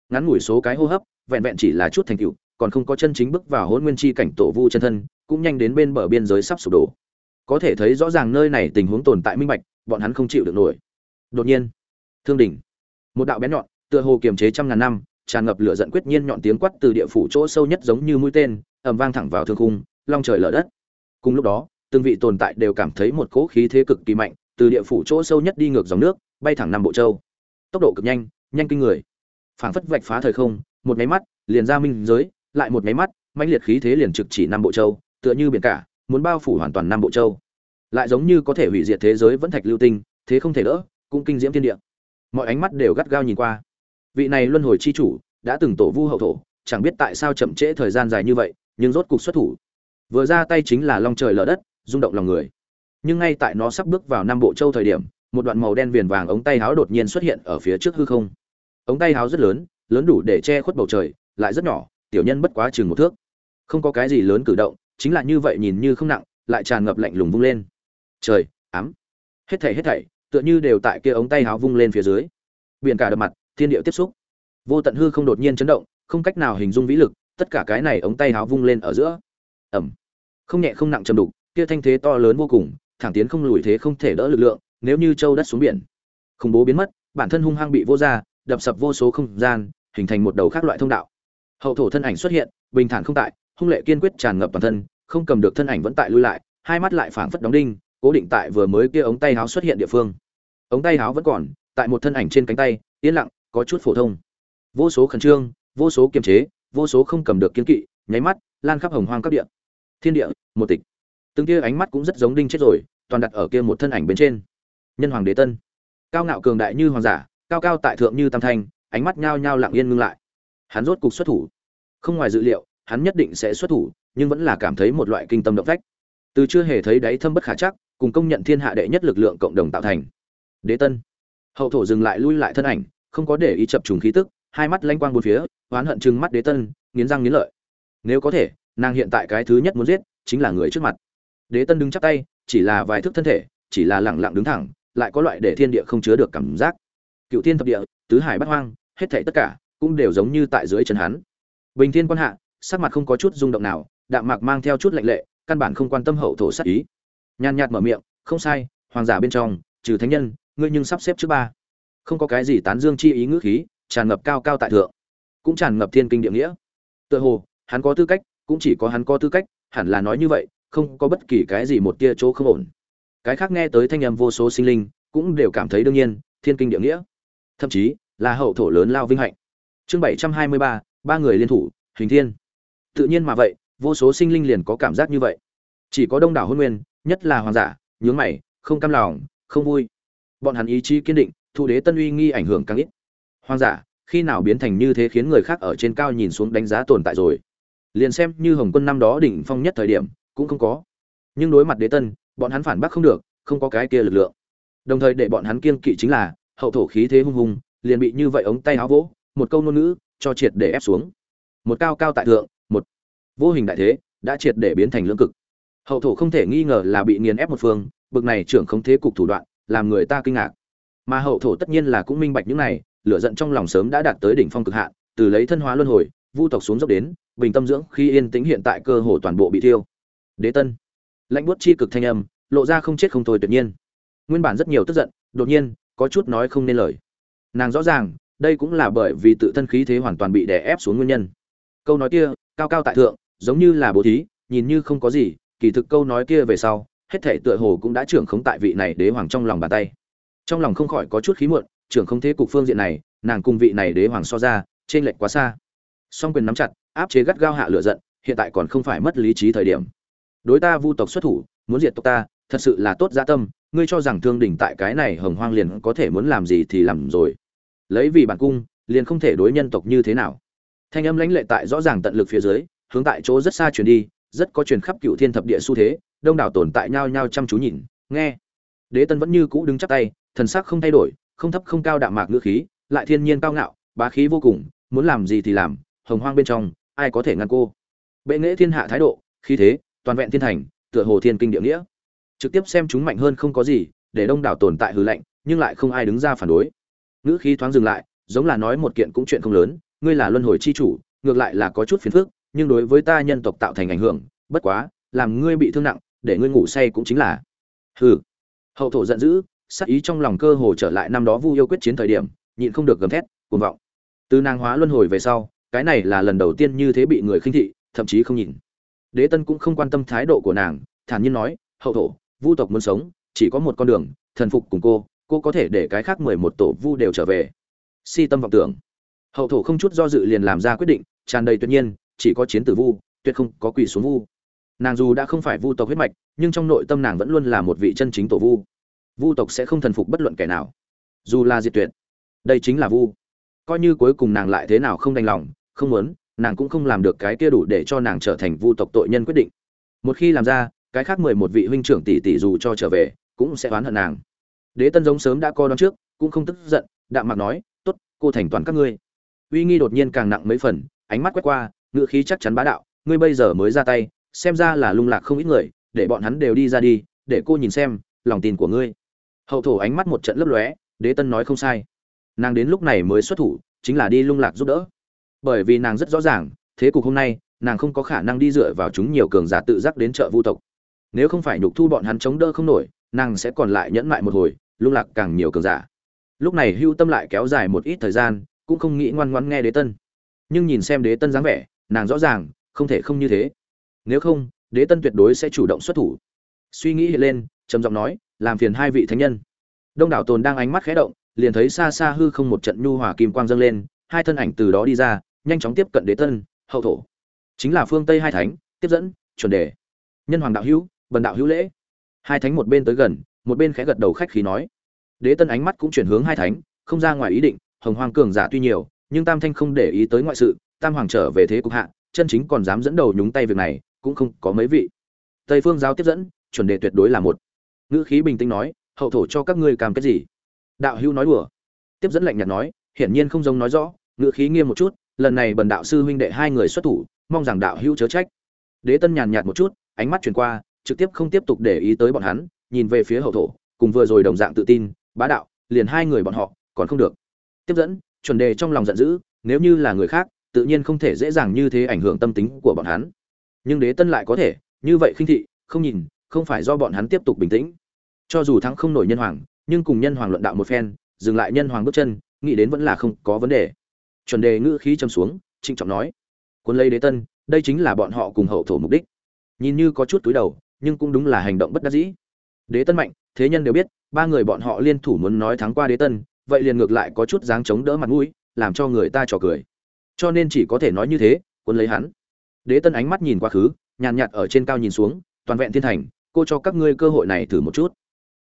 ngắn ngủi số cái hô hấp, vẹn vẹn chỉ là chút thành tựu, còn không có chân chính bước vào hôn nguyên chi cảnh tổ vu chân thân, cũng nhanh đến bên bờ biên giới sắp sụp đổ. Có thể thấy rõ ràng nơi này tình huống tồn tại minh bạch, bọn hắn không chịu được nổi. Đột nhiên, thương đỉnh, một đạo bén nhọn, tựa hồ kiềm chế trăm ngàn năm, tràn ngập lửa giận quyết nhiên nhọn tiếng quát từ địa phủ chỗ sâu nhất giống như mũi tên, ầm vang thẳng vào thương khung, long trời lở đất. Cùng lúc đó, từng vị tồn tại đều cảm thấy một cỗ khí thế cực kỳ mạnh, từ địa phủ chỗ sâu nhất đi ngược dòng nước bay thẳng năm bộ châu. Tốc độ cực nhanh nhanh kinh người. Phảng phất vạch phá thời không, một máy mắt, liền ra minh giới, lại một máy mắt, mãnh liệt khí thế liền trực chỉ năm bộ châu, tựa như biển cả, muốn bao phủ hoàn toàn năm bộ châu. Lại giống như có thể hủy diệt thế giới vẫn thạch lưu tinh, thế không thể đỡ, cũng kinh diễm thiên địa. Mọi ánh mắt đều gắt gao nhìn qua. Vị này luân hồi chi chủ, đã từng tổ vu hậu thổ, chẳng biết tại sao chậm trễ thời gian dài như vậy, nhưng rốt cục xuất thủ. Vừa ra tay chính là long trời lở đất, rung động lòng người. Nhưng ngay tại nó sắp bước vào năm bộ châu thời điểm một đoạn màu đen viền vàng ống tay háo đột nhiên xuất hiện ở phía trước hư không. Ống tay háo rất lớn lớn đủ để che khuất bầu trời, lại rất nhỏ, tiểu nhân bất quá chừng một thước. Không có cái gì lớn cử động, chính là như vậy nhìn như không nặng, lại tràn ngập lạnh lùng vung lên. Trời, ám. Hết thảy hết thảy, tựa như đều tại kia ống tay háo vung lên phía dưới. Biển cả đập mặt, thiên địa tiếp xúc. Vô tận hư không đột nhiên chấn động, không cách nào hình dung vĩ lực, tất cả cái này ống tay háo vung lên ở giữa. Ẩm. Không nhẹ không nặng chầm đục, kia thanh thế to lớn vô cùng, thẳng tiến không lùi thế không thể đỡ lực lượng nếu như châu đất xuống biển. Khủng bố biến mất, bản thân hung hăng bị vô ra đập sập vô số không gian, hình thành một đầu khác loại thông đạo. Hậu thổ thân ảnh xuất hiện, bình thản không tại, hung lệ kiên quyết tràn ngập toàn thân, không cầm được thân ảnh vẫn tại lui lại, hai mắt lại phảng phất đóng đinh, cố định tại vừa mới kia ống tay háo xuất hiện địa phương. Ống tay háo vẫn còn, tại một thân ảnh trên cánh tay, yên lặng, có chút phổ thông. Vô số khẩn trương, vô số kiềm chế, vô số không cầm được kiên kỵ, nháy mắt, lan khắp hồng hoang các địa. Thiên địa, một tịch. Từng kia ánh mắt cũng rất giống đinh chết rồi, toàn đặt ở kia một thân ảnh bên trên nhân hoàng đế tân. Cao ngạo cường đại như hoàng giả, cao cao tại thượng như tam thanh, ánh mắt nhao nhao lặng yên ngưng lại. Hắn rốt cục xuất thủ. Không ngoài dự liệu, hắn nhất định sẽ xuất thủ, nhưng vẫn là cảm thấy một loại kinh tâm động phách. Từ chưa hề thấy đáy thâm bất khả chắc, cùng công nhận thiên hạ đệ nhất lực lượng cộng đồng tạo thành. Đế tân. Hậu thổ dừng lại lui lại thân ảnh, không có để ý chập trùng khí tức, hai mắt lanh quang bốn phía, oán hận chừng mắt đế tân, nghiến răng nghiến lợi. Nếu có thể, nàng hiện tại cái thứ nhất muốn giết, chính là người trước mặt. Đế tân đứng chắp tay, chỉ là vài thước thân thể, chỉ là lẳng lặng đứng thẳng lại có loại để thiên địa không chứa được cảm giác. Cựu thiên thập địa, tứ hải bát hoang, hết thảy tất cả cũng đều giống như tại dưới chân hắn. Bình thiên quan hạ, sắc mặt không có chút rung động nào, đạm mạc mang theo chút lạnh lệ, căn bản không quan tâm hậu thổ sát ý. Nhàn nhạt mở miệng, không sai, hoàng giả bên trong, trừ thánh nhân, ngươi nhưng sắp xếp trước ba. Không có cái gì tán dương chi ý ngữ khí, tràn ngập cao cao tại thượng. Cũng tràn ngập thiên kinh địa nghĩa. Tựa hồ, hắn có tư cách, cũng chỉ có hắn có tư cách, hẳn là nói như vậy, không có bất kỳ cái gì một tia chỗ không ổn cái khác nghe tới thanh âm vô số sinh linh, cũng đều cảm thấy đương nhiên, thiên kinh địa nghĩa. Thậm chí, là hậu thổ lớn lao vinh hạnh. Chương bảy trăm hai mươi ba ba người liên thủ hình thiên. Tự nhiên mà vậy, vô số sinh linh liền có cảm giác như vậy. Chỉ có đông đảo hôn nguyên, nhất là hoàng giả, nhướng mày, không cam lòng, không vui. Bọn hắn ý chí kiên định thụ đế tân uy nghi ảnh hưởng càng ít. Hoàng giả, khi nào biến thành như thế khiến người khác ở trên cao nhìn xuống đánh giá tồn tại rồi? Liền xem như hồng quân năm đó đỉnh phong nhất thời điểm, cũng không có. Nhưng đối mặt đế tân bọn hắn phản bác không được, không có cái kia lực lượng. Đồng thời để bọn hắn kiên kỵ chính là, hậu thổ khí thế hung hùng, liền bị như vậy ống tay áo vỗ, một câu ngôn ngữ, cho triệt để ép xuống. Một cao cao tại thượng, một vô hình đại thế, đã triệt để biến thành lưỡng cực. Hậu thổ không thể nghi ngờ là bị nghiền ép một phương, bực này trưởng không thế cục thủ đoạn, làm người ta kinh ngạc. Mà hậu thổ tất nhiên là cũng minh bạch những này, lửa giận trong lòng sớm đã đạt tới đỉnh phong cực hạn, từ lấy thân hóa luân hồi, vu tộc xuống dốc đến, bình tâm dưỡng khi yên tĩnh hiện tại cơ hồ toàn bộ bị thiêu. Đế tân lạnh buốt chi cực thanh âm, lộ ra không chết không thôi tuyệt nhiên. Nguyên bản rất nhiều tức giận, đột nhiên, có chút nói không nên lời. Nàng rõ ràng, đây cũng là bởi vì tự thân khí thế hoàn toàn bị đè ép xuống nguyên nhân. Câu nói kia, cao cao tại thượng, giống như là bố thí, nhìn như không có gì, kỳ thực câu nói kia về sau, hết thể tựa hồ cũng đã trưởng khống tại vị này đế hoàng trong lòng bàn tay. Trong lòng không khỏi có chút khí muộn, trưởng không thế cục phương diện này, nàng cùng vị này đế hoàng so ra trên lệch quá xa. Song quyền nắm chặt, áp chế gắt gao hạ lửa giận, hiện tại còn không phải mất lý trí thời điểm đối ta vu tộc xuất thủ, muốn diệt tộc ta, thật sự là tốt gia tâm, ngươi cho rằng thương đỉnh tại cái này hồng hoang liền có thể muốn làm gì thì làm rồi. Lấy vì bản cung, liền không thể đối nhân tộc như thế nào. Thanh âm lãnh lệ tại rõ ràng tận lực phía dưới, hướng tại chỗ rất xa truyền đi, rất có truyền khắp cựu thiên thập địa xu thế, đông đảo tồn tại nhao nhao chăm chú nhìn, nghe. Đế tân vẫn như cũ đứng chắp tay, thần sắc không thay đổi, không thấp không cao đạm mạc ngữ khí, lại thiên nhiên cao ngạo, bá khí vô cùng, muốn làm gì thì làm, hồng hoang bên trong, ai có thể ngăn cô? Bệ nghệ thiên hạ thái độ, khí thế toàn vẹn thiên thành, tựa hồ thiên kinh địa nghĩa. Trực tiếp xem chúng mạnh hơn không có gì, để đông đảo tồn tại hư lệnh, nhưng lại không ai đứng ra phản đối. Ngữ khí thoáng dừng lại, giống là nói một kiện cũng chuyện không lớn, ngươi là luân hồi chi chủ, ngược lại là có chút phiền phức, nhưng đối với ta nhân tộc tạo thành ảnh hưởng, bất quá, làm ngươi bị thương nặng, để ngươi ngủ say cũng chính là. Hừ. Hậu thổ giận dữ sắc ý trong lòng cơ hồ trở lại năm đó vu yêu quyết chiến thời điểm, nhịn không được gầm thét, cuồng vọng. Từ nàng hóa luân hồi về sau, cái này là lần đầu tiên như thế bị người khinh thị, thậm chí không nhìn đế tân cũng không quan tâm thái độ của nàng, thản nhiên nói, hậu thổ, vu tộc muốn sống, chỉ có một con đường, thần phục cùng cô cô có thể để cái khác mười một tổ vu đều trở về. Si tâm vọng tưởng. Hậu thổ không chút do dự liền làm ra quyết định, tràn đầy tuyệt nhiên, chỉ có chiến tử vu, tuyệt không có quỷ xuống vu. Nàng dù đã không phải vu tộc huyết mạch, nhưng trong nội tâm nàng vẫn luôn là một vị chân chính tổ vu. Vu tộc sẽ không thần phục bất luận kẻ nào. Dù là diệt tuyệt, đây chính là vu. Coi như cuối cùng nàng lại thế nào không đành lòng, không muốn nàng cũng không làm được cái kia đủ để cho nàng trở thành vu tộc tội nhân quyết định. Một khi làm ra, cái khác mười một vị huynh trưởng tỷ tỷ dù cho trở về, cũng sẽ oán hận nàng. Đế tân giống sớm đã co đón trước, cũng không tức giận, đạm mặt nói, tốt, cô thành toàn các ngươi. Uy nghi đột nhiên càng nặng mấy phần, ánh mắt quét qua ngự khí chắc chắn bá đạo, ngươi bây giờ mới ra tay, xem ra là lung lạc không ít người, để bọn hắn đều đi ra đi, để cô nhìn xem, lòng tin của ngươi. Hậu thổ ánh mắt một trận lấp lóe, đế tân nói không sai. Nàng đến lúc này mới xuất thủ, chính là đi lung lạc giúp đỡ bởi vì nàng rất rõ ràng, thế cục hôm nay, nàng không có khả năng đi dựa vào chúng nhiều cường giả tự giác đến chợ vu tộc. Nếu không phải nhục thu bọn hắn chống đỡ không nổi, nàng sẽ còn lại nhẫn mại một hồi, lung lạc càng nhiều cường giả. Lúc này hưu tâm lại kéo dài một ít thời gian, cũng không nghĩ ngoan ngoãn nghe đế tân. Nhưng nhìn xem đế tân dáng vẻ, nàng rõ ràng, không thể không như thế. Nếu không, đế tân tuyệt đối sẽ chủ động xuất thủ. Suy nghĩ hiện lên, trầm giọng nói, làm phiền hai vị thánh nhân. Đông đảo tồn đang ánh mắt khẽ động, liền thấy xa xa hư không một trận nhu hòa kim quang dâng lên, hai thân ảnh từ đó đi ra nhanh chóng tiếp cận đế tân, hậu thổ. Chính là phương tây hai thánh, tiếp dẫn, chuẩn đề. Nhân hoàng đạo hữu, bần đạo hữu lễ. Hai thánh một bên tới gần, một bên khẽ gật đầu khách khí nói. Đế tân ánh mắt cũng chuyển hướng hai thánh, không ra ngoài ý định, hồng hoàng cường giả tuy nhiều, nhưng tam thanh không để ý tới ngoại sự, tam hoàng trở về thế cục hạ, chân chính còn dám dẫn đầu nhúng tay việc này, cũng không có mấy vị. Tây phương giáo tiếp dẫn, chuẩn đề tuyệt đối là một. Ngữ khí bình tĩnh nói, hậu thổ cho các ngươi cam kết gì? Đạo hữu nói đùa. Tiếp dẫn lạnh nhạt nói, hiển nhiên không giống nói rõ, ngữ khí nghiêm một chút lần này bần đạo sư huynh đệ hai người xuất thủ, mong rằng đạo hữu chớ trách. Đế tân nhàn nhạt một chút, ánh mắt chuyển qua, trực tiếp không tiếp tục để ý tới bọn hắn, nhìn về phía hậu thổ, cùng vừa rồi đồng dạng tự tin, bá đạo, liền hai người bọn họ, còn không được. Tiếp dẫn, chuẩn đề trong lòng giận dữ, nếu như là người khác, tự nhiên không thể dễ dàng như thế ảnh hưởng tâm tính của bọn hắn. Nhưng đế tân lại có thể, như vậy khinh thị, không nhìn, không phải do bọn hắn tiếp tục bình tĩnh. Cho dù thắng không nổi nhân hoàng, nhưng cùng nhân hoàng luận đạo một phen, dừng lại nhân hoàng bước chân, nghĩ đến vẫn là không có vấn đề chuẩn đề ngữ khí châm xuống, trịnh trọng nói, quân lấy đế tân, đây chính là bọn họ cùng hậu thổ mục đích. Nhìn như có chút túi đầu, nhưng cũng đúng là hành động bất đắc dĩ. Đế tân mạnh, thế nhân đều biết, ba người bọn họ liên thủ muốn nói thắng qua đế tân, vậy liền ngược lại có chút dáng chống đỡ mặt mũi, làm cho người ta trò cười. Cho nên chỉ có thể nói như thế, quân lấy hắn. Đế tân ánh mắt nhìn quá khứ, nhàn nhạt ở trên cao nhìn xuống, toàn vẹn thiên thành, cô cho các ngươi cơ hội này thử một chút.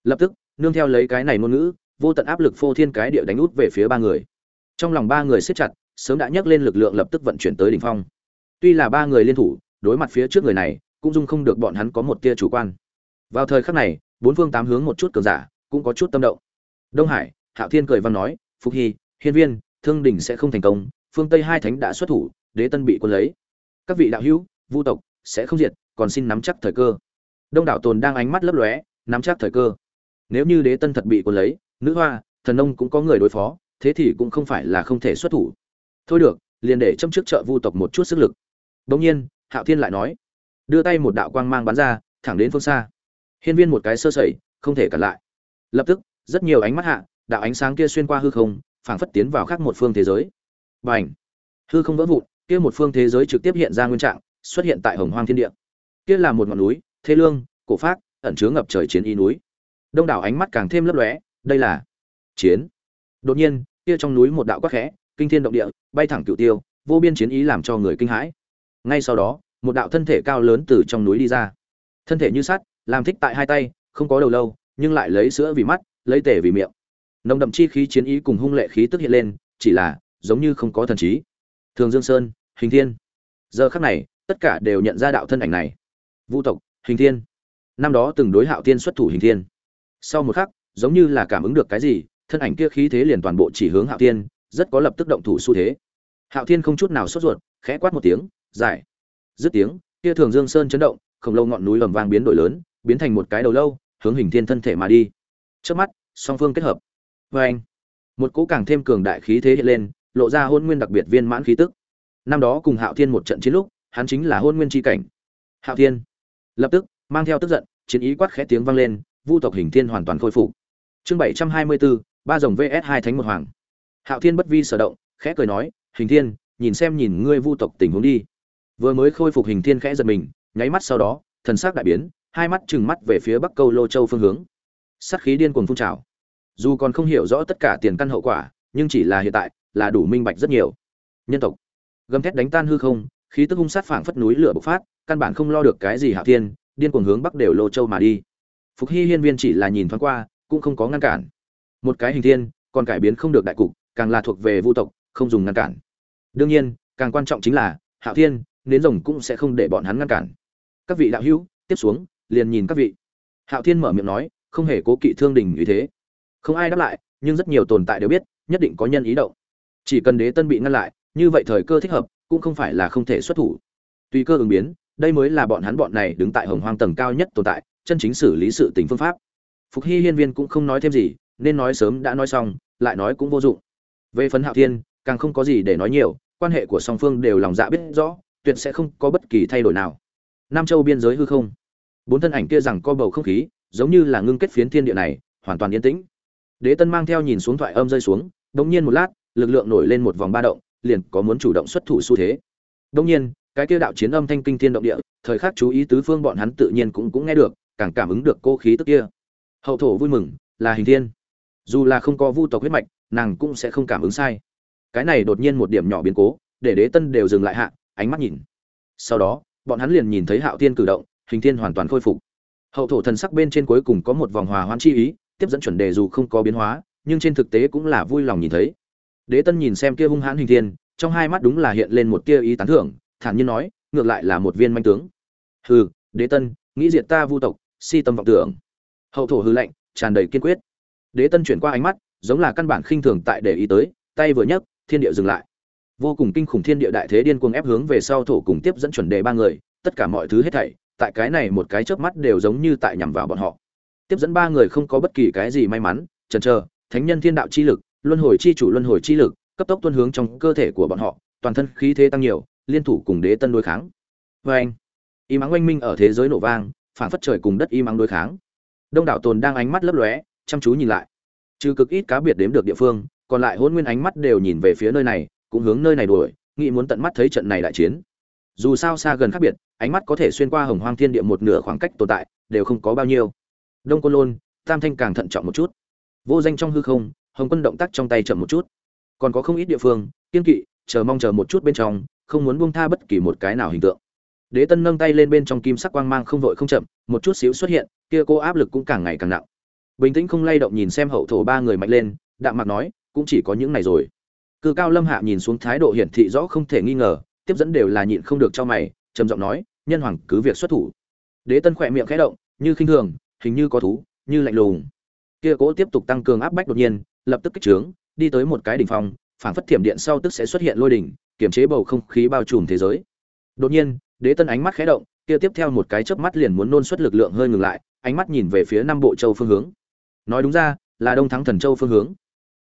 Lập tức, nương theo lấy cái này ngôn ngữ, vô tận áp lực phô thiên cái địa đánh út về phía ba người trong lòng ba người siết chặt, sớm đã nhắc lên lực lượng lập tức vận chuyển tới đỉnh phong. Tuy là ba người liên thủ, đối mặt phía trước người này, cũng dung không được bọn hắn có một tia chủ quan. Vào thời khắc này, bốn phương tám hướng một chút cường giả cũng có chút tâm động. Đông hải, hạo thiên cười văn nói phúc hy, hiên viên, thương đình sẽ không thành công, phương tây hai thánh đã xuất thủ, đế tân bị quân lấy. Các vị đạo hữu, vu tộc sẽ không diệt, còn xin nắm chắc thời cơ. Đông đảo tồn đang ánh mắt lấp lóe, nắm chắc thời cơ. Nếu như đế tân thật bị quân lấy, nữ hoa, thần nông cũng có người đối phó thế thì cũng không phải là không thể xuất thủ. Thôi được, liền để châm trước trợ vu tộc một chút sức lực. Bỗng nhiên, hạo thiên lại nói, đưa tay một đạo quang mang bắn ra, thẳng đến phương xa. Hiên viên một cái sơ sẩy, không thể cản lại. Lập tức, rất nhiều ánh mắt hạ, đạo ánh sáng kia xuyên qua hư không, phảng phất tiến vào khác một phương thế giới. B à n h hư không vỡ vụn, kia một phương thế giới trực tiếp hiện ra nguyên trạng, xuất hiện tại hồng hoang thiên địa. Kia là một ngọn núi thế lương, cổ phát ẩn chứa ngập trời chiến y núi. Đông đảo ánh mắt càng thêm lấp lóe, đây là chiến đột nhiên, kia trong núi một đạo quắc khẽ, kinh thiên động địa, bay thẳng cựu tiêu, vô biên chiến ý làm cho người kinh hãi. Ngay sau đó, một đạo thân thể cao lớn từ trong núi đi ra. Thân thể như sắt, làm thích tại hai tay, không có đầu lâu, nhưng lại lấy sữa vì mắt, lấy tể vì miệng. Nồng đậm chi khí chiến ý cùng hung lệ khí tức hiện lên, chỉ là, giống như không có thần trí. Thường dương sơn, hình thiên. Giờ khắc này, tất cả đều nhận ra đạo thân ảnh này. Vũ tộc, hình thiên. Năm đó từng đối hạo tiên xuất thủ hình thiên. Sau một khắc, giống như là cảm ứng được cái gì thân ảnh kia khí thế liền toàn bộ chỉ hướng Hạo Thiên, rất có lập tức động thủ xu thế. Hạo Thiên không chút nào sốt ruột, khẽ quát một tiếng, "Giải!" Dứt tiếng, kia Thường Dương Sơn chấn động, khổng lồ ngọn núi ầm vang biến đổi lớn, biến thành một cái đầu lâu, hướng Hình Thiên thân thể mà đi. Chớp mắt, song phương kết hợp. Oeng! Một cú càng thêm cường đại khí thế hiện lên, lộ ra hôn nguyên đặc biệt viên mãn khí tức. Năm đó cùng Hạo Thiên một trận chiến lúc, hắn chính là hôn nguyên chi cảnh. Hạo Thiên lập tức mang theo tức giận, chiến ý quát khẽ tiếng vang lên, Vu tộc Hình Thiên hoàn toàn khôi phục. Chương 724, ba rồng vs hai thánh một hoàng. Hạo thiên bất vi sở động, khẽ cười nói, hình thiên, nhìn xem nhìn ngươi vu tộc tình huống đi. Vừa mới khôi phục hình thiên khẽ giật mình, nháy mắt sau đó, thần sắc đại biến, hai mắt trừng mắt về phía bắc câu lô châu phương hướng. Sát khí điên cuồng phun trào. Dù còn không hiểu rõ tất cả tiền căn hậu quả, nhưng chỉ là hiện tại, là đủ minh bạch rất nhiều. Nhân tộc. Gầm thét đánh tan hư không, khí tức hung sát phảng phất núi lửa bộc phát, căn bản không lo được cái gì hạo thiên, điên cuồng hướng bắc đều lô châu mà đi. Phục hy hiên viên chỉ là nhìn thoáng qua, cũng không có ngăn cản một cái hình thiên, còn cải biến không được đại cục, càng là thuộc về vu tộc, không dùng ngăn cản. Đương nhiên, càng quan trọng chính là, hạo thiên, nến rồng cũng sẽ không để bọn hắn ngăn cản. Các vị đạo hữu, tiếp xuống, liền nhìn các vị. Hạo thiên mở miệng nói, không hề cố kỵ thương đình như thế. Không ai đáp lại, nhưng rất nhiều tồn tại đều biết, nhất định có nhân ý động. Chỉ cần đế tân bị ngăn lại, như vậy thời cơ thích hợp, cũng không phải là không thể xuất thủ. Tùy cơ ứng biến, đây mới là bọn hắn bọn này đứng tại hồng hoang tầng cao nhất tồn tại, chân chính xử lý sự tình phương pháp. Phục hy hiên viên cũng không nói thêm gì nên nói sớm đã nói xong, lại nói cũng vô dụng. Về phần hạo thiên, càng không có gì để nói nhiều, quan hệ của song phương đều lòng dạ biết rõ, tuyệt sẽ không có bất kỳ thay đổi nào. Nam châu biên giới hư không. Bốn thân ảnh kia rằng co bầu không khí, giống như là ngưng kết phiến thiên địa này, hoàn toàn yên tĩnh. Đế tân mang theo nhìn xuống thoại âm rơi xuống, đống nhiên một lát, lực lượng nổi lên một vòng ba động, liền có muốn chủ động xuất thủ xu thế. Đống nhiên, cái kia đạo chiến âm thanh kinh thiên động địa, thời khắc chú ý tứ phương bọn hắn tự nhiên cũng cũng nghe được, càng cảm ứng được cô khí tức kia. Hậu thổ vui mừng, là hình thiên dù là không có vu tộc huyết mạch, nàng cũng sẽ không cảm ứng sai. Cái này đột nhiên một điểm nhỏ biến cố, để đế tân đều dừng lại hạ, ánh mắt nhìn. Sau đó, bọn hắn liền nhìn thấy hạo thiên cử động, hình thiên hoàn toàn khôi phục. Hậu thổ thần sắc bên trên cuối cùng có một vòng hòa hoan chi ý, tiếp dẫn chuẩn đề dù không có biến hóa, nhưng trên thực tế cũng là vui lòng nhìn thấy. Đế tân nhìn xem kia hung hãn hình thiên, trong hai mắt đúng là hiện lên một tia ý tán thưởng, thản nhiên nói, ngược lại là một viên manh tướng. Hừ, đế tân, nghĩ diệt ta vu tộc, si tâm vọng tưởng. Hậu thổ hư lạnh tràn đầy kiên quyết đế tân chuyển qua ánh mắt, giống là căn bản khinh thường tại để ý tới, tay vừa nhấc, thiên địa dừng lại. Vô cùng kinh khủng thiên địa đại thế điên cuồng ép hướng về sau thổ cùng tiếp dẫn chuẩn đề ba người, tất cả mọi thứ hết thảy, tại cái này một cái chớp mắt đều giống như tại nhằm vào bọn họ. Tiếp dẫn ba người không có bất kỳ cái gì may mắn, chần chờ, thánh nhân thiên đạo chi lực, luân hồi chi chủ luân hồi chi lực, cấp tốc tuân hướng trong cơ thể của bọn họ, toàn thân khí thế tăng nhiều, liên thủ cùng đế tân đối kháng. Vê anh y mắng oanh minh ở thế giới nổ vang phản phất trời cùng đất y mắng đối kháng. Đông đảo tồn đang ánh mắt lấp lóe chăm chú nhìn lại. Trừ cực ít cá biệt đếm được địa phương, còn lại hôn nguyên ánh mắt đều nhìn về phía nơi này, cũng hướng nơi này đuổi, nghĩ muốn tận mắt thấy trận này đại chiến. Dù sao xa gần khác biệt, ánh mắt có thể xuyên qua hồng hoang thiên địa một nửa khoảng cách tồn tại, đều không có bao nhiêu. Đông côn lôn, tam thanh càng thận trọng một chút. Vô danh trong hư không, hồng quân động tác trong tay chậm một chút. Còn có không ít địa phương, kiên kỵ, chờ mong chờ một chút bên trong, không muốn buông tha bất kỳ một cái nào hình tượng. Đế tân nâng tay lên bên trong kim sắc quang mang không vội không chậm, một chút xíu xuất hiện, kia cô áp lực cũng càng ngày càng nặng bình tĩnh không lay động nhìn xem hậu thổ ba người mạnh lên, đạm mặt nói, cũng chỉ có những này rồi. Cự cao lâm hạ nhìn xuống thái độ hiển thị rõ không thể nghi ngờ, tiếp dẫn đều là nhịn không được cho mày, trầm giọng nói, nhân hoàng, cứ việc xuất thủ. Đế tân khỏe miệng khẽ động, như khinh thường, hình như có thú, như lạnh lùng. Kia cố tiếp tục tăng cường áp bách đột nhiên, lập tức kích trướng, đi tới một cái đỉnh phòng phảng phất thiểm điện sau tức sẽ xuất hiện lôi đỉnh kiểm chế bầu không khí bao trùm thế giới. Đột nhiên, đế tân ánh mắt khẽ động, kia tiếp theo một cái chớp mắt liền muốn nôn xuất lực lượng hơi ngừng lại, ánh mắt nhìn về phía nam bộ châu phương hướng nói đúng ra, là đông thắng thần châu phương hướng.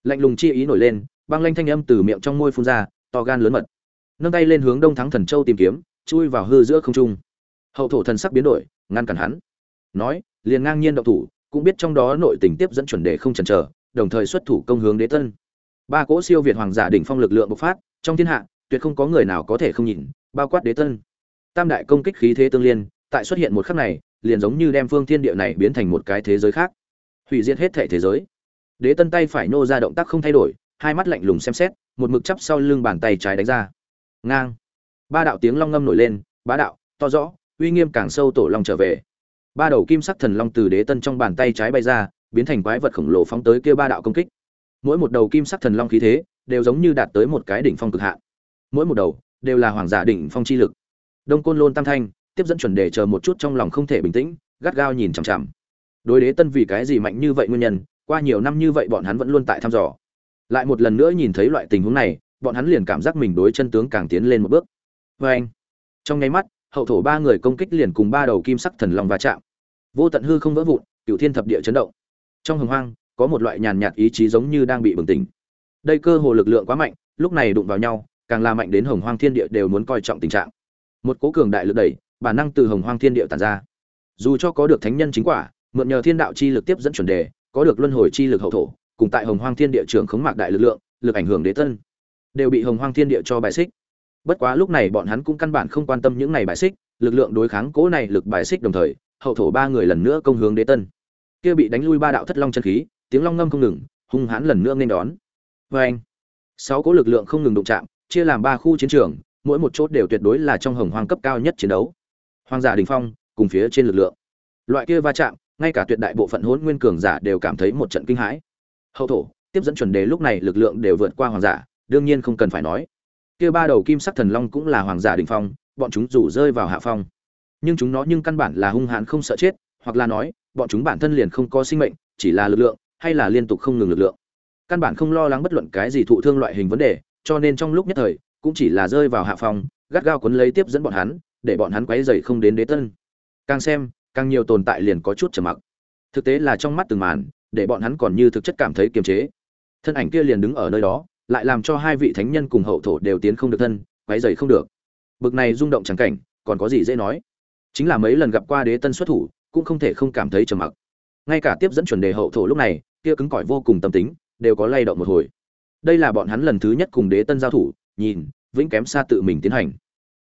Lạnh lùng chi ý nổi lên, băng lanh thanh âm từ miệng trong môi phun ra, to gan lớn mật. Nâng tay lên hướng đông thắng thần châu tìm kiếm, chui vào hư giữa không trung. Hậu thổ thần sắc biến đổi, ngăn cản hắn. Nói, liền ngang nhiên động thủ, cũng biết trong đó nội tình tiếp dẫn chuẩn đề không chần chờ, đồng thời xuất thủ công hướng đế tân ba cỗ siêu việt hoàng giả đỉnh phong lực lượng bộc phát, trong thiên hạ, tuyệt không có người nào có thể không nhìn, bao quát đế tân tam đại công kích khí thế tương liên, tại xuất hiện một khắc này, liền giống như đem phương thiên địa này biến thành một cái thế giới khác hủy diệt hết thể thế giới. Đế tân tay phải nô ra động tác không thay đổi, hai mắt lạnh lùng xem xét, một mực chắp sau lưng bàn tay trái đánh ra. Ngang. Ba đạo tiếng long ngâm nổi lên, bá đạo, to rõ, uy nghiêm càng sâu tổ long trở về. Ba đầu kim sắc thần long từ đế tân trong bàn tay trái bay ra, biến thành quái vật khổng lồ phóng tới kia ba đạo công kích. Mỗi một đầu kim sắc thần long khí thế, đều giống như đạt tới một cái đỉnh phong cực hạn. Mỗi một đầu, đều là hoàng giả đỉnh phong chi lực. Đông côn lôn tam thanh, tiếp dẫn chuẩn đề chờ một chút trong lòng không thể bình tĩnh, gắt gao nhìn chằm chằm đối đế tân vì cái gì mạnh như vậy nguyên nhân, qua nhiều năm như vậy bọn hắn vẫn luôn tại thăm dò. Lại một lần nữa nhìn thấy loại tình huống này, bọn hắn liền cảm giác mình đối chân tướng càng tiến lên một bước. Vê anh, trong nháy mắt, hậu thổ ba người công kích liền cùng ba đầu kim sắc thần long va chạm. Vô tận hư không vỡ vụn cựu thiên thập địa chấn động. Trong hồng hoang, có một loại nhàn nhạt ý chí giống như đang bị bừng tỉnh. Đây cơ hồ lực lượng quá mạnh, lúc này đụng vào nhau, càng là mạnh đến hồng hoang thiên địa đều muốn coi trọng tình trạng. Một cố cường đại lực đẩy, bản năng từ hồng hoang thiên địa tàn ra. Dù cho có được thánh nhân chính quả mượn nhờ thiên đạo chi lực tiếp dẫn chuẩn đề, có được luân hồi chi lực hậu thổ, cùng tại hồng hoang thiên địa trường khống mạc đại lực lượng, lực ảnh hưởng đế tân, đều bị hồng hoang thiên địa cho bài xích. Bất quá lúc này bọn hắn cũng căn bản không quan tâm những này bài xích, lực lượng đối kháng cố này lực bài xích đồng thời, hậu thổ ba người lần nữa công hướng đế tân. Kia bị đánh lui ba đạo thất long chân khí, tiếng long ngâm không ngừng, hung hãn lần nữa nên đón. Vê anh sáu cố lực lượng không ngừng đụng chạm, chia làm ba khu chiến trường, mỗi một chốt đều tuyệt đối là trong hồng hoang cấp cao nhất chiến đấu. Hoàng giả đình phong, cùng phía trên lực lượng. Loại kia va chạm ngay cả tuyệt đại bộ phận hỗn nguyên cường giả đều cảm thấy một trận kinh hãi. Hậu thổ, tiếp dẫn chuẩn đề lúc này lực lượng đều vượt qua hoàng giả, đương nhiên không cần phải nói. Kia ba đầu kim sắc thần long cũng là hoàng giả đỉnh phong, bọn chúng rủ rơi vào hạ phong. Nhưng chúng nó nhưng căn bản là hung hãn không sợ chết, hoặc là nói, bọn chúng bản thân liền không có sinh mệnh, chỉ là lực lượng, hay là liên tục không ngừng lực lượng. Căn bản không lo lắng bất luận cái gì thụ thương loại hình vấn đề, cho nên trong lúc nhất thời, cũng chỉ là rơi vào hạ phong, gắt gao cuốn lấy tiếp dẫn bọn hắn, để bọn hắn quấy dày không đến đế tân. Càng xem càng nhiều tồn tại liền có chút trầm mặc. Thực tế là trong mắt từng màn, để bọn hắn còn như thực chất cảm thấy kiềm chế. Thân ảnh kia liền đứng ở nơi đó, lại làm cho hai vị thánh nhân cùng hậu thổ đều tiến không được thân, quấy dày không được. Bực này rung động chẳng cảnh, còn có gì dễ nói. Chính là mấy lần gặp qua đế tân xuất thủ, cũng không thể không cảm thấy trầm mặc. Ngay cả tiếp dẫn chuẩn đề hậu thổ lúc này, kia cứng cỏi vô cùng tâm tính, đều có lay động một hồi. Đây là bọn hắn lần thứ nhất cùng đế tân giao thủ, nhìn, vĩnh kém xa tự mình tiến hành.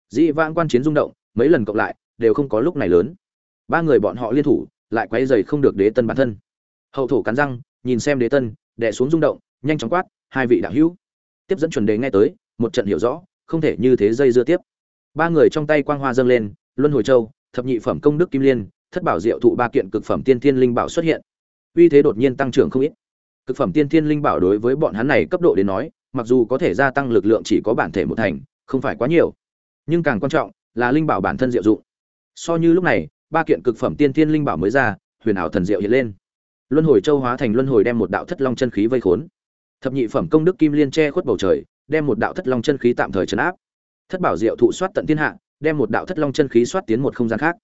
Dĩ vãng quan chiến rung động, mấy lần cộng lại, đều không có lúc này lớn ba người bọn họ liên thủ, lại quấy dày không được đế tân bản thân. Hậu thổ cắn răng, nhìn xem đế tân đẻ xuống rung động, nhanh chóng quát, hai vị đạo hữu. Tiếp dẫn chuẩn đề nghe tới, một trận hiểu rõ, không thể như thế dây dưa tiếp. Ba người trong tay quang hoa dâng lên, luân hồi châu, thập nhị phẩm công đức kim liên, thất bảo diệu thụ ba kiện cực phẩm tiên thiên linh bảo xuất hiện. Uy thế đột nhiên tăng trưởng không ít. Cực phẩm tiên thiên linh bảo đối với bọn hắn này cấp độ đến nói, mặc dù có thể gia tăng lực lượng chỉ có bản thể một thành, không phải quá nhiều. Nhưng càng quan trọng là linh bảo bản thân diệu dụng. So như lúc này ba kiện cực phẩm tiên thiên linh bảo mới ra, huyền ảo thần diệu hiện lên. Luân hồi châu hóa thành luân hồi đem một đạo thất long chân khí vây khốn. Thập nhị phẩm công đức kim liên che khuất bầu trời, đem một đạo thất long chân khí tạm thời chấn áp. Thất bảo diệu thụ soát tận thiên hạ, đem một đạo thất long chân khí soát tiến một không gian khác.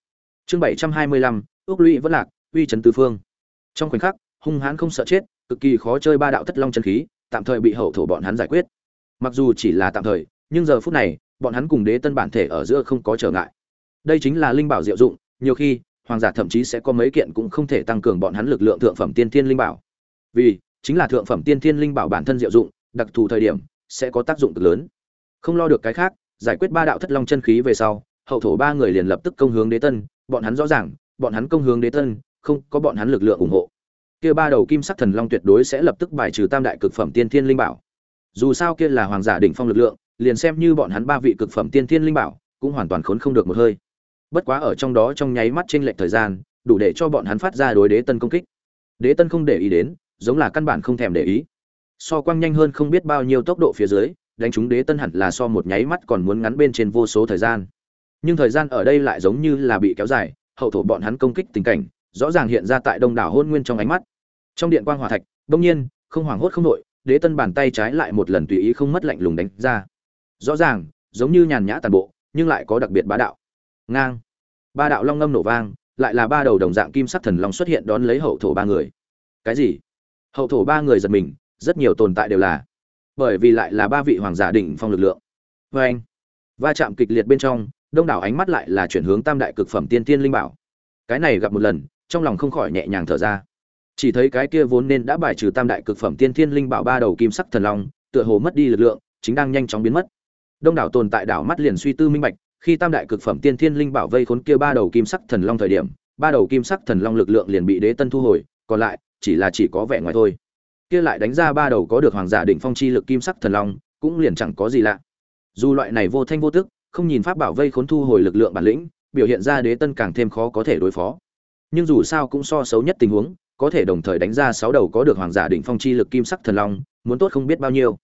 Chương bảy trăm hai mươi lăm, ước lũy vẫn lạc, uy trấn tứ phương. Trong khoảnh khắc, hung hãn không sợ chết, cực kỳ khó chơi ba đạo thất long chân khí, tạm thời bị hậu thổ bọn hắn giải quyết. Mặc dù chỉ là tạm thời, nhưng giờ phút này, bọn hắn cùng đế tân bản thể ở giữa không có trở ngại. Đây chính là linh bảo diệu dụng nhiều khi, hoàng giả thậm chí sẽ có mấy kiện cũng không thể tăng cường bọn hắn lực lượng thượng phẩm tiên thiên linh bảo. Vì, chính là thượng phẩm tiên thiên linh bảo bản thân diệu dụng, đặc thù thời điểm, sẽ có tác dụng cực lớn. Không lo được cái khác, giải quyết ba đạo thất long chân khí về sau, hậu thổ ba người liền lập tức công hướng đế tân, bọn hắn rõ ràng, bọn hắn công hướng đế tân, không có bọn hắn lực lượng ủng hộ. Kia ba đầu kim sắc thần long tuyệt đối sẽ lập tức bài trừ tam đại cực phẩm tiên thiên linh bảo. Dù sao kia là hoàng giả đỉnh phong lực lượng, liền xem như bọn hắn ba vị cực phẩm tiên thiên linh bảo, cũng hoàn toàn khốn không được một hơi bất quá ở trong đó trong nháy mắt chênh lệch thời gian, đủ để cho bọn hắn phát ra đối đế tân công kích. Đế tân không để ý đến, giống là căn bản không thèm để ý. So quang nhanh hơn không biết bao nhiêu tốc độ phía dưới, đánh trúng đế tân hẳn là so một nháy mắt còn muốn ngắn bên trên vô số thời gian. Nhưng thời gian ở đây lại giống như là bị kéo dài, hậu thổ bọn hắn công kích tình cảnh, rõ ràng hiện ra tại đông đảo hôn nguyên trong ánh mắt. Trong điện quang hỏa thạch đương nhiên, không hoảng hốt không nội đế tân bàn tay trái lại một lần tùy ý không mất lạnh lùng đánh ra. Rõ ràng, giống như nhàn nhã tàn bộ, nhưng lại có đặc biệt bá đạo ngang. Ba đạo long ngâm nổ vang, lại là ba đầu đồng dạng kim sắc thần long xuất hiện đón lấy hậu thổ ba người. Cái gì? Hậu thổ ba người giật mình, rất nhiều tồn tại đều là. Bởi vì lại là ba vị hoàng giả đỉnh phong lực lượng. Vê anh, va chạm kịch liệt bên trong, đông đảo ánh mắt lại là chuyển hướng tam đại cực phẩm tiên tiên linh bảo. Cái này gặp một lần, trong lòng không khỏi nhẹ nhàng thở ra. Chỉ thấy cái kia vốn nên đã bài trừ tam đại cực phẩm tiên thiên linh bảo ba đầu kim sắc thần long, tựa hồ mất đi lực lượng, chính đang nhanh chóng biến mất. Đông đảo tồn tại đảo mắt liền suy tư minh bạch khi tam đại cực phẩm tiên thiên linh bảo vây khốn kia ba đầu kim sắc thần long thời điểm, ba đầu kim sắc thần long lực lượng liền bị đế tân thu hồi, còn lại, chỉ là chỉ có vẻ ngoài thôi. Kia lại đánh ra ba đầu có được hoàng giả đỉnh phong chi lực kim sắc thần long, cũng liền chẳng có gì lạ. Dù loại này vô thanh vô tức, không nhìn pháp bảo vây khốn thu hồi lực lượng bản lĩnh, biểu hiện ra đế tân càng thêm khó có thể đối phó. Nhưng dù sao cũng so xấu nhất tình huống, có thể đồng thời đánh ra sáu đầu có được hoàng giả đỉnh phong chi lực kim sắc thần long, muốn tốt không biết bao nhiêu.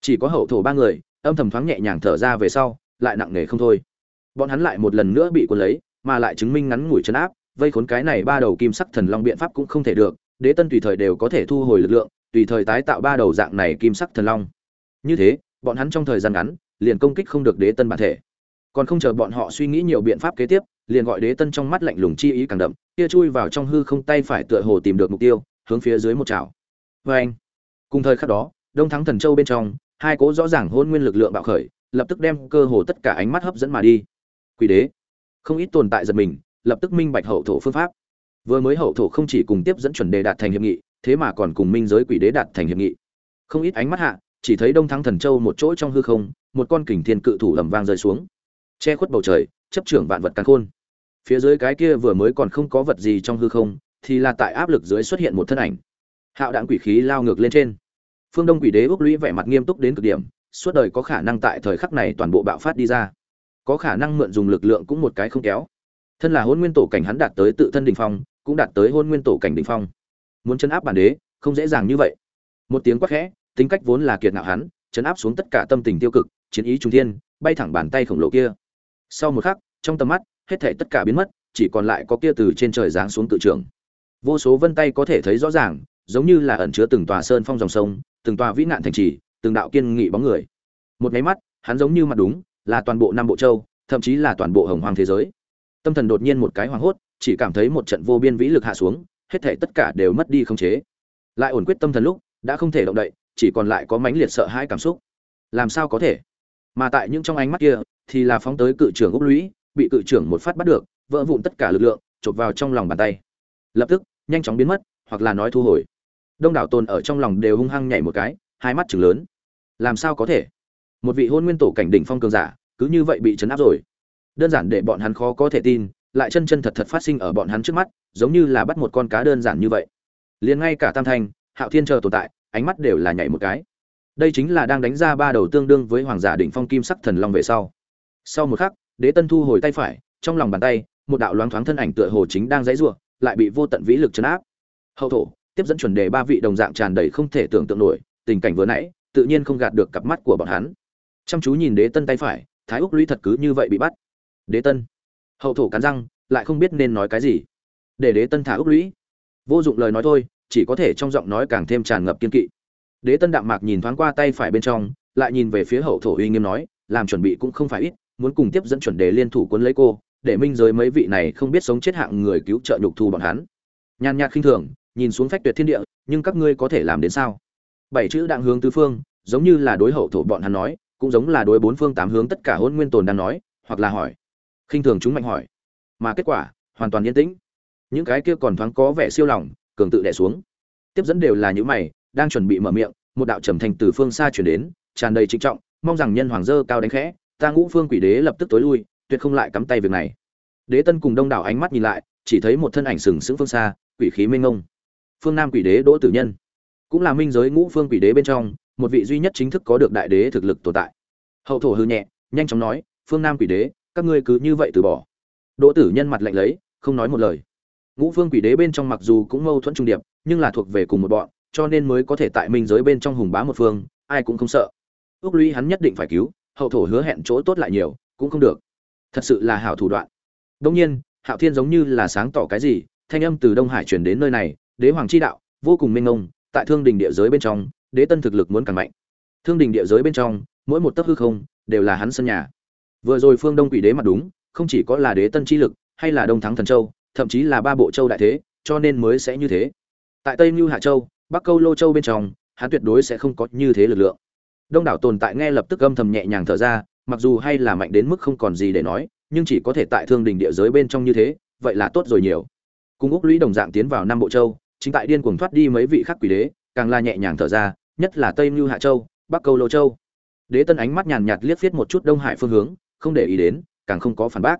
Chỉ có hậu thổ ba người, âm thầm thoáng nhẹ nhàng thở ra về sau, lại nặng nề không thôi bọn hắn lại một lần nữa bị cuốn lấy, mà lại chứng minh ngắn ngủi chấn áp, vây khốn cái này ba đầu kim sắc thần long biện pháp cũng không thể được, đế tân tùy thời đều có thể thu hồi lực lượng, tùy thời tái tạo ba đầu dạng này kim sắc thần long. Như thế, bọn hắn trong thời gian ngắn, liền công kích không được đế tân bản thể. Còn không chờ bọn họ suy nghĩ nhiều biện pháp kế tiếp, liền gọi đế tân trong mắt lạnh lùng chi ý càng đậm, kia chui vào trong hư không tay phải tựa hồ tìm được mục tiêu, hướng phía dưới một chảo. Vê anh cùng thời khắc đó, đông thắng thần châu bên trong, hai cố rõ ràng hôn nguyên lực lượng bạo khởi, lập tức đem cơ hồ tất cả ánh mắt hấp dẫn mà đi quỷ đế. Không ít tồn tại giật mình, lập tức minh bạch hậu thổ phương pháp. Vừa mới hậu thổ không chỉ cùng tiếp dẫn chuẩn đề đạt thành hiệp nghị, thế mà còn cùng minh giới quỷ đế đạt thành hiệp nghị. Không ít ánh mắt hạ, chỉ thấy đông thắng thần châu một chỗ trong hư không, một con kình thiên cự thủ lầm vang rơi xuống. Che khuất bầu trời, chấp trưởng vạn vật càn khôn. Phía dưới cái kia vừa mới còn không có vật gì trong hư không, thì là tại áp lực dưới xuất hiện một thân ảnh. Hạo đạn quỷ khí lao ngược lên trên. Phương đông quỷ đế ước lũy vẻ mặt nghiêm túc đến cực điểm, suốt đời có khả năng tại thời khắc này toàn bộ bạo phát đi ra có khả năng mượn dùng lực lượng cũng một cái không kéo. Thân là hôn nguyên tổ cảnh hắn đạt tới tự thân đỉnh phong, cũng đạt tới hôn nguyên tổ cảnh đỉnh phong. Muốn chấn áp bản đế, không dễ dàng như vậy. Một tiếng quát khẽ, tính cách vốn là kiệt ngạo hắn, chấn áp xuống tất cả tâm tình tiêu cực, chiến ý trung thiên, bay thẳng bàn tay khổng lồ kia. Sau một khắc, trong tầm mắt, hết thảy tất cả biến mất, chỉ còn lại có kia từ trên trời giáng xuống tự trường. vô số vân tay có thể thấy rõ ràng, giống như là ẩn chứa từng tòa sơn phong dòng sông, từng tòa vĩ nạn thành trì, từng đạo kiên nghị bóng người. Một máy mắt, hắn giống như mặt đúng là toàn bộ năm bộ châu, thậm chí là toàn bộ hồng hoàng thế giới. Tâm thần đột nhiên một cái hoảng hốt, chỉ cảm thấy một trận vô biên vĩ lực hạ xuống, hết thảy tất cả đều mất đi không chế. Lại ổn quyết tâm thần lúc, đã không thể động đậy, chỉ còn lại có mãnh liệt sợ hãi cảm xúc. Làm sao có thể? Mà tại những trong ánh mắt kia, thì là phóng tới cự trưởng ốc lũy, bị cự trưởng một phát bắt được, vỡ vụn tất cả lực lượng, chộp vào trong lòng bàn tay. Lập tức, nhanh chóng biến mất, hoặc là nói thu hồi. Đông đảo tồn ở trong lòng đều hung hăng nhảy một cái, hai mắt chừng lớn. Làm sao có thể? Một vị hôn nguyên tổ cảnh đỉnh phong cường giả, cứ như vậy bị chấn áp rồi. Đơn giản để bọn hắn khó có thể tin, lại chân chân thật thật phát sinh ở bọn hắn trước mắt, giống như là bắt một con cá đơn giản như vậy. Liền ngay cả tam thanh, hạo thiên chờ tồn tại, ánh mắt đều là nhảy một cái. Đây chính là đang đánh ra ba đầu tương đương với hoàng giả đỉnh phong kim sắc thần long về sau. Sau một khắc, đế tân thu hồi tay phải, trong lòng bàn tay, một đạo loáng thoáng thân ảnh tựa hồ chính đang dãy rủa, lại bị vô tận vĩ lực chấn áp. Hậu thổ, tiếp dẫn chuẩn đề ba vị đồng dạng tràn đầy không thể tưởng tượng nổi, tình cảnh vừa nãy, tự nhiên không gạt được cặp mắt của bọn hắn chăm chú nhìn đế tân tay phải, thái úc lũy thật cứ như vậy bị bắt. Đế tân. Hậu thổ cắn răng, lại không biết nên nói cái gì. Để đế tân thả úc lũy. Vô dụng lời nói thôi, chỉ có thể trong giọng nói càng thêm tràn ngập kiên kỵ. Đế tân đạm mạc nhìn thoáng qua tay phải bên trong, lại nhìn về phía hậu thổ uy nghiêm nói, làm chuẩn bị cũng không phải ít, muốn cùng tiếp dẫn chuẩn đề liên thủ quân lấy cô, để minh giới mấy vị này không biết sống chết hạng người cứu trợ nhục thu bọn hắn. Nhàn nhạt khinh thường, nhìn xuống phách tuyệt thiên địa, nhưng các ngươi có thể làm đến sao? Bảy chữ đặng hướng tứ phương, giống như là đối hậu thổ bọn hắn nói cũng giống là đối bốn phương tám hướng tất cả hôn nguyên tồn đang nói, hoặc là hỏi. Khinh thường chúng mạnh hỏi. Mà kết quả, hoàn toàn yên tĩnh. Những cái kia còn thoáng có vẻ siêu lòng, cường tự đẻ xuống. Tiếp dẫn đều là những mày, đang chuẩn bị mở miệng, một đạo trầm thành từ phương xa chuyển đến, tràn đầy trịnh trọng, mong rằng nhân hoàng dơ cao đánh khẽ, ta ngũ phương quỷ đế lập tức tối lui, tuyệt không lại cắm tay việc này. Đế tân cùng đông đảo ánh mắt nhìn lại, chỉ thấy một thân ảnh sừng sững phương xa, quỷ khí minh ngông phương nam quỷ đế đỗ tử nhân, cũng là minh giới ngũ phương quỷ đế bên trong một vị duy nhất chính thức có được đại đế thực lực tồn tại. Hậu thổ hư nhẹ, nhanh chóng nói, phương nam quỷ đế, các ngươi cứ như vậy từ bỏ. Đỗ tử nhân mặt lạnh lấy, không nói một lời. Ngũ phương quỷ đế bên trong mặc dù cũng mâu thuẫn trung điệp, nhưng là thuộc về cùng một bọn, cho nên mới có thể tại minh giới bên trong hùng bá một phương, ai cũng không sợ. Ước lũy hắn nhất định phải cứu, hậu thổ hứa hẹn chỗ tốt lại nhiều, cũng không được. Thật sự là hảo thủ đoạn. Đông nhiên, hạo thiên giống như là sáng tỏ cái gì, thanh âm từ đông hải truyền đến nơi này, đế hoàng chi đạo, vô cùng minh ngông tại thương đình địa giới bên trong đế tân thực lực muốn càng mạnh. Thương đình địa giới bên trong, mỗi một tấc hư không đều là hắn sân nhà. Vừa rồi phương đông quỷ đế mặt đúng, không chỉ có là đế tân chi lực, hay là đông thắng thần châu, thậm chí là ba bộ châu đại thế, cho nên mới sẽ như thế. Tại tây mưu hạ châu, bắc câu lô châu bên trong, hắn tuyệt đối sẽ không có như thế lực lượng. Đông đảo tồn tại nghe lập tức âm thầm nhẹ nhàng thở ra, mặc dù hay là mạnh đến mức không còn gì để nói, nhưng chỉ có thể tại thương đình địa giới bên trong như thế, vậy là tốt rồi nhiều. Cùng úc lũy đồng dạng tiến vào năm bộ châu, chính tại điên cuồng thoát đi mấy vị khắc quỷ đế, càng là nhẹ nhàng thở ra nhất là tây mưu hạ châu, bắc câu lô châu. Đế tân ánh mắt nhàn nhạt liếc viết một chút đông hải phương hướng, không để ý đến, càng không có phản bác.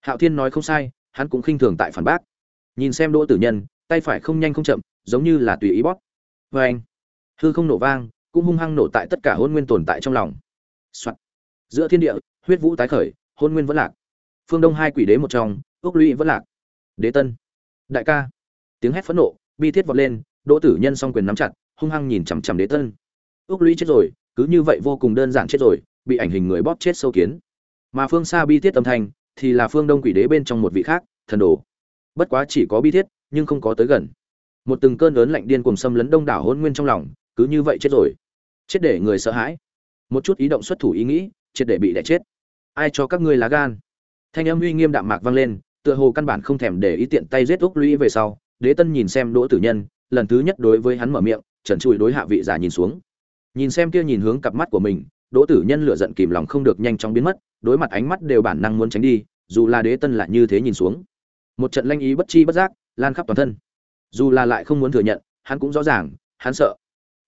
Hạo thiên nói không sai, hắn cũng khinh thường tại phản bác. Nhìn xem đỗ tử nhân, tay phải không nhanh không chậm, giống như là tùy ý bóp. Vê anh, hư không nổ vang, cũng hung hăng nổ tại tất cả hôn nguyên tồn tại trong lòng、Soạn. giữa thiên địa, huyết vũ tái khởi, hôn nguyên vẫn lạc. Phương đông hai quỷ đế một trong ước lũy vẫn lạc. Đế tân. Đại ca. Tiếng hét phẫn nộ, bi thiết vọt lên, đỗ tử nhân s o n g quyền nắm chặt hung hăng nhìn chằm chằm đế tân. Ước lũy chết rồi, cứ như vậy vô cùng đơn giản chết rồi, bị ảnh hình người bóp chết sâu kiến. Mà phương xa bi thiết âm thanh, thì là phương đông quỷ đế bên trong một vị khác, thần đồ. Bất quá chỉ có bi thiết, nhưng không có tới gần. Một từng cơn lớn lạnh điên cùng xâm lấn đông đảo hôn nguyên trong lòng, cứ như vậy chết rồi. Chết để người sợ hãi. Một chút ý động xuất thủ ý nghĩ chết để bị đẻ chết. Ai cho các ngươi lá gan? Thanh âm uy nghiêm đạm mạc vang lên, tựa hồ căn bản không thèm để ý tiện tay giết úc lũy về sau, đế tân nhìn xem đỗ tử nhân, lần thứ nhất đối với hắn mở miệng trần trụi đối hạ vị giả nhìn xuống. Nhìn xem kia nhìn hướng cặp mắt của mình, đỗ tử nhân lựa giận kìm lòng không được nhanh chóng biến mất, đối mặt ánh mắt đều bản năng muốn tránh đi, dù là đế tân lại như thế nhìn xuống. Một trận lanh ý bất chi bất giác, lan khắp toàn thân. Dù là lại không muốn thừa nhận, hắn cũng rõ ràng, hắn sợ.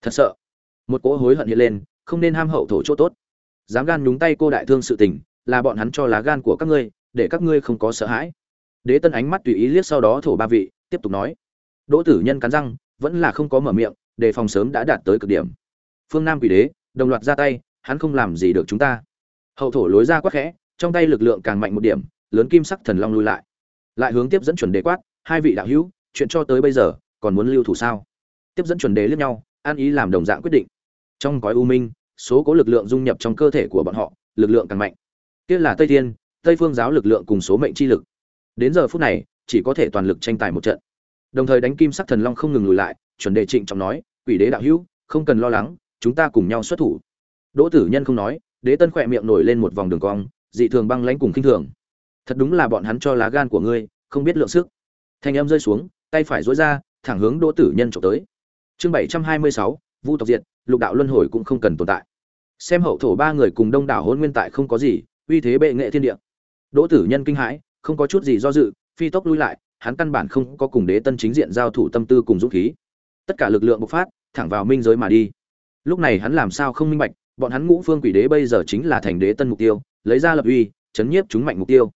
Thật sợ. Một cỗ hối hận hiện lên, không nên ham hậu thổ chỗ tốt. Dám gan nhúng tay cô đại thương sự tình, là bọn hắn cho lá gan của các ngươi, để các ngươi không có sợ hãi. Đế tân ánh mắt tùy ý liếc sau đó thổ ba vị, tiếp tục nói. Đỗ tử nhân cắn răng, vẫn là không có mở miệng đề phòng sớm đã đạt tới cực điểm. Phương nam quỷ đế, đồng loạt ra tay, hắn không làm gì được chúng ta. Hậu thổ lối ra quắc khẽ, trong tay lực lượng càng mạnh một điểm, lớn kim sắc thần long lui lại. Lại hướng tiếp dẫn chuẩn đề quát, hai vị đạo hữu, chuyện cho tới bây giờ, còn muốn lưu thủ sao? Tiếp dẫn chuẩn đề liếc nhau, an ý làm đồng dạng quyết định. Trong gói u minh, số có lực lượng dung nhập trong cơ thể của bọn họ, lực lượng càng mạnh. Kia là tây thiên, tây phương giáo lực lượng cùng số mệnh chi lực. Đến giờ phút này, chỉ có thể toàn lực tranh tài một trận. Đồng thời đánh kim sắc thần long không ngừng lùi lại chuẩn đề trịnh trọng nói, quỷ đế đạo hữu, không cần lo lắng, chúng ta cùng nhau xuất thủ. Đỗ tử nhân không nói, đế tân khỏe miệng nổi lên một vòng đường cong, dị thường băng lãnh cùng khinh thường. Thật đúng là bọn hắn cho lá gan của ngươi, không biết lượng sức. Thanh em rơi xuống, tay phải dối ra, thẳng hướng đỗ tử nhân trộm tới. Chương bảy trăm hai mươi sáu, vu tộc diệt, lục đạo luân hồi cũng không cần tồn tại. Xem hậu thổ ba người cùng đông đảo hôn nguyên tại không có gì, uy thế bệ nghệ thiên địa. Đỗ tử nhân kinh hãi, không có chút gì do dự, phi tốc lui lại, hắn căn bản không có cùng đế tân chính diện giao thủ tâm tư cùng dũng khí tất cả lực lượng bộc phát, thẳng vào minh giới mà đi. Lúc này hắn làm sao không minh bạch, bọn hắn ngũ phương quỷ đế bây giờ chính là thành đế tân mục tiêu, lấy ra lập uy, chấn nhiếp chúng mạnh mục tiêu.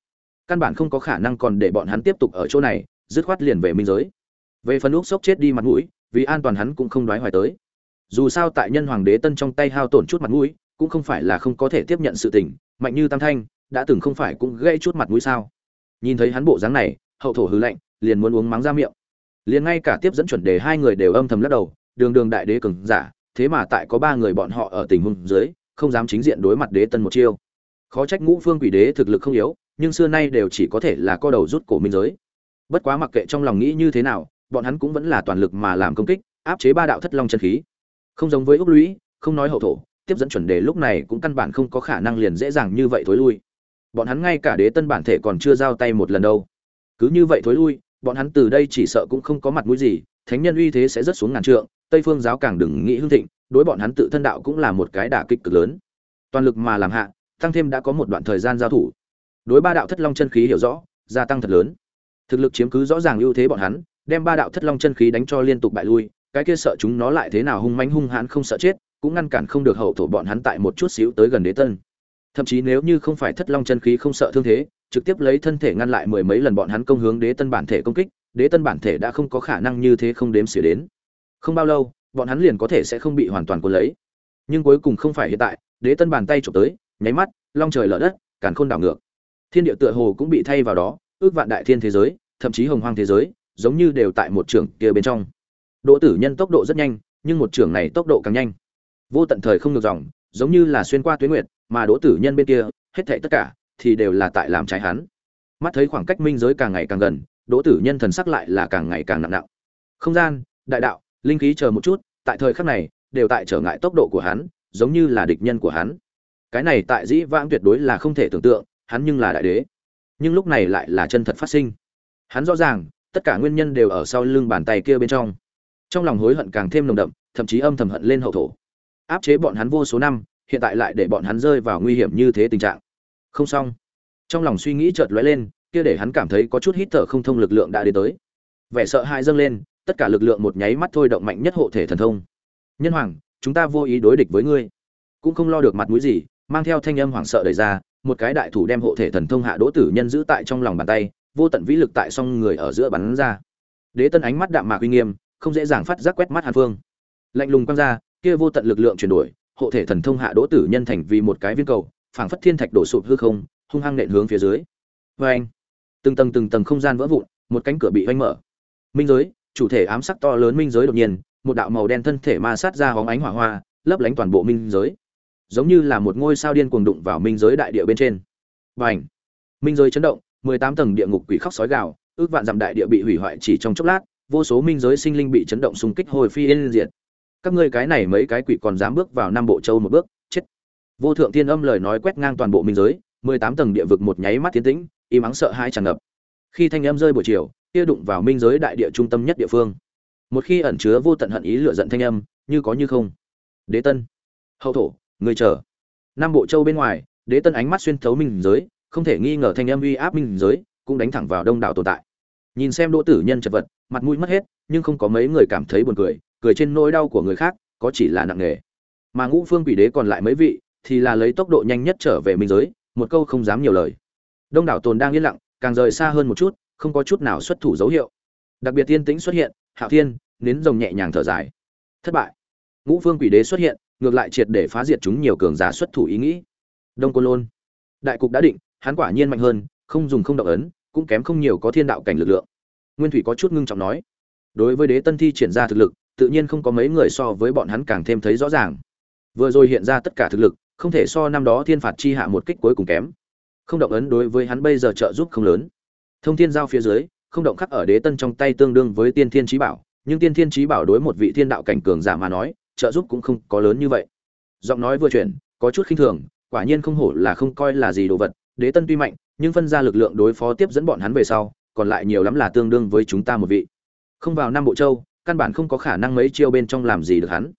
Căn bản không có khả năng còn để bọn hắn tiếp tục ở chỗ này, dứt khoát liền về minh giới. Về phần úc sốc chết đi mặt mũi, vì an toàn hắn cũng không đoái hoài tới. Dù sao tại nhân hoàng đế tân trong tay hao tổn chút mặt mũi, cũng không phải là không có thể tiếp nhận sự tình, mạnh như tam thanh, đã từng không phải cũng gây chút mặt mũi sao? Nhìn thấy hắn bộ dáng này, hậu thổ hư lạnh, liền muốn uống mắng ra miệng liền ngay cả tiếp dẫn chuẩn đề hai người đều âm thầm lắc đầu, đường đường đại đế cường giả, thế mà tại có ba người bọn họ ở tình huống dưới, không dám chính diện đối mặt đế tân một chiêu. Khó trách ngũ phương quỷ đế thực lực không yếu, nhưng xưa nay đều chỉ có thể là co đầu rút cổ minh giới. Bất quá mặc kệ trong lòng nghĩ như thế nào, bọn hắn cũng vẫn là toàn lực mà làm công kích, áp chế ba đạo thất long chân khí. Không giống với úc lũy, không nói hậu thổ, tiếp dẫn chuẩn đề lúc này cũng căn bản không có khả năng liền dễ dàng như vậy thối lui. Bọn hắn ngay cả đế tân bản thể còn chưa giao tay một lần đâu. Cứ như vậy thối lui bọn hắn từ đây chỉ sợ cũng không có mặt mũi gì, thánh nhân uy thế sẽ rất xuống ngàn trượng, tây phương giáo càng đừng nghĩ hưng thịnh, đối bọn hắn tự thân đạo cũng là một cái đả kích cực lớn. Toàn lực mà làm hạ, tăng thêm đã có một đoạn thời gian giao thủ. Đối ba đạo thất long chân khí hiểu rõ, gia tăng thật lớn. Thực lực chiếm cứ rõ ràng ưu thế bọn hắn, đem ba đạo thất long chân khí đánh cho liên tục bại lui, cái kia sợ chúng nó lại thế nào hung mãnh hung hãn không sợ chết, cũng ngăn cản không được hậu thổ bọn hắn tại một chút xíu tới gần đế tân. Thậm chí nếu như không phải thất long chân khí không sợ thương thế trực tiếp lấy thân thể ngăn lại mười mấy lần bọn hắn công hướng đế tân bản thể công kích, đế tân bản thể đã không có khả năng như thế không đếm xỉa đến. Không bao lâu, bọn hắn liền có thể sẽ không bị hoàn toàn cuốn lấy. Nhưng cuối cùng không phải hiện tại, đế tân bàn tay chụp tới, nháy mắt, long trời lở đất, càn khôn đảo ngược. Thiên địa tựa hồ cũng bị thay vào đó, ước vạn đại thiên thế giới, thậm chí hồng hoang thế giới, giống như đều tại một trường kia bên trong. Đỗ tử nhân tốc độ rất nhanh, nhưng một trường này tốc độ càng nhanh. Vô tận thời không ngược dòng, giống như là xuyên qua tuyến nguyệt, mà đỗ tử nhân bên kia, hết thảy tất cả thì đều là tại làm trái hắn. Mắt thấy khoảng cách minh giới càng ngày càng gần, đỗ tử nhân thần sắc lại là càng ngày càng nặng nặng. Không gian, đại đạo, linh khí chờ một chút, tại thời khắc này, đều tại trở ngại tốc độ của hắn, giống như là địch nhân của hắn. Cái này tại dĩ vãng tuyệt đối là không thể tưởng tượng, hắn nhưng là đại đế. Nhưng lúc này lại là chân thật phát sinh. Hắn rõ ràng, tất cả nguyên nhân đều ở sau lưng bàn tay kia bên trong. Trong lòng hối hận càng thêm nồng đậm, thậm chí âm thầm hận lên hậu thổ. Áp chế bọn hắn vô số năm, hiện tại lại để bọn hắn rơi vào nguy hiểm như thế tình trạng không xong. Trong lòng suy nghĩ chợt lóe lên, kia để hắn cảm thấy có chút hít thở không thông lực lượng đã đến tới. Vẻ sợ hãi dâng lên, tất cả lực lượng một nháy mắt thôi động mạnh nhất hộ thể thần thông. Nhân hoàng, chúng ta vô ý đối địch với ngươi. Cũng không lo được mặt mũi gì, mang theo thanh âm hoảng sợ đẩy ra, một cái đại thủ đem hộ thể thần thông hạ đỗ tử nhân giữ tại trong lòng bàn tay, vô tận vĩ lực tại song người ở giữa bắn ra. Đế tân ánh mắt đạm mạc uy nghiêm, không dễ dàng phát giác quét mắt hàn phương. Lạnh lùng quăng ra, kia vô tận lực lượng chuyển đổi, hộ thể thần thông hạ đỗ tử nhân thành vì một cái viên cầu phảng phất thiên thạch đổ sụp hư không, hung hăng nện hướng phía dưới. Vê anh, từng tầng từng tầng không gian vỡ vụn, một cánh cửa bị oanh mở. Minh giới, chủ thể ám sắc to lớn minh giới đột nhiên, một đạo màu đen thân thể ma sát ra hóng ánh hỏa hoa, lấp lánh toàn bộ minh giới. Giống như là một ngôi sao điên cuồng đụng vào minh giới đại địa bên trên. Và minh giới chấn động, mười tám tầng địa ngục quỷ khóc sói gào, ước vạn dặm đại địa bị hủy hoại chỉ trong chốc lát, vô số minh giới sinh linh bị chấn động xung kích hồi phi yên diệt. Các ngươi cái này mấy cái quỷ còn dám bước vào năm bộ châu một bước vô thượng thiên âm lời nói quét ngang toàn bộ minh giới, mười tám tầng địa vực một nháy mắt tiến tĩnh, im ắng sợ hai tràn ngập. Khi thanh âm rơi buổi chiều, kia đụng vào minh giới đại địa trung tâm nhất địa phương. Một khi ẩn chứa vô tận hận ý lựa giận thanh âm, như có như không. Đế tân. Hậu thổ, người chờ. Nam bộ châu bên ngoài, đế tân ánh mắt xuyên thấu minh giới, không thể nghi ngờ thanh âm uy áp minh giới, cũng đánh thẳng vào đông đảo tồn tại. Nhìn xem đỗ tử nhân chật vật, mặt mũi mất hết, nhưng không có mấy người cảm thấy buồn cười cười trên nỗi đau của người khác, có chỉ là nặng nề. Mà ngũ phương quỷ đế còn lại mấy vị thì là lấy tốc độ nhanh nhất trở về minh giới, một câu không dám nhiều lời. Đông đảo tồn đang yên lặng, càng rời xa hơn một chút, không có chút nào xuất thủ dấu hiệu. Đặc biệt tiên tĩnh xuất hiện, hạo thiên, nến rồng nhẹ nhàng thở dài. Thất bại. Ngũ phương quỷ đế xuất hiện, ngược lại triệt để phá diệt chúng nhiều cường giả xuất thủ ý nghĩ. Đông côn lôn. Đại cục đã định, hắn quả nhiên mạnh hơn, không dùng không động ấn, cũng kém không nhiều có thiên đạo cảnh lực lượng. Nguyên thủy có chút ngưng trọng nói. Đối với đế tân thi triển ra thực lực, tự nhiên không có mấy người so với bọn hắn càng thêm thấy rõ ràng. Vừa rồi hiện ra tất cả thực lực không thể so năm đó thiên phạt chi hạ một kích cuối cùng kém. Không động ấn đối với hắn bây giờ trợ giúp không lớn. Thông thiên giao phía dưới, không động khắc ở đế tân trong tay tương đương với tiên thiên trí bảo, nhưng tiên thiên trí bảo đối một vị thiên đạo cảnh cường giả mà nói, trợ giúp cũng không có lớn như vậy. Giọng nói vừa chuyển, có chút khinh thường, quả nhiên không hổ là không coi là gì đồ vật, đế tân tuy mạnh, nhưng phân ra lực lượng đối phó tiếp dẫn bọn hắn về sau, còn lại nhiều lắm là tương đương với chúng ta một vị. Không vào năm bộ châu, căn bản không có khả năng mấy chiêu bên trong làm gì được hắn.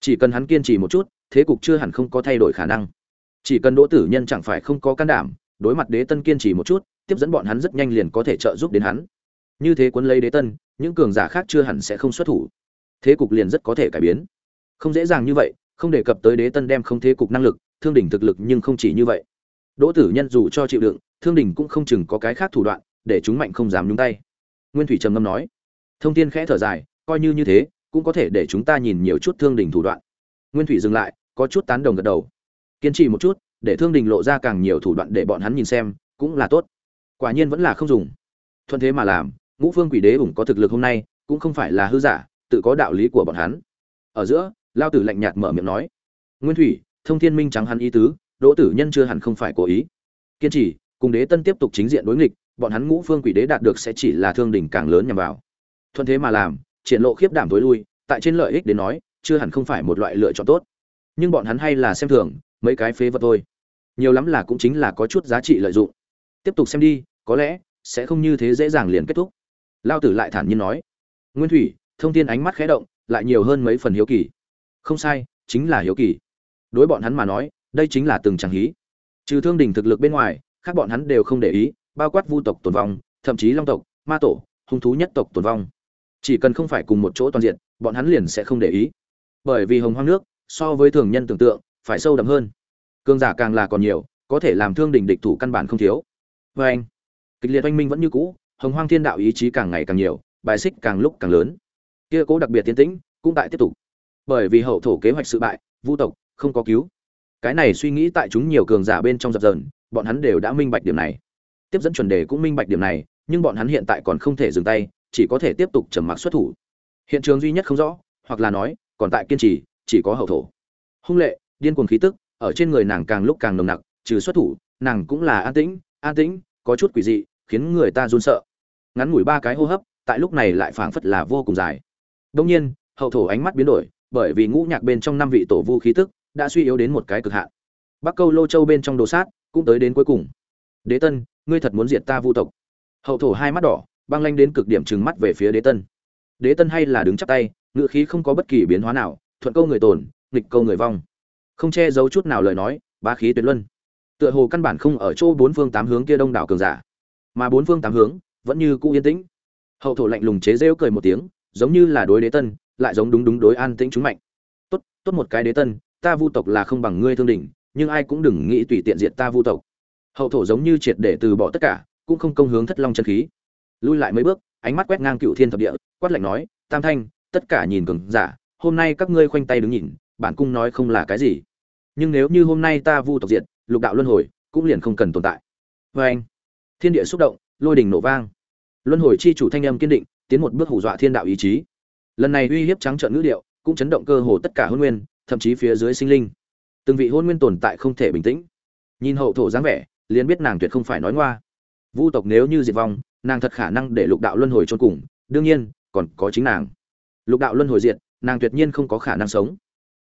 Chỉ cần hắn kiên trì một chút thế cục chưa hẳn không có thay đổi khả năng. Chỉ cần đỗ tử nhân chẳng phải không có can đảm, đối mặt đế tân kiên trì một chút, tiếp dẫn bọn hắn rất nhanh liền có thể trợ giúp đến hắn. Như thế cuốn lấy đế tân, những cường giả khác chưa hẳn sẽ không xuất thủ. Thế cục liền rất có thể cải biến. Không dễ dàng như vậy, không đề cập tới đế tân đem không thế cục năng lực, thương đỉnh thực lực nhưng không chỉ như vậy. Đỗ tử nhân dù cho chịu đựng, thương đỉnh cũng không chừng có cái khác thủ đoạn, để chúng mạnh không dám nhúng tay. Nguyên thủy trầm ngâm nói. Thông tin khẽ thở dài, coi như như thế, cũng có thể để chúng ta nhìn nhiều chút thương đỉnh thủ đoạn nguyên thủy dừng lại, có chút tán đồng gật đầu. Kiên trì một chút, để thương đình lộ ra càng nhiều thủ đoạn để bọn hắn nhìn xem, cũng là tốt. Quả nhiên vẫn là không dùng. Thuận thế mà làm, ngũ phương quỷ đế ủng có thực lực hôm nay, cũng không phải là hư giả, tự có đạo lý của bọn hắn. Ở giữa, lao tử lạnh nhạt mở miệng nói, nguyên thủy, thông thiên minh trắng hắn ý tứ, đỗ tử nhân chưa hẳn không phải cố ý. Kiên trì, cùng đế tân tiếp tục chính diện đối nghịch, bọn hắn ngũ phương quỷ đế đạt được sẽ chỉ là thương đỉnh càng lớn nhằm vào. Thuận thế mà làm, triển lộ khiếp đảm tối lui, tại trên lợi ích đến nói chưa hẳn không phải một loại lựa chọn tốt. Nhưng bọn hắn hay là xem thường mấy cái phế vật thôi. Nhiều lắm là cũng chính là có chút giá trị lợi dụng. Tiếp tục xem đi, có lẽ sẽ không như thế dễ dàng liền kết thúc. Lao tử lại thản nhiên nói. Nguyên thủy, thông tin ánh mắt khẽ động, lại nhiều hơn mấy phần hiếu kỳ. Không sai, chính là hiếu kỳ. Đối bọn hắn mà nói, đây chính là từng chẳng hí. Trừ thương đình thực lực bên ngoài, khác bọn hắn đều không để ý, bao quát vu tộc tồn vong, thậm chí long tộc, ma tổ, hung thú nhất tộc tồn vong. Chỉ cần không phải cùng một chỗ toàn diện, bọn hắn liền sẽ không để ý bởi vì hồng hoang nước, so với thường nhân tưởng tượng, phải sâu đậm hơn. Cương giả càng là còn nhiều, có thể làm thương đình địch thủ căn bản không thiếu. Vê anh, kịch liệt oanh minh vẫn như cũ, hồng hoang thiên đạo ý chí càng ngày càng nhiều, bài xích càng lúc càng lớn. Kia cố đặc biệt tiến tĩnh, cũng tại tiếp tục. Bởi vì hậu thổ kế hoạch sự bại, vu tộc, không có cứu. Cái này suy nghĩ tại chúng nhiều cường giả bên trong dập dờn, bọn hắn đều đã minh bạch điểm này. Tiếp dẫn chuẩn đề cũng minh bạch điểm này, nhưng bọn hắn hiện tại còn không thể dừng tay, chỉ có thể tiếp tục trầm mặc xuất thủ. Hiện trường duy nhất không rõ, hoặc là nói còn tại kiên trì, chỉ có hậu thổ. Hung lệ, điên cuồng khí tức, ở trên người nàng càng lúc càng nồng nặc, trừ xuất thủ, nàng cũng là an tĩnh an tĩnh, có chút quỷ dị, khiến người ta run sợ. Ngắn ngủi ba cái hô hấp, tại lúc này lại phảng phất là vô cùng dài. Đông nhiên, hậu thổ ánh mắt biến đổi, bởi vì ngũ nhạc bên trong năm vị tổ vu khí tức đã suy yếu đến một cái cực hạn. Bắc câu lô châu bên trong đồ sát cũng tới đến cuối cùng. Đế tân, ngươi thật muốn diệt ta vu tộc? Hậu thổ hai mắt đỏ, băng lanh đến cực điểm trừng mắt về phía đế tân. Đế tân hay là đứng chắp tay ngự khí không có bất kỳ biến hóa nào, thuận câu người tồn, nghịch câu người vong. Không che giấu chút nào lời nói ba khí tuyệt luân. Tựa hồ căn bản không ở chỗ bốn phương tám hướng kia đông đảo cường giả. Mà bốn phương tám hướng vẫn như cũ yên tĩnh. Hậu thổ lạnh lùng chế rêu cười một tiếng, giống như là đối đế tân, lại giống đúng đúng đối an tĩnh chúng mạnh. Tốt tốt một cái đế tân, ta vu tộc là không bằng ngươi thương đỉnh, nhưng ai cũng đừng nghĩ tùy tiện diệt ta vu tộc. Hậu thổ giống như triệt để từ bỏ tất cả, cũng không công hướng thất long chân khí. Lui lại mấy bước, ánh mắt quét ngang cựu thiên thập địa, quát lạnh nói, tam thanh tất cả nhìn cường giả, hôm nay các ngươi khoanh tay đứng nhìn, bản cung nói không là cái gì. Nhưng nếu như hôm nay ta vu tộc diệt, lục đạo luân hồi cũng liền không cần tồn tại. Vê anh, thiên địa xúc động, lôi đình nổ vang. Luân hồi chi chủ thanh âm kiên định, tiến một bước hù dọa thiên đạo ý chí. Lần này uy hiếp trắng trợn ngữ điệu, cũng chấn động cơ hồ tất cả hôn nguyên, thậm chí phía dưới sinh linh. Từng vị hôn nguyên tồn tại không thể bình tĩnh. Nhìn hậu thổ dáng vẻ, liền biết nàng tuyệt không phải nói ngoa. Vu tộc nếu như diệt vong, nàng thật khả năng để lục đạo luân hồi chôn cùng, đương nhiên, còn có chính nàng lục đạo luân hồi diệt, nàng tuyệt nhiên không có khả năng sống.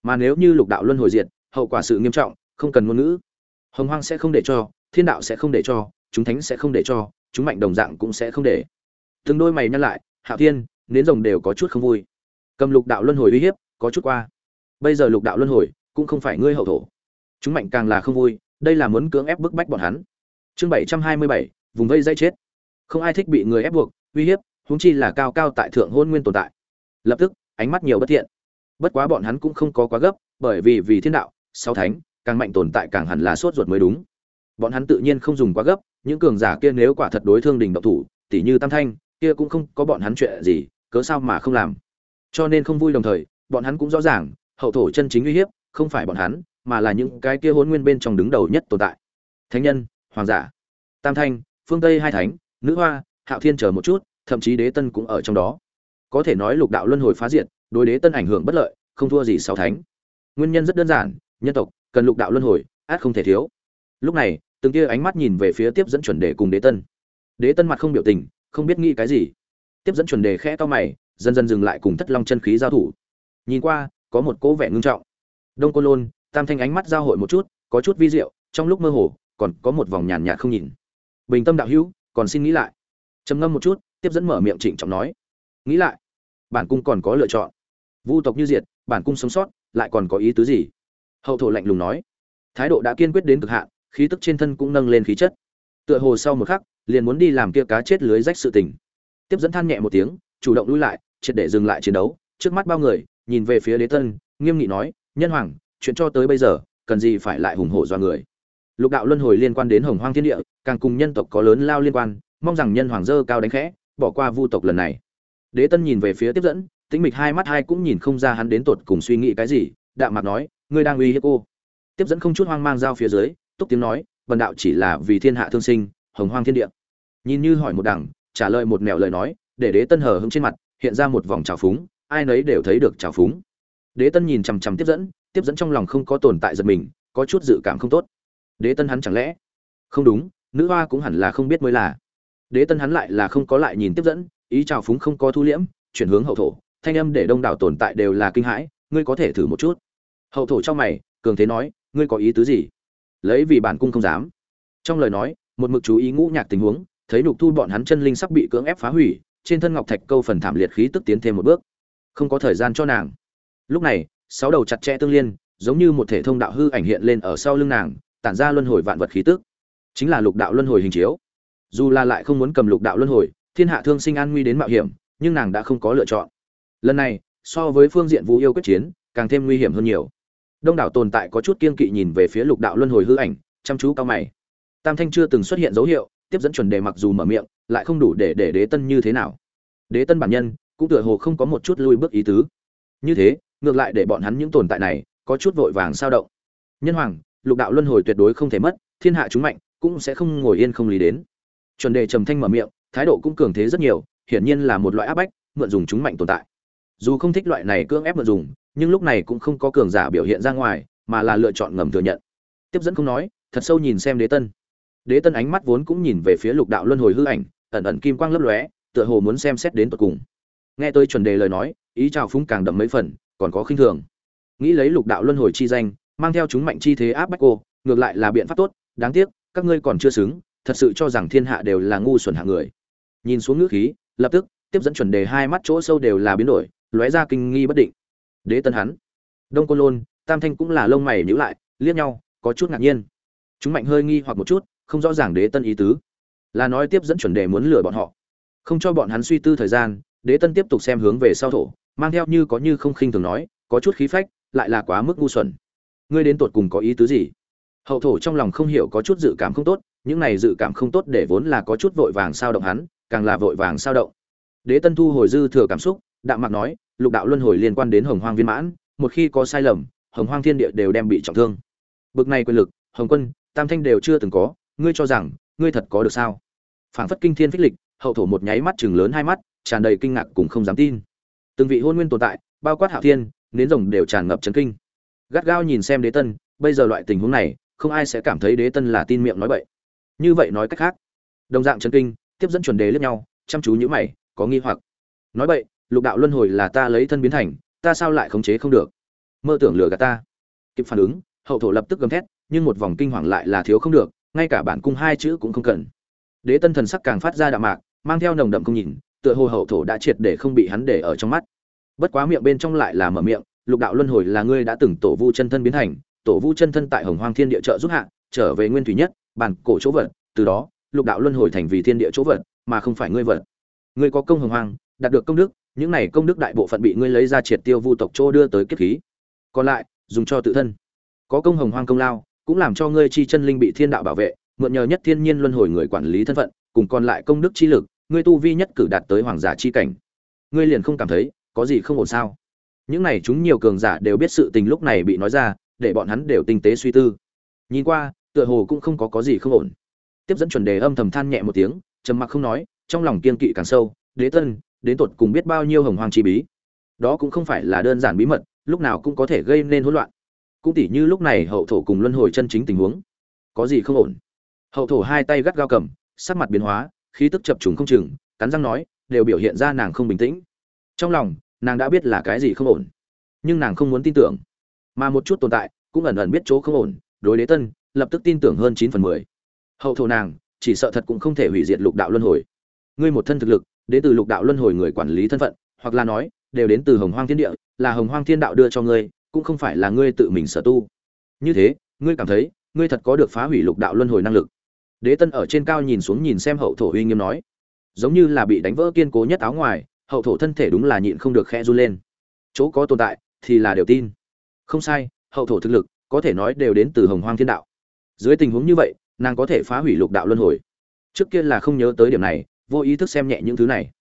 Mà nếu như lục đạo luân hồi diệt, hậu quả sự nghiêm trọng, không cần ngôn ngữ. Hồng hoang sẽ không để cho, thiên đạo sẽ không để cho, chúng thánh sẽ không để cho, chúng mạnh đồng dạng cũng sẽ không để. Từng đôi mày nhăn lại, hạo thiên, nến rồng đều có chút không vui. Cầm lục đạo luân hồi uy hiếp, có chút qua. Bây giờ lục đạo luân hồi, cũng không phải ngươi hậu thổ. Chúng mạnh càng là không vui, đây là muốn cưỡng ép bức bách bọn hắn. Chương bảy trăm hai mươi bảy, vùng vây dây chết. Không ai thích bị người ép buộc, uy hiếp, huống chi là cao cao tại thượng hôn nguyên tồn tại lập tức, ánh mắt nhiều bất thiện. Bất quá bọn hắn cũng không có quá gấp, bởi vì vì thiên đạo, sáu thánh, càng mạnh tồn tại càng hẳn là sốt ruột mới đúng. Bọn hắn tự nhiên không dùng quá gấp, những cường giả kia nếu quả thật đối thương đình độc thủ tỷ như tam thanh, kia cũng không có bọn hắn chuyện gì, cớ sao mà không làm. Cho nên không vui đồng thời, bọn hắn cũng rõ ràng, hậu thổ chân chính uy hiếp, không phải bọn hắn, mà là những cái kia hôn nguyên bên trong đứng đầu nhất tồn tại. Thánh nhân, hoàng giả, tam thanh, phương tây hai thánh, nữ hoa, hạo thiên chờ một chút, thậm chí đế tân cũng ở trong đó có thể nói lục đạo luân hồi phá diệt, đối đế tân ảnh hưởng bất lợi, không thua gì sáu thánh. Nguyên nhân rất đơn giản, nhân tộc, cần lục đạo luân hồi, át không thể thiếu. Lúc này, từng kia ánh mắt nhìn về phía tiếp dẫn chuẩn đề cùng đế tân. Đế tân mặt không biểu tình, không biết nghĩ cái gì. Tiếp dẫn chuẩn đề khẽ to mày, dần dần dừng lại cùng thất long chân khí giao thủ. Nhìn qua, có một cố vẻ ngưng trọng. Đông côn lôn, tam thanh ánh mắt giao hội một chút, có chút vi diệu, trong lúc mơ hồ, còn có một vòng nhàn nhạt không nhìn. Bình tâm đạo hữu, còn xin nghĩ lại. Trầm ngâm một chút, tiếp dẫn mở miệng trịnh trọng nói nghĩ lại, bản cung còn có lựa chọn. Vu tộc như diệt, bản cung sống sót, lại còn có ý tứ gì? Hậu thổ lạnh lùng nói. Thái độ đã kiên quyết đến cực hạn, khí tức trên thân cũng nâng lên khí chất. Tựa hồ sau một khắc, liền muốn đi làm kia cá chết lưới rách sự tình. Tiếp dẫn than nhẹ một tiếng, chủ động lui lại, triệt để dừng lại chiến đấu. Trước mắt bao người, nhìn về phía đế tân, nghiêm nghị nói, nhân hoàng, chuyện cho tới bây giờ, cần gì phải lại hùng hổ do người? Lục đạo luân hồi liên quan đến hồng hoang thiên địa, càng cùng nhân tộc có lớn lao liên quan, mong rằng nhân hoàng dơ cao đánh khẽ, bỏ qua vu tộc lần này đế tân nhìn về phía tiếp dẫn, tĩnh mịch hai mắt hai cũng nhìn không ra hắn đến tột cùng suy nghĩ cái gì, đạm mặt nói, ngươi đang uy hiếp cô. Tiếp dẫn không chút hoang mang giao phía dưới, túc tiếng nói vần đạo chỉ là vì thiên hạ thương sinh, hồng hoang thiên địa. Nhìn như hỏi một đằng trả lời một nẻo lời nói, để đế tân hờ hững trên mặt, hiện ra một vòng trào phúng, ai nấy đều thấy được trào phúng. Đế tân nhìn chằm chằm tiếp dẫn tiếp dẫn trong lòng không có tồn tại giật mình, có chút dự cảm không tốt. Đế tân hắn chẳng lẽ? Không đúng, nữ hoa cũng hẳn là không biết mới là. Đế tân hắn lại là không có lại nhìn tiếp dẫn ý chào phúng không có thu liễm, chuyển hướng hậu thổ, thanh âm để đông đảo tồn tại đều là kinh hãi, ngươi có thể thử một chút. Hậu thổ trong mày, cường thế nói, ngươi có ý tứ gì? Lấy vì bản cung không dám. Trong lời nói, một mực chú ý ngũ nhạc tình huống, thấy nhục thu bọn hắn chân linh sắp bị cưỡng ép phá hủy, trên thân ngọc thạch câu phần thảm liệt khí tức tiến thêm một bước. Không có thời gian cho nàng. Lúc này, sáu đầu chặt chẽ tương liên, giống như một thể thông đạo hư ảnh hiện lên ở sau lưng nàng, tản ra luân hồi vạn vật khí tức. Chính là lục đạo luân hồi hình chiếu. Dù là lại không muốn cầm lục đạo luân hồi thiên hạ thương sinh an nguy đến mạo hiểm, nhưng nàng đã không có lựa chọn. Lần này, so với phương diện vũ yêu quyết chiến, càng thêm nguy hiểm hơn nhiều. Đông đảo tồn tại có chút kiên kỵ nhìn về phía lục đạo luân hồi hư ảnh, chăm chú cao mày. Tam thanh chưa từng xuất hiện dấu hiệu, tiếp dẫn chuẩn đề mặc dù mở miệng, lại không đủ để để đế tân như thế nào. Đế tân bản nhân, cũng tựa hồ không có một chút lui bước ý tứ. Như thế, ngược lại để bọn hắn những tồn tại này, có chút vội vàng sao động. Nhân hoàng, lục đạo luân hồi tuyệt đối không thể mất, thiên hạ chúng mạnh, cũng sẽ không ngồi yên không lý đến. Chuẩn đề trầm thanh mở miệng thái độ cũng cường thế rất nhiều, hiển nhiên là một loại áp bách, mượn dùng chúng mạnh tồn tại. Dù không thích loại này cưỡng ép mượn dùng, nhưng lúc này cũng không có cường giả biểu hiện ra ngoài, mà là lựa chọn ngầm thừa nhận. Tiếp dẫn không nói, thật sâu nhìn xem đế tân. Đế tân ánh mắt vốn cũng nhìn về phía lục đạo luân hồi hư ảnh, ẩn ẩn kim quang lấp lóe, tựa hồ muốn xem xét đến tận cùng. Nghe tôi chuẩn đề lời nói, ý chào phúng càng đậm mấy phần, còn có khinh thường. Nghĩ lấy lục đạo luân hồi chi danh, mang theo chúng mạnh chi thế áp bách cô, ngược lại là biện pháp tốt, đáng tiếc, các ngươi còn chưa xứng, thật sự cho rằng thiên hạ đều là ngu xuẩn hạng người nhìn xuống ngữ khí, lập tức, tiếp dẫn chuẩn đề hai mắt chỗ sâu đều là biến đổi, lóe ra kinh nghi bất định. Đế tân hắn. Đông côn lôn, tam thanh cũng là lông mày nhíu lại, liếc nhau, có chút ngạc nhiên. Chúng mạnh hơi nghi hoặc một chút, không rõ ràng đế tân ý tứ. Là nói tiếp dẫn chuẩn đề muốn lừa bọn họ. Không cho bọn hắn suy tư thời gian, đế tân tiếp tục xem hướng về sau thổ, mang theo như có như không khinh thường nói, có chút khí phách, lại là quá mức ngu xuẩn. Ngươi đến tột cùng có ý tứ gì? Hậu thổ trong lòng không hiểu có chút dự cảm không tốt, những này dự cảm không tốt để vốn là có chút vội vàng sao động hắn càng là vội vàng sao động. Đế tân thu hồi dư thừa cảm xúc, đạm mạc nói, lục đạo luân hồi liên quan đến hồng hoang viên mãn, một khi có sai lầm, hồng hoang thiên địa đều đem bị trọng thương. Bực này quyền lực, hồng quân, tam thanh đều chưa từng có, ngươi cho rằng, ngươi thật có được sao? Phảng phất kinh thiên phích lịch, hậu thổ một nháy mắt chừng lớn hai mắt, tràn đầy kinh ngạc cùng không dám tin. Từng vị hôn nguyên tồn tại, bao quát hạo thiên, nến rồng đều tràn ngập chấn kinh. Gắt gao nhìn xem đế tân, bây giờ loại tình huống này, không ai sẽ cảm thấy đế tân là tin miệng nói bậy. Như vậy nói cách khác, đồng dạng chấn kinh tiếp dẫn chuẩn đề lẫn nhau, chăm chú nhữ mày, có nghi hoặc. Nói bậy, lục đạo luân hồi là ta lấy thân biến thành, ta sao lại khống chế không được? Mơ tưởng lừa gạt ta. Kịp phản ứng, hậu thổ lập tức gầm thét, nhưng một vòng kinh hoàng lại là thiếu không được, ngay cả bản cung hai chữ cũng không cần. Đế tân thần sắc càng phát ra đạm mạc, mang theo nồng đậm không nhìn, tựa hồ hậu thổ đã triệt để không bị hắn để ở trong mắt. Bất quá miệng bên trong lại là mở miệng, lục đạo luân hồi là ngươi đã từng tổ vu chân thân biến thành, tổ vu chân thân tại hồng hoang thiên địa trợ giúp hạ, trở về nguyên thủy nhất, bản cổ chỗ vật, từ đó lục đạo luân hồi thành vì thiên địa chỗ vật, mà không phải ngươi vật. Ngươi có công hồng hoang, đạt được công đức, những này công đức đại bộ phận bị ngươi lấy ra triệt tiêu vu tộc chỗ đưa tới kiếp khí. Còn lại, dùng cho tự thân. Có công hồng hoang công lao, cũng làm cho ngươi chi chân linh bị thiên đạo bảo vệ, mượn nhờ nhất thiên nhiên luân hồi người quản lý thân phận, cùng còn lại công đức chi lực, ngươi tu vi nhất cử đạt tới hoàng giả chi cảnh. Ngươi liền không cảm thấy, có gì không ổn sao? Những này chúng nhiều cường giả đều biết sự tình lúc này bị nói ra, để bọn hắn đều tinh tế suy tư. Nhìn qua, tựa hồ cũng không có có gì không ổn tiếp dẫn chuẩn đề âm thầm than nhẹ một tiếng, trầm mặc không nói, trong lòng kiên kỵ càng sâu, đế tân, đến tột cùng biết bao nhiêu hồng hoàng chi bí? Đó cũng không phải là đơn giản bí mật, lúc nào cũng có thể gây nên hỗn loạn. Cũng tỉ như lúc này hậu thổ cùng luân hồi chân chính tình huống. Có gì không ổn? Hậu thổ hai tay gắt gao cầm, sắc mặt biến hóa, khí tức chập trùng không chừng, cắn răng nói, đều biểu hiện ra nàng không bình tĩnh. Trong lòng, nàng đã biết là cái gì không ổn, nhưng nàng không muốn tin tưởng. Mà một chút tồn tại, cũng ẩn ẩn biết chỗ không ổn, đối đế tân, lập tức tin tưởng hơn chín phần mười hậu thổ nàng, chỉ sợ thật cũng không thể hủy diệt lục đạo luân hồi. Ngươi một thân thực lực, đến từ lục đạo luân hồi người quản lý thân phận, hoặc là nói, đều đến từ hồng hoang thiên địa, là hồng hoang thiên đạo đưa cho ngươi, cũng không phải là ngươi tự mình sở tu. Như thế, ngươi cảm thấy, ngươi thật có được phá hủy lục đạo luân hồi năng lực. Đế tân ở trên cao nhìn xuống nhìn xem hậu thổ uy nghiêm nói, giống như là bị đánh vỡ kiên cố nhất áo ngoài, hậu thổ thân thể đúng là nhịn không được khe run lên. Chỗ có tồn tại, thì là đều tin. Không sai, hậu thổ thực lực, có thể nói đều đến từ hồng hoang thiên đạo. Dưới tình huống như vậy nàng có thể phá hủy lục đạo luân hồi. Trước kia là không nhớ tới điểm này, vô ý thức xem nhẹ những thứ này.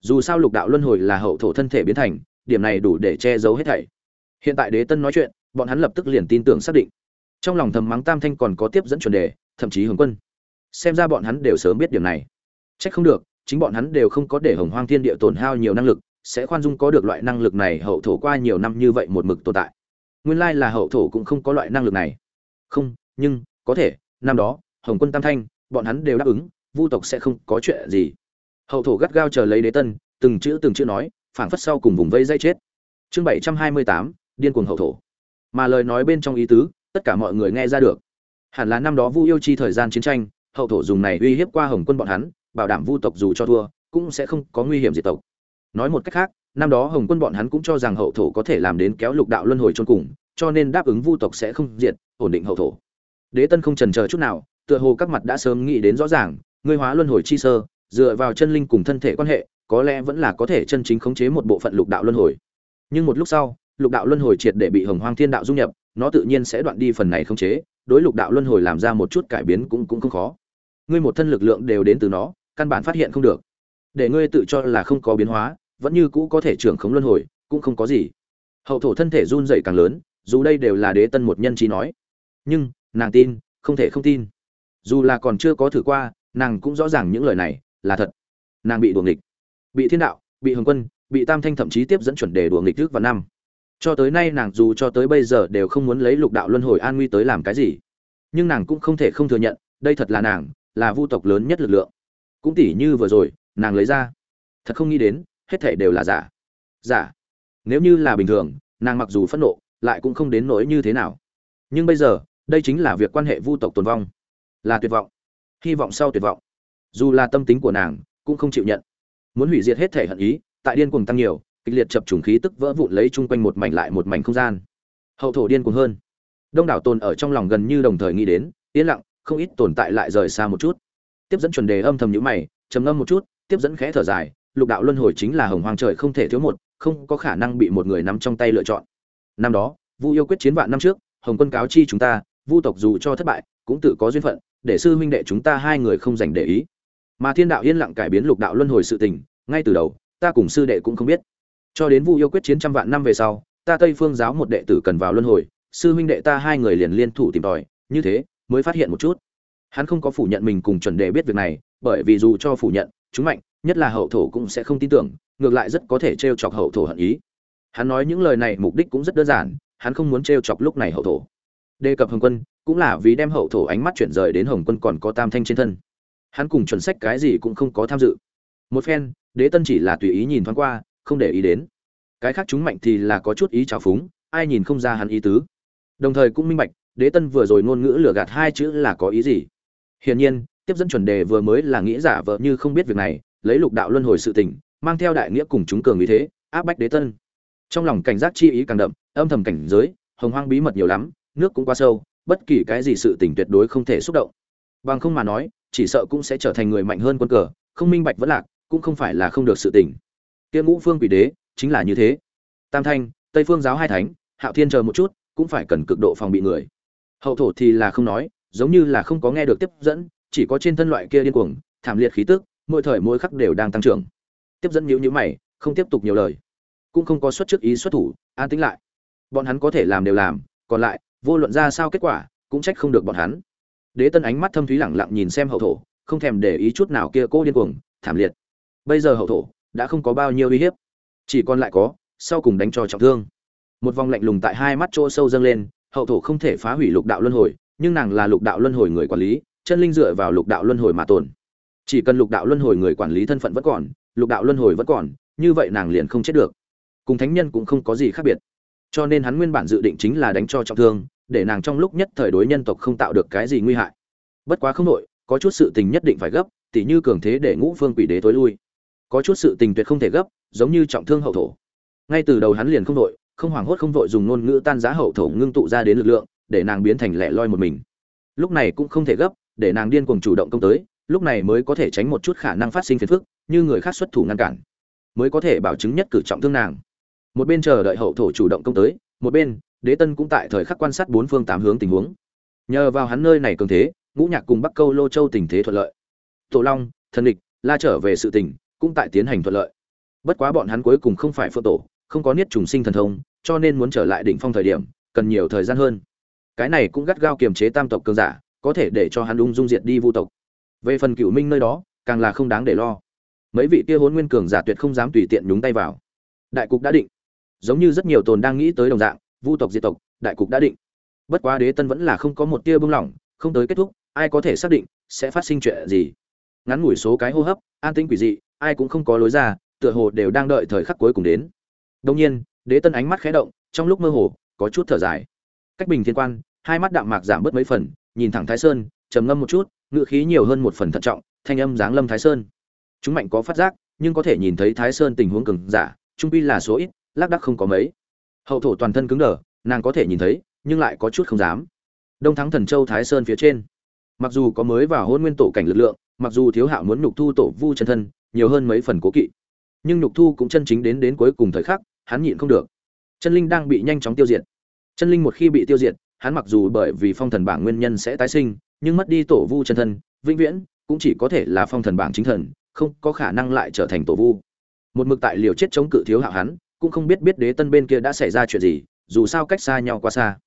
Dù sao lục đạo luân hồi là hậu thổ thân thể biến thành, điểm này đủ để che giấu hết thảy. Hiện tại đế tân nói chuyện, bọn hắn lập tức liền tin tưởng xác định. Trong lòng thầm mắng tam thanh còn có tiếp dẫn chuẩn đề, thậm chí hướng quân. Xem ra bọn hắn đều sớm biết điểm này. Trách không được, chính bọn hắn đều không có để hồng hoang thiên địa tổn hao nhiều năng lực, sẽ khoan dung có được loại năng lực này hậu thổ qua nhiều năm như vậy một mực tồn tại. Nguyên lai là hậu thổ cũng không có loại năng lực này. Không, nhưng, có thể, năm đó hồng quân tam thanh, bọn hắn đều đáp ứng, vu tộc sẽ không có chuyện gì. Hậu thổ gắt gao chờ lấy đế tân, từng chữ từng chữ nói, phảng phất sau cùng vùng vây dây chết. Chương bảy trăm hai mươi tám, điên cuồng hậu thổ. Mà lời nói bên trong ý tứ, tất cả mọi người nghe ra được. Hẳn là năm đó vu yêu chi thời gian chiến tranh, hậu thổ dùng này uy hiếp qua hồng quân bọn hắn, bảo đảm vu tộc dù cho thua, cũng sẽ không có nguy hiểm diệt tộc. Nói một cách khác, năm đó hồng quân bọn hắn cũng cho rằng hậu thổ có thể làm đến kéo lục đạo luân hồi trôn cùng, cho nên đáp ứng vu tộc sẽ không diệt, ổn định hậu thổ. Đế tân không trần chờ chút nào tựa hồ các mặt đã sớm nghĩ đến rõ ràng, ngươi hóa luân hồi chi sơ, dựa vào chân linh cùng thân thể quan hệ, có lẽ vẫn là có thể chân chính khống chế một bộ phận lục đạo luân hồi. Nhưng một lúc sau, lục đạo luân hồi triệt để bị hồng hoang thiên đạo dung nhập, nó tự nhiên sẽ đoạn đi phần này khống chế, đối lục đạo luân hồi làm ra một chút cải biến cũng cũng không khó. Ngươi một thân lực lượng đều đến từ nó, căn bản phát hiện không được. Để ngươi tự cho là không có biến hóa, vẫn như cũ có thể trưởng khống luân hồi, cũng không có gì. Hậu thổ thân thể run rẩy càng lớn, dù đây đều là đế tân một nhân trí nói. Nhưng, nàng tin, không thể không tin dù là còn chưa có thử qua, nàng cũng rõ ràng những lời này, là thật. Nàng bị đuồng địch bị thiên đạo, bị hồng quân, bị tam thanh thậm chí tiếp dẫn chuẩn đề đùa địch trước vào năm. Cho tới nay nàng dù cho tới bây giờ đều không muốn lấy lục đạo luân hồi an nguy tới làm cái gì. Nhưng nàng cũng không thể không thừa nhận, đây thật là nàng, là vu tộc lớn nhất lực lượng. Cũng tỉ như vừa rồi, nàng lấy ra. Thật không nghĩ đến, hết thể đều là giả. Giả. Nếu như là bình thường, nàng mặc dù phẫn nộ, lại cũng không đến nỗi như thế nào. Nhưng bây giờ, đây chính là việc quan hệ vu tộc tồn vong là tuyệt vọng. Hy vọng sau tuyệt vọng. Dù là tâm tính của nàng, cũng không chịu nhận. Muốn hủy diệt hết thể hận ý, tại điên cuồng tăng nhiều, kịch liệt chập trùng khí tức vỡ vụn lấy chung quanh một mảnh lại một mảnh không gian. Hậu thổ điên cuồng hơn. Đông đảo tồn ở trong lòng gần như đồng thời nghĩ đến, yên lặng, không ít tồn tại lại rời xa một chút. Tiếp dẫn chuẩn đề âm thầm nhíu mày, trầm ngâm một chút, tiếp dẫn khẽ thở dài, lục đạo luân hồi chính là hồng hoàng trời không thể thiếu một, không có khả năng bị một người nắm trong tay lựa chọn. Năm đó, vu yêu quyết chiến vạn năm trước, hồng quân cáo chi chúng ta, vu tộc dù cho thất bại, cũng tự có duyên phận để sư huynh đệ chúng ta hai người không dành để ý. Mà thiên đạo yên lặng cải biến lục đạo luân hồi sự tình, ngay từ đầu, ta cùng sư đệ cũng không biết. Cho đến vu yêu quyết chiến trăm vạn năm về sau, ta tây phương giáo một đệ tử cần vào luân hồi, sư huynh đệ ta hai người liền liên thủ tìm tòi, như thế mới phát hiện một chút. Hắn không có phủ nhận mình cùng chuẩn đệ biết việc này, bởi vì dù cho phủ nhận, chúng mạnh, nhất là hậu thổ cũng sẽ không tin tưởng, ngược lại rất có thể t r e o chọc hậu thổ hận ý. Hắn nói những lời này mục đích cũng rất đơn giản, hắn không muốn t r e o chọc lúc này hậu thổ đề cập hồng quân, cũng là vì đem hậu thổ ánh mắt chuyển rời đến hồng quân còn có tam thanh trên thân. Hắn cùng chuẩn sách cái gì cũng không có tham dự. Một phen, đế tân chỉ là tùy ý nhìn thoáng qua, không để ý đến. Cái khác chúng mạnh thì là có chút ý trào phúng, ai nhìn không ra hắn ý tứ. Đồng thời cũng minh bạch, đế tân vừa rồi ngôn ngữ lừa gạt hai chữ là có ý gì. Hiển nhiên, tiếp dẫn chuẩn đề vừa mới là nghĩ giả vợ như không biết việc này, lấy lục đạo luân hồi sự tình, mang theo đại nghĩa cùng chúng cường ý thế, áp bách đế tân. Trong lòng cảnh giác chi ý càng đậm, âm thầm cảnh giới, hồng hoang bí mật nhiều lắm nước cũng quá sâu, bất kỳ cái gì sự tình tuyệt đối không thể xúc động. Bằng không mà nói, chỉ sợ cũng sẽ trở thành người mạnh hơn quân cờ, không minh bạch vẫn lạc, cũng không phải là không được sự tình. Kia ngũ phương quỷ đế, chính là như thế. Tam thanh, tây phương giáo hai thánh, hạo thiên chờ một chút, cũng phải cần cực độ phòng bị người. Hậu thổ thì là không nói, giống như là không có nghe được tiếp dẫn, chỉ có trên thân loại kia điên cuồng, thảm liệt khí tức, mỗi thời mỗi khắc đều đang tăng trưởng. Tiếp dẫn nhíu nhíu mày, không tiếp tục nhiều lời. Cũng không có xuất trước ý xuất thủ, an tĩnh lại. Bọn hắn có thể làm đều làm, còn lại vô luận ra sao kết quả, cũng trách không được bọn hắn. Đế tân ánh mắt thâm thúy lẳng lặng nhìn xem hậu thổ, không thèm để ý chút nào kia cô điên cuồng, thảm liệt. Bây giờ hậu thổ đã không có bao nhiêu uy hiếp, chỉ còn lại có, sau cùng đánh cho trọng thương. Một vòng lạnh lùng tại hai mắt chỗ sâu dâng lên, hậu thổ không thể phá hủy lục đạo luân hồi, nhưng nàng là lục đạo luân hồi người quản lý, chân linh dựa vào lục đạo luân hồi mà tồn. Chỉ cần lục đạo luân hồi người quản lý thân phận vẫn còn, lục đạo luân hồi vẫn còn, như vậy nàng liền không chết được. Cùng thánh nhân cũng không có gì khác biệt cho nên hắn nguyên bản dự định chính là đánh cho trọng thương, để nàng trong lúc nhất thời đối nhân tộc không tạo được cái gì nguy hại. Bất quá không nội có chút sự tình nhất định phải gấp, tỉ như cường thế để ngũ phương quỷ đế tối lui. Có chút sự tình tuyệt không thể gấp, giống như trọng thương hậu thổ. Ngay từ đầu hắn liền không nội không hoảng hốt không vội dùng ngôn ngữ tan giá hậu thổ ngưng tụ ra đến lực lượng, để nàng biến thành lẻ loi một mình. Lúc này cũng không thể gấp, để nàng điên cuồng chủ động công tới, lúc này mới có thể tránh một chút khả năng phát sinh phiền phức, như người khác xuất thủ ngăn cản, mới có thể bảo chứng nhất cử trọng thương nàng một bên chờ đợi hậu thổ chủ động công tới, một bên, đế tân cũng tại thời khắc quan sát bốn phương tám hướng tình huống. Nhờ vào hắn nơi này cường thế, ngũ nhạc cùng bắc câu lô châu tình thế thuận lợi. Tổ long, thần địch, la trở về sự tình, cũng tại tiến hành thuận lợi. Bất quá bọn hắn cuối cùng không phải phượng tổ, không có niết trùng sinh thần thông, cho nên muốn trở lại đỉnh phong thời điểm, cần nhiều thời gian hơn. Cái này cũng gắt gao kiềm chế tam tộc cường giả, có thể để cho hắn ung dung diệt đi vu tộc. Về phần cựu minh nơi đó, càng là không đáng để lo. Mấy vị kia hôn nguyên cường giả tuyệt không dám tùy tiện nhúng tay vào. Đại cục đã định giống như rất nhiều tồn đang nghĩ tới đồng dạng, vu tộc, diệt tộc, đại cục đã định. Bất quá đế tân vẫn là không có một tia bưng lỏng, không tới kết thúc, ai có thể xác định sẽ phát sinh chuyện gì? Ngắn ngủi số cái hô hấp, an tĩnh quỷ dị, ai cũng không có lối ra, tựa hồ đều đang đợi thời khắc cuối cùng đến. Đông nhiên, đế tân ánh mắt khẽ động, trong lúc mơ hồ, có chút thở dài. Cách bình thiên quan, hai mắt đạm mạc giảm bớt mấy phần, nhìn thẳng thái sơn, trầm ngâm một chút ngự khí nhiều hơn một phần thận trọng, thanh âm giáng lâm thái sơn. Chúng mạnh có phát giác, nhưng có thể nhìn thấy thái sơn tình huống cường giả, trung pi là số ít lác đắc không có mấy. Hậu thổ toàn thân cứng đờ, nàng có thể nhìn thấy, nhưng lại có chút không dám. Đông thắng thần châu thái sơn phía trên. Mặc dù có mới vào hôn nguyên tổ cảnh lực lượng, mặc dù thiếu hạo muốn nhục thu tổ vu chân thân, nhiều hơn mấy phần cố kỵ. Nhưng nhục thu cũng chân chính đến đến cuối cùng thời khắc, hắn nhịn không được. Chân linh đang bị nhanh chóng tiêu diệt. Chân linh một khi bị tiêu diệt, hắn mặc dù bởi vì phong thần bảng nguyên nhân sẽ tái sinh, nhưng mất đi tổ vu chân thân, vĩnh viễn cũng chỉ có thể là phong thần bảng chính thần, không có khả năng lại trở thành tổ vu. Một mực tại liều chết chống cự thiếu hạo hắn cũng không biết biết đế tân bên kia đã xảy ra chuyện gì, dù sao cách xa nhau quá xa.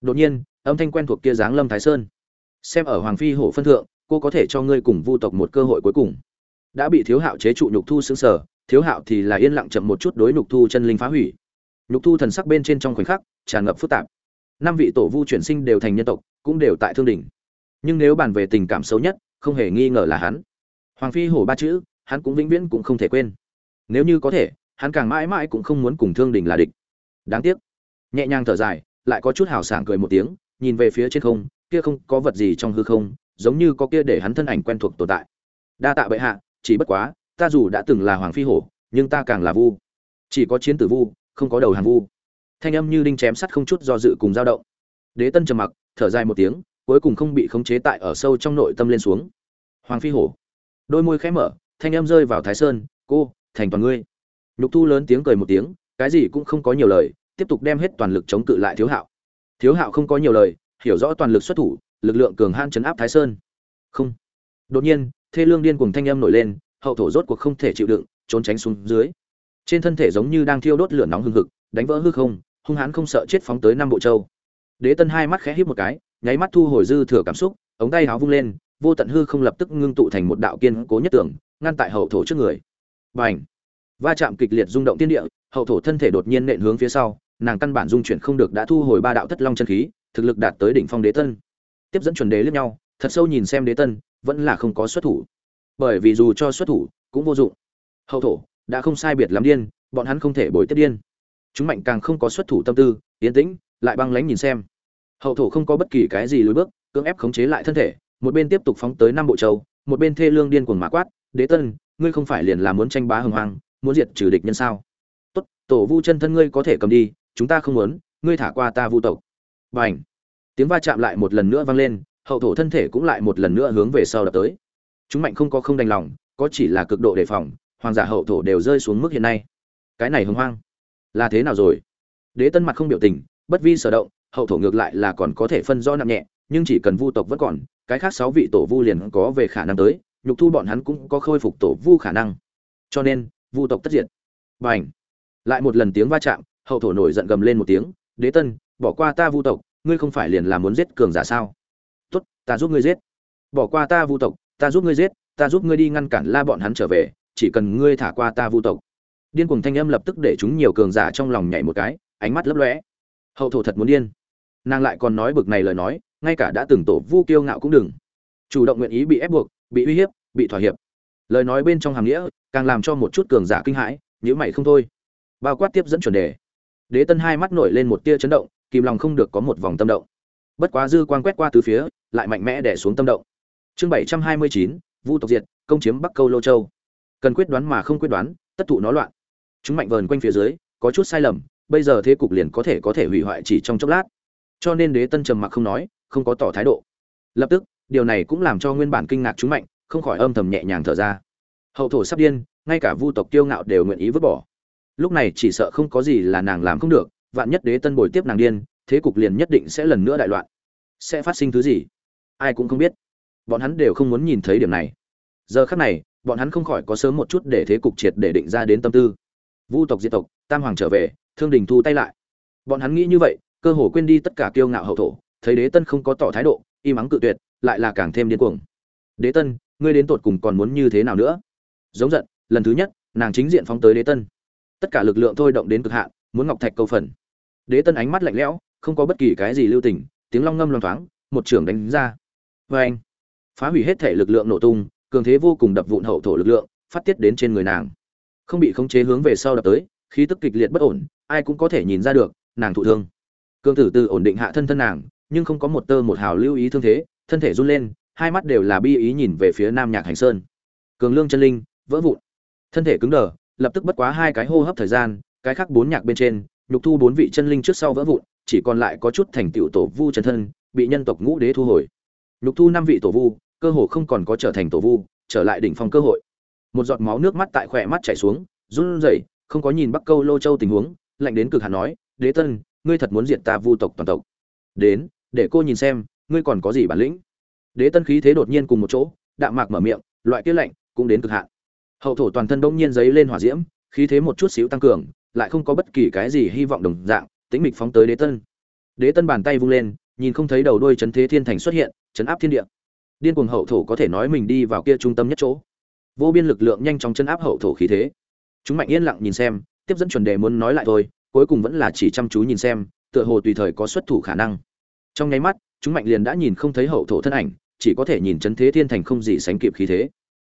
Đột nhiên, âm thanh quen thuộc kia giáng lâm thái sơn. Xem ở hoàng phi hổ phân thượng, cô có thể cho ngươi cùng vu tộc một cơ hội cuối cùng. Đã bị thiếu hạo chế trụ nhục thu xứng sở, thiếu hạo thì là yên lặng chậm một chút đối nhục thu chân linh phá hủy. Nhục thu thần sắc bên trên trong khoảnh khắc, tràn ngập phức tạp. Năm vị tổ vu chuyển sinh đều thành nhân tộc, cũng đều tại thương đỉnh. Nhưng nếu bàn về tình cảm xấu nhất, không hề nghi ngờ là hắn. Hoàng phi hổ ba chữ, hắn cũng vĩnh viễn cũng không thể quên. Nếu như có thể hắn càng mãi mãi cũng không muốn cùng thương đình là địch. Đáng tiếc. Nhẹ nhàng thở dài, lại có chút hào sảng cười một tiếng, nhìn về phía trên không, kia không có vật gì trong hư không, giống như có kia để hắn thân ảnh quen thuộc tồn tại. Đa tạ bệ hạ, chỉ bất quá, ta dù đã từng là hoàng phi hổ, nhưng ta càng là vu. Chỉ có chiến tử vu, không có đầu hàng vu. Thanh âm như đinh chém sắt không chút do dự cùng dao động. Đế tân trầm mặc, thở dài một tiếng, cuối cùng không bị khống chế tại ở sâu trong nội tâm lên xuống. Hoàng phi hổ. Đôi môi khẽ mở, thanh âm rơi vào thái sơn, cô, thành toàn ngươi nhục thu lớn tiếng cười một tiếng, cái gì cũng không có nhiều lời, tiếp tục đem hết toàn lực chống cự lại thiếu hạo. Thiếu hạo không có nhiều lời, hiểu rõ toàn lực xuất thủ, lực lượng cường han chấn áp thái sơn. Không. Đột nhiên, thê lương điên cuồng thanh âm nổi lên, hậu thổ rốt cuộc không thể chịu đựng, trốn tránh xuống dưới. Trên thân thể giống như đang thiêu đốt lửa nóng hừng hực, đánh vỡ hư không, hung hãn không sợ chết phóng tới năm bộ châu. Đế tân hai mắt khẽ híp một cái, nháy mắt thu hồi dư thừa cảm xúc, ống tay áo vung lên, vô tận hư không lập tức ngưng tụ thành một đạo kiên cố nhất tưởng ngăn tại hậu thổ trước người. Bành! Va chạm kịch liệt rung động tiên địa, hậu thổ thân thể đột nhiên nện hướng phía sau, nàng căn bản dung chuyển không được đã thu hồi ba đạo thất long chân khí, thực lực đạt tới đỉnh phong đế tân. Tiếp dẫn chuẩn đế lướt nhau, thật sâu nhìn xem đế tân, vẫn là không có xuất thủ. Bởi vì dù cho xuất thủ, cũng vô dụng. Hậu thổ, đã không sai biệt lắm điên, bọn hắn không thể bồi tiếp điên. Chúng mạnh càng không có xuất thủ tâm tư, yên tĩnh, lại băng lánh nhìn xem. Hậu thổ không có bất kỳ cái gì lùi bước, cưỡng ép khống chế lại thân thể, một bên tiếp tục phóng tới năm bộ châu, một bên thê lương điên cuồng mã quát, đế tân, ngươi không phải liền là muốn tranh bá hồng hoang muốn diệt trừ địch nhân sao? Tốt, tổ vu chân thân ngươi có thể cầm đi, chúng ta không muốn, ngươi thả qua ta vu tộc. B à n h tiếng va chạm lại một lần nữa vang lên, hậu thổ thân thể cũng lại một lần nữa hướng về sau đập tới. Chúng mạnh không có không đành lòng, có chỉ là cực độ đề phòng, hoàng giả hậu thổ đều rơi xuống mức hiện nay. Cái này hưng hoang, là thế nào rồi? Đế tân mặt không biểu tình, bất vi sở động, hậu thổ ngược lại là còn có thể phân do nặng nhẹ, nhưng chỉ cần vu tộc vẫn còn, cái khác sáu vị tổ vu liền có về khả năng tới, nhục thu bọn hắn cũng có khôi phục tổ vu khả năng. Cho nên vu tộc tất diệt. B à n h lại một lần tiếng va chạm, hậu thổ nổi giận gầm lên một tiếng, đế tân, bỏ qua ta vu tộc, ngươi không phải liền là muốn giết cường giả sao? Tốt, ta giúp ngươi giết. Bỏ qua ta vu tộc, ta giúp ngươi giết, ta giúp ngươi đi ngăn cản la bọn hắn trở về, chỉ cần ngươi thả qua ta vu tộc. Điên cuồng thanh âm lập tức để chúng nhiều cường giả trong lòng nhảy một cái, ánh mắt lấp lóe. Hậu thổ thật muốn điên. Nàng lại còn nói bực này lời nói, ngay cả đã từng tổ vu kiêu ngạo cũng đừng. Chủ động nguyện ý bị ép buộc, bị uy hiếp, bị thỏa hiệp lời nói bên trong hàm nghĩa, càng làm cho một chút cường giả kinh hãi nhữ mày không thôi. Bao quát tiếp dẫn chuẩn đề. Đế tân hai mắt nổi lên một tia chấn động, kìm lòng không được có một vòng tâm động. Bất quá dư quan quét qua từ phía, lại mạnh mẽ đẻ xuống tâm động. Chương bảy trăm hai mươi chín, vu tộc diệt, công chiếm bắc câu lô châu. Cần quyết đoán mà không quyết đoán, tất thụ nó loạn. Chúng mạnh vờn quanh phía dưới, có chút sai lầm, bây giờ thế cục liền có thể có thể hủy hoại chỉ trong chốc lát. Cho nên đế tân trầm mặc không nói, không có tỏ thái độ. Lập tức, điều này cũng làm cho nguyên bản kinh ngạc chúng mạnh không khỏi âm thầm nhẹ nhàng thở ra. Hậu thổ sắp điên, ngay cả vu tộc kiêu ngạo đều nguyện ý vứt bỏ. Lúc này chỉ sợ không có gì là nàng làm không được, vạn nhất đế tân bồi tiếp nàng điên, thế cục liền nhất định sẽ lần nữa đại loạn. Sẽ phát sinh thứ gì? Ai cũng không biết. Bọn hắn đều không muốn nhìn thấy điểm này. Giờ khắc này, bọn hắn không khỏi có sớm một chút để thế cục triệt để định ra đến tâm tư. Vu tộc diệt tộc, tam hoàng trở về, thương đình thu tay lại. Bọn hắn nghĩ như vậy, cơ hồ quên đi tất cả kiêu ngạo hậu thổ, thấy đế tân không có tỏ thái độ im ắng cự tuyệt, lại là càng thêm điên cuồng. Đế tân ngươi đến tột cùng còn muốn như thế nào nữa? Giống giận, lần thứ nhất, nàng chính diện phóng tới đế tân. Tất cả lực lượng thôi động đến cực hạn, muốn ngọc thạch câu phần. Đế tân ánh mắt lạnh lẽo, không có bất kỳ cái gì lưu tình, tiếng long ngâm loang thoáng, một trưởng đánh ra. Vê anh, phá hủy hết thể lực lượng nổ tung, cường thế vô cùng đập vụn hậu thổ lực lượng, phát tiết đến trên người nàng. Không bị khống chế hướng về sau đập tới, khí tức kịch liệt bất ổn, ai cũng có thể nhìn ra được, nàng thụ thương. Cương tử từ ổn định hạ thân thân nàng, nhưng không có một tơ một hào lưu ý thương thế, thân thể run lên hai mắt đều là bi ý nhìn về phía nam nhạc hành sơn. Cường lương chân linh, vỡ vụn. Thân thể cứng đờ, lập tức bất quá hai cái hô hấp thời gian, cái khác bốn nhạc bên trên, nhục thu bốn vị chân linh trước sau vỡ vụn, chỉ còn lại có chút thành tựu tổ vu chân thân, bị nhân tộc ngũ đế thu hồi. Nhục thu năm vị tổ vu, cơ hồ không còn có trở thành tổ vu, trở lại đỉnh phong cơ hội. Một giọt máu nước mắt tại khỏe mắt chảy xuống, run rẩy, không có nhìn bắc câu lô châu tình huống, lạnh đến cực hạn nói, đế tân, ngươi thật muốn diệt ta vu tộc toàn tộc. Đến, để cô nhìn xem, ngươi còn có gì bản lĩnh? Đế tân khí thế đột nhiên cùng một chỗ, đạm mạc mở miệng, loại kia lạnh cũng đến cực hạn. Hậu thổ toàn thân đông nhiên giấy lên hỏa diễm, khí thế một chút xíu tăng cường, lại không có bất kỳ cái gì hy vọng đồng dạng, tĩnh mịch phóng tới đế tân. Đế tân bàn tay vung lên, nhìn không thấy đầu đôi chấn thế thiên thành xuất hiện, chấn áp thiên địa. Điên cuồng hậu thổ có thể nói mình đi vào kia trung tâm nhất chỗ. Vô biên lực lượng nhanh chóng chấn áp hậu thổ khí thế. Chúng mạnh yên lặng nhìn xem, tiếp dẫn chuẩn đề muốn nói lại thôi, cuối cùng vẫn là chỉ chăm chú nhìn xem, tựa hồ tùy thời có xuất thủ khả năng. Trong nháy mắt, chúng mạnh liền đã nhìn không thấy hậu thổ thân ảnh chỉ có thể nhìn chấn thế thiên thành không gì sánh kịp khí thế.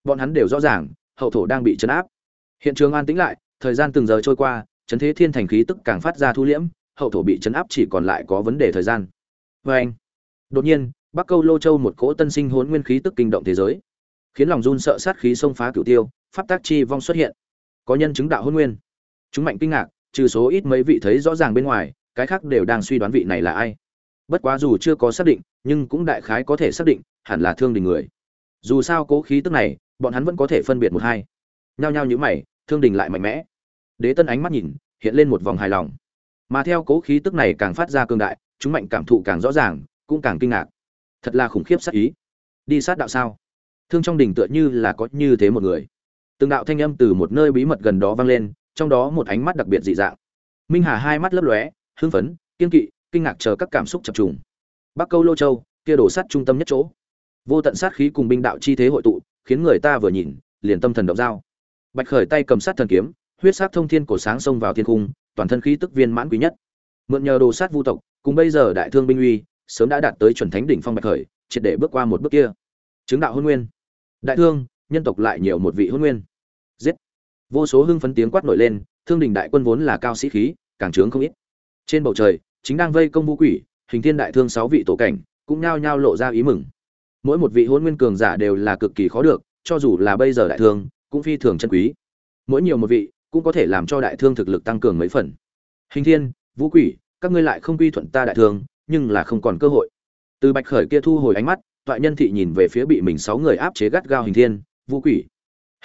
Bọn hắn đều rõ ràng, hậu thổ đang bị chấn áp. Hiện trường an tĩnh lại, thời gian từng giờ trôi qua, chấn thế thiên thành khí tức càng phát ra thu liễm, hậu thổ bị chấn áp chỉ còn lại có vấn đề thời gian. Vê anh, đột nhiên, bắc câu lô châu một cỗ tân sinh hốn nguyên khí tức kinh động thế giới. Khiến lòng run sợ sát khí xông phá cửu tiêu, pháp tác chi vong xuất hiện. Có nhân chứng đạo hôn nguyên. Chúng mạnh kinh ngạc, trừ số ít mấy vị thấy rõ ràng bên ngoài, cái khác đều đang suy đoán vị này là ai bất quá dù chưa có xác định, nhưng cũng đại khái có thể xác định, hẳn là thương đình người. Dù sao cố khí tức này, bọn hắn vẫn có thể phân biệt một hai. Nhao nhao nhữ mày, thương đình lại mạnh mẽ. Đế tân ánh mắt nhìn, hiện lên một vòng hài lòng. Mà theo cố khí tức này càng phát ra cương đại, chúng mạnh cảm thụ càng rõ ràng, cũng càng kinh ngạc. Thật là khủng khiếp sắc ý. Đi sát đạo sao? Thương trong đình tựa như là có như thế một người. Từng đạo thanh âm từ một nơi bí mật gần đó vang lên, trong đó một ánh mắt đặc biệt dị dạng. Minh hà hai mắt lấp lóe, hưng phấn, kiên kỵ kinh ngạc chờ các cảm xúc chập trùng. Bắc câu lô châu, kia đổ sắt trung tâm nhất chỗ. Vô tận sát khí cùng binh đạo chi thế hội tụ, khiến người ta vừa nhìn, liền tâm thần động dao bạch khởi tay cầm sát thần kiếm, huyết sát thông thiên cổ sáng xông vào thiên cung toàn thân khí tức viên mãn quý nhất. Mượn nhờ đồ sát vu tộc, cùng bây giờ đại thương binh uy, sớm đã đạt tới chuẩn thánh đỉnh phong bạch khởi, triệt để bước qua một bước kia. Chứng đạo hôn nguyên. Đại thương, nhân tộc lại nhiều một vị hôn nguyên. Giết. Vô số hưng phấn tiếng quát nổi lên, thương đình đại quân vốn là cao sĩ khí, càng trướng không ít. Trên bầu trời chính đang vây công vũ quỷ, hình thiên đại thương sáu vị tổ cảnh, cũng nhao nhao lộ ra ý mừng. Mỗi một vị hôn nguyên cường giả đều là cực kỳ khó được, cho dù là bây giờ đại thương, cũng phi thường chân quý. Mỗi nhiều một vị, cũng có thể làm cho đại thương thực lực tăng cường mấy phần. Hình thiên vũ quỷ, các ngươi lại không quy thuận ta đại thương, nhưng là không còn cơ hội. Từ bạch khởi kia thu hồi ánh mắt, toại nhân thị nhìn về phía bị mình sáu người áp chế gắt gao hình thiên vũ quỷ.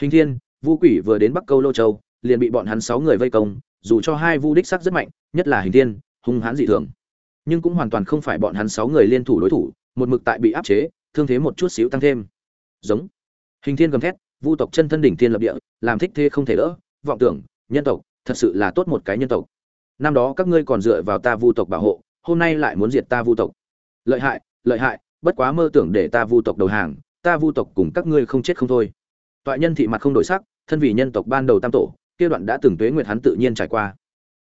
Hình thiên vũ quỷ vừa đến bắc câu lô châu, liền bị bọn hắn sáu người vây công, dù cho hai vu đích sắc rất mạnh, nhất là hình thiên hung hãn dị thường. Nhưng cũng hoàn toàn không phải bọn hắn sáu người liên thủ đối thủ, một mực tại bị áp chế, thương thế một chút xíu tăng thêm. Giống. Hình thiên gầm thét, vu tộc chân thân đỉnh thiên lập địa, làm thích thế không thể đỡ, vọng tưởng, nhân tộc, thật sự là tốt một cái nhân tộc. Năm đó các ngươi còn dựa vào ta vu tộc bảo hộ, hôm nay lại muốn diệt ta vu tộc. Lợi hại lợi hại, bất quá mơ tưởng để ta vu tộc đầu hàng, ta vu tộc cùng các ngươi không chết không thôi. Toại nhân thị mặt không đổi sắc, thân vì nhân tộc ban đầu tam tổ, kia đoạn đã từng tuế nguyệt hắn tự nhiên trải qua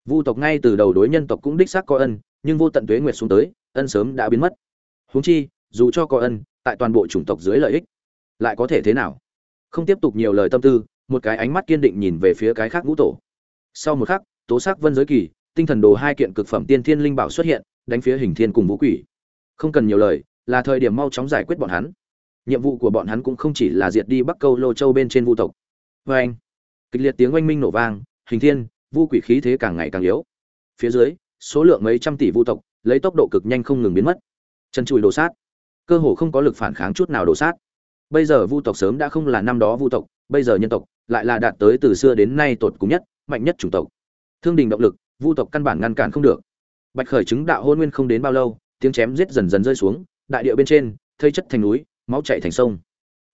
vu tộc ngay từ đầu đối nhân tộc cũng đích xác có ân, nhưng vô tận tuế nguyệt xuống tới, ân sớm đã biến mất. Huống chi, dù cho có ân, tại toàn bộ chủng tộc dưới lợi ích, lại có thể thế nào? Không tiếp tục nhiều lời tâm tư, một cái ánh mắt kiên định nhìn về phía cái khác ngũ tổ. Sau một khắc, tố sắc vân giới kỳ, tinh thần đồ hai kiện cực phẩm tiên thiên linh bảo xuất hiện, đánh phía hình thiên cùng vũ quỷ. Không cần nhiều lời, là thời điểm mau chóng giải quyết bọn hắn. Nhiệm vụ của bọn hắn cũng không chỉ là diệt đi bắc câu lô châu bên trên vu tộc. Vê anh kịch liệt tiếng oanh minh nổ vang, hình thiên vu quỷ khí thế càng ngày càng yếu. Phía dưới, số lượng mấy trăm tỷ vu tộc, lấy tốc độ cực nhanh không ngừng biến mất. Chân chùi đổ sát. Cơ hồ không có lực phản kháng chút nào đổ sát. Bây giờ vu tộc sớm đã không là năm đó vu tộc, bây giờ nhân tộc, lại là đạt tới từ xưa đến nay tột cùng nhất, mạnh nhất chủng tộc. Thương đình động lực, vu tộc căn bản ngăn cản không được. Bạch khởi chứng đạo hôn nguyên không đến bao lâu, tiếng chém giết dần dần rơi xuống, đại địa bên trên, thây chất thành núi, máu chảy thành sông.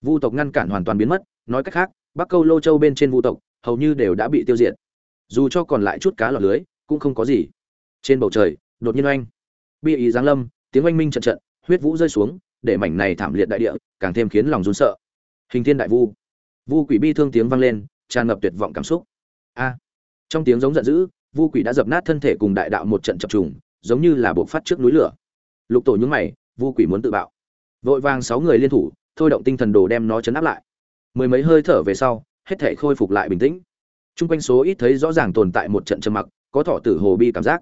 Vu tộc ngăn cản hoàn toàn biến mất, nói cách khác, bắc câu lô châu bên trên vu tộc, hầu như đều đã bị tiêu diệt dù cho còn lại chút cá lọt lưới, cũng không có gì. Trên bầu trời, đột nhiên oanh. Bi ý giáng lâm, tiếng oanh minh trận trận, huyết vũ rơi xuống, để mảnh này thảm liệt đại địa càng thêm khiến lòng run sợ. Hình thiên đại vu. Vu quỷ bi thương tiếng vang lên, tràn ngập tuyệt vọng cảm xúc. A. Trong tiếng giống giận dữ, vu quỷ đã dập nát thân thể cùng đại đạo một trận chập trùng, giống như là buộc phát trước núi lửa. Lục tổ nhúng mày, vu quỷ muốn tự bạo. Vội vàng sáu người liên thủ, thôi động tinh thần đồ đem nó chấn áp lại. Mười mấy hơi thở về sau, hết thể khôi phục lại bình tĩnh. Trung quanh số ít thấy rõ ràng tồn tại một trận trầm mặc, có thọ tử hồ bi cảm giác.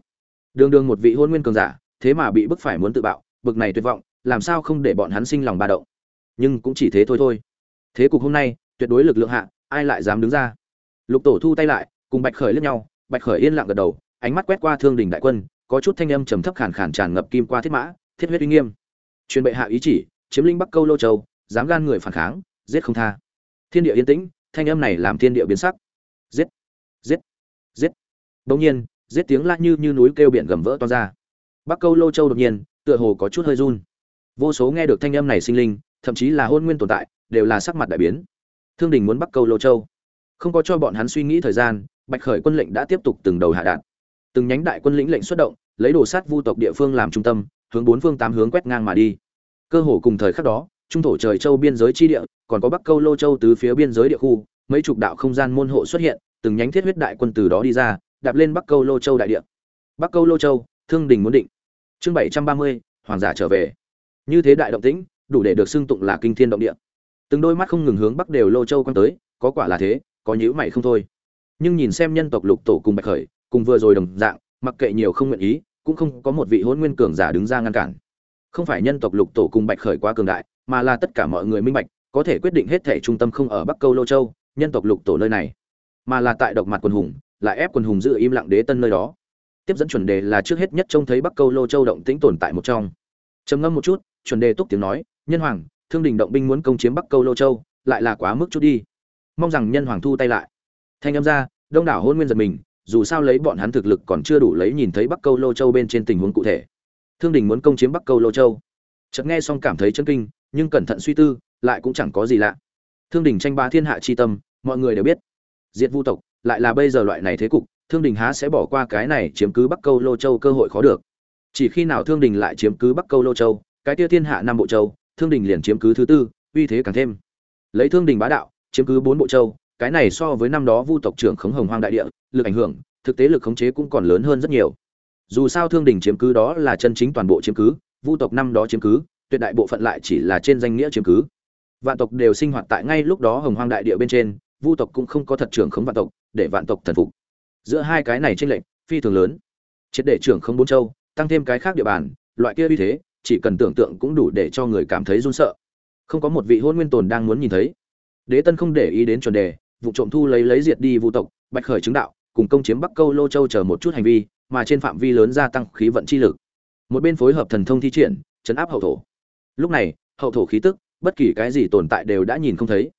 Đường đường một vị hôn nguyên cường giả, thế mà bị bức phải muốn tự bạo, bực này tuyệt vọng, làm sao không để bọn hắn sinh lòng ba động? Nhưng cũng chỉ thế thôi thôi. Thế cục hôm nay, tuyệt đối lực lượng hạ, ai lại dám đứng ra? Lục tổ thu tay lại, cùng bạch khởi liếc nhau, bạch khởi yên lặng gật đầu, ánh mắt quét qua thương đình đại quân, có chút thanh âm trầm thấp khàn khàn tràn ngập kim qua thiết mã, thiết huyết uy nghiêm. Truyền bệ hạ ý chỉ, chiếm lĩnh bắc câu lô châu, dám gan người phản kháng, giết không tha. Thiên địa yên tĩnh, thanh âm này làm thiên địa biến sắc giết. Giết. Bỗng nhiên, giết tiếng la như như núi kêu biển gầm vỡ to ra. Bắc câu lô châu đột nhiên, tựa hồ có chút hơi run. Vô số nghe được thanh âm này sinh linh, thậm chí là hôn nguyên tồn tại, đều là sắc mặt đại biến. Thương đình muốn bắc câu lô châu. Không có cho bọn hắn suy nghĩ thời gian, bạch khởi quân lệnh đã tiếp tục từng đầu hạ đạn. Từng nhánh đại quân lĩnh lệnh xuất động, lấy đồ sát vu tộc địa phương làm trung tâm, hướng bốn phương tám hướng quét ngang mà đi. Cơ hồ cùng thời khắc đó, trung thổ trời châu biên giới chi địa, còn có bắc câu lô châu từ phía biên giới địa khu, mấy chục đạo không gian môn hộ xuất hiện từng nhánh thiết huyết đại quân từ đó đi ra, đạp lên bắc câu lô châu đại địa. Bắc câu lô châu, thương đình muốn định. Chương bảy trăm ba mươi, hoàng giả trở về. Như thế đại động tĩnh, đủ để được xưng tụng là kinh thiên động địa. Từng đôi mắt không ngừng hướng bắc đều lô châu quan tới, có quả là thế, có nhíu mày không thôi. Nhưng nhìn xem nhân tộc lục tổ cùng bạch khởi, cùng vừa rồi đồng dạng, mặc kệ nhiều không nguyện ý, cũng không có một vị hôn nguyên cường giả đứng ra ngăn cản. Không phải nhân tộc lục tổ cùng bạch khởi quá cường đại, mà là tất cả mọi người minh bạch, có thể quyết định hết thể trung tâm không ở bắc câu lô châu, nhân tộc lục tổ nơi này mà là tại độc mặt quần hùng, lại ép quần hùng giữ im lặng đế tân nơi đó. Tiếp dẫn chuẩn đề là trước hết nhất trông thấy bắc câu lô châu động tĩnh tồn tại một trong. Trầm ngâm một chút, chuẩn đề túc tiếng nói, nhân hoàng, thương đình động binh muốn công chiếm bắc câu lô châu, lại là quá mức chút đi. Mong rằng nhân hoàng thu tay lại. Thanh âm ra, đông đảo hôn nguyên giật mình, dù sao lấy bọn hắn thực lực còn chưa đủ lấy nhìn thấy bắc câu lô châu bên trên tình huống cụ thể. Thương đình muốn công chiếm bắc câu lô châu. Chợt nghe xong cảm thấy chân kinh, nhưng cẩn thận suy tư, lại cũng chẳng có gì lạ. Thương đình tranh ba thiên hạ chi tâm, mọi người đều biết diệt vu tộc, lại là bây giờ loại này thế cục, thương đình há sẽ bỏ qua cái này chiếm cứ bắc câu lô châu cơ hội khó được. Chỉ khi nào thương đình lại chiếm cứ bắc câu lô châu, cái tia thiên hạ năm bộ châu, thương đình liền chiếm cứ thứ tư, uy thế càng thêm. Lấy thương đình bá đạo, chiếm cứ bốn bộ châu, cái này so với năm đó vu tộc trưởng khống hồng hoang đại địa, lực ảnh hưởng, thực tế lực khống chế cũng còn lớn hơn rất nhiều. Dù sao thương đình chiếm cứ đó là chân chính toàn bộ chiếm cứ, vu tộc năm đó chiếm cứ, tuyệt đại bộ phận lại chỉ là trên danh nghĩa chiếm cứ. Vạn tộc đều sinh hoạt tại ngay lúc đó hồng hoang đại địa bên trên vu tộc cũng không có thật trưởng khống vạn tộc, để vạn tộc thần phục. Giữa hai cái này tranh lệch, phi thường lớn. Triệt để trưởng không bốn châu, tăng thêm cái khác địa bàn, loại kia uy thế, chỉ cần tưởng tượng cũng đủ để cho người cảm thấy run sợ. Không có một vị hôn nguyên tồn đang muốn nhìn thấy. Đế tân không để ý đến chuẩn đề, vụ trộm thu lấy lấy diệt đi vu tộc, bạch khởi chứng đạo, cùng công chiếm bắc câu lô châu chờ một chút hành vi, mà trên phạm vi lớn gia tăng khí vận chi lực. Một bên phối hợp thần thông thi triển, chấn áp hậu thổ. Lúc này, hậu thổ khí tức, bất kỳ cái gì tồn tại đều đã nhìn không thấy.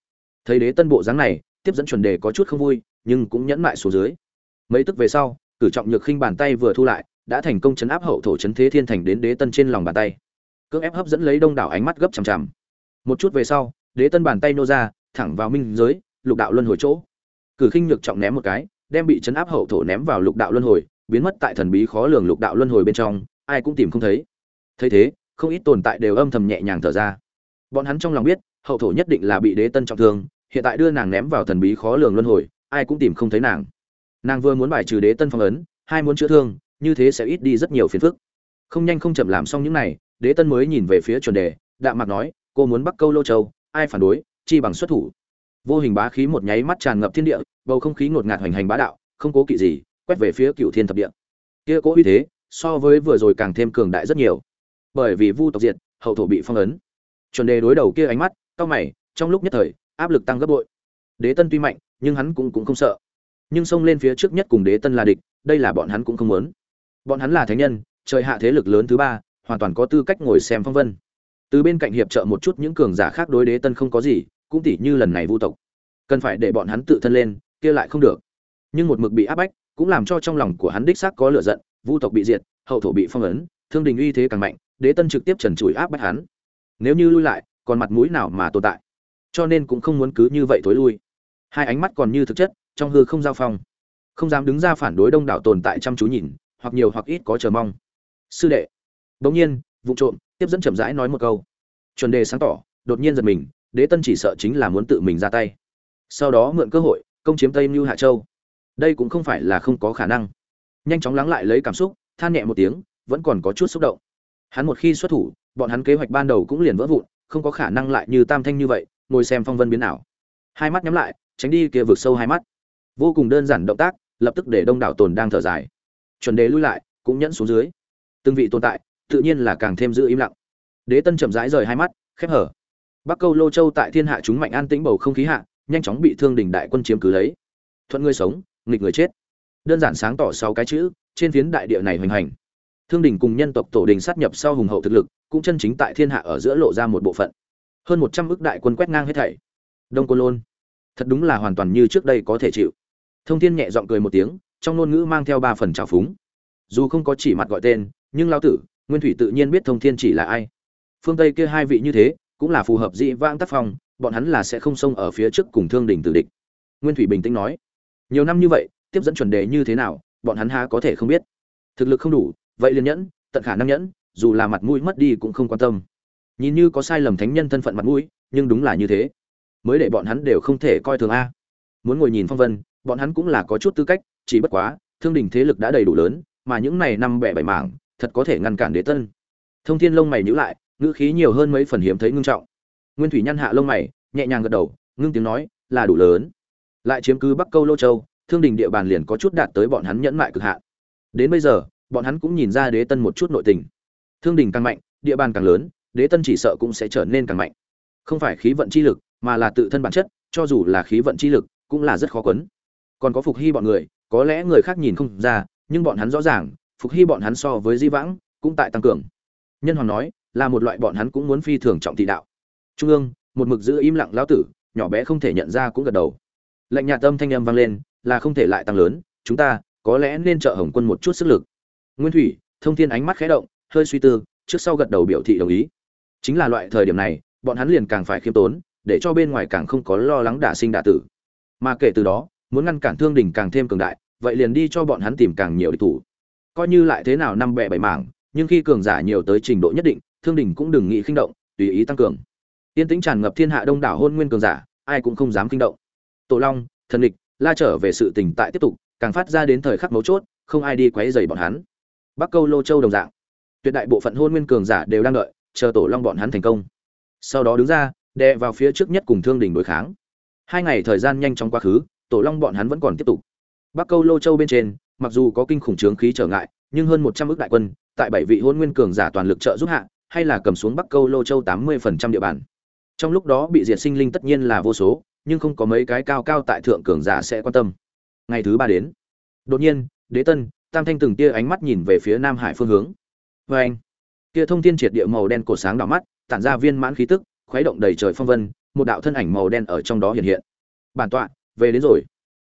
Thấy đế tân bộ dáng này tiếp dẫn chuẩn đề có chút không vui, nhưng cũng nhẫn mại xuống dưới. Mấy tức về sau, cử trọng nhược khinh bàn tay vừa thu lại, đã thành công chấn áp hậu thổ chấn thế thiên thành đến đế tân trên lòng bàn tay. Cưỡng ép hấp dẫn lấy đông đảo ánh mắt gấp chằm chằm. Một chút về sau, đế tân bàn tay nô ra, thẳng vào minh giới, lục đạo luân hồi chỗ. Cử khinh nhược trọng ném một cái, đem bị chấn áp hậu thổ ném vào lục đạo luân hồi, biến mất tại thần bí khó lường lục đạo luân hồi bên trong, ai cũng tìm không thấy. Thấy thế, không ít tồn tại đều âm thầm nhẹ nhàng thở ra. Bọn hắn trong lòng biết, hậu thổ nhất định là bị đế tân trọng thương hiện tại đưa nàng ném vào thần bí khó lường luân hồi, ai cũng tìm không thấy nàng. Nàng vừa muốn bài trừ đế tân phong ấn, hai muốn chữa thương, như thế sẽ ít đi rất nhiều phiền phức. Không nhanh không chậm làm xong những này, đế tân mới nhìn về phía chuẩn đề, đạm mạc nói, cô muốn bắt câu lô châu, ai phản đối, chi bằng xuất thủ. Vô hình bá khí một nháy mắt tràn ngập thiên địa, bầu không khí ngột ngạt hoành hành bá đạo, không cố kỵ gì, quét về phía cựu thiên thập địa. Kia cố uy thế, so với vừa rồi càng thêm cường đại rất nhiều. Bởi vì vu tộc diệt, hậu thổ bị phong ấn. Chuẩn đề đối đầu kia ánh mắt cao mày, trong lúc nhất thời áp lực tăng gấp bội. Đế tân tuy mạnh, nhưng hắn cũng cũng không sợ. Nhưng xông lên phía trước nhất cùng đế tân là địch, đây là bọn hắn cũng không muốn. Bọn hắn là thánh nhân, trời hạ thế lực lớn thứ ba, hoàn toàn có tư cách ngồi xem phong vân. Từ bên cạnh hiệp trợ một chút những cường giả khác đối đế tân không có gì, cũng tỉ như lần này vu tộc. Cần phải để bọn hắn tự thân lên, kia lại không được. Nhưng một mực bị áp bách, cũng làm cho trong lòng của hắn đích xác có lửa giận, vu tộc bị diệt, hậu thổ bị phong ấn, thương đình uy thế càng mạnh, đế tân trực tiếp trần trụi áp bách hắn. Nếu như lui lại, còn mặt mũi nào mà tồn tại? Cho nên cũng không muốn cứ như vậy thối lui. Hai ánh mắt còn như thực chất, trong hư không giao phong. Không dám đứng ra phản đối đông đảo tồn tại chăm chú nhìn, hoặc nhiều hoặc ít có chờ mong. Sư đệ. Bỗng nhiên, vụ trộm, tiếp dẫn chậm rãi nói một câu. Chuẩn đề sáng tỏ, đột nhiên giật mình, đế tân chỉ sợ chính là muốn tự mình ra tay. Sau đó mượn cơ hội, công chiếm tây mưu hạ châu. Đây cũng không phải là không có khả năng. Nhanh chóng lắng lại lấy cảm xúc, than nhẹ một tiếng, vẫn còn có chút xúc động. Hắn một khi xuất thủ, bọn hắn kế hoạch ban đầu cũng liền vỡ vụn, không có khả năng lại như tam thanh như vậy ngồi xem phong vân biến ảo. Hai mắt nhắm lại, tránh đi kia vực sâu hai mắt. Vô cùng đơn giản động tác, lập tức để đông đảo tồn đang thở dài. Chuẩn đề lui lại, cũng nhẫn xuống dưới. Từng vị tồn tại, tự nhiên là càng thêm giữ im lặng. Đế tân chậm rãi rời hai mắt, khép hở. Bắc câu lô châu tại thiên hạ chúng mạnh an tĩnh bầu không khí hạ, nhanh chóng bị thương đình đại quân chiếm cứ lấy. Thuận người sống, nghịch người chết. Đơn giản sáng tỏ sáu cái chữ, trên phiến đại địa này hoành hành. Thương đình cùng nhân tộc tổ đình sát nhập sau hùng hậu thực lực, cũng chân chính tại thiên hạ ở giữa lộ ra một bộ phận hơn một trăm ước đại quân quét ngang hết thảy. Đông côn lôn. Thật đúng là hoàn toàn như trước đây có thể chịu. Thông thiên nhẹ giọng cười một tiếng, trong ngôn ngữ mang theo ba phần trào phúng. Dù không có chỉ mặt gọi tên, nhưng lao tử, nguyên thủy tự nhiên biết thông thiên chỉ là ai. Phương tây kia hai vị như thế, cũng là phù hợp dị vãng tác phong, bọn hắn là sẽ không xông ở phía trước cùng thương đình tử địch. Nguyên thủy bình tĩnh nói. Nhiều năm như vậy, tiếp dẫn chuẩn đề như thế nào, bọn hắn há có thể không biết. Thực lực không đủ, vậy liền nhẫn, tận khả năng nhẫn, dù là mặt mũi mất đi cũng không quan tâm nhìn như có sai lầm thánh nhân thân phận mặt mũi, nhưng đúng là như thế. Mới để bọn hắn đều không thể coi thường a. Muốn ngồi nhìn phong vân, bọn hắn cũng là có chút tư cách, chỉ bất quá, thương đình thế lực đã đầy đủ lớn, mà những này năm bẻ bảy mảng, thật có thể ngăn cản đế tân. Thông thiên lông mày nhữ lại, ngữ khí nhiều hơn mấy phần hiếm thấy ngưng trọng. Nguyên thủy nhăn hạ lông mày, nhẹ nhàng gật đầu, ngưng tiếng nói, là đủ lớn. Lại chiếm cứ bắc câu lô châu, thương đình địa bàn liền có chút đạt tới bọn hắn nhẫn mại cực hạn. Đến bây giờ, bọn hắn cũng nhìn ra đế tân một chút nội tình. Thương đình càng mạnh, địa bàn càng lớn đế tân chỉ sợ cũng sẽ trở nên càng mạnh. Không phải khí vận chi lực, mà là tự thân bản chất, cho dù là khí vận chi lực, cũng là rất khó quấn. Còn có phục hy bọn người, có lẽ người khác nhìn không ra, nhưng bọn hắn rõ ràng, phục hy bọn hắn so với di vãng, cũng tại tăng cường. Nhân hoàng nói, là một loại bọn hắn cũng muốn phi thường trọng thị đạo. Trung ương, một mực giữ im lặng lão tử, nhỏ bé không thể nhận ra cũng gật đầu. Lệnh nhà tâm thanh âm vang lên, là không thể lại tăng lớn, chúng ta, có lẽ nên trợ hồng quân một chút sức lực. Nguyên thủy, thông thiên ánh mắt khẽ động, hơi suy tư, trước sau gật đầu biểu thị đồng ý chính là loại thời điểm này, bọn hắn liền càng phải khiêm tốn, để cho bên ngoài càng không có lo lắng đả sinh đả tử. Mà kể từ đó, muốn ngăn cản thương đình càng thêm cường đại, vậy liền đi cho bọn hắn tìm càng nhiều địch thủ. Coi như lại thế nào năm bẹ bảy mảng, nhưng khi cường giả nhiều tới trình độ nhất định, thương đình cũng đừng nghĩ khinh động, tùy ý tăng cường. Yên tĩnh tràn ngập thiên hạ đông đảo hôn nguyên cường giả, ai cũng không dám kinh động. Tổ long, thần địch la trở về sự tình tại tiếp tục, càng phát ra đến thời khắc mấu chốt, không ai đi quấy rầy bọn hắn. Bắc câu lô châu đồng dạng. Tuyệt đại bộ phận hôn nguyên cường giả đều đang đợi chờ tổ long bọn hắn thành công. Sau đó đứng ra, đè vào phía trước nhất cùng thương đình đối kháng. Hai ngày thời gian nhanh chóng quá khứ, tổ long bọn hắn vẫn còn tiếp tục. Bắc câu lô châu bên trên, mặc dù có kinh khủng trướng khí trở ngại, nhưng hơn một trăm ước đại quân, tại bảy vị hôn nguyên cường giả toàn lực trợ giúp hạ, hay là cầm xuống bắc câu lô châu tám mươi phần trăm địa bàn. Trong lúc đó bị diệt sinh linh tất nhiên là vô số, nhưng không có mấy cái cao cao tại thượng cường giả sẽ quan tâm. Ngày thứ ba đến. Đột nhiên, đế tân, tam thanh từng tia ánh mắt nhìn về phía nam hải phương hướng. Vê anh kia thông thiên triệt địa màu đen cổ sáng đỏ mắt, tản ra viên mãn khí tức, khuấy động đầy trời phong vân, một đạo thân ảnh màu đen ở trong đó hiện hiện. Bản tọa, về đến rồi.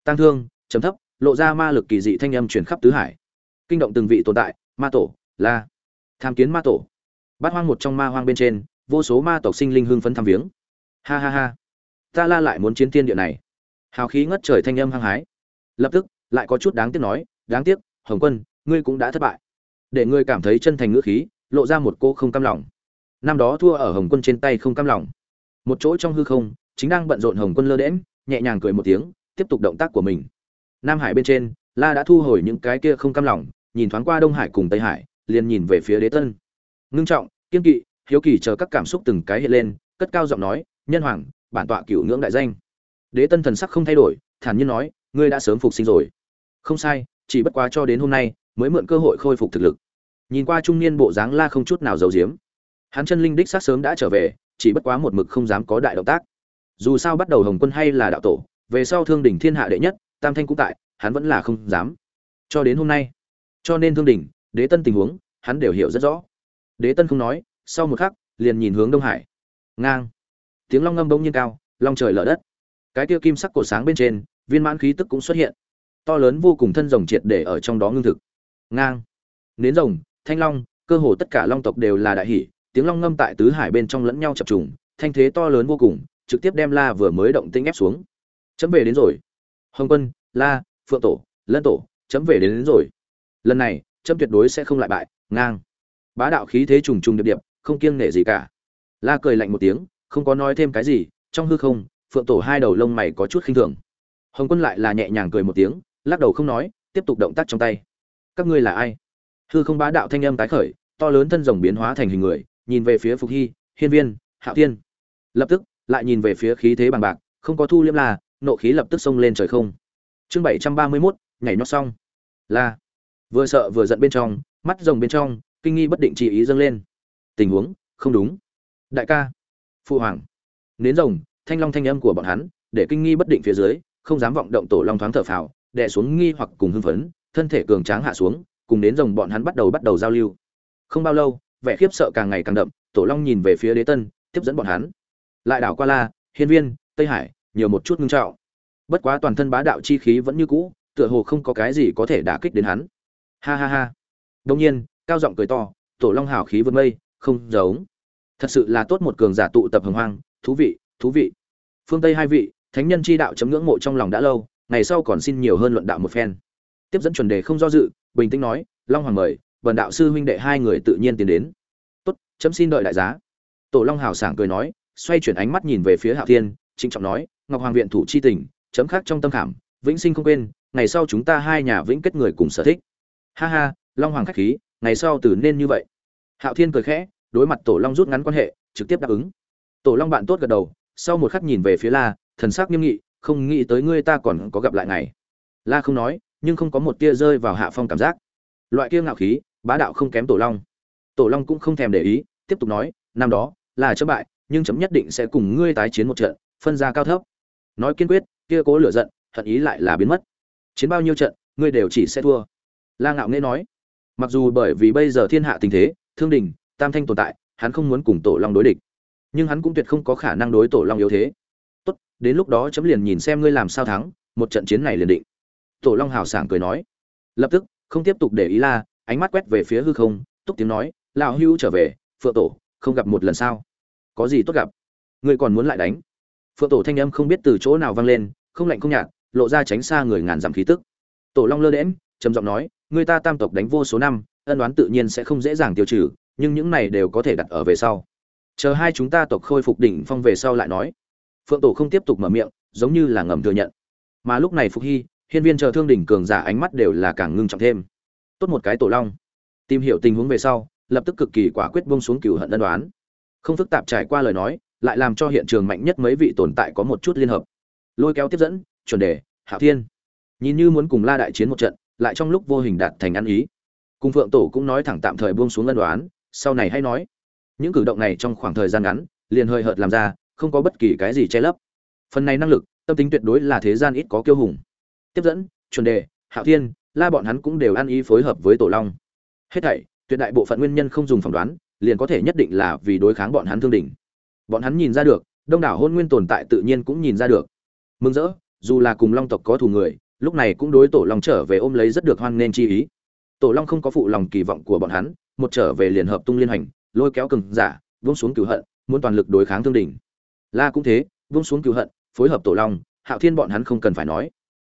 Tăng thương chấm thấp, lộ ra ma lực kỳ dị thanh âm truyền khắp tứ hải. Kinh động từng vị tồn tại, ma tổ, la. Tham kiến ma tổ. Bát hoang một trong ma hoang bên trên, vô số ma tộc sinh linh hưng phấn thăm viếng. Ha ha ha. Ta la lại muốn chiến tiên địa này. Hào khí ngất trời thanh âm hăng hái. Lập tức, lại có chút đáng tiếc nói, đáng tiếc, hồng quân, ngươi cũng đã thất bại. Để ngươi cảm thấy chân thành ngữ khí lộ ra một cô không cam lòng. Năm đó thua ở hồng quân trên tay không cam lòng. Một chỗ trong hư không, chính đang bận rộn hồng quân lơ đễm nhẹ nhàng cười một tiếng, tiếp tục động tác của mình. Nam hải bên trên, la đã thu hồi những cái kia không cam lòng, nhìn thoáng qua đông hải cùng tây hải, liền nhìn về phía đế tân. Ngưng trọng, kiên kỵ, hiếu kỳ chờ các cảm xúc từng cái hiện lên, cất cao giọng nói, nhân hoàng, bản tọa cửu ngưỡng đại danh. Đế tân thần sắc không thay đổi, thản nhiên nói, ngươi đã sớm phục sinh rồi. Không sai, chỉ bất quá cho đến hôm nay, mới mượn cơ hội khôi phục thực lực nhìn qua trung niên bộ dáng la không chút nào giấu giếm. Hắn chân linh đích xác sớm đã trở về, chỉ bất quá một mực không dám có đại động tác. Dù sao bắt đầu hồng quân hay là đạo tổ, về sau thương đỉnh thiên hạ đệ nhất, tam thanh cũng tại, hắn vẫn là không dám. Cho đến hôm nay, cho nên thương đỉnh, đế tân tình huống, hắn đều hiểu rất rõ. Đế tân không nói, sau một khắc, liền nhìn hướng đông hải. Ngang. Tiếng long ngâm bỗng nhiên cao, long trời lở đất. Cái kia kim sắc cổ sáng bên trên, viên mãn khí tức cũng xuất hiện. To lớn vô cùng thân rồng triệt để ở trong đó ngưng thực. Ngang. Nến rồng thanh long cơ hồ tất cả long tộc đều là đại hỷ tiếng long ngâm tại tứ hải bên trong lẫn nhau chập trùng thanh thế to lớn vô cùng trực tiếp đem la vừa mới động tinh ép xuống. Chấm về đến rồi. Hồng quân la phượng tổ lân tổ chấm về đến, đến rồi. Lần này chấm tuyệt đối sẽ không lại bại ngang. Bá đạo khí thế trùng trùng điệp điệp không kiêng nể gì cả. La cười lạnh một tiếng không có nói thêm cái gì trong hư không phượng tổ hai đầu lông mày có chút khinh thường. Hồng quân lại là nhẹ nhàng cười một tiếng lắc đầu không nói tiếp tục động tác trong tay. Các ngươi là ai? Hư không bá đạo thanh âm tái khởi, to lớn thân rồng biến hóa thành hình người, nhìn về phía phục hy, hiên viên, hạo thiên. Lập tức, lại nhìn về phía khí thế bằng bạc, không có thu liếm là, nộ khí lập tức xông lên trời không. Chương bảy trăm ba mươi mốt, nhảy nhót xong. Là, vừa sợ vừa giận bên trong, mắt rồng bên trong, kinh nghi bất định chỉ ý dâng lên. Tình huống, không đúng. Đại ca, phụ hoàng, nến rồng, thanh long thanh âm của bọn hắn, để kinh nghi bất định phía dưới, không dám vọng động tổ long thoáng thở phào, đè xuống nghi hoặc cùng hưng phấn, thân thể cường tráng hạ xuống cùng đến rồng bọn hắn bắt đầu bắt đầu giao lưu. Không bao lâu, vẻ khiếp sợ càng ngày càng đậm, tổ long nhìn về phía đế tân, tiếp dẫn bọn hắn. Lại đảo qua la, hiên viên, tây hải, nhiều một chút ngưng trọng. Bất quá toàn thân bá đạo chi khí vẫn như cũ, tựa hồ không có cái gì có thể đả kích đến hắn. Ha ha ha. Đông nhiên, cao giọng cười to, tổ long hào khí vượt mây, không giống. Thật sự là tốt một cường giả tụ tập hồng hoang, thú vị thú vị. Phương tây hai vị, thánh nhân chi đạo chấm ngưỡng mộ trong lòng đã lâu, ngày sau còn xin nhiều hơn luận đạo một phen. Tiếp dẫn chuẩn đề không do dự bình tĩnh nói, long hoàng mời vần đạo sư huynh đệ hai người tự nhiên tiến đến. Tốt, chấm xin đợi đại giá. Tổ long hào sảng cười nói, xoay chuyển ánh mắt nhìn về phía hạo thiên, trịnh trọng nói, ngọc hoàng viện thủ chi tình, chấm khác trong tâm khảm, vĩnh sinh không quên, ngày sau chúng ta hai nhà vĩnh kết người cùng sở thích. Ha ha, long hoàng khách khí, ngày sau từ nên như vậy. Hạo thiên cười khẽ, đối mặt tổ long rút ngắn quan hệ, trực tiếp đáp ứng. Tổ long bạn tốt gật đầu, sau một khắc nhìn về phía la, thần sắc nghiêm nghị, không nghĩ tới ngươi ta còn có gặp lại ngày la không nói nhưng không có một tia rơi vào hạ phong cảm giác. Loại kia ngạo khí, bá đạo không kém tổ long. Tổ long cũng không thèm để ý, tiếp tục nói, năm đó là chấm bại, nhưng chấm nhất định sẽ cùng ngươi tái chiến một trận, phân ra cao thấp. Nói kiên quyết, kia cố lửa giận thận ý lại là biến mất. Chiến bao nhiêu trận, ngươi đều chỉ sẽ thua. La ngạo nghễ nói, mặc dù bởi vì bây giờ thiên hạ tình thế, thương đình, tam thanh tồn tại, hắn không muốn cùng tổ long đối địch. Nhưng hắn cũng tuyệt không có khả năng đối tổ long yếu thế. Tốt, đến lúc đó chấm liền nhìn xem ngươi làm sao thắng, một trận chiến này liền định tổ long hào sảng cười nói. Lập tức, không tiếp tục để ý la, ánh mắt quét về phía hư không, túc tiếng nói, lão hưu trở về, phượng tổ, không gặp một lần sao? Có gì tốt gặp? Ngươi còn muốn lại đánh? Phượng tổ thanh âm không biết từ chỗ nào vang lên, không lạnh không nhạt, lộ ra tránh xa người ngàn dặm khí tức. Tổ long lơ đễm trầm giọng nói, người ta tam tộc đánh vô số năm, ân đoán tự nhiên sẽ không dễ dàng tiêu trừ, nhưng những này đều có thể đặt ở về sau. Chờ hai chúng ta tộc khôi phục đỉnh phong về sau lại nói. Phượng tổ không tiếp tục mở miệng, giống như là ngầm thừa nhận. Mà lúc này phục hy hiên viên chờ thương đỉnh cường giả ánh mắt đều là càng ngưng trọng thêm. Tốt một cái tổ long. Tìm hiểu tình huống về sau, lập tức cực kỳ quả quyết buông xuống cừu hận ân đoán không phức tạp trải qua lời nói, lại làm cho hiện trường mạnh nhất mấy vị tồn tại có một chút liên hợp. Lôi kéo tiếp dẫn, chuẩn đề hạo thiên. Nhìn như muốn cùng la đại chiến một trận, lại trong lúc vô hình đạt thành ăn ý. Cung phượng tổ cũng nói thẳng tạm thời buông xuống ân đoán sau này hay nói. Những cử động này trong khoảng thời gian ngắn, liền hơi hợt làm ra, không có bất kỳ cái gì che lấp. Phần này năng lực, tâm tính tuyệt đối là thế gian ít có kiêu hùng tiếp dẫn, chuẩn đề, hạo thiên, la bọn hắn cũng đều ăn ý phối hợp với tổ long. Hết thảy, tuyệt đại bộ phận nguyên nhân không dùng phỏng đoán, liền có thể nhất định là vì đối kháng bọn hắn thương đỉnh. Bọn hắn nhìn ra được, đông đảo hôn nguyên tồn tại tự nhiên cũng nhìn ra được. Mừng rỡ, dù là cùng long tộc có thù người, lúc này cũng đối tổ long trở về ôm lấy rất được hoan nên chi ý. Tổ long không có phụ lòng kỳ vọng của bọn hắn, một trở về liền hợp tung liên hành lôi kéo cường giả, vung xuống cửu hận, muốn toàn lực đối kháng thương đỉnh. La cũng thế, vung xuống cửu hận, phối hợp tổ long, hạo thiên bọn hắn không cần phải nói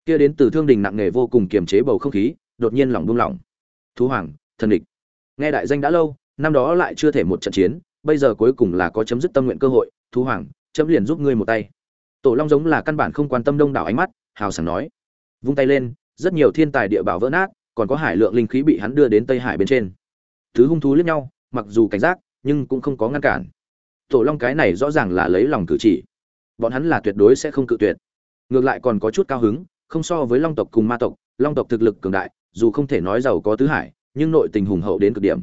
kia đến từ thương đình nặng nề vô cùng kiềm chế bầu không khí, đột nhiên lòng buông lỏng. Thú hoàng, thần địch. Nghe đại danh đã lâu, năm đó lại chưa thể một trận chiến, bây giờ cuối cùng là có chấm dứt tâm nguyện cơ hội. Thú hoàng, chấm liền giúp ngươi một tay. Tổ long giống là căn bản không quan tâm đông đảo ánh mắt, hào sảng nói. Vung tay lên, rất nhiều thiên tài địa bảo vỡ nát, còn có hải lượng linh khí bị hắn đưa đến tây hải bên trên. Thứ hung thú liếc nhau, mặc dù cảnh giác, nhưng cũng không có ngăn cản. Tổ long cái này rõ ràng là lấy lòng cử chỉ. Bọn hắn là tuyệt đối sẽ không cự tuyệt. Ngược lại còn có chút cao hứng không so với long tộc cùng ma tộc, long tộc thực lực cường đại, dù không thể nói giàu có tứ hải, nhưng nội tình hùng hậu đến cực điểm.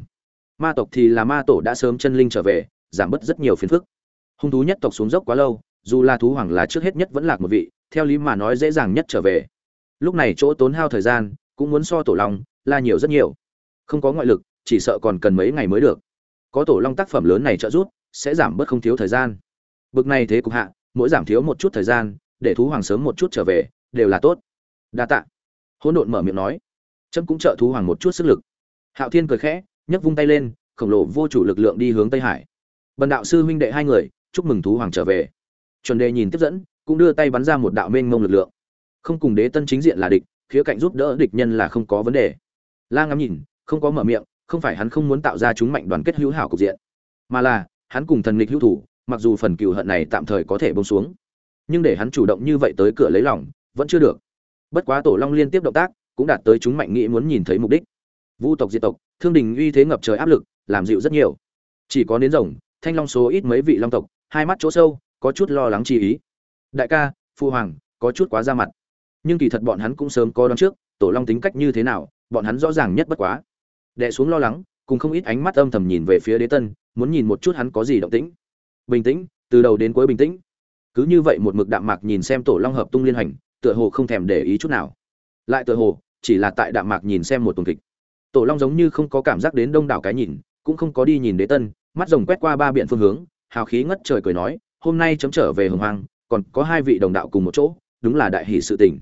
Ma tộc thì là ma tổ đã sớm chân linh trở về, giảm bớt rất nhiều phiền phức. Hung thú nhất tộc xuống dốc quá lâu, dù là thú hoàng là trước hết nhất vẫn lạc một vị, theo lý mà nói dễ dàng nhất trở về. Lúc này chỗ tốn hao thời gian, cũng muốn so tổ long, là nhiều rất nhiều. Không có ngoại lực, chỉ sợ còn cần mấy ngày mới được. Có tổ long tác phẩm lớn này trợ giúp, sẽ giảm bớt không thiếu thời gian. Bực này thế cục hạ, mỗi giảm thiếu một chút thời gian, để thú hoàng sớm một chút trở về đều là tốt. Đa tạ. Hỗn độn mở miệng nói. Trâm cũng trợ thú hoàng một chút sức lực. Hạo thiên cười khẽ, nhấc vung tay lên, khổng lồ vô chủ lực lượng đi hướng tây hải. Bần đạo sư huynh đệ hai người, chúc mừng thú hoàng trở về. Chuẩn đề nhìn tiếp dẫn, cũng đưa tay bắn ra một đạo mênh mông lực lượng. Không cùng đế tân chính diện là địch, khía cạnh giúp đỡ địch nhân là không có vấn đề. La ngắm nhìn, không có mở miệng, không phải hắn không muốn tạo ra chúng mạnh đoàn kết hữu hảo cục diện, mà là, hắn cùng thần nghịch hữu thủ, mặc dù phần cựu hận này tạm thời có thể bông xuống, nhưng để hắn chủ động như vậy tới cửa lấy lòng vẫn chưa được. Bất quá tổ long liên tiếp động tác cũng đạt tới chúng mạnh nghĩ muốn nhìn thấy mục đích. Vu tộc, diệt tộc, thương đình uy thế ngập trời áp lực, làm dịu rất nhiều. Chỉ có đến rồng, thanh long số ít mấy vị long tộc, hai mắt chỗ sâu, có chút lo lắng chi ý. Đại ca, phu hoàng, có chút quá ra mặt. Nhưng kỳ thật bọn hắn cũng sớm có đoán trước, tổ long tính cách như thế nào, bọn hắn rõ ràng nhất bất quá. Đệ xuống lo lắng, cùng không ít ánh mắt âm thầm nhìn về phía đế tân, muốn nhìn một chút hắn có gì động tĩnh. Bình tĩnh, từ đầu đến cuối bình tĩnh. Cứ như vậy một mực đạm mạc nhìn xem tổ long hợp tung liên hành tựa hồ không thèm để ý chút nào. Lại tựa hồ, chỉ là tại đạm mạc nhìn xem một tuần kịch. Tổ long giống như không có cảm giác đến đông đảo cái nhìn, cũng không có đi nhìn đế tân, mắt rồng quét qua ba biện phương hướng, hào khí ngất trời cười nói, hôm nay chấm trở về hồng hoang, còn có hai vị đồng đạo cùng một chỗ, đúng là đại hỷ sự tình.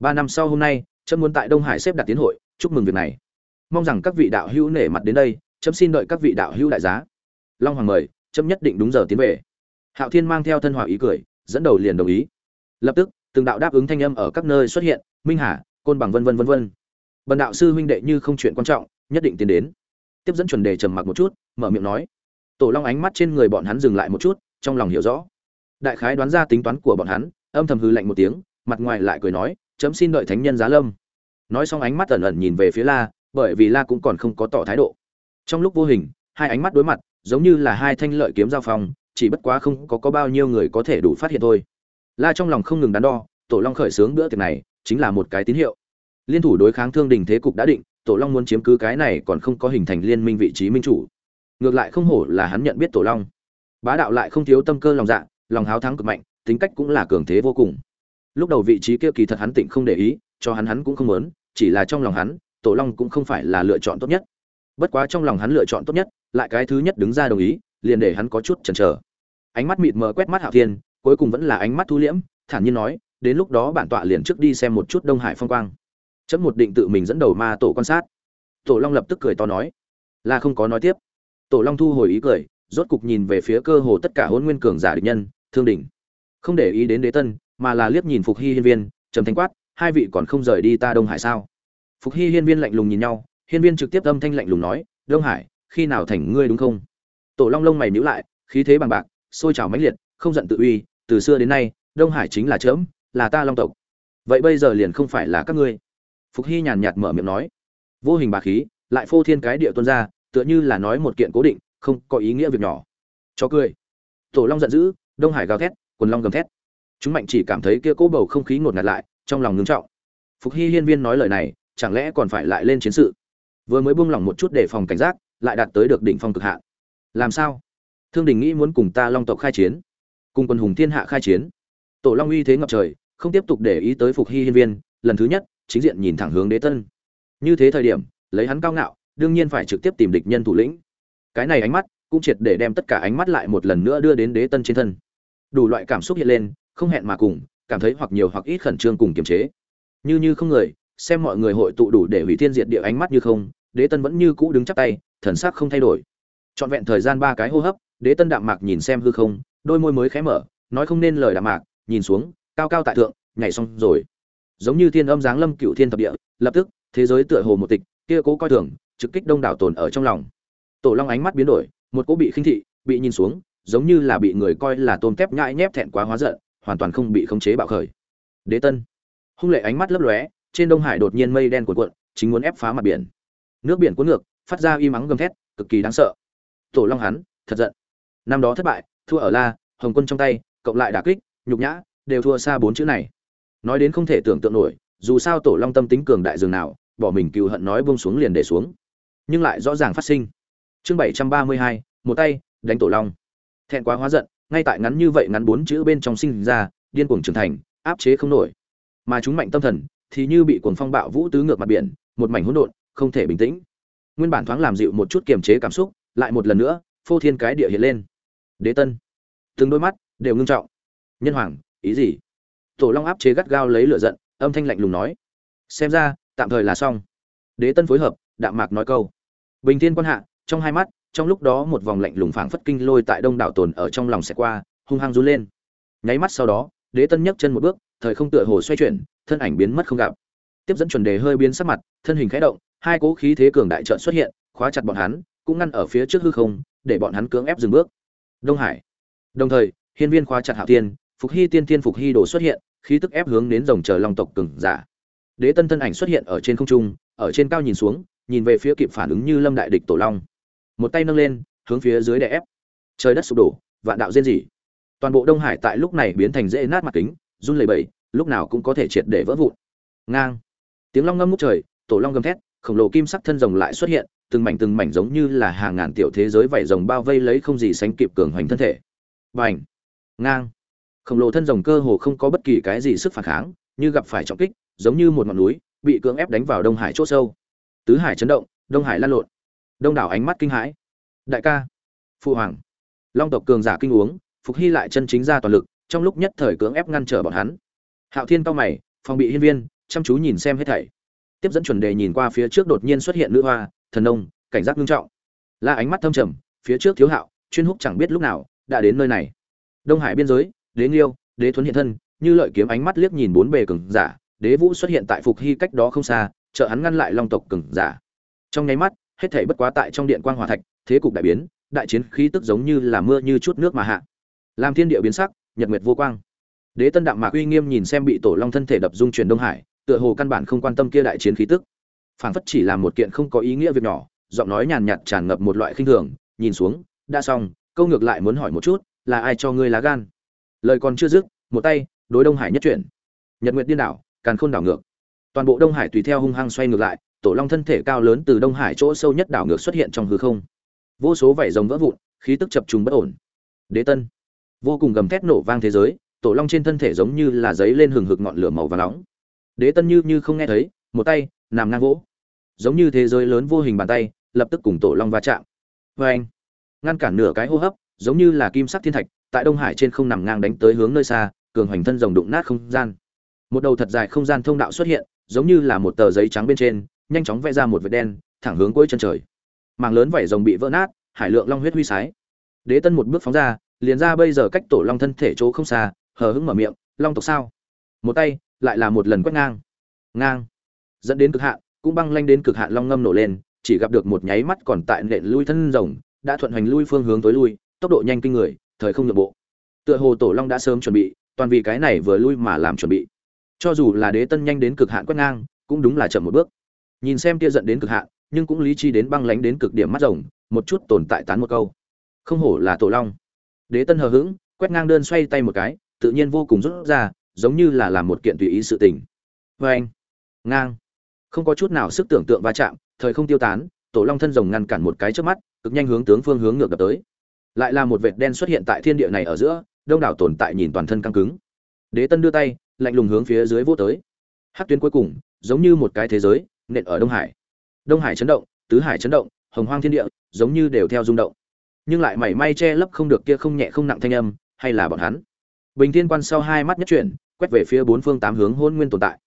Ba năm sau hôm nay, chấm muốn tại đông hải xếp đặt tiến hội, chúc mừng việc này. Mong rằng các vị đạo hữu nể mặt đến đây, chấm xin đợi các vị đạo hữu đại giá. Long hoàng mời, chấm nhất định đúng giờ tiến về. Hạo thiên mang theo thân hòa ý cười, dẫn đầu liền đồng ý. Lập tức từng đạo đáp ứng thanh âm ở các nơi xuất hiện minh hà côn bằng vân vân vân vân. Bần đạo sư huynh đệ như không chuyện quan trọng nhất định tiến đến. Tiếp dẫn chuẩn đề trầm mặc một chút mở miệng nói. Tổ long ánh mắt trên người bọn hắn dừng lại một chút trong lòng hiểu rõ. Đại khái đoán ra tính toán của bọn hắn âm thầm hừ lạnh một tiếng mặt ngoài lại cười nói chấm xin đợi thánh nhân giá lâm. Nói xong ánh mắt ẩn ẩn nhìn về phía la bởi vì la cũng còn không có tỏ thái độ. Trong lúc vô hình hai ánh mắt đối mặt giống như là hai thanh lợi kiếm giao phong chỉ bất quá không có, có bao nhiêu người có thể đủ phát hiện thôi la trong lòng không ngừng đắn đo, tổ long khởi xướng bữa tiệc này chính là một cái tín hiệu. Liên thủ đối kháng thương đình thế cục đã định, tổ long muốn chiếm cứ cái này còn không có hình thành liên minh vị trí minh chủ. Ngược lại không hổ là hắn nhận biết tổ long. Bá đạo lại không thiếu tâm cơ lòng dạ lòng háo thắng cực mạnh, tính cách cũng là cường thế vô cùng. Lúc đầu vị trí kia kỳ thật hắn tịnh không để ý, cho hắn hắn cũng không muốn, chỉ là trong lòng hắn, tổ long cũng không phải là lựa chọn tốt nhất. Bất quá trong lòng hắn lựa chọn tốt nhất, lại cái thứ nhất đứng ra đồng ý, liền để hắn có chút chần chờ. Ánh mắt mịt mờ quét mắt hạo thiên cuối cùng vẫn là ánh mắt thu liễm, thản nhiên nói, đến lúc đó bản tọa liền trước đi xem một chút đông hải phong quang. Chấm một định tự mình dẫn đầu ma tổ quan sát. Tổ long lập tức cười to nói, là không có nói tiếp. Tổ long thu hồi ý cười, rốt cục nhìn về phía cơ hồ tất cả hôn nguyên cường giả địch nhân, thương đỉnh. Không để ý đến đế tân, mà là liếc nhìn phục hy hiên viên, trầm thanh quát, hai vị còn không rời đi ta đông hải sao? Phục hy hiên viên lạnh lùng nhìn nhau, hiên viên trực tiếp âm thanh lạnh lùng nói, đông hải, khi nào thành ngươi đúng không? Tổ long lông mày nhíu lại, khí thế bằng bạc, sôi trào mãnh liệt, không giận tự uy từ xưa đến nay đông hải chính là trẫm, là ta long tộc. Vậy bây giờ liền không phải là các ngươi. Phục hy nhàn nhạt mở miệng nói. Vô hình bà khí lại phô thiên cái địa tuôn ra tựa như là nói một kiện cố định không có ý nghĩa việc nhỏ. Cho cười. Tổ long giận dữ đông hải gào thét quần long gầm thét. Chúng mạnh chỉ cảm thấy kia cố bầu không khí ngột ngạt lại trong lòng ngưng trọng. Phục hy hiên viên nói lời này chẳng lẽ còn phải lại lên chiến sự? Vừa mới buông lỏng một chút để phòng cảnh giác lại đạt tới được đỉnh phong cực hạn. Làm sao? Thương đình nghĩ muốn cùng ta long tộc khai chiến cùng quân hùng thiên hạ khai chiến. Tổ long uy thế ngập trời, không tiếp tục để ý tới phục hy hiên viên, lần thứ nhất, chính diện nhìn thẳng hướng đế tân. Như thế thời điểm, lấy hắn cao ngạo, đương nhiên phải trực tiếp tìm địch nhân thủ lĩnh. Cái này ánh mắt, cũng triệt để đem tất cả ánh mắt lại một lần nữa đưa đến đế tân trên thân. Đủ loại cảm xúc hiện lên, không hẹn mà cùng, cảm thấy hoặc nhiều hoặc ít khẩn trương cùng kiềm chế. Như như không người, xem mọi người hội tụ đủ để hủy thiên diệt địa ánh mắt như không, đế tân vẫn như cũ đứng chắp tay, thần sắc không thay đổi. Trọn vẹn thời gian ba cái hô hấp, đế tân đạm mạc nhìn xem hư không đôi môi mới khé mở, nói không nên lời đạm mạc, nhìn xuống, cao cao tại thượng, nhảy xong rồi. Giống như thiên âm giáng lâm cựu thiên thập địa, lập tức, thế giới tựa hồ một tịch, kia cố coi thường, trực kích đông đảo tồn ở trong lòng. Tổ long ánh mắt biến đổi, một cố bị khinh thị, bị nhìn xuống, giống như là bị người coi là tôm tép nhãi nhép thẹn quá hóa giận, hoàn toàn không bị khống chế bạo khởi. Đế tân. Hung lệ ánh mắt lấp lóe, trên đông hải đột nhiên mây đen cuộn cuộn, chính muốn ép phá mặt biển. Nước biển cuốn ngược, phát ra y mắng gầm thét, cực kỳ đáng sợ. Tổ long hắn, thật giận. Năm đó thất bại thua ở la, hồng quân trong tay, cộng lại đả kích, nhục nhã, đều thua xa bốn chữ này. Nói đến không thể tưởng tượng nổi, dù sao tổ long tâm tính cường đại dường nào, bỏ mình cừu hận nói buông xuống liền để xuống. Nhưng lại rõ ràng phát sinh. Chương bảy trăm ba mươi hai, một tay, đánh tổ long. Thẹn quá hóa giận, ngay tại ngắn như vậy ngắn bốn chữ bên trong sinh ra, điên cuồng trưởng thành, áp chế không nổi. Mà chúng mạnh tâm thần, thì như bị cuồng phong bạo vũ tứ ngược mặt biển, một mảnh hỗn độn, không thể bình tĩnh. Nguyên bản thoáng làm dịu một chút kiềm chế cảm xúc, lại một lần nữa, phô thiên cái địa hiện lên đế tân. Từng đôi mắt đều ngưng trọng. Nhân hoàng, ý gì? Tổ long áp chế gắt gao lấy lửa giận, âm thanh lạnh lùng nói. Xem ra, tạm thời là xong. Đế tân phối hợp, đạm mạc nói câu. Bình thiên quan hạ, trong hai mắt, trong lúc đó một vòng lạnh lùng phảng phất kinh lôi tại đông đảo tồn ở trong lòng sẽ qua, hung hăng run lên. Nháy mắt sau đó, đế tân nhấc chân một bước, thời không tựa hồ xoay chuyển, thân ảnh biến mất không gặp. Tiếp dẫn chuẩn đề hơi biến sắc mặt, thân hình khẽ động, hai cố khí thế cường đại trợn xuất hiện, khóa chặt bọn hắn, cũng ngăn ở phía trước hư không, để bọn hắn cưỡng ép dừng bước đông hải. Đồng thời, hiên viên khóa chặt hạo tiên phục hy tiên tiên phục hy đồ xuất hiện, khí tức ép hướng đến rồng chờ long tộc cường giả. Đế tân thân ảnh xuất hiện ở trên không trung, ở trên cao nhìn xuống, nhìn về phía kịp phản ứng như lâm đại địch tổ long. Một tay nâng lên, hướng phía dưới đè ép. Trời đất sụp đổ, vạn đạo diên dị. toàn bộ đông hải tại lúc này biến thành dễ nát mặt kính, run lẩy bẩy, lúc nào cũng có thể triệt để vỡ vụn. Ngang. Tiếng long ngâm ngút trời, tổ long gầm thét khổng lồ kim sắc thân rồng lại xuất hiện, từng mảnh từng mảnh giống như là hàng ngàn tiểu thế giới vảy rồng bao vây lấy không gì sánh kịp cường hoành thân thể. Bành! Ngang! Khổng lồ thân rồng cơ hồ không có bất kỳ cái gì sức phản kháng, như gặp phải trọng kích, giống như một ngọn núi, bị cưỡng ép đánh vào đông hải chỗ sâu. Tứ hải chấn động, đông hải lan lộn. Đông đảo ánh mắt kinh hãi. Đại ca! Phụ hoàng! Long tộc cường giả kinh uống, phục hy lại chân chính ra toàn lực, trong lúc nhất thời cưỡng ép ngăn trở bọn hắn. Hạo thiên cao mày, phòng bị hiên viên, chăm chú nhìn xem hết thảy tiếp dẫn chuẩn đề nhìn qua phía trước đột nhiên xuất hiện nữ hoa, thần nông, cảnh giác nghiêm trọng. La ánh mắt thâm trầm, phía trước thiếu hạo, chuyên húc chẳng biết lúc nào đã đến nơi này. Đông hải biên giới, đế nghiêu, đế thuấn hiện thân, như lợi kiếm ánh mắt liếc nhìn bốn bề cường giả, đế vũ xuất hiện tại phục hy cách đó không xa, trợ hắn ngăn lại long tộc cường giả. Trong nháy mắt, hết thảy bất quá tại trong điện quang hỏa thạch, thế cục đại biến, đại chiến khí tức giống như là mưa như chút nước mà hạ. Làm thiên địa biến sắc, nhật nguyệt vô quang. Đế tân đạm mạc uy nghiêm nhìn xem bị tổ long thân thể đập dung chuyển đông hải tựa hồ căn bản không quan tâm kia đại chiến khí tức. Phảng phất chỉ là một kiện không có ý nghĩa việc nhỏ, giọng nói nhàn nhạt tràn ngập một loại khinh thường, nhìn xuống, đã xong, câu ngược lại muốn hỏi một chút, là ai cho ngươi lá gan? Lời còn chưa dứt, một tay, đối đông hải nhất chuyển. Nhật nguyệt điên đảo, càn khôn đảo ngược. Toàn bộ đông hải tùy theo hung hăng xoay ngược lại, tổ long thân thể cao lớn từ đông hải chỗ sâu nhất đảo ngược xuất hiện trong hư không. Vô số vảy rồng vỡ vụn, khí tức chập trùng bất ổn. Đế tân. Vô cùng gầm thét nổ vang thế giới, tổ long trên thân thể giống như là giấy lên hừng hực ngọn lửa màu và nóng đế tân như như không nghe thấy, một tay, nằm ngang vỗ giống như thế giới lớn vô hình bàn tay, lập tức cùng tổ long va chạm. Vê anh, ngăn cản nửa cái hô hấp, giống như là kim sắc thiên thạch, tại đông hải trên không nằm ngang đánh tới hướng nơi xa, cường hoành thân rồng đụng nát không gian. Một đầu thật dài không gian thông đạo xuất hiện, giống như là một tờ giấy trắng bên trên, nhanh chóng vẽ ra một vệt đen, thẳng hướng cuối chân trời. Màng lớn vảy rồng bị vỡ nát, hải lượng long huyết huy sái. Đế tân một bước phóng ra, liền ra bây giờ cách tổ long thân thể chỗ không xa, hờ hững mở miệng, long tộc sao? Một tay lại là một lần quét ngang. Ngang. Dẫn đến cực hạn, cũng băng lanh đến cực hạn long ngâm nổ lên, chỉ gặp được một nháy mắt còn tại nện lui thân rồng, đã thuận hành lui phương hướng tối lui, tốc độ nhanh kinh người, thời không nhượng bộ. Tựa hồ tổ long đã sớm chuẩn bị, toàn vì cái này vừa lui mà làm chuẩn bị. Cho dù là đế tân nhanh đến cực hạn quét ngang, cũng đúng là chậm một bước. Nhìn xem kia dẫn đến cực hạn, nhưng cũng lý chi đến băng lánh đến cực điểm mắt rồng, một chút tồn tại tán một câu. Không hổ là tổ long. Đế tân hờ hững, quét ngang đơn xoay tay một cái, tự nhiên vô cùng rút ra giống như là làm một kiện tùy ý sự tình. Vê anh, ngang. Không có chút nào sức tưởng tượng va chạm, thời không tiêu tán, tổ long thân rồng ngăn cản một cái trước mắt, cực nhanh hướng tướng phương hướng ngược đập tới. Lại là một vệt đen xuất hiện tại thiên địa này ở giữa, đông đảo tồn tại nhìn toàn thân căng cứng. Đế tân đưa tay, lạnh lùng hướng phía dưới vô tới. Hát tuyến cuối cùng, giống như một cái thế giới, nện ở đông hải. Đông hải chấn động, tứ hải chấn động, hồng hoang thiên địa, giống như đều theo rung động. Nhưng lại mảy may che lấp không được kia không nhẹ không nặng thanh âm, hay là bọn hắn? Bình thiên quan sau hai mắt nhất chuyển quét về phía bốn phương tám hướng hôn nguyên tồn tại.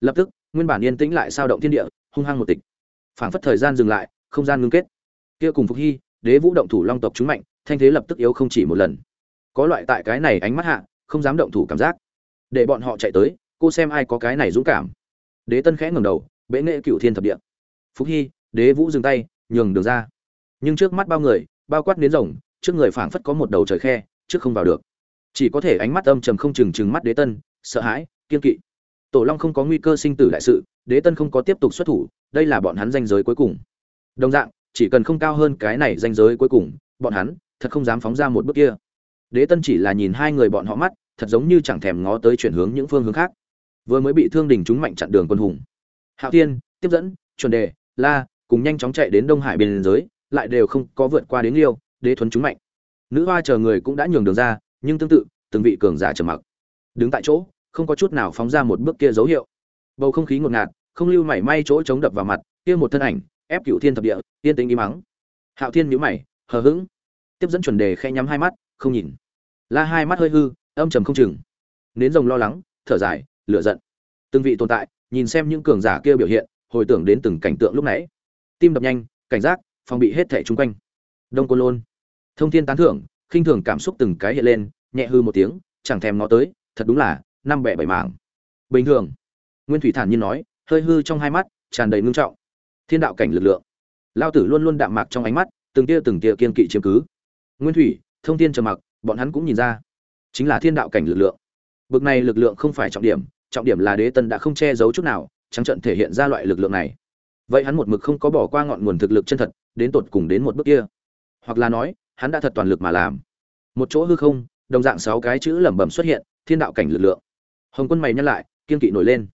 Lập tức, nguyên bản yên tĩnh lại sao động thiên địa, hung hăng một tịch. Phảng phất thời gian dừng lại, không gian ngưng kết. Kia cùng phục hy, đế vũ động thủ long tộc chúng mạnh, thanh thế lập tức yếu không chỉ một lần. Có loại tại cái này ánh mắt hạ, không dám động thủ cảm giác. Để bọn họ chạy tới, cô xem ai có cái này dũng cảm. Đế tân khẽ ngẩng đầu, bệ nghệ cựu thiên thập địa. Phúc hy, đế vũ dừng tay, nhường đường ra. Nhưng trước mắt bao người, bao quát đến rồng, trước người phảng phất có một đầu trời khe, trước không vào được. Chỉ có thể ánh mắt âm trầm không chừng chừng mắt đế tân sợ hãi kiên kỵ. Tổ long không có nguy cơ sinh tử đại sự, đế tân không có tiếp tục xuất thủ, đây là bọn hắn danh giới cuối cùng. Đồng dạng, chỉ cần không cao hơn cái này danh giới cuối cùng, bọn hắn thật không dám phóng ra một bước kia. Đế tân chỉ là nhìn hai người bọn họ mắt, thật giống như chẳng thèm ngó tới chuyển hướng những phương hướng khác. Vừa mới bị thương đình chúng mạnh chặn đường quân hùng. Hạo thiên, tiếp dẫn, chuẩn đề, la, cùng nhanh chóng chạy đến đông hải biên giới, lại đều không có vượt qua đến liêu, đế thuấn chúng mạnh. Nữ hoa chờ người cũng đã nhường đường ra, nhưng tương tự, từng vị cường giả trầm mặc. Đứng tại chỗ không có chút nào phóng ra một bước kia dấu hiệu. Bầu không khí ngột ngạt, không lưu mảy may chỗ chống đập vào mặt, kia một thân ảnh, ép cựu thiên thập địa, yên tĩnh im mắng hạo thiên nhíu mày, hờ hững. Tiếp dẫn chuẩn đề khẽ nhắm hai mắt, không nhìn. La hai mắt hơi hư, âm trầm không chừng. Nến rồng lo lắng, thở dài, lửa giận. Từng vị tồn tại, nhìn xem những cường giả kia biểu hiện, hồi tưởng đến từng cảnh tượng lúc nãy. Tim đập nhanh, cảnh giác, phòng bị hết thảy chung quanh. Đông côn lôn. Thông thiên tán thưởng, khinh thường cảm xúc từng cái hiện lên, nhẹ hư một tiếng, chẳng thèm nó tới, thật đúng là năm bẻ bảy mảng. Bình thường. Nguyên thủy thản nhiên nói, hơi hư trong hai mắt, tràn đầy ngưng trọng. Thiên đạo cảnh lực lượng. Lao tử luôn luôn đạm mạc trong ánh mắt, từng tia từng tia kiên kỵ chiếm cứ. Nguyên thủy, thông thiên trầm mặc, bọn hắn cũng nhìn ra. Chính là thiên đạo cảnh lực lượng. Bực này lực lượng không phải trọng điểm trọng điểm là đế tân đã không che giấu chút nào, trắng trận thể hiện ra loại lực lượng này. Vậy hắn một mực không có bỏ qua ngọn nguồn thực lực chân thật, đến tột cùng đến một bước kia. Hoặc là nói, hắn đã thật toàn lực mà làm. Một chỗ hư không, đồng dạng sáu cái chữ lẩm bẩm xuất hiện, thiên đạo cảnh lực lượng hồng quân mày nhắc lại, kiên kỵ nổi lên.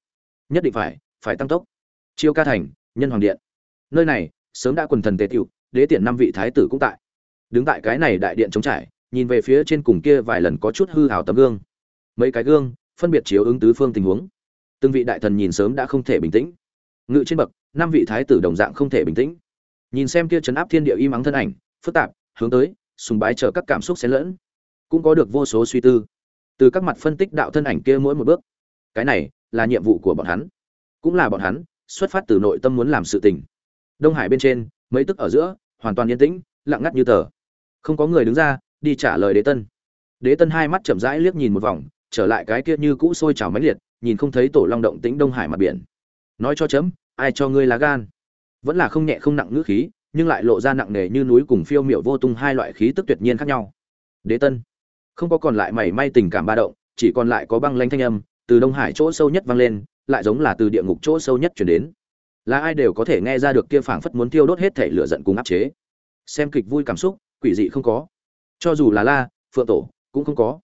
Nhất định phải phải tăng tốc. Chiêu ca thành, nhân hoàng điện. Nơi này, sớm đã quần thần tế tiệu đế tiện năm vị thái tử cũng tại. Đứng tại cái này đại điện trống trải, nhìn về phía trên cùng kia vài lần có chút hư hào tấm gương. Mấy cái gương, phân biệt chiếu ứng tứ phương tình huống. Từng vị đại thần nhìn sớm đã không thể bình tĩnh. Ngự trên bậc, năm vị thái tử đồng dạng không thể bình tĩnh. Nhìn xem kia chấn áp thiên địa y mắng thân ảnh, phức tạp, hướng tới, sùng bái chờ các cảm xúc xen lẫn. Cũng có được vô số suy tư từ các mặt phân tích đạo thân ảnh kia mỗi một bước. Cái này là nhiệm vụ của bọn hắn. Cũng là bọn hắn xuất phát từ nội tâm muốn làm sự tình. Đông hải bên trên, mấy tức ở giữa, hoàn toàn yên tĩnh, lặng ngắt như tờ. Không có người đứng ra, đi trả lời đế tân. Đế tân hai mắt chậm rãi liếc nhìn một vòng, trở lại cái kia như cũ sôi trào mãnh liệt, nhìn không thấy tổ long động tĩnh đông hải mặt biển. Nói cho chấm, ai cho ngươi lá gan? Vẫn là không nhẹ không nặng ngữ khí, nhưng lại lộ ra nặng nề như núi cùng phiêu miểu vô tung hai loại khí tức tuyệt nhiên khác nhau. Đế tân không có còn lại mảy may tình cảm ba động, chỉ còn lại có băng lanh thanh âm, từ đông hải chỗ sâu nhất vang lên, lại giống là từ địa ngục chỗ sâu nhất chuyển đến. Là ai đều có thể nghe ra được kia phảng phất muốn tiêu đốt hết thể lửa giận cùng áp chế. Xem kịch vui cảm xúc, quỷ dị không có. Cho dù là la, phượng tổ, cũng không có.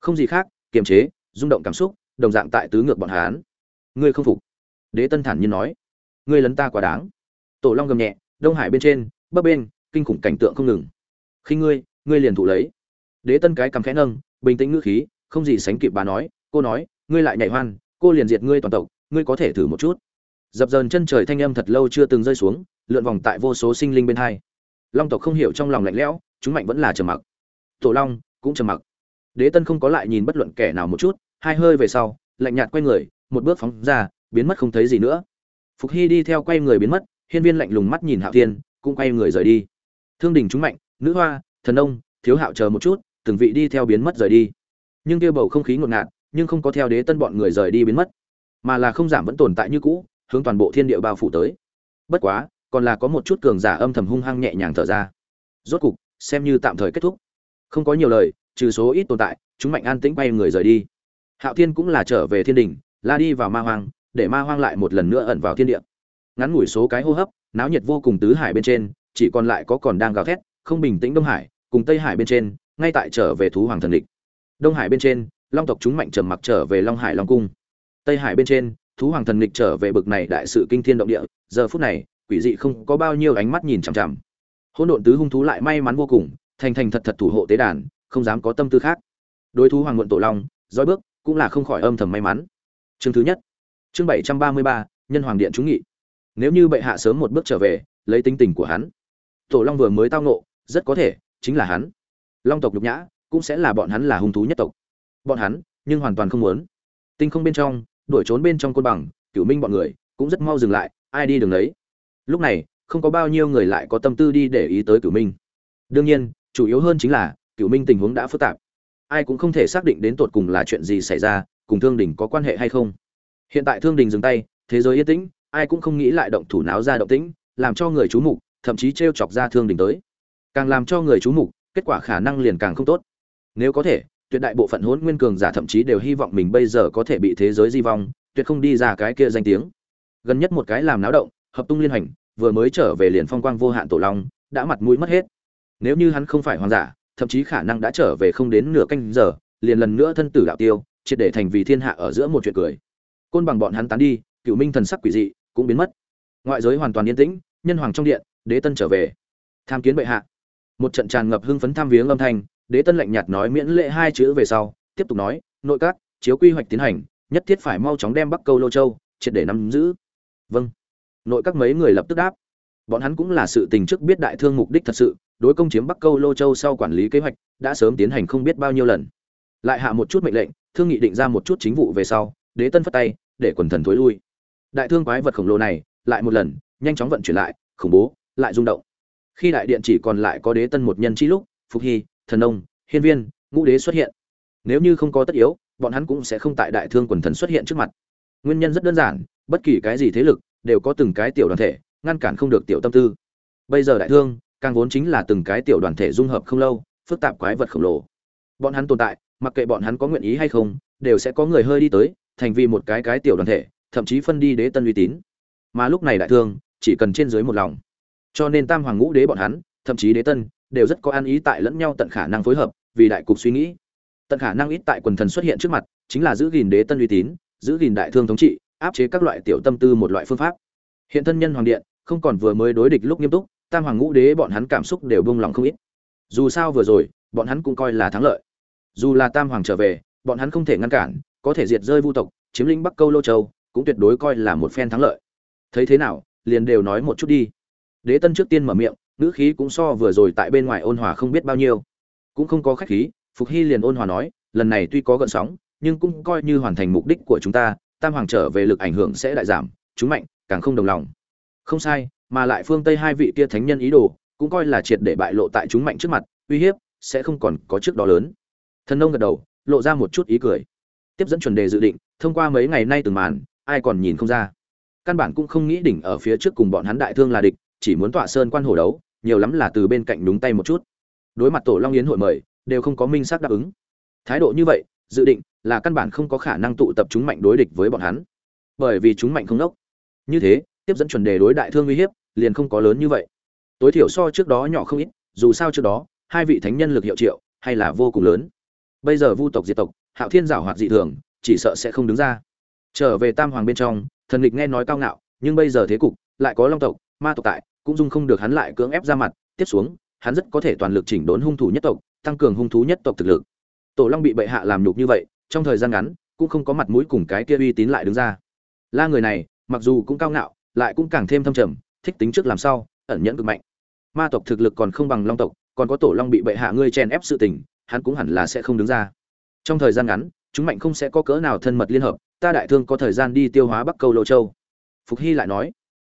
Không gì khác, kiềm chế, rung động cảm xúc, đồng dạng tại tứ ngược bọn hán ngươi không phục. Đế tân thản nhiên nói. Ngươi lấn ta quá đáng. Tổ long gầm nhẹ, đông hải bên trên, bấp bên kinh khủng cảnh tượng không ngừng. Khi ngươi ngươi liền thụ lấy đế tân cái cầm khẽ nâng, bình tĩnh ngữ khí, không gì sánh kịp bà nói, cô nói, ngươi lại nhảy hoan, cô liền diệt ngươi toàn tộc, ngươi có thể thử một chút. Dập dờn chân trời thanh âm thật lâu chưa từng rơi xuống, lượn vòng tại vô số sinh linh bên hai. Long tộc không hiểu trong lòng lạnh lẽo, chúng mạnh vẫn là trầm mặc. Tổ long cũng trầm mặc. Đế tân không có lại nhìn bất luận kẻ nào một chút, hai hơi về sau, lạnh nhạt quay người, một bước phóng ra, biến mất không thấy gì nữa. Phục hy đi theo quay người biến mất, hiên viên lạnh lùng mắt nhìn hạo thiên, cũng quay người rời đi. Thương đình chúng mạnh, nữ hoa, thần ông thiếu hạo chờ một chút từng vị đi theo biến mất rời đi. Nhưng kia bầu không khí ngột ngạt, nhưng không có theo đế tân bọn người rời đi biến mất, mà là không giảm vẫn tồn tại như cũ, hướng toàn bộ thiên địa bao phủ tới. Bất quá, còn là có một chút cường giả âm thầm hung hăng nhẹ nhàng thở ra. Rốt cục, xem như tạm thời kết thúc. Không có nhiều lời, trừ số ít tồn tại, chúng mạnh an tĩnh quay người rời đi. Hạo thiên cũng là trở về thiên đình, la đi vào ma hoang, để ma hoang lại một lần nữa ẩn vào thiên địa. Ngắn ngủi số cái hô hấp, náo nhiệt vô cùng tứ hải bên trên, chỉ còn lại có còn đang gào thét, không bình tĩnh đông hải, cùng tây hải bên trên ngay tại trở về thú hoàng thần địch. Đông hải bên trên, long tộc chúng mạnh trầm mặc trở về long hải long cung. Tây hải bên trên, thú hoàng thần địch trở về bực này đại sự kinh thiên động địa, giờ phút này, quỷ dị không có bao nhiêu ánh mắt nhìn chằm chằm. Hỗn độn tứ hung thú lại may mắn vô cùng, thành thành thật thật thủ hộ tế đàn, không dám có tâm tư khác. Đối thú hoàng muộn tổ long, dõi bước, cũng là không khỏi âm thầm may mắn. Chương thứ nhất, chương bảy trăm ba mươi ba, nhân hoàng điện chúng nghị. Nếu như bệ hạ sớm một bước trở về, lấy tính tình của hắn, tổ long vừa mới tao nộ rất có thể chính là hắn long tộc nhục nhã, cũng sẽ là bọn hắn là hung thú nhất tộc. Bọn hắn, nhưng hoàn toàn không muốn. Tinh không bên trong, đuổi trốn bên trong côn bằng, cửu minh bọn người, cũng rất mau dừng lại, ai đi đường đấy lúc này, không có bao nhiêu người lại có tâm tư đi để ý tới cửu minh. Đương nhiên, chủ yếu hơn chính là, cửu minh tình huống đã phức tạp. Ai cũng không thể xác định đến tột cùng là chuyện gì xảy ra, cùng thương đình có quan hệ hay không. Hiện tại thương đình dừng tay, thế giới yên tĩnh, ai cũng không nghĩ lại động thủ náo ra động tĩnh, làm cho người chú mục, thậm chí t r e o chọc ra thương đình tới. Càng làm cho người chú mục kết quả khả năng liền càng không tốt. Nếu có thể, tuyệt đại bộ phận hỗn nguyên cường giả thậm chí đều hy vọng mình bây giờ có thể bị thế giới di vong, tuyệt không đi ra cái kia danh tiếng. Gần nhất một cái làm náo động, hợp tung liên hành, vừa mới trở về liền phong quang vô hạn tổ long, đã mặt mũi mất hết. Nếu như hắn không phải hoàng giả, thậm chí khả năng đã trở về không đến nửa canh giờ, liền lần nữa thân tử đạo tiêu, triệt để thành vì thiên hạ ở giữa một chuyện cười. Côn bằng bọn hắn tán đi, cựu minh thần sắc quỷ dị, cũng biến mất. Ngoại giới hoàn toàn yên tĩnh, nhân hoàng trong điện, đế tân trở về. Tham kiến bệ hạ một trận tràn ngập hưng phấn tham viếng âm thanh, đế tân lạnh nhạt nói miễn lệ hai chữ về sau, tiếp tục nói, nội các, chiếu quy hoạch tiến hành, nhất thiết phải mau chóng đem bắc câu lô châu triệt để nắm giữ. Vâng. Nội các mấy người lập tức đáp. Bọn hắn cũng là sự tình trước biết đại thương mục đích thật sự, đối công chiếm bắc câu lô châu sau quản lý kế hoạch đã sớm tiến hành không biết bao nhiêu lần. Lại hạ một chút mệnh lệnh, thương nghị định ra một chút chính vụ về sau, đế tân phất tay, để quần thần thối lui. Đại thương quái vật khổng lồ này, lại một lần, nhanh chóng vận chuyển lại, khủng bố, lại rung động khi đại điện chỉ còn lại có đế tân một nhân chi lúc, phục hy, thần ông hiên viên, ngũ đế xuất hiện. Nếu như không có tất yếu, bọn hắn cũng sẽ không tại đại thương quần thần xuất hiện trước mặt. Nguyên nhân rất đơn giản, bất kỳ cái gì thế lực đều có từng cái tiểu đoàn thể, ngăn cản không được tiểu tâm tư. Bây giờ đại thương, càng vốn chính là từng cái tiểu đoàn thể dung hợp không lâu, phức tạp quái vật khổng lồ. Bọn hắn tồn tại, mặc kệ bọn hắn có nguyện ý hay không, đều sẽ có người hơi đi tới, thành vì một cái cái tiểu đoàn thể, thậm chí phân đi đế tân uy tín. Mà lúc này đại thương, chỉ cần trên dưới một lòng cho nên tam hoàng ngũ đế bọn hắn, thậm chí đế tân, đều rất có an ý tại lẫn nhau tận khả năng phối hợp, vì đại cục suy nghĩ. Tận khả năng ít tại quần thần xuất hiện trước mặt, chính là giữ gìn đế tân uy tín, giữ gìn đại thương thống trị, áp chế các loại tiểu tâm tư một loại phương pháp. Hiện thân nhân hoàng điện, không còn vừa mới đối địch lúc nghiêm túc, tam hoàng ngũ đế bọn hắn cảm xúc đều bông lòng không ít. Dù sao vừa rồi, bọn hắn cũng coi là thắng lợi. Dù là tam hoàng trở về, bọn hắn không thể ngăn cản, có thể diệt rơi vu tộc, chiếm lĩnh bắc câu lô châu, cũng tuyệt đối coi là một phen thắng lợi. Thấy thế nào, liền đều nói một chút đi đế tân trước tiên mở miệng, ngữ khí cũng so vừa rồi tại bên ngoài ôn hòa không biết bao nhiêu. Cũng không có khách khí, phục hy liền ôn hòa nói, lần này tuy có gợn sóng, nhưng cũng coi như hoàn thành mục đích của chúng ta, tam hoàng trở về lực ảnh hưởng sẽ đại giảm, chúng mạnh, càng không đồng lòng. Không sai, mà lại phương tây hai vị kia thánh nhân ý đồ, cũng coi là triệt để bại lộ tại chúng mạnh trước mặt, uy hiếp sẽ không còn có trước đó lớn. Thần nông gật đầu, lộ ra một chút ý cười. Tiếp dẫn chuẩn đề dự định, thông qua mấy ngày nay từng màn, ai còn nhìn không ra. Căn bản cũng không nghĩ đỉnh ở phía trước cùng bọn hắn đại thương là địch chỉ muốn tọa sơn quan hồ đấu, nhiều lắm là từ bên cạnh đúng tay một chút. Đối mặt tổ long yến hội mời, đều không có minh xác đáp ứng. Thái độ như vậy, dự định là căn bản không có khả năng tụ tập chúng mạnh đối địch với bọn hắn. Bởi vì chúng mạnh không đốc. Như thế, tiếp dẫn chuẩn đề đối đại thương uy hiếp, liền không có lớn như vậy. Tối thiểu so trước đó nhỏ không ít, dù sao trước đó, hai vị thánh nhân lực hiệu triệu, hay là vô cùng lớn. Bây giờ vu tộc diệt tộc, hạo thiên giảo hoạt dị thường, chỉ sợ sẽ không đứng ra. Trở về tam hoàng bên trong, thần lịch nghe nói cao ngạo, nhưng bây giờ thế cục, lại có long tộc ma tộc tại cũng dung không được hắn lại cưỡng ép ra mặt tiếp xuống hắn rất có thể toàn lực chỉnh đốn hung thủ nhất tộc tăng cường hung thú nhất tộc thực lực. Tổ long bị bệ hạ làm nhục như vậy trong thời gian ngắn cũng không có mặt mũi cùng cái kia uy tín lại đứng ra. La người này mặc dù cũng cao ngạo lại cũng càng thêm thâm trầm thích tính trước làm sau, ẩn nhẫn cực mạnh. Ma tộc thực lực còn không bằng long tộc còn có tổ long bị bệ hạ ngươi chen ép sự tình hắn cũng hẳn là sẽ không đứng ra. Trong thời gian ngắn chúng mạnh không sẽ có cỡ nào thân mật liên hợp ta đại thương có thời gian đi tiêu hóa bắc câu lô châu. Phục hy lại nói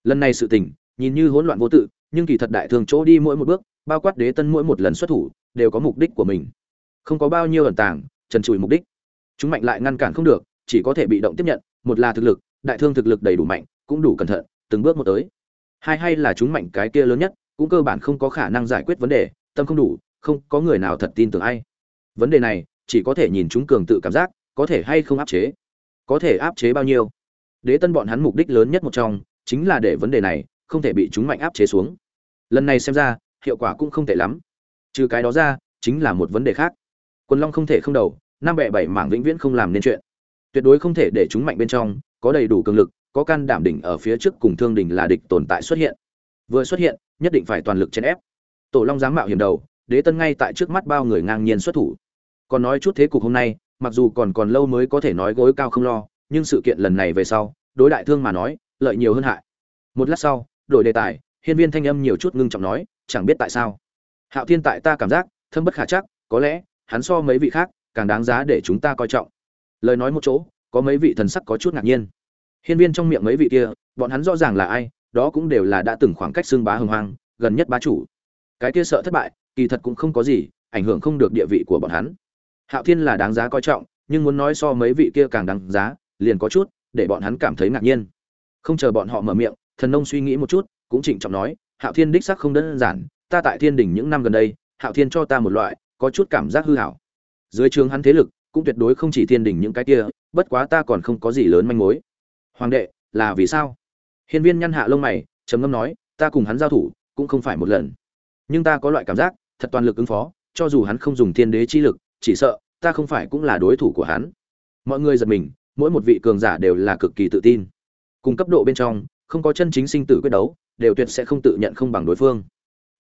lần này sự tình nhìn như hỗn loạn vô tự, nhưng kỳ thật đại thương chỗ đi mỗi một bước, bao quát đế tân mỗi một lần xuất thủ, đều có mục đích của mình. Không có bao nhiêu ẩn tàng, trần trụi mục đích. Chúng mạnh lại ngăn cản không được, chỉ có thể bị động tiếp nhận, một là thực lực, đại thương thực lực đầy đủ mạnh, cũng đủ cẩn thận, từng bước một tới. Hai hay là chúng mạnh cái kia lớn nhất, cũng cơ bản không có khả năng giải quyết vấn đề, tâm không đủ, không có người nào thật tin tưởng ai. Vấn đề này, chỉ có thể nhìn chúng cường tự cảm giác, có thể hay không áp chế. Có thể áp chế bao nhiêu? Đế tân bọn hắn mục đích lớn nhất một trong, chính là để vấn đề này không thể bị chúng mạnh áp chế xuống. Lần này xem ra, hiệu quả cũng không tệ lắm. Trừ cái đó ra, chính là một vấn đề khác. Quân long không thể không đầu, năm bẹ bảy mảng vĩnh viễn không làm nên chuyện. Tuyệt đối không thể để chúng mạnh bên trong, có đầy đủ cường lực, có can đảm đỉnh ở phía trước cùng thương đỉnh là địch tồn tại xuất hiện. Vừa xuất hiện, nhất định phải toàn lực chèn ép. Tổ long dám mạo hiểm đầu, đế tân ngay tại trước mắt bao người ngang nhiên xuất thủ. Còn nói chút thế cục hôm nay, mặc dù còn còn lâu mới có thể nói gối cao không lo, nhưng sự kiện lần này về sau, đối đại thương mà nói, lợi nhiều hơn hại. Một lát sau đổi đề tài, hiên viên thanh âm nhiều chút ngưng trọng nói, chẳng biết tại sao. Hạo thiên tại ta cảm giác, thâm bất khả chắc, có lẽ, hắn so mấy vị khác, càng đáng giá để chúng ta coi trọng. Lời nói một chỗ, có mấy vị thần sắc có chút ngạc nhiên. Hiên viên trong miệng mấy vị kia, bọn hắn rõ ràng là ai, đó cũng đều là đã từng khoảng cách xương bá hưng hoang, gần nhất bá chủ. Cái kia sợ thất bại, kỳ thật cũng không có gì, ảnh hưởng không được địa vị của bọn hắn. Hạo thiên là đáng giá coi trọng, nhưng muốn nói so mấy vị kia càng đáng giá, liền có chút, để bọn hắn cảm thấy ngạc nhiên. Không chờ bọn họ mở miệng thần nông suy nghĩ một chút, cũng trịnh trọng nói, hạo thiên đích sắc không đơn giản, ta tại thiên đình những năm gần đây, hạo thiên cho ta một loại, có chút cảm giác hư hảo. Dưới trường hắn thế lực, cũng tuyệt đối không chỉ thiên đình những cái kia, bất quá ta còn không có gì lớn manh mối. Hoàng đệ, là vì sao? Hiên viên nhăn hạ lông mày, trầm ngâm nói, ta cùng hắn giao thủ, cũng không phải một lần. Nhưng ta có loại cảm giác, thật toàn lực ứng phó, cho dù hắn không dùng thiên đế chi lực, chỉ sợ, ta không phải cũng là đối thủ của hắn. Mọi người giật mình, mỗi một vị cường giả đều là cực kỳ tự tin. Cùng cấp độ bên trong không có chân chính sinh tử quyết đấu, đều tuyệt sẽ không tự nhận không bằng đối phương.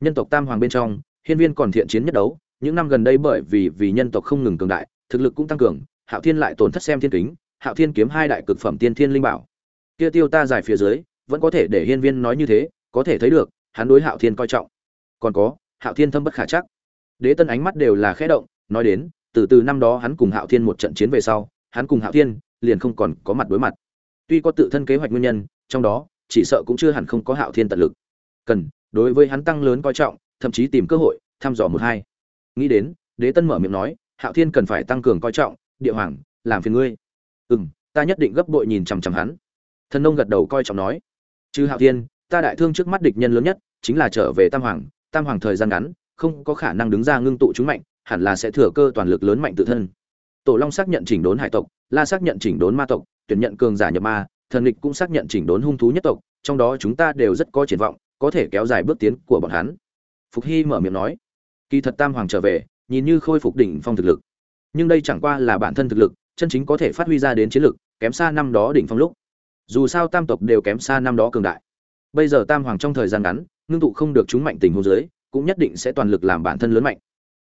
Nhân tộc tam hoàng bên trong, hiên viên còn thiện chiến nhất đấu, những năm gần đây bởi vì vì nhân tộc không ngừng cường đại, thực lực cũng tăng cường, hạo thiên lại tổn thất xem thiên kính, hạo thiên kiếm hai đại cực phẩm tiên thiên linh bảo. Kia tiêu ta dài phía dưới, vẫn có thể để hiên viên nói như thế, có thể thấy được, hắn đối hạo thiên coi trọng. Còn có, hạo thiên thâm bất khả chắc. Đế tân ánh mắt đều là khẽ động, nói đến, từ từ năm đó hắn cùng hạo thiên một trận chiến về sau, hắn cùng hạo thiên liền không còn có mặt đối mặt. Tuy có tự thân kế hoạch nguyên nhân, trong đó chỉ sợ cũng chưa hẳn không có hạo thiên tận lực. Cần, đối với hắn tăng lớn coi trọng, thậm chí tìm cơ hội, thăm dò một hai. Nghĩ đến, đế tân mở miệng nói, hạo thiên cần phải tăng cường coi trọng, địa hoàng, làm phiền ngươi. Ừ m ta nhất định gấp bội nhìn chằm chằm hắn. Thần nông gật đầu coi trọng nói chứ hạo thiên, ta đại thương trước mắt địch nhân lớn nhất, chính là trở về tam hoàng. Tam hoàng thời gian ngắn, không có khả năng đứng ra ngưng tụ chúng mạnh, hẳn là sẽ thừa cơ toàn lực lớn mạnh tự thân. Tổ long xác nhận chỉnh đốn hải tộc, la xác nhận chỉnh đốn ma tộc, tuyển nhận cường giả nhập ma thần địch cũng xác nhận chỉnh đốn hung thú nhất tộc, trong đó chúng ta đều rất có triển vọng, có thể kéo dài bước tiến của bọn hắn. Phục hy mở miệng nói. Kỳ thật tam hoàng trở về, nhìn như khôi phục đỉnh phong thực lực. Nhưng đây chẳng qua là bản thân thực lực, chân chính có thể phát huy ra đến chiến lực, kém xa năm đó đỉnh phong lúc. Dù sao tam tộc đều kém xa năm đó cường đại. Bây giờ tam hoàng trong thời gian ngắn, ngưng tụ không được chúng mạnh tình hôn giới cũng nhất định sẽ toàn lực làm bản thân lớn mạnh.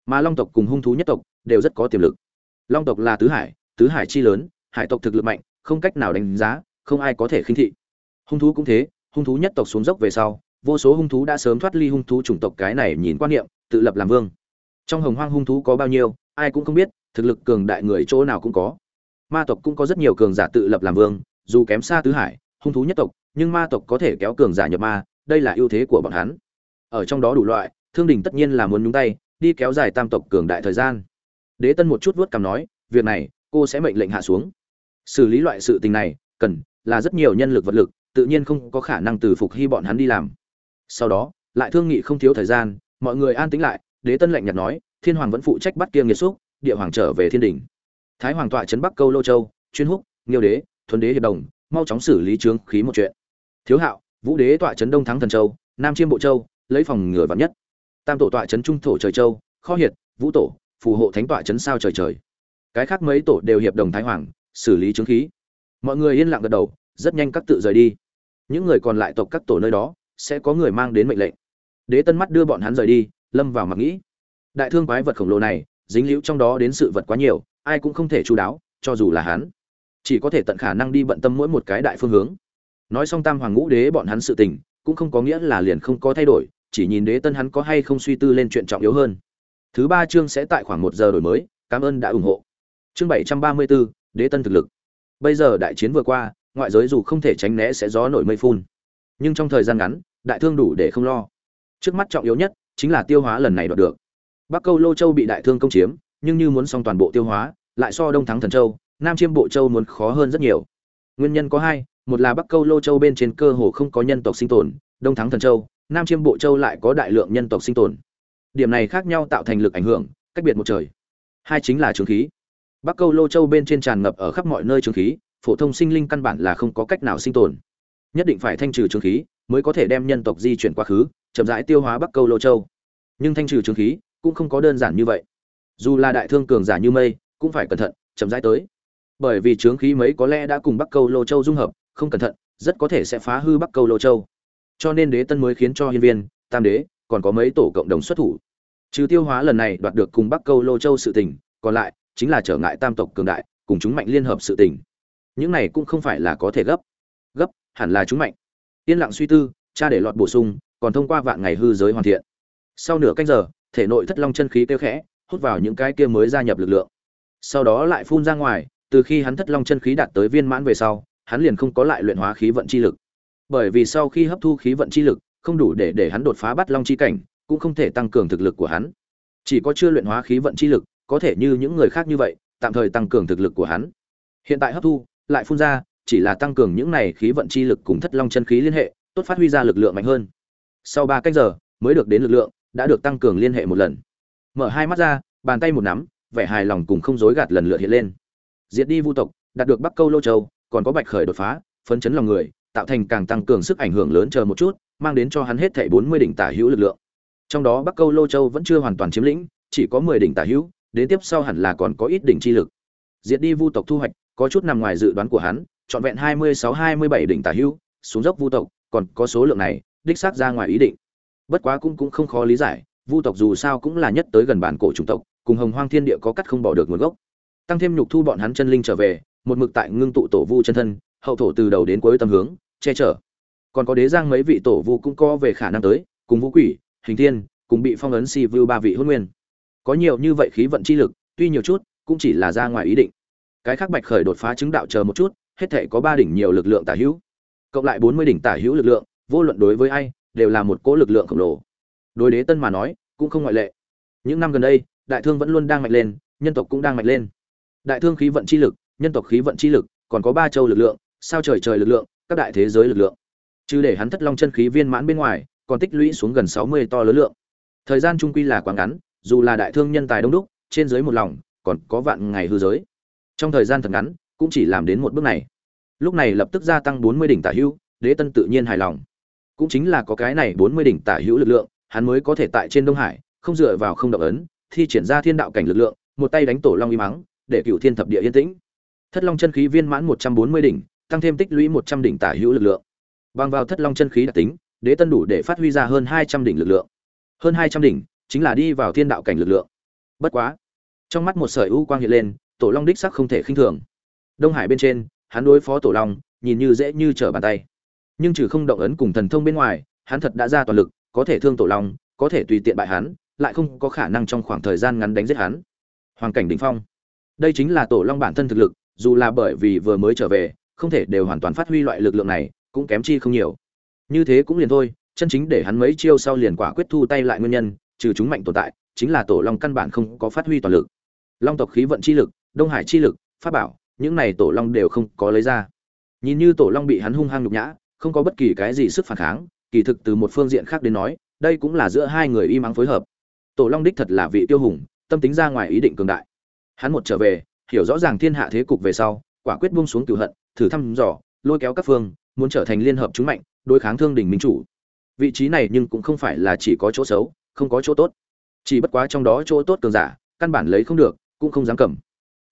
Mà long tộc cùng hung thú nhất tộc đều rất có tiềm lực. Long tộc là tứ hải tứ hải chi lớn, hải tộc thực lực mạnh, không cách nào đánh giá không ai có thể khinh thị. Hung thú cũng thế, hung thú nhất tộc xuống dốc về sau, vô số hung thú đã sớm thoát ly hung thú chủng tộc cái này nhìn quan niệm, tự lập làm vương. Trong hồng hoang hung thú có bao nhiêu, ai cũng không biết, thực lực cường đại người chỗ nào cũng có. Ma tộc cũng có rất nhiều cường giả tự lập làm vương, dù kém xa tứ hải, hung thú nhất tộc, nhưng ma tộc có thể kéo cường giả nhập ma, đây là ưu thế của bọn hắn. Ở trong đó đủ loại, thương đình tất nhiên là muốn nhúng tay, đi kéo dài tam tộc cường đại thời gian. Đế tân một chút vuốt cằm nói, việc này, cô sẽ mệnh lệnh hạ xuống. Xử lý loại sự tình này, cần là rất nhiều nhân lực vật lực, tự nhiên không có khả năng từ phục hy bọn hắn đi làm. Sau đó, lại thương nghị không thiếu thời gian, mọi người an tĩnh lại, đế tân lạnh nhạt nói, thiên hoàng vẫn phụ trách bắt kia nghiệt xúc, địa hoàng trở về thiên đình. Thái hoàng tọa trấn bắc câu lô châu, chuyên húc, nghiêu đế, thuần đế hiệp đồng, mau chóng xử lý trướng khí một chuyện. Thiếu hạo, vũ đế tọa trấn đông thắng thần châu, nam chiêm bộ châu, lấy phòng ngừa vắn nhất. Tam tổ tọa trấn trung thổ trời châu, kho hiệt, vũ tổ, phù hộ thánh tọa trấn sao trời trời. Cái khác mấy tổ đều hiệp đồng thái hoàng, xử lý trướng khí mọi người yên lặng gật đầu, rất nhanh các tự rời đi. Những người còn lại tộc các tổ nơi đó, sẽ có người mang đến mệnh lệnh. Đế tân mắt đưa bọn hắn rời đi, lâm vào mặc nghĩ. Đại thương quái vật khổng lồ này, dính liễu trong đó đến sự vật quá nhiều, ai cũng không thể chú đáo, cho dù là hắn. Chỉ có thể tận khả năng đi bận tâm mỗi một cái đại phương hướng. Nói xong tam hoàng ngũ đế bọn hắn sự tình, cũng không có nghĩa là liền không có thay đổi, chỉ nhìn đế tân hắn có hay không suy tư lên chuyện trọng yếu hơn. Thứ ba chương sẽ tại khoảng một giờ đổi mới, cảm ơn đã ủng hộ. Chương bảy trăm ba mươi bốn đế tân thực lực bây giờ đại chiến vừa qua, ngoại giới dù không thể tránh né sẽ gió nổi mây phun. Nhưng trong thời gian ngắn, đại thương đủ để không lo. Trước mắt trọng yếu nhất chính là tiêu hóa lần này đoạt được. Bắc câu lô châu bị đại thương công chiếm, nhưng như muốn xong toàn bộ tiêu hóa, lại so đông thắng thần châu, nam chiêm bộ châu muốn khó hơn rất nhiều. Nguyên nhân có hai, một là bắc câu lô châu bên trên cơ hồ không có nhân tộc sinh tồn, đông thắng thần châu, nam chiêm bộ châu lại có đại lượng nhân tộc sinh tồn. Điểm này khác nhau tạo thành lực ảnh hưởng, cách biệt một trời. Hai chính là trường khí bắc câu lô châu bên trên tràn ngập ở khắp mọi nơi trường khí, phổ thông sinh linh căn bản là không có cách nào sinh tồn. Nhất định phải thanh trừ trường khí mới có thể đem nhân tộc di chuyển quá khứ, chậm rãi tiêu hóa bắc câu lô châu. Nhưng thanh trừ trường khí cũng không có đơn giản như vậy. Dù là đại thương cường giả như mây, cũng phải cẩn thận, chậm rãi tới. Bởi vì trướng khí mấy có lẽ đã cùng bắc câu lô châu dung hợp, không cẩn thận, rất có thể sẽ phá hư bắc câu lô châu. Cho nên đế tân mới khiến cho hiên viên, tam đế, còn có mấy tổ cộng đồng xuất thủ. Trừ tiêu hóa lần này đoạt được cùng bắc câu lô châu sự tình, còn lại chính là trở ngại tam tộc cường đại, cùng chúng mạnh liên hợp sự tình. Những này cũng không phải là có thể gấp. Gấp, hẳn là chúng mạnh. Yên lặng suy tư, cha để lọt bổ sung, còn thông qua vạn ngày hư giới hoàn thiện. Sau nửa canh giờ, thể nội thất long chân khí kêu khẽ, hút vào những cái kia mới gia nhập lực lượng. Sau đó lại phun ra ngoài, từ khi hắn thất long chân khí đạt tới viên mãn về sau, hắn liền không có lại luyện hóa khí vận chi lực. Bởi vì sau khi hấp thu khí vận chi lực, không đủ để để hắn đột phá bắt long chi cảnh, cũng không thể tăng cường thực lực của hắn. Chỉ có chưa luyện hóa khí vận chi lực có thể như những người khác như vậy, tạm thời tăng cường thực lực của hắn. Hiện tại hấp thu, lại phun ra, chỉ là tăng cường những này khí vận chi lực cùng thất long chân khí liên hệ, tốt phát huy ra lực lượng mạnh hơn. Sau ba cách giờ, mới được đến lực lượng, đã được tăng cường liên hệ một lần. Mở hai mắt ra, bàn tay một nắm, vẻ hài lòng cùng không dối gạt lần lượt hiện lên. Diệt đi vu tộc, đạt được bắc câu lô châu, còn có bạch khởi đột phá, phấn chấn lòng người, tạo thành càng tăng cường sức ảnh hưởng lớn chờ một chút, mang đến cho hắn hết thảy bốn mươi đỉnh tả hữu lực lượng. Trong đó bắc câu lô châu vẫn chưa hoàn toàn chiếm lĩnh, chỉ có mười đỉnh tả hữu đến tiếp sau hẳn là còn có ít đỉnh chi lực. Diệt đi vu tộc thu hoạch, có chút nằm ngoài dự đoán của hắn chọn vẹn hai mươi sáu hai mươi bảy đỉnh tả hữu xuống dốc vu tộc, còn có số lượng này, đích xác ra ngoài ý định. Bất quá cũng cũng không khó lý giải, vu tộc dù sao cũng là nhất tới gần bản cổ chủng tộc, cùng hồng hoang thiên địa có cắt không bỏ được nguồn gốc. Tăng thêm nhục thu bọn hắn chân linh trở về, một mực tại ngưng tụ tổ vu chân thân, hậu thổ từ đầu đến cuối tâm hướng, che chở. Còn có đế giang mấy vị tổ vu cũng có về khả năng tới, cùng vũ quỷ, hình thiên, cùng bị phong ấn si vu ba vị hôn nguyên có nhiều như vậy khí vận chi lực, tuy nhiều chút, cũng chỉ là ra ngoài ý định. Cái khác bạch khởi đột phá chứng đạo chờ một chút, hết thể có ba đỉnh nhiều lực lượng tả hữu, cộng lại bốn mươi đỉnh tả hữu lực lượng, vô luận đối với ai, đều là một cỗ lực lượng khổng lồ. Đối đế tân mà nói, cũng không ngoại lệ. Những năm gần đây, đại thương vẫn luôn đang mạnh lên, nhân tộc cũng đang mạnh lên. Đại thương khí vận chi lực, nhân tộc khí vận chi lực, còn có ba châu lực lượng, sao trời trời lực lượng, các đại thế giới lực lượng. Chứ để hắn thất long chân khí viên mãn bên ngoài, còn tích lũy xuống gần sáu mươi to lớn lượng. Thời gian trung quy là quá ngắn dù là đại thương nhân tài đông đúc, trên dưới một lòng, còn có vạn ngày hư giới. Trong thời gian thật ngắn, cũng chỉ làm đến một bước này. Lúc này lập tức gia tăng bốn mươi đỉnh tả hữu, đế tân tự nhiên hài lòng. Cũng chính là có cái này bốn mươi đỉnh tả hữu lực lượng, hắn mới có thể tại trên đông hải, không dựa vào không động ấn, thi triển ra thiên đạo cảnh lực lượng, một tay đánh tổ long y mắng, để cựu thiên thập địa yên tĩnh. Thất long chân khí viên mãn một trăm bốn mươi đỉnh, tăng thêm tích lũy một trăm đỉnh tả hữu lực lượng. Bằng vào thất long chân khí đặc tính, đế tân đủ để phát huy ra hơn hai trăm đỉnh lực lượng. Hơn hai trăm đỉnh chính là đi vào thiên đạo cảnh lực lượng. Bất quá, trong mắt một sợi u quang hiện lên, tổ long đích sắc không thể khinh thường. Đông hải bên trên, hắn đối phó tổ long, nhìn như dễ như trở bàn tay. Nhưng trừ không động ấn cùng thần thông bên ngoài, hắn thật đã ra toàn lực, có thể thương tổ long, có thể tùy tiện bại hắn, lại không có khả năng trong khoảng thời gian ngắn đánh giết hắn. Hoàng cảnh đỉnh phong. Đây chính là tổ long bản thân thực lực, dù là bởi vì vừa mới trở về, không thể đều hoàn toàn phát huy loại lực lượng này, cũng kém chi không nhiều. Như thế cũng liền thôi, chân chính để hắn mấy chiêu sau liền quả quyết thu tay lại nguyên nhân trừ chúng mạnh tồn tại, chính là tổ long căn bản không có phát huy toàn lực. Long tộc khí vận chi lực, đông hải chi lực, pháp bảo, những này tổ long đều không có lấy ra. Nhìn như tổ long bị hắn hung hăng nhục nhã, không có bất kỳ cái gì sức phản kháng, kỳ thực từ một phương diện khác đến nói, đây cũng là giữa hai người y mắng phối hợp. Tổ long đích thật là vị tiêu hùng, tâm tính ra ngoài ý định cường đại. Hắn một trở về, hiểu rõ ràng thiên hạ thế cục về sau, quả quyết buông xuống cửu hận, thử thăm dò, lôi kéo các phương, muốn trở thành liên hợp chúng mạnh, đối kháng thương đỉnh minh chủ. Vị trí này nhưng cũng không phải là chỉ có chỗ xấu không có chỗ tốt. Chỉ bất quá trong đó chỗ tốt cường giả, căn bản lấy không được, cũng không dám cầm.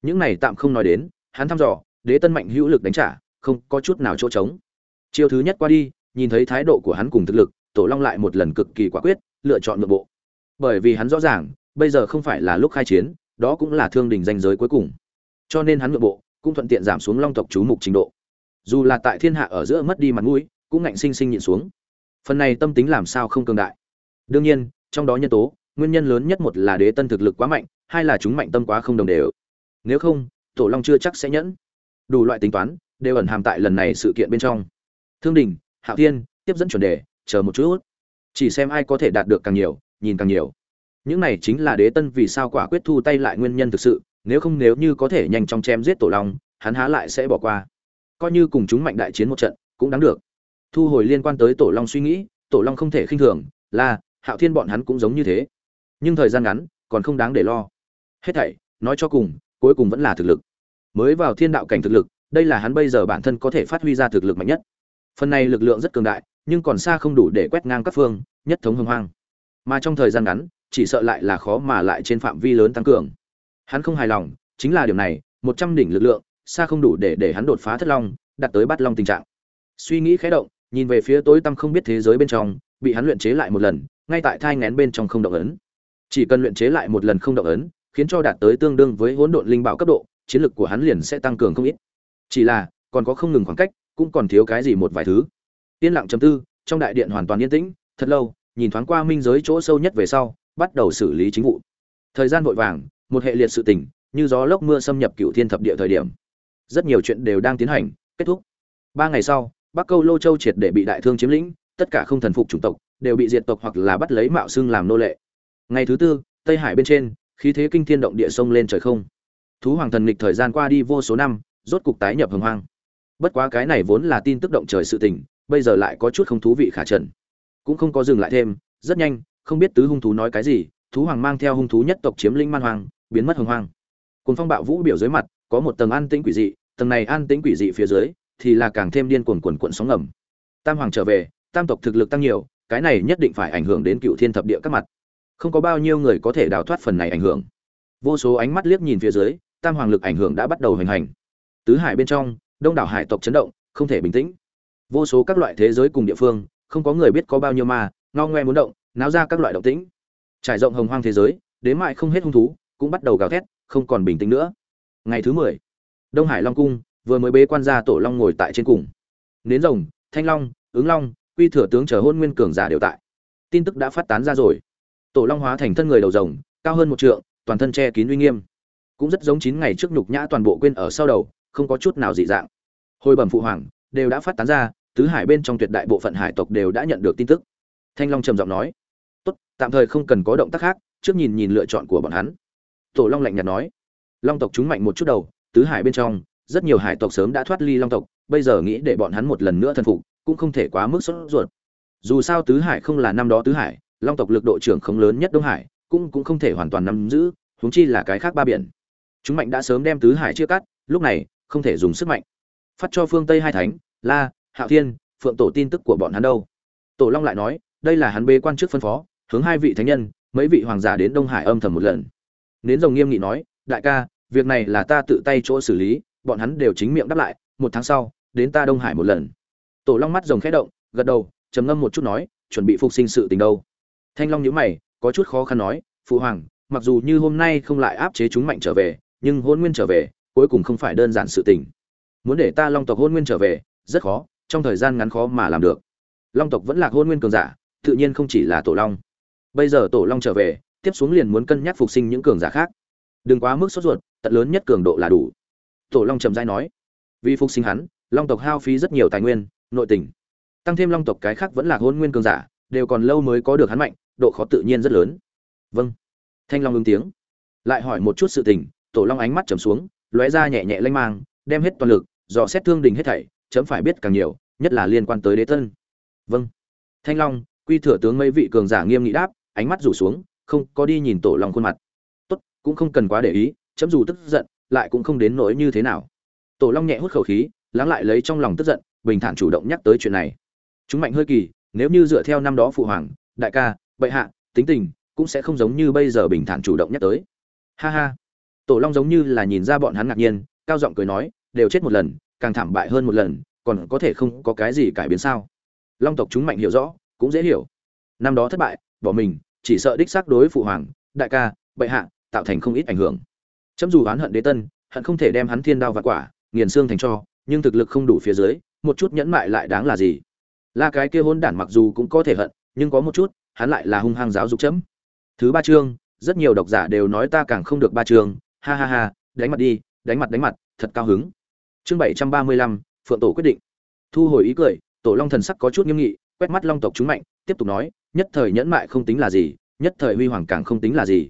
Những này tạm không nói đến, hắn thăm dò, đế tân mạnh hữu lực đánh trả, không có chút nào chỗ trống. Chiêu thứ nhất qua đi, nhìn thấy thái độ của hắn cùng thực lực, tổ long lại một lần cực kỳ quả quyết, lựa chọn nội bộ. Bởi vì hắn rõ ràng, bây giờ không phải là lúc khai chiến, đó cũng là thương đình danh giới cuối cùng. Cho nên hắn nội bộ, cũng thuận tiện giảm xuống long tộc chú mục trình độ. Dù là tại thiên hạ ở giữa mất đi mặt mũi, cũng ngạnh sinh sinh nhịn xuống. Phần này tâm tính làm sao không cường đại. Đương nhiên trong đó nhân tố, nguyên nhân lớn nhất một là đế tân thực lực quá mạnh, hai là chúng mạnh tâm quá không đồng đều. Nếu không, tổ long chưa chắc sẽ nhẫn. Đủ loại tính toán, đều ẩn hàm tại lần này sự kiện bên trong. Thương đình, hạo thiên, tiếp dẫn chuẩn đề, chờ một chút. Chỉ xem ai có thể đạt được càng nhiều, nhìn càng nhiều. Những này chính là đế tân vì sao quả quyết thu tay lại nguyên nhân thực sự, nếu không nếu như có thể nhanh chóng chém giết tổ long, hắn há lại sẽ bỏ qua. Coi như cùng chúng mạnh đại chiến một trận, cũng đáng được. Thu hồi liên quan tới tổ long suy nghĩ, tổ long không thể khinh thường, là hạo thiên bọn hắn cũng giống như thế. Nhưng thời gian ngắn, còn không đáng để lo. Hết thảy, nói cho cùng, cuối cùng vẫn là thực lực. Mới vào thiên đạo cảnh thực lực, đây là hắn bây giờ bản thân có thể phát huy ra thực lực mạnh nhất. Phần này lực lượng rất cường đại, nhưng còn xa không đủ để quét ngang các phương, nhất thống hưng hoang. Mà trong thời gian ngắn, chỉ sợ lại là khó mà lại trên phạm vi lớn tăng cường. Hắn không hài lòng, chính là điều này, một trăm đỉnh lực lượng, xa không đủ để để hắn đột phá thất long, đạt tới bắt long tình trạng. Suy nghĩ khẽ động, nhìn về phía tối tăm không biết thế giới bên trong, bị hắn luyện chế lại một lần ngay tại thai ngén bên trong không động ấn. Chỉ cần luyện chế lại một lần không động ấn, khiến cho đạt tới tương đương với hỗn độn linh bảo cấp độ, chiến lực của hắn liền sẽ tăng cường không ít. Chỉ là, còn có không ngừng khoảng cách, cũng còn thiếu cái gì một vài thứ. Yên lặng chấm tư, trong đại điện hoàn toàn yên tĩnh, thật lâu, nhìn thoáng qua minh giới chỗ sâu nhất về sau, bắt đầu xử lý chính vụ. Thời gian vội vàng, một hệ liệt sự tình, như gió lốc mưa xâm nhập cựu thiên thập địa thời điểm. Rất nhiều chuyện đều đang tiến hành, kết thúc. Ba ngày sau, bắc câu lô châu triệt để bị đại thương chiếm lĩnh, tất cả không thần phục chủng tộc đều bị diệt tộc hoặc là bắt lấy mạo xưng làm nô lệ. Ngày thứ tư, tây hải bên trên, khí thế kinh thiên động địa sông lên trời không. Thú hoàng thần lịch thời gian qua đi vô số năm, rốt cục tái nhập hồng hoang. Bất quá cái này vốn là tin tức động trời sự tình, bây giờ lại có chút không thú vị khả trần. Cũng không có dừng lại thêm, rất nhanh, không biết tứ hung thú nói cái gì, thú hoàng mang theo hung thú nhất tộc chiếm lĩnh man hoàng biến mất hồng hoang. Cùng phong bạo vũ biểu dưới mặt, có một tầng an tĩnh quỷ dị, tầng này an tĩnh quỷ dị phía dưới, thì là càng thêm điên cuồng cuộn cuộn sóng ngầm. Tam hoàng trở về, tam tộc thực lực tăng nhiều cái này nhất định phải ảnh hưởng đến cựu thiên thập địa các mặt. Không có bao nhiêu người có thể đào thoát phần này ảnh hưởng. Vô số ánh mắt liếc nhìn phía dưới, tam hoàng lực ảnh hưởng đã bắt đầu hoành hành. Tứ hải bên trong, đông đảo hải tộc chấn động, không thể bình tĩnh. Vô số các loại thế giới cùng địa phương, không có người biết có bao nhiêu ma, ngao ngoe muốn động, náo ra các loại động tĩnh. Trải rộng hồng hoang thế giới, đến mại không hết hung thú, cũng bắt đầu gào thét, không còn bình tĩnh nữa. Ngày thứ mười, đông hải long cung, vừa mới bế quan ra tổ long ngồi tại trên cùng. Nến rồng, thanh long, ứng long quy thừa tướng chờ hôn nguyên cường giả đều tại. Tin tức đã phát tán ra rồi. Tổ long hóa thành thân người đầu rồng, cao hơn một trượng, toàn thân che kín uy nghiêm. Cũng rất giống chín ngày trước nhục nhã toàn bộ quên ở sau đầu, không có chút nào dị dạng. Hồi bẩm phụ hoàng, đều đã phát tán ra, tứ hải bên trong tuyệt đại bộ phận hải tộc đều đã nhận được tin tức. Thanh long trầm giọng nói, tốt, tạm thời không cần có động tác khác, trước nhìn nhìn lựa chọn của bọn hắn. Tổ long lạnh nhạt nói, long tộc chúng mạnh một chút đầu, tứ hải bên trong, rất nhiều hải tộc sớm đã thoát ly long tộc, bây giờ nghĩ để bọn hắn một lần nữa thần phục cũng không thể quá mức sốt ruột. Dù sao tứ hải không là năm đó tứ hải, long tộc lực độ trưởng không lớn nhất đông hải, cũng cũng không thể hoàn toàn nắm giữ, huống chi là cái khác ba biển. Chúng mạnh đã sớm đem tứ hải chia cắt, lúc này, không thể dùng sức mạnh. Phát cho phương tây hai thánh, la, hạo thiên, phượng tổ tin tức của bọn hắn đâu? Tổ long lại nói, đây là hắn bê quan trước phân phó, hướng hai vị thánh nhân, mấy vị hoàng giả đến đông hải âm thầm một lần. Nến rồng nghiêm nghị nói, đại ca, việc này là ta tự tay chỗ xử lý, bọn hắn đều chính miệng đáp lại, một tháng sau, đến ta đông hải một lần tổ long mắt rồng khẽ động, gật đầu, trầm ngâm một chút nói, chuẩn bị phục sinh sự tình đâu. Thanh long nhíu mày, có chút khó khăn nói, phụ hoàng, mặc dù như hôm nay không lại áp chế chúng mạnh trở về, nhưng hôn nguyên trở về, cuối cùng không phải đơn giản sự tình. Muốn để ta long tộc hôn nguyên trở về, rất khó, trong thời gian ngắn khó mà làm được. Long tộc vẫn là hôn nguyên cường giả, tự nhiên không chỉ là tổ long. Bây giờ tổ long trở về, tiếp xuống liền muốn cân nhắc phục sinh những cường giả khác. Đừng quá mức sốt ruột, tận lớn nhất cường độ là đủ. Tổ long trầm dai nói, vì phục sinh hắn, long tộc hao phí rất nhiều tài nguyên nội tình. Tăng thêm long tộc cái khác vẫn là hôn nguyên cường giả, đều còn lâu mới có được hắn mạnh, độ khó tự nhiên rất lớn. Vâng. Thanh long ứng tiếng. Lại hỏi một chút sự tình, tổ long ánh mắt trầm xuống, lóe ra nhẹ nhẹ lanh mang, đem hết toàn lực, dò xét thương đình hết thảy, chấm phải biết càng nhiều, nhất là liên quan tới đế tân. Vâng. Thanh long, quy thừa tướng mấy vị cường giả nghiêm nghị đáp, ánh mắt rủ xuống, không có đi nhìn tổ long khuôn mặt. Tốt, cũng không cần quá để ý, chấm dù tức giận, lại cũng không đến nỗi như thế nào. Tổ long nhẹ hút khẩu khí, lắng lại lấy trong lòng tức giận bình thản chủ động nhắc tới chuyện này. Chúng mạnh hơi kỳ, nếu như dựa theo năm đó phụ hoàng, đại ca, bệ hạ, tính tình, cũng sẽ không giống như bây giờ bình thản chủ động nhắc tới. Ha ha. Tổ long giống như là nhìn ra bọn hắn ngạc nhiên, cao giọng cười nói, đều chết một lần, càng thảm bại hơn một lần, còn có thể không có cái gì cải biến sao? Long tộc chúng mạnh hiểu rõ, cũng dễ hiểu. Năm đó thất bại, bỏ mình, chỉ sợ đích xác đối phụ hoàng, đại ca, bệ hạ, tạo thành không ít ảnh hưởng. Chấm dù oán hận đế tân, hận không thể đem hắn thiên đao vạn quả, nghiền xương thành cho, nhưng thực lực không đủ phía dưới một chút nhẫn mại lại đáng là gì? Là cái kia hôn đản mặc dù cũng có thể hận, nhưng có một chút, hắn lại là hung hăng giáo dục chấm. Thứ ba chương, rất nhiều độc giả đều nói ta càng không được ba chương. Ha ha ha, đánh mặt đi, đánh mặt đánh mặt, thật cao hứng. Chương bảy trăm ba mươi lăm, phượng tổ quyết định. Thu hồi ý cười, tổ long thần sắc có chút nghiêm nghị, quét mắt long tộc chúng mạnh, tiếp tục nói, nhất thời nhẫn mại không tính là gì, nhất thời huy hoàng càng không tính là gì.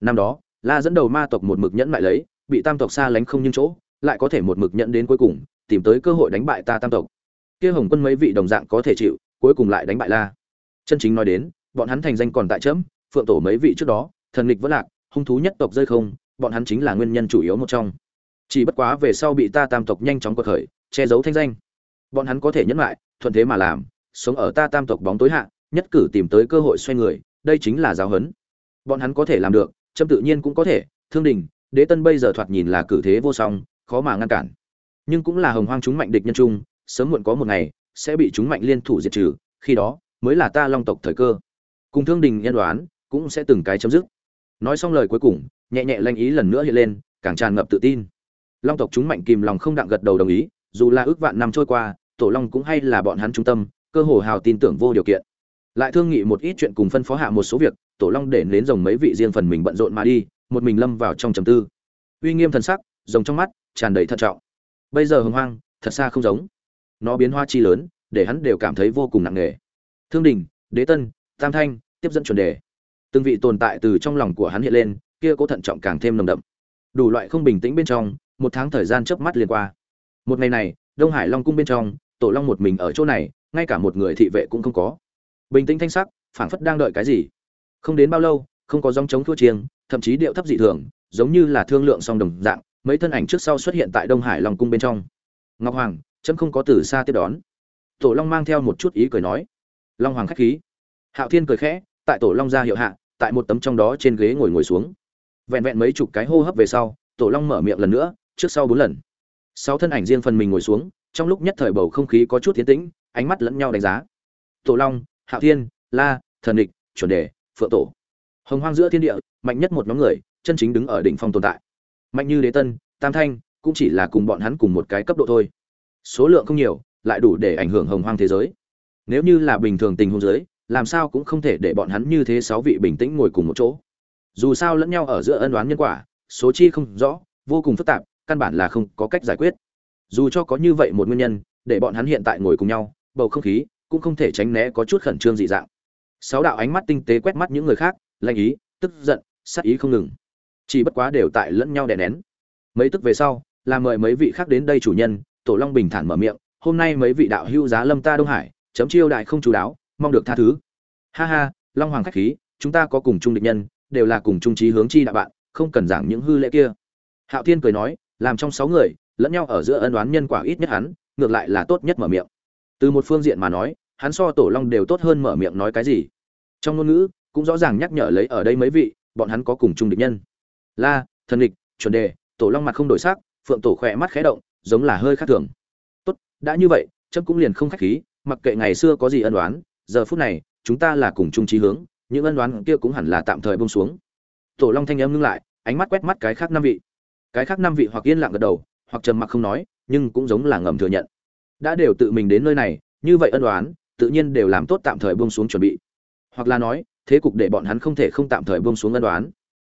Năm đó, la dẫn đầu ma tộc một mực nhẫn lại lấy, bị tam tộc xa lánh không nhưng chỗ, lại có thể một mực nhẫn đến cuối cùng tìm tới cơ hội đánh bại ta tam tộc. Kia hồng quân mấy vị đồng dạng có thể chịu, cuối cùng lại đánh bại la. Chân chính nói đến, bọn hắn thành danh còn tại chấm, phượng tổ mấy vị trước đó, thần lịch vẫn lạc, hung thú nhất tộc rơi không, bọn hắn chính là nguyên nhân chủ yếu một trong. Chỉ bất quá về sau bị ta tam tộc nhanh chóng quật khởi, che giấu thanh danh. Bọn hắn có thể nhẫn lại, thuận thế mà làm, sống ở ta tam tộc bóng tối hạ, nhất cử tìm tới cơ hội xoay người, đây chính là giáo huấn. Bọn hắn có thể làm được trâm tự nhiên cũng có thể, thương đình, đế tân bây giờ thoạt nhìn là cử thế vô song, khó mà ngăn cản nhưng cũng là hồng hoang chúng mạnh địch nhân trung, sớm muộn có một ngày, sẽ bị chúng mạnh liên thủ diệt trừ, khi đó, mới là ta long tộc thời cơ. Cùng thương đình nhân đoán, cũng sẽ từng cái chấm dứt. Nói xong lời cuối cùng, nhẹ nhẹ lanh ý lần nữa hiện lên, càng tràn ngập tự tin. Long tộc chúng mạnh kìm lòng không đặng gật đầu đồng ý, dù là ước vạn năm trôi qua, tổ long cũng hay là bọn hắn trung tâm, cơ hồ hào tin tưởng vô điều kiện. Lại thương nghị một ít chuyện cùng phân phó hạ một số việc, tổ long để nến rồng mấy vị riêng phần mình bận rộn mà đi, một mình lâm vào trong trầm tư. Uy nghiêm thần sắc, rồng trong mắt, tràn đầy thận trọng bây giờ hồng hoang, thật xa không giống. Nó biến hoa chi lớn, để hắn đều cảm thấy vô cùng nặng nề. Thương đình, đế tân, tam thanh, tiếp dẫn chuẩn đề. Từng vị tồn tại từ trong lòng của hắn hiện lên, kia cố thận trọng càng thêm nồng đậm. Đủ loại không bình tĩnh bên trong, một tháng thời gian chớp mắt liền qua. Một ngày này, đông hải long cung bên trong, tổ long một mình ở chỗ này, ngay cả một người thị vệ cũng không có. Bình tĩnh thanh sắc, phảng phất đang đợi cái gì. Không đến bao lâu, không có dòng chống thua chiêng, thậm chí điệu thấp dị thường, giống như là thương lượng song đồng dạng mấy thân ảnh trước sau xuất hiện tại đông hải long cung bên trong. Ngọc hoàng, chấm không có từ xa tiếp đón. Tổ long mang theo một chút ý cười nói. Long hoàng khách khí. Hạo thiên cười khẽ, tại tổ long ra hiệu hạ, tại một tấm trong đó trên ghế ngồi ngồi xuống. Vẹn vẹn mấy chục cái hô hấp về sau, tổ long mở miệng lần nữa, trước sau bốn lần. Sáu thân ảnh riêng phần mình ngồi xuống, trong lúc nhất thời bầu không khí có chút tiến tĩnh, ánh mắt lẫn nhau đánh giá. Tổ long, hạo thiên, la, thần địch, chuẩn đề, phượng tổ. Hồng hoang giữa thiên địa, mạnh nhất một nhóm người, chân chính đứng ở đỉnh phong tồn tại mạnh như đế tân, tam thanh, cũng chỉ là cùng bọn hắn cùng một cái cấp độ thôi. Số lượng không nhiều, lại đủ để ảnh hưởng hồng hoang thế giới. Nếu như là bình thường tình huống giới, làm sao cũng không thể để bọn hắn như thế sáu vị bình tĩnh ngồi cùng một chỗ. Dù sao lẫn nhau ở giữa ân đoán nhân quả, số chi không rõ, vô cùng phức tạp, căn bản là không có cách giải quyết. Dù cho có như vậy một nguyên nhân, để bọn hắn hiện tại ngồi cùng nhau, bầu không khí cũng không thể tránh né có chút khẩn trương dị dạng. Sáu đạo ánh mắt tinh tế quét mắt những người khác lanh ý, tức giận, sát ý không ngừng chỉ bất quá đều tại lẫn nhau đè nén. Mấy tức về sau, là mời mấy vị khác đến đây chủ nhân, tổ long bình thản mở miệng, hôm nay mấy vị đạo hưu giá lâm ta đông hải, chấm chiêu đại không chú đáo, mong được tha thứ. Ha ha, long hoàng khách khí, chúng ta có cùng chung địch nhân, đều là cùng chung trí hướng chi đạo bạn, không cần giảng những hư lễ kia. Hạo thiên cười nói, làm trong sáu người, lẫn nhau ở giữa ân đoán nhân quả ít nhất hắn, ngược lại là tốt nhất mở miệng. Từ một phương diện mà nói, hắn so tổ long đều tốt hơn mở miệng nói cái gì. Trong ngôn ngữ, cũng rõ ràng nhắc nhở lấy ở đây mấy vị, bọn hắn có cùng chung địch nhân la, thần địch chuẩn đề, tổ long mặt không đổi sắc, phượng tổ khỏe mắt khẽ động, giống là hơi khác thường. Tốt, đã như vậy, chấm cũng liền không khách khí, mặc kệ ngày xưa có gì ân đoán giờ phút này, chúng ta là cùng chung trí hướng, những ân đoán kia cũng hẳn là tạm thời bông xuống. Tổ long thanh âm ngưng lại, ánh mắt quét mắt cái khác năm vị. Cái khác năm vị hoặc yên lặng gật đầu, hoặc trầm mặc không nói, nhưng cũng giống là ngầm thừa nhận. Đã đều tự mình đến nơi này, như vậy ân đoán tự nhiên đều làm tốt tạm thời buông xuống chuẩn bị. Hoặc là nói, thế cục để bọn hắn không thể không tạm thời buông xuống ân đoán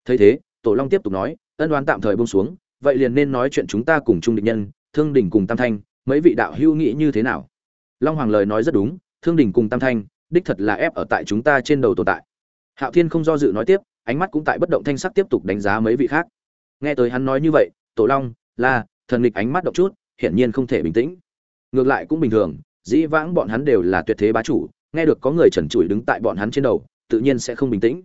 thấy thế tổ long tiếp tục nói, ân đoán tạm thời buông xuống, vậy liền nên nói chuyện chúng ta cùng chung địch nhân, thương đình cùng tam thanh, mấy vị đạo hữu nghĩ như thế nào? Long hoàng lời nói rất đúng, thương đình cùng tam thanh, đích thật là ép ở tại chúng ta trên đầu tồn tại. Hạo thiên không do dự nói tiếp, ánh mắt cũng tại bất động thanh sắc tiếp tục đánh giá mấy vị khác. Nghe tới hắn nói như vậy, tổ long, la, thần nghịch ánh mắt động chút, hiển nhiên không thể bình tĩnh. Ngược lại cũng bình thường, dĩ vãng bọn hắn đều là tuyệt thế bá chủ, nghe được có người trần trụi đứng tại bọn hắn trên đầu, tự nhiên sẽ không bình tĩnh.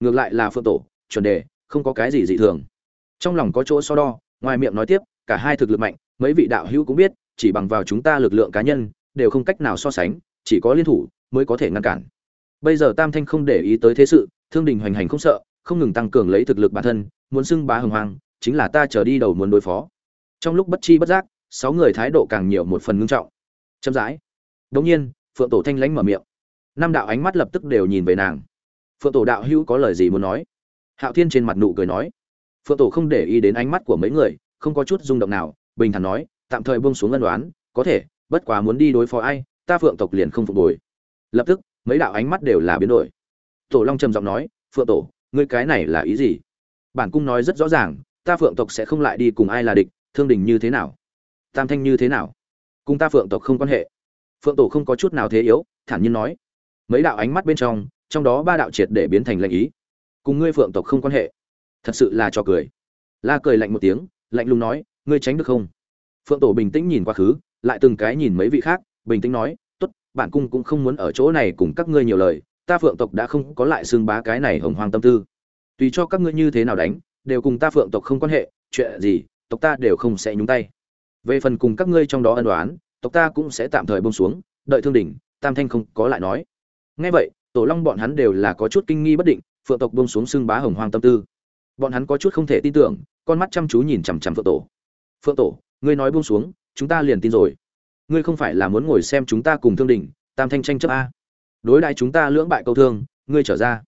Ngược lại là phượng tổ, chuẩn đề không có cái gì dị thường. Trong lòng có chỗ so đo, ngoài miệng nói tiếp, cả hai thực lực mạnh, mấy vị đạo hữu cũng biết, chỉ bằng vào chúng ta lực lượng cá nhân, đều không cách nào so sánh, chỉ có liên thủ mới có thể ngăn cản. Bây giờ tam thanh không để ý tới thế sự, thương đình hoành hành không sợ, không ngừng tăng cường lấy thực lực bản thân, muốn xưng bá hồng hoàng chính là ta trở đi đầu muốn đối phó. Trong lúc bất chi bất giác, sáu người thái độ càng nhiều một phần ngưng trọng. Chậm rãi. Đống nhiên, phượng tổ thanh lãnh mở miệng. Năm đạo ánh mắt lập tức đều nhìn về nàng. Phượng tổ đạo hữu có lời gì muốn nói? Hạo thiên trên mặt nụ cười nói, phượng tổ không để ý đến ánh mắt của mấy người, không có chút rung động nào, bình thản nói, tạm thời buông xuống ân đoán có thể, bất quá muốn đi đối phó ai, ta phượng tộc liền không phục hồi. Lập tức, mấy đạo ánh mắt đều là biến đổi. Tổ long trầm giọng nói, phượng tổ, ngươi cái này là ý gì? Bản cung nói rất rõ ràng, ta phượng tộc sẽ không lại đi cùng ai là địch, thương đình như thế nào? Tam thanh như thế nào? Cùng ta phượng tộc không quan hệ. Phượng tổ không có chút nào thế yếu, thản nhiên nói. Mấy đạo ánh mắt bên trong trong đó ba đạo triệt để biến thành lệnh ý cùng ngươi phượng tộc không quan hệ. Thật sự là cho cười. La cười lạnh một tiếng, lạnh lùng nói, ngươi tránh được không? Phượng tổ bình tĩnh nhìn quá khứ, lại từng cái nhìn mấy vị khác, bình tĩnh nói, tốt, bản cung cũng không muốn ở chỗ này cùng các ngươi nhiều lời, ta phượng tộc đã không có lại xương bá cái này hồng hoang tâm tư. Tùy cho các ngươi như thế nào đánh, đều cùng ta phượng tộc không quan hệ, chuyện gì, tộc ta đều không sẽ nhúng tay. Về phần cùng các ngươi trong đó ân đoán tộc ta cũng sẽ tạm thời bông xuống, đợi thương đỉnh, tam thanh không có lại nói. Ngay vậy, tổ long bọn hắn đều là có chút kinh nghi bất định phượng tộc buông xuống xưng bá hồng hoang tâm tư. Bọn hắn có chút không thể tin tưởng, con mắt chăm chú nhìn chằm chằm phượng tổ. Phượng tổ, ngươi nói buông xuống, chúng ta liền tin rồi. Ngươi không phải là muốn ngồi xem chúng ta cùng thương đỉnh, tam thanh tranh chấp a. Đối đại chúng ta lưỡng bại câu thương, ngươi trở ra.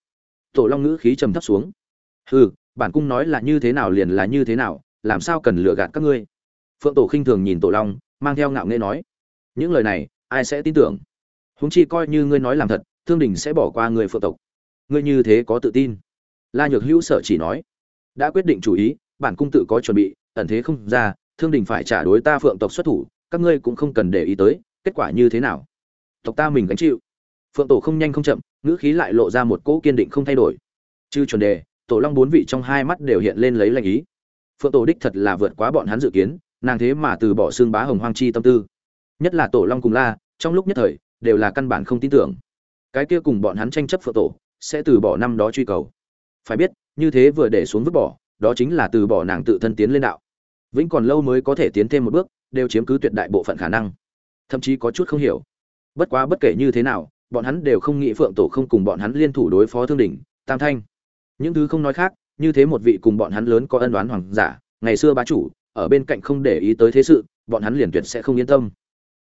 Tổ long ngữ khí trầm thấp xuống. Hừ, bản cung nói là như thế nào liền là như thế nào, làm sao cần lừa gạt các ngươi? Phượng tổ khinh thường nhìn tổ long, mang theo ngạo nghễ nói. Những lời này, ai sẽ tin tưởng? Huống chi coi như ngươi nói làm thật, thương đình sẽ bỏ qua người phượng tộc ngươi như thế có tự tin. La nhược hữu sở chỉ nói, đã quyết định chủ ý, bản cung tự có chuẩn bị, ẩn thế không ra, thương đình phải trả đối ta phượng tộc xuất thủ, các ngươi cũng không cần để ý tới, kết quả như thế nào? Tộc ta mình gánh chịu. Phượng tổ không nhanh không chậm, ngữ khí lại lộ ra một cỗ kiên định không thay đổi. Chư chuẩn đề, tổ long bốn vị trong hai mắt đều hiện lên lấy lành ý. Phượng tổ đích thật là vượt quá bọn hắn dự kiến, nàng thế mà từ bỏ xương bá hồng hoang chi tâm tư. Nhất là tổ long cùng la, trong lúc nhất thời, đều là căn bản không tin tưởng. Cái kia cùng bọn hắn tranh chấp phượng tổ sẽ từ bỏ năm đó truy cầu. Phải biết, như thế vừa để xuống vứt bỏ, đó chính là từ bỏ nàng tự thân tiến lên đạo. Vĩnh còn lâu mới có thể tiến thêm một bước, đều chiếm cứ tuyệt đại bộ phận khả năng. Thậm chí có chút không hiểu. Bất quá bất kể như thế nào, bọn hắn đều không nghĩ phượng tổ không cùng bọn hắn liên thủ đối phó thương đỉnh, tam thanh. Những thứ không nói khác, như thế một vị cùng bọn hắn lớn có ân oán hoàng giả, ngày xưa bá chủ, ở bên cạnh không để ý tới thế sự, bọn hắn liền tuyệt sẽ không yên tâm.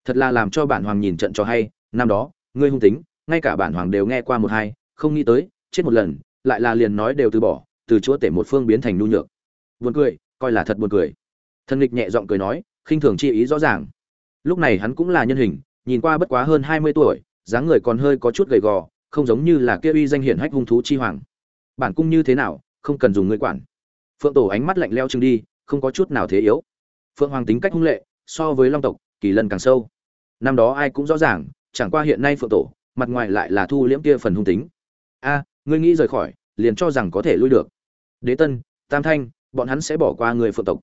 Thật là làm cho bản hoàng nhìn trận cho hay, năm đó, ngươi hung tính, ngay cả bản hoàng đều nghe qua một hai không nghĩ tới, chết một lần, lại là liền nói đều từ bỏ, từ chúa tể một phương biến thành nhu nhược. Buồn cười, coi là thật buồn cười. Thần nghịch nhẹ giọng cười nói, khinh thường chi ý rõ ràng. Lúc này hắn cũng là nhân hình, nhìn qua bất quá hơn hai mươi tuổi, dáng người còn hơi có chút gầy gò, không giống như là kia uy danh hiển hách hung thú chi hoàng. Bản cung như thế nào, không cần dùng ngươi quản. Phượng tổ ánh mắt lạnh leo trừng đi, không có chút nào thế yếu. Phượng hoàng tính cách hung lệ, so với long tộc, kỳ lần càng sâu. Năm đó ai cũng rõ ràng, chẳng qua hiện nay phượng tổ, mặt ngoài lại là thu liễm kia phần hung tính a, ngươi nghĩ rời khỏi, liền cho rằng có thể lui được. Đế tân, tam thanh, bọn hắn sẽ bỏ qua người phượng tộc.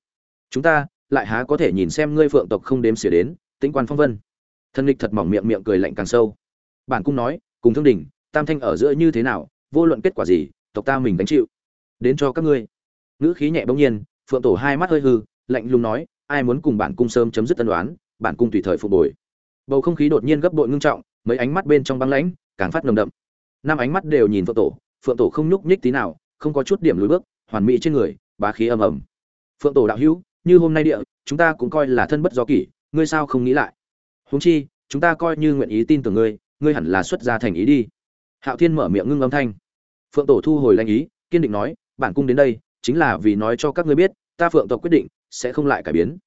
Chúng ta lại há có thể nhìn xem ngươi phượng tộc không đếm xỉa đến, tĩnh quan phong vân. Thân lịch thật mỏng miệng miệng cười lạnh càng sâu. Bản cung nói, cùng thương đình, tam thanh ở giữa như thế nào, vô luận kết quả gì, tộc ta mình gánh chịu. Đến cho các ngươi. Ngữ khí nhẹ bỗng nhiên, phượng tổ hai mắt hơi hư, lạnh lùng nói, ai muốn cùng bản cung sớm chấm dứt tân đoán bản cung tùy thời phục bồi. Bầu không khí đột nhiên gấp bội ngưng trọng, mấy ánh mắt bên trong băng lãnh, càng phát nồng đậm năm ánh mắt đều nhìn phượng tổ phượng tổ không nhúc nhích tí nào, không có chút điểm lùi bước, hoàn mỹ trên người, bá khí âm ầm. Phượng tổ đạo hữu, như hôm nay địa, chúng ta cũng coi là thân bất do kỷ, ngươi sao không nghĩ lại? Huống chi, chúng ta coi như nguyện ý tin tưởng ngươi ngươi hẳn là xuất gia thành ý đi. Hạo thiên mở miệng ngưng âm thanh. Phượng tổ thu hồi lanh ý, kiên định nói, bản cung đến đây, chính là vì nói cho các ngươi biết, ta phượng tộc quyết định, sẽ không lại cải biến.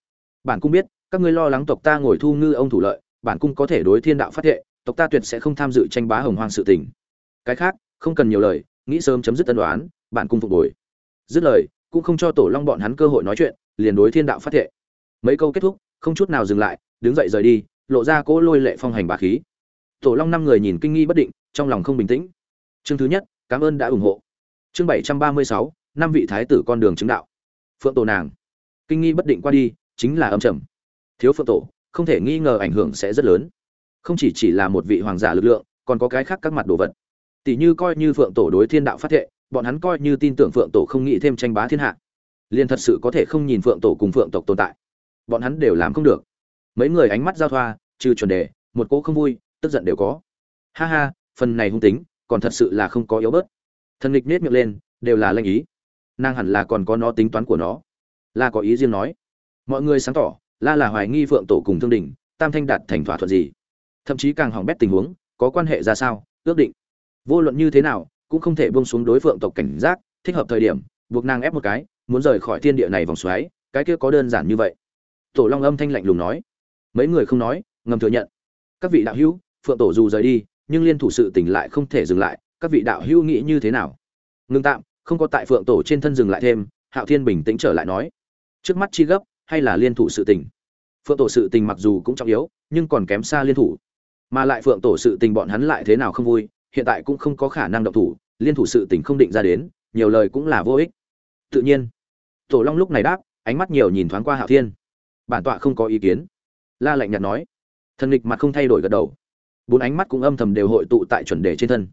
Bản cung biết, các ngươi lo lắng tộc ta ngồi thu ngư ông thủ lợi, bản cung có thể đối thiên đạo phát hệ tộc ta tuyệt sẽ không tham dự tranh bá hồng hoang sự tình cái khác, không cần nhiều lời, nghĩ sớm chấm dứt tân đoán bản cung phục bồi dứt lời, cũng không cho tổ long bọn hắn cơ hội nói chuyện, liền đối thiên đạo phát thệ. Mấy câu kết thúc, không chút nào dừng lại, đứng dậy rời đi, lộ ra cỗ lôi lệ phong hành bá khí. Tổ long năm người nhìn kinh nghi bất định, trong lòng không bình tĩnh. Chương thứ nhất, cảm ơn đã ủng hộ. Chương bảy trăm ba mươi sáu, năm vị thái tử con đường chứng đạo. Phượng tổ nàng. Kinh nghi bất định qua đi, chính là âm trầm. Thiếu phượng tổ, không thể nghi ngờ ảnh hưởng sẽ rất lớn. Không chỉ chỉ là một vị hoàng giả lực lượng, còn có cái khác các mặt đồ vật tỷ như coi như phượng tổ đối thiên đạo phát thệ, bọn hắn coi như tin tưởng phượng tổ không nghĩ thêm tranh bá thiên hạ. Liền thật sự có thể không nhìn phượng tổ cùng phượng tộc tồn tại. Bọn hắn đều làm không được. Mấy người ánh mắt giao thoa, trừ chuẩn đề, một cô không vui, tức giận đều có. Ha ha, phần này hung tính, còn thật sự là không có yếu bớt. Thần nghịch nết miệng lên, đều là lanh ý. Nàng hẳn là còn có nó tính toán của nó. La có ý riêng nói. Mọi người sáng tỏ, la là hoài nghi phượng tổ cùng thương đình, tam thanh đạt thành thỏa thuận gì. Thậm chí càng hỏng bét tình huống, có quan hệ ra sao, ước định vô luận như thế nào, cũng không thể buông xuống đối phượng tộc cảnh giác, thích hợp thời điểm, buộc nàng ép một cái, muốn rời khỏi thiên địa này vòng xoáy, cái kia có đơn giản như vậy. Tổ long âm thanh lạnh lùng nói. Mấy người không nói, ngầm thừa nhận. Các vị đạo hữu, phượng tổ dù rời đi, nhưng liên thủ sự tỉnh lại không thể dừng lại, các vị đạo hữu nghĩ như thế nào? Ngưng tạm, không có tại phượng tổ trên thân dừng lại thêm, hạo thiên bình tĩnh trở lại nói. Trước mắt chi gấp, hay là liên thủ sự tình? Phượng tổ sự tình mặc dù cũng trọng yếu, nhưng còn kém xa liên thủ. Mà lại phượng tổ sự tình bọn hắn lại thế nào không vui hiện tại cũng không có khả năng động thủ, liên thủ sự tình không định ra đến, nhiều lời cũng là vô ích. Tự nhiên, tổ long lúc này đáp, ánh mắt nhiều nhìn thoáng qua hạo thiên. Bản tọa không có ý kiến. La lạnh nhạt nói. Thần Lịch mặt không thay đổi gật đầu. Bốn ánh mắt cũng âm thầm đều hội tụ tại chuẩn đề trên thân.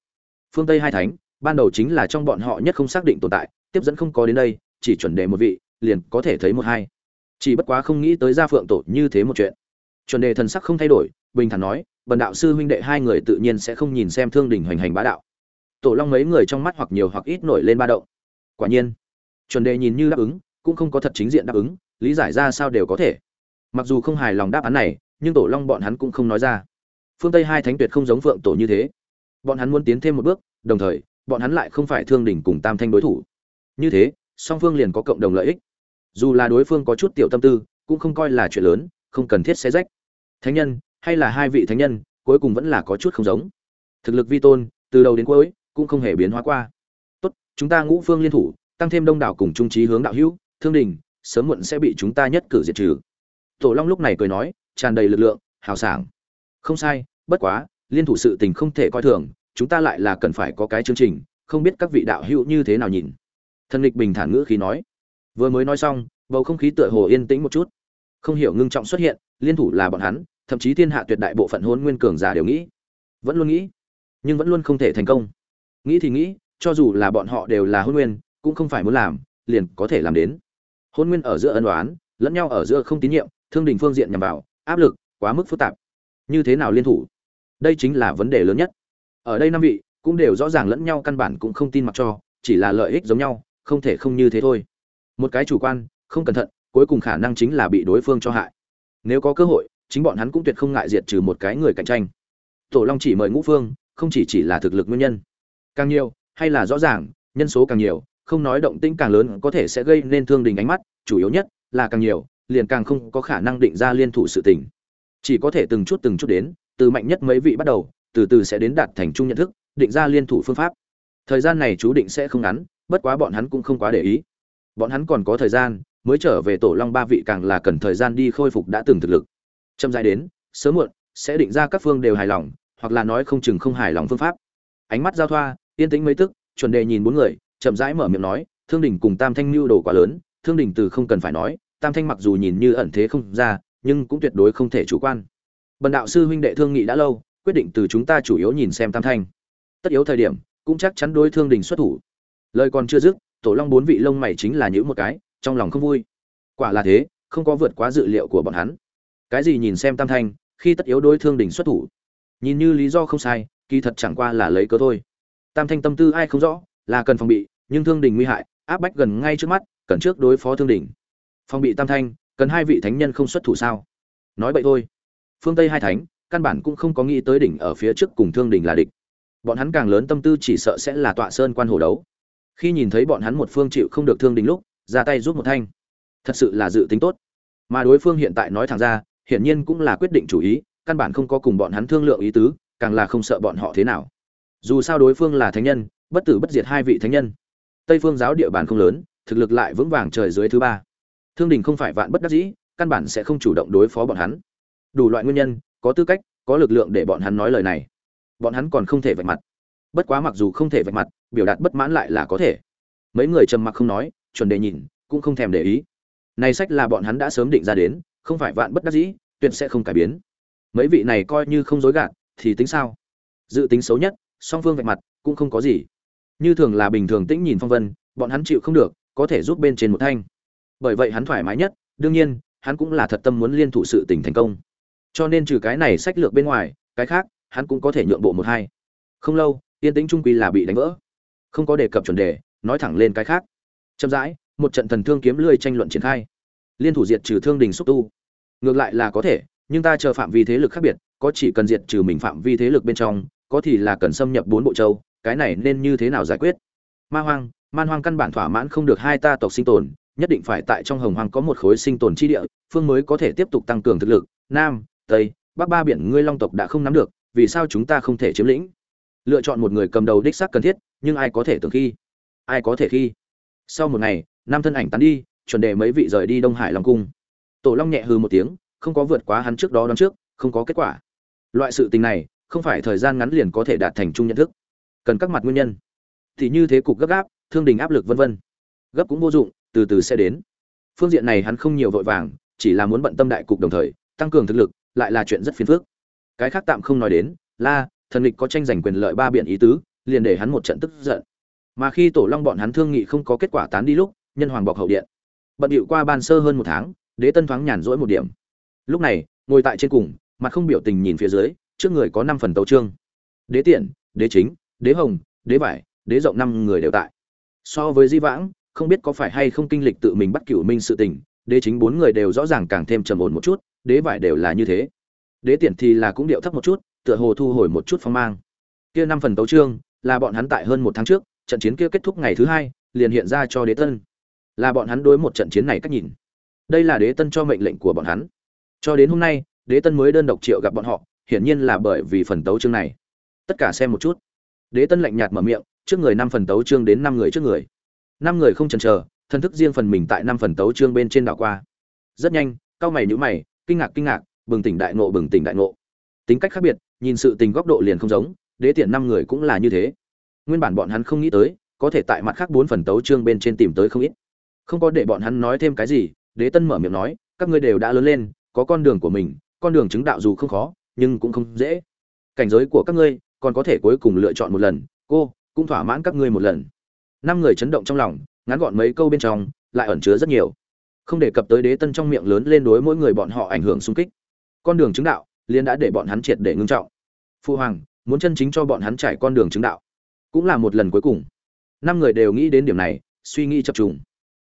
Phương tây hai thánh, ban đầu chính là trong bọn họ nhất không xác định tồn tại, tiếp dẫn không có đến đây, chỉ chuẩn đề một vị, liền có thể thấy một hai. Chỉ bất quá không nghĩ tới gia phượng tổ như thế một chuyện. Chuẩn đề thần sắc không thay đổi, bình thản nói bần đạo sư huynh đệ hai người tự nhiên sẽ không nhìn xem thương đình hoành hành bá đạo. Tổ long mấy người trong mắt hoặc nhiều hoặc ít nổi lên ba động. Quả nhiên, chuẩn đề nhìn như đáp ứng, cũng không có thật chính diện đáp ứng, lý giải ra sao đều có thể. Mặc dù không hài lòng đáp án này, nhưng tổ long bọn hắn cũng không nói ra. Phương tây hai thánh tuyệt không giống phượng tổ như thế. Bọn hắn muốn tiến thêm một bước, đồng thời, bọn hắn lại không phải thương đỉnh cùng tam thanh đối thủ. Như thế, song phương liền có cộng đồng lợi ích. Dù là đối phương có chút tiểu tâm tư, cũng không coi là chuyện lớn, không cần thiết xé rách. Thánh nhân hay là hai vị thánh nhân, cuối cùng vẫn là có chút không giống. Thực lực vi tôn, từ đầu đến cuối, cũng không hề biến hóa qua. Tốt, chúng ta ngũ phương liên thủ, tăng thêm đông đảo cùng trung trí hướng đạo hữu, thương đình, sớm muộn sẽ bị chúng ta nhất cử diệt trừ. Tổ long lúc này cười nói, tràn đầy lực lượng, hào sảng. Không sai, bất quá, liên thủ sự tình không thể coi thường, chúng ta lại là cần phải có cái chương trình, không biết các vị đạo hữu như thế nào nhìn. Thần lịch bình thản ngữ khí nói. Vừa mới nói xong, bầu không khí tựa hồ yên tĩnh một chút. Không hiểu ngưng trọng xuất hiện, liên thủ là bọn hắn thậm chí thiên hạ tuyệt đại bộ phận hôn nguyên cường giả đều nghĩ, vẫn luôn nghĩ, nhưng vẫn luôn không thể thành công. Nghĩ thì nghĩ, cho dù là bọn họ đều là hôn nguyên, cũng không phải muốn làm, liền có thể làm đến. Hôn nguyên ở giữa ân đoán lẫn nhau ở giữa không tín nhiệm, thương đình phương diện nhằm vào, áp lực quá mức phức tạp. Như thế nào liên thủ? Đây chính là vấn đề lớn nhất. Ở đây năm vị, cũng đều rõ ràng lẫn nhau căn bản cũng không tin mặc cho, chỉ là lợi ích giống nhau, không thể không như thế thôi. Một cái chủ quan, không cẩn thận, cuối cùng khả năng chính là bị đối phương cho hại. Nếu có cơ hội chính bọn hắn cũng tuyệt không ngại diệt trừ một cái người cạnh tranh. Tổ long chỉ mời ngũ phương, không chỉ chỉ là thực lực nguyên nhân. Càng nhiều, hay là rõ ràng, nhân số càng nhiều, không nói động tĩnh càng lớn có thể sẽ gây nên thương đình ánh mắt, chủ yếu nhất là càng nhiều, liền càng không có khả năng định ra liên thủ sự tình. Chỉ có thể từng chút từng chút đến, từ mạnh nhất mấy vị bắt đầu, từ từ sẽ đến đạt thành chung nhận thức, định ra liên thủ phương pháp. Thời gian này chú định sẽ không ngắn, bất quá bọn hắn cũng không quá để ý. Bọn hắn còn có thời gian, mới trở về tổ long ba vị càng là cần thời gian đi khôi phục đã từng thực lực chậm dài đến, sớm muộn, sẽ định ra các phương đều hài lòng, hoặc là nói không chừng không hài lòng phương pháp. Ánh mắt giao thoa, yên tĩnh mấy tức, chuẩn đề nhìn bốn người, chậm rãi mở miệng nói, thương đình cùng tam thanh mưu đồ quá lớn, thương đình từ không cần phải nói, tam thanh mặc dù nhìn như ẩn thế không ra, nhưng cũng tuyệt đối không thể chủ quan. Bần đạo sư huynh đệ thương nghị đã lâu, quyết định từ chúng ta chủ yếu nhìn xem tam thanh. Tất yếu thời điểm, cũng chắc chắn đối thương đình xuất thủ. Lời còn chưa dứt, tổ long bốn vị lông mày chính là những một cái, trong lòng không vui. Quả là thế, không có vượt quá dự liệu của bọn hắn cái gì nhìn xem tam thanh, khi tất yếu đối thương đỉnh xuất thủ. Nhìn như lý do không sai, kỳ thật chẳng qua là lấy cớ thôi. Tam thanh tâm tư ai không rõ, là cần phòng bị, nhưng thương đỉnh nguy hại, áp bách gần ngay trước mắt, cần trước đối phó thương đỉnh. Phòng bị tam thanh, cần hai vị thánh nhân không xuất thủ sao? Nói vậy thôi. Phương tây hai thánh, căn bản cũng không có nghĩ tới đỉnh ở phía trước cùng thương đỉnh là địch. Bọn hắn càng lớn tâm tư chỉ sợ sẽ là tọa sơn quan hồ đấu. Khi nhìn thấy bọn hắn một phương chịu không được thương đỉnh lúc, ra tay giúp một thanh. Thật sự là dự tính tốt. Mà đối phương hiện tại nói thẳng ra hiển nhiên cũng là quyết định chủ ý, căn bản không có cùng bọn hắn thương lượng ý tứ, càng là không sợ bọn họ thế nào. Dù sao đối phương là thánh nhân, bất tử bất diệt hai vị thánh nhân. Tây phương giáo địa bàn không lớn, thực lực lại vững vàng trời dưới thứ ba. Thương đình không phải vạn bất đắc dĩ, căn bản sẽ không chủ động đối phó bọn hắn. Đủ loại nguyên nhân, có tư cách, có lực lượng để bọn hắn nói lời này. Bọn hắn còn không thể vạch mặt. Bất quá mặc dù không thể vạch mặt, biểu đạt bất mãn lại là có thể. Mấy người trầm mặc không nói, chuẩn đề nhìn, cũng không thèm để ý. Này sách là bọn hắn đã sớm định ra đến không phải vạn bất đắc dĩ, tuyệt sẽ không cải biến. Mấy vị này coi như không dối gạt, thì tính sao? Dự tính xấu nhất, song phương vạch mặt, cũng không có gì. Như thường là bình thường tĩnh nhìn phong vân, bọn hắn chịu không được, có thể giúp bên trên một thanh. Bởi vậy hắn thoải mái nhất, đương nhiên, hắn cũng là thật tâm muốn liên thủ sự tình thành công. Cho nên trừ cái này sách lược bên ngoài, cái khác, hắn cũng có thể nhượng bộ một hai. Không lâu, yên tĩnh trung quy là bị đánh vỡ. Không có đề cập chuẩn đề, nói thẳng lên cái khác. Chậm rãi, một trận thần thương kiếm lươi tranh luận triển khai liên thủ diệt trừ thương đình xúc tu. Ngược lại là có thể, nhưng ta chờ phạm vi thế lực khác biệt, có chỉ cần diệt trừ mình phạm vi thế lực bên trong, có thì là cần xâm nhập bốn bộ châu, cái này nên như thế nào giải quyết? Ma hoang, man hoang căn bản thỏa mãn không được hai ta tộc sinh tồn, nhất định phải tại trong hồng hoang có một khối sinh tồn chi địa, phương mới có thể tiếp tục tăng cường thực lực. Nam, tây, bắc ba biển ngươi long tộc đã không nắm được, vì sao chúng ta không thể chiếm lĩnh? Lựa chọn một người cầm đầu đích xác cần thiết, nhưng ai có thể tưởng khi? Ai có thể khi? Sau một ngày năm thân ảnh tán đi chuẩn đề mấy vị rời đi đông hải long cung. Tổ long nhẹ hừ một tiếng, không có vượt quá hắn trước đó đón trước, không có kết quả. Loại sự tình này, không phải thời gian ngắn liền có thể đạt thành chung nhận thức. Cần các mặt nguyên nhân. Thì như thế cục gấp gáp, thương đình áp lực vân vân. Gấp cũng vô dụng, từ từ sẽ đến. Phương diện này hắn không nhiều vội vàng, chỉ là muốn bận tâm đại cục đồng thời, tăng cường thực lực, lại là chuyện rất phiền phức. Cái khác tạm không nói đến, la, thần lịch có tranh giành quyền lợi ba biện ý tứ, liền để hắn một trận tức giận. Mà khi tổ long bọn hắn thương nghị không có kết quả tán đi lúc, nhân hoàng bọc hậu điện bận điệu qua ban sơ hơn một tháng, đế tân thoáng nhàn rỗi một điểm. Lúc này, ngồi tại trên cùng, mặt không biểu tình nhìn phía dưới, trước người có năm phần tấu trương đế tiện, đế chính, đế hồng, đế vải, đế rộng năm người đều tại. So với di vãng, không biết có phải hay không kinh lịch tự mình bắt cửu minh sự tình, đế chính bốn người đều rõ ràng càng thêm trầm ổn một chút, đế vải đều là như thế. Đế tiện thì là cũng điệu thấp một chút, tựa hồ thu hồi một chút phong mang. Kia năm phần tấu trương là bọn hắn tại hơn một tháng trước, trận chiến kia kết thúc ngày thứ hai, liền hiện ra cho đế tân là bọn hắn đối một trận chiến này cách nhìn. Đây là đế tân cho mệnh lệnh của bọn hắn. Cho đến hôm nay, đế tân mới đơn độc triệu gặp bọn họ, hiển nhiên là bởi vì phần tấu chương này. Tất cả xem một chút. Đế tân lạnh nhạt mở miệng, trước người năm phần tấu chương đến năm người trước người. Năm người không chần chờ, thân thức riêng phần mình tại năm phần tấu chương bên trên đảo qua. Rất nhanh, cao mày nhữ mày, kinh ngạc kinh ngạc, bừng tỉnh đại nộ bừng tỉnh đại nộ tính cách khác biệt, nhìn sự tình góc độ liền không giống, đế tiện năm người cũng là như thế. Nguyên bản bọn hắn không nghĩ tới, có thể tại mặt khác bốn phần tấu chương bên trên tìm tới không ít không có để bọn hắn nói thêm cái gì, đế tân mở miệng nói, các ngươi đều đã lớn lên, có con đường của mình, con đường chứng đạo dù không khó, nhưng cũng không dễ. Cảnh giới của các ngươi, còn có thể cuối cùng lựa chọn một lần, cô, cũng thỏa mãn các ngươi một lần. Năm người chấn động trong lòng, ngắn gọn mấy câu bên trong, lại ẩn chứa rất nhiều. Không đề cập tới đế tân trong miệng lớn lên đối mỗi người bọn họ ảnh hưởng xung kích. Con đường chứng đạo liên đã để bọn hắn triệt để ngưng trọng. Phu hoàng, muốn chân chính cho bọn hắn trải con đường chứng đạo, cũng là một lần cuối cùng. Năm người đều nghĩ đến điểm này, suy nghĩ chập trùng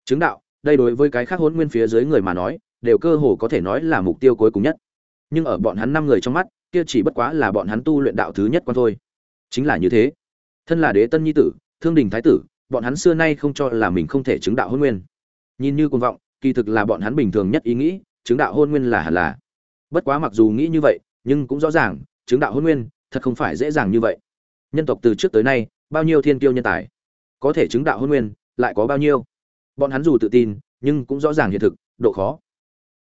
chứng đạo, đây đối với cái khác hôn nguyên phía dưới người mà nói, đều cơ hồ có thể nói là mục tiêu cuối cùng nhất. Nhưng ở bọn hắn năm người trong mắt, kia chỉ bất quá là bọn hắn tu luyện đạo thứ nhất quan thôi. Chính là như thế. Thân là đế tân nhi tử, thương đình thái tử, bọn hắn xưa nay không cho là mình không thể chứng đạo hôn nguyên. Nhìn như cuồng vọng, kỳ thực là bọn hắn bình thường nhất ý nghĩ, chứng đạo hôn nguyên là hẳn là. Bất quá mặc dù nghĩ như vậy, nhưng cũng rõ ràng, chứng đạo hôn nguyên, thật không phải dễ dàng như vậy. Nhân tộc từ trước tới nay, bao nhiêu thiên kiêu nhân tài? Có thể chứng đạo hôn nguyên, lại có bao nhiêu? Bọn hắn dù tự tin nhưng cũng rõ ràng hiện thực độ khó.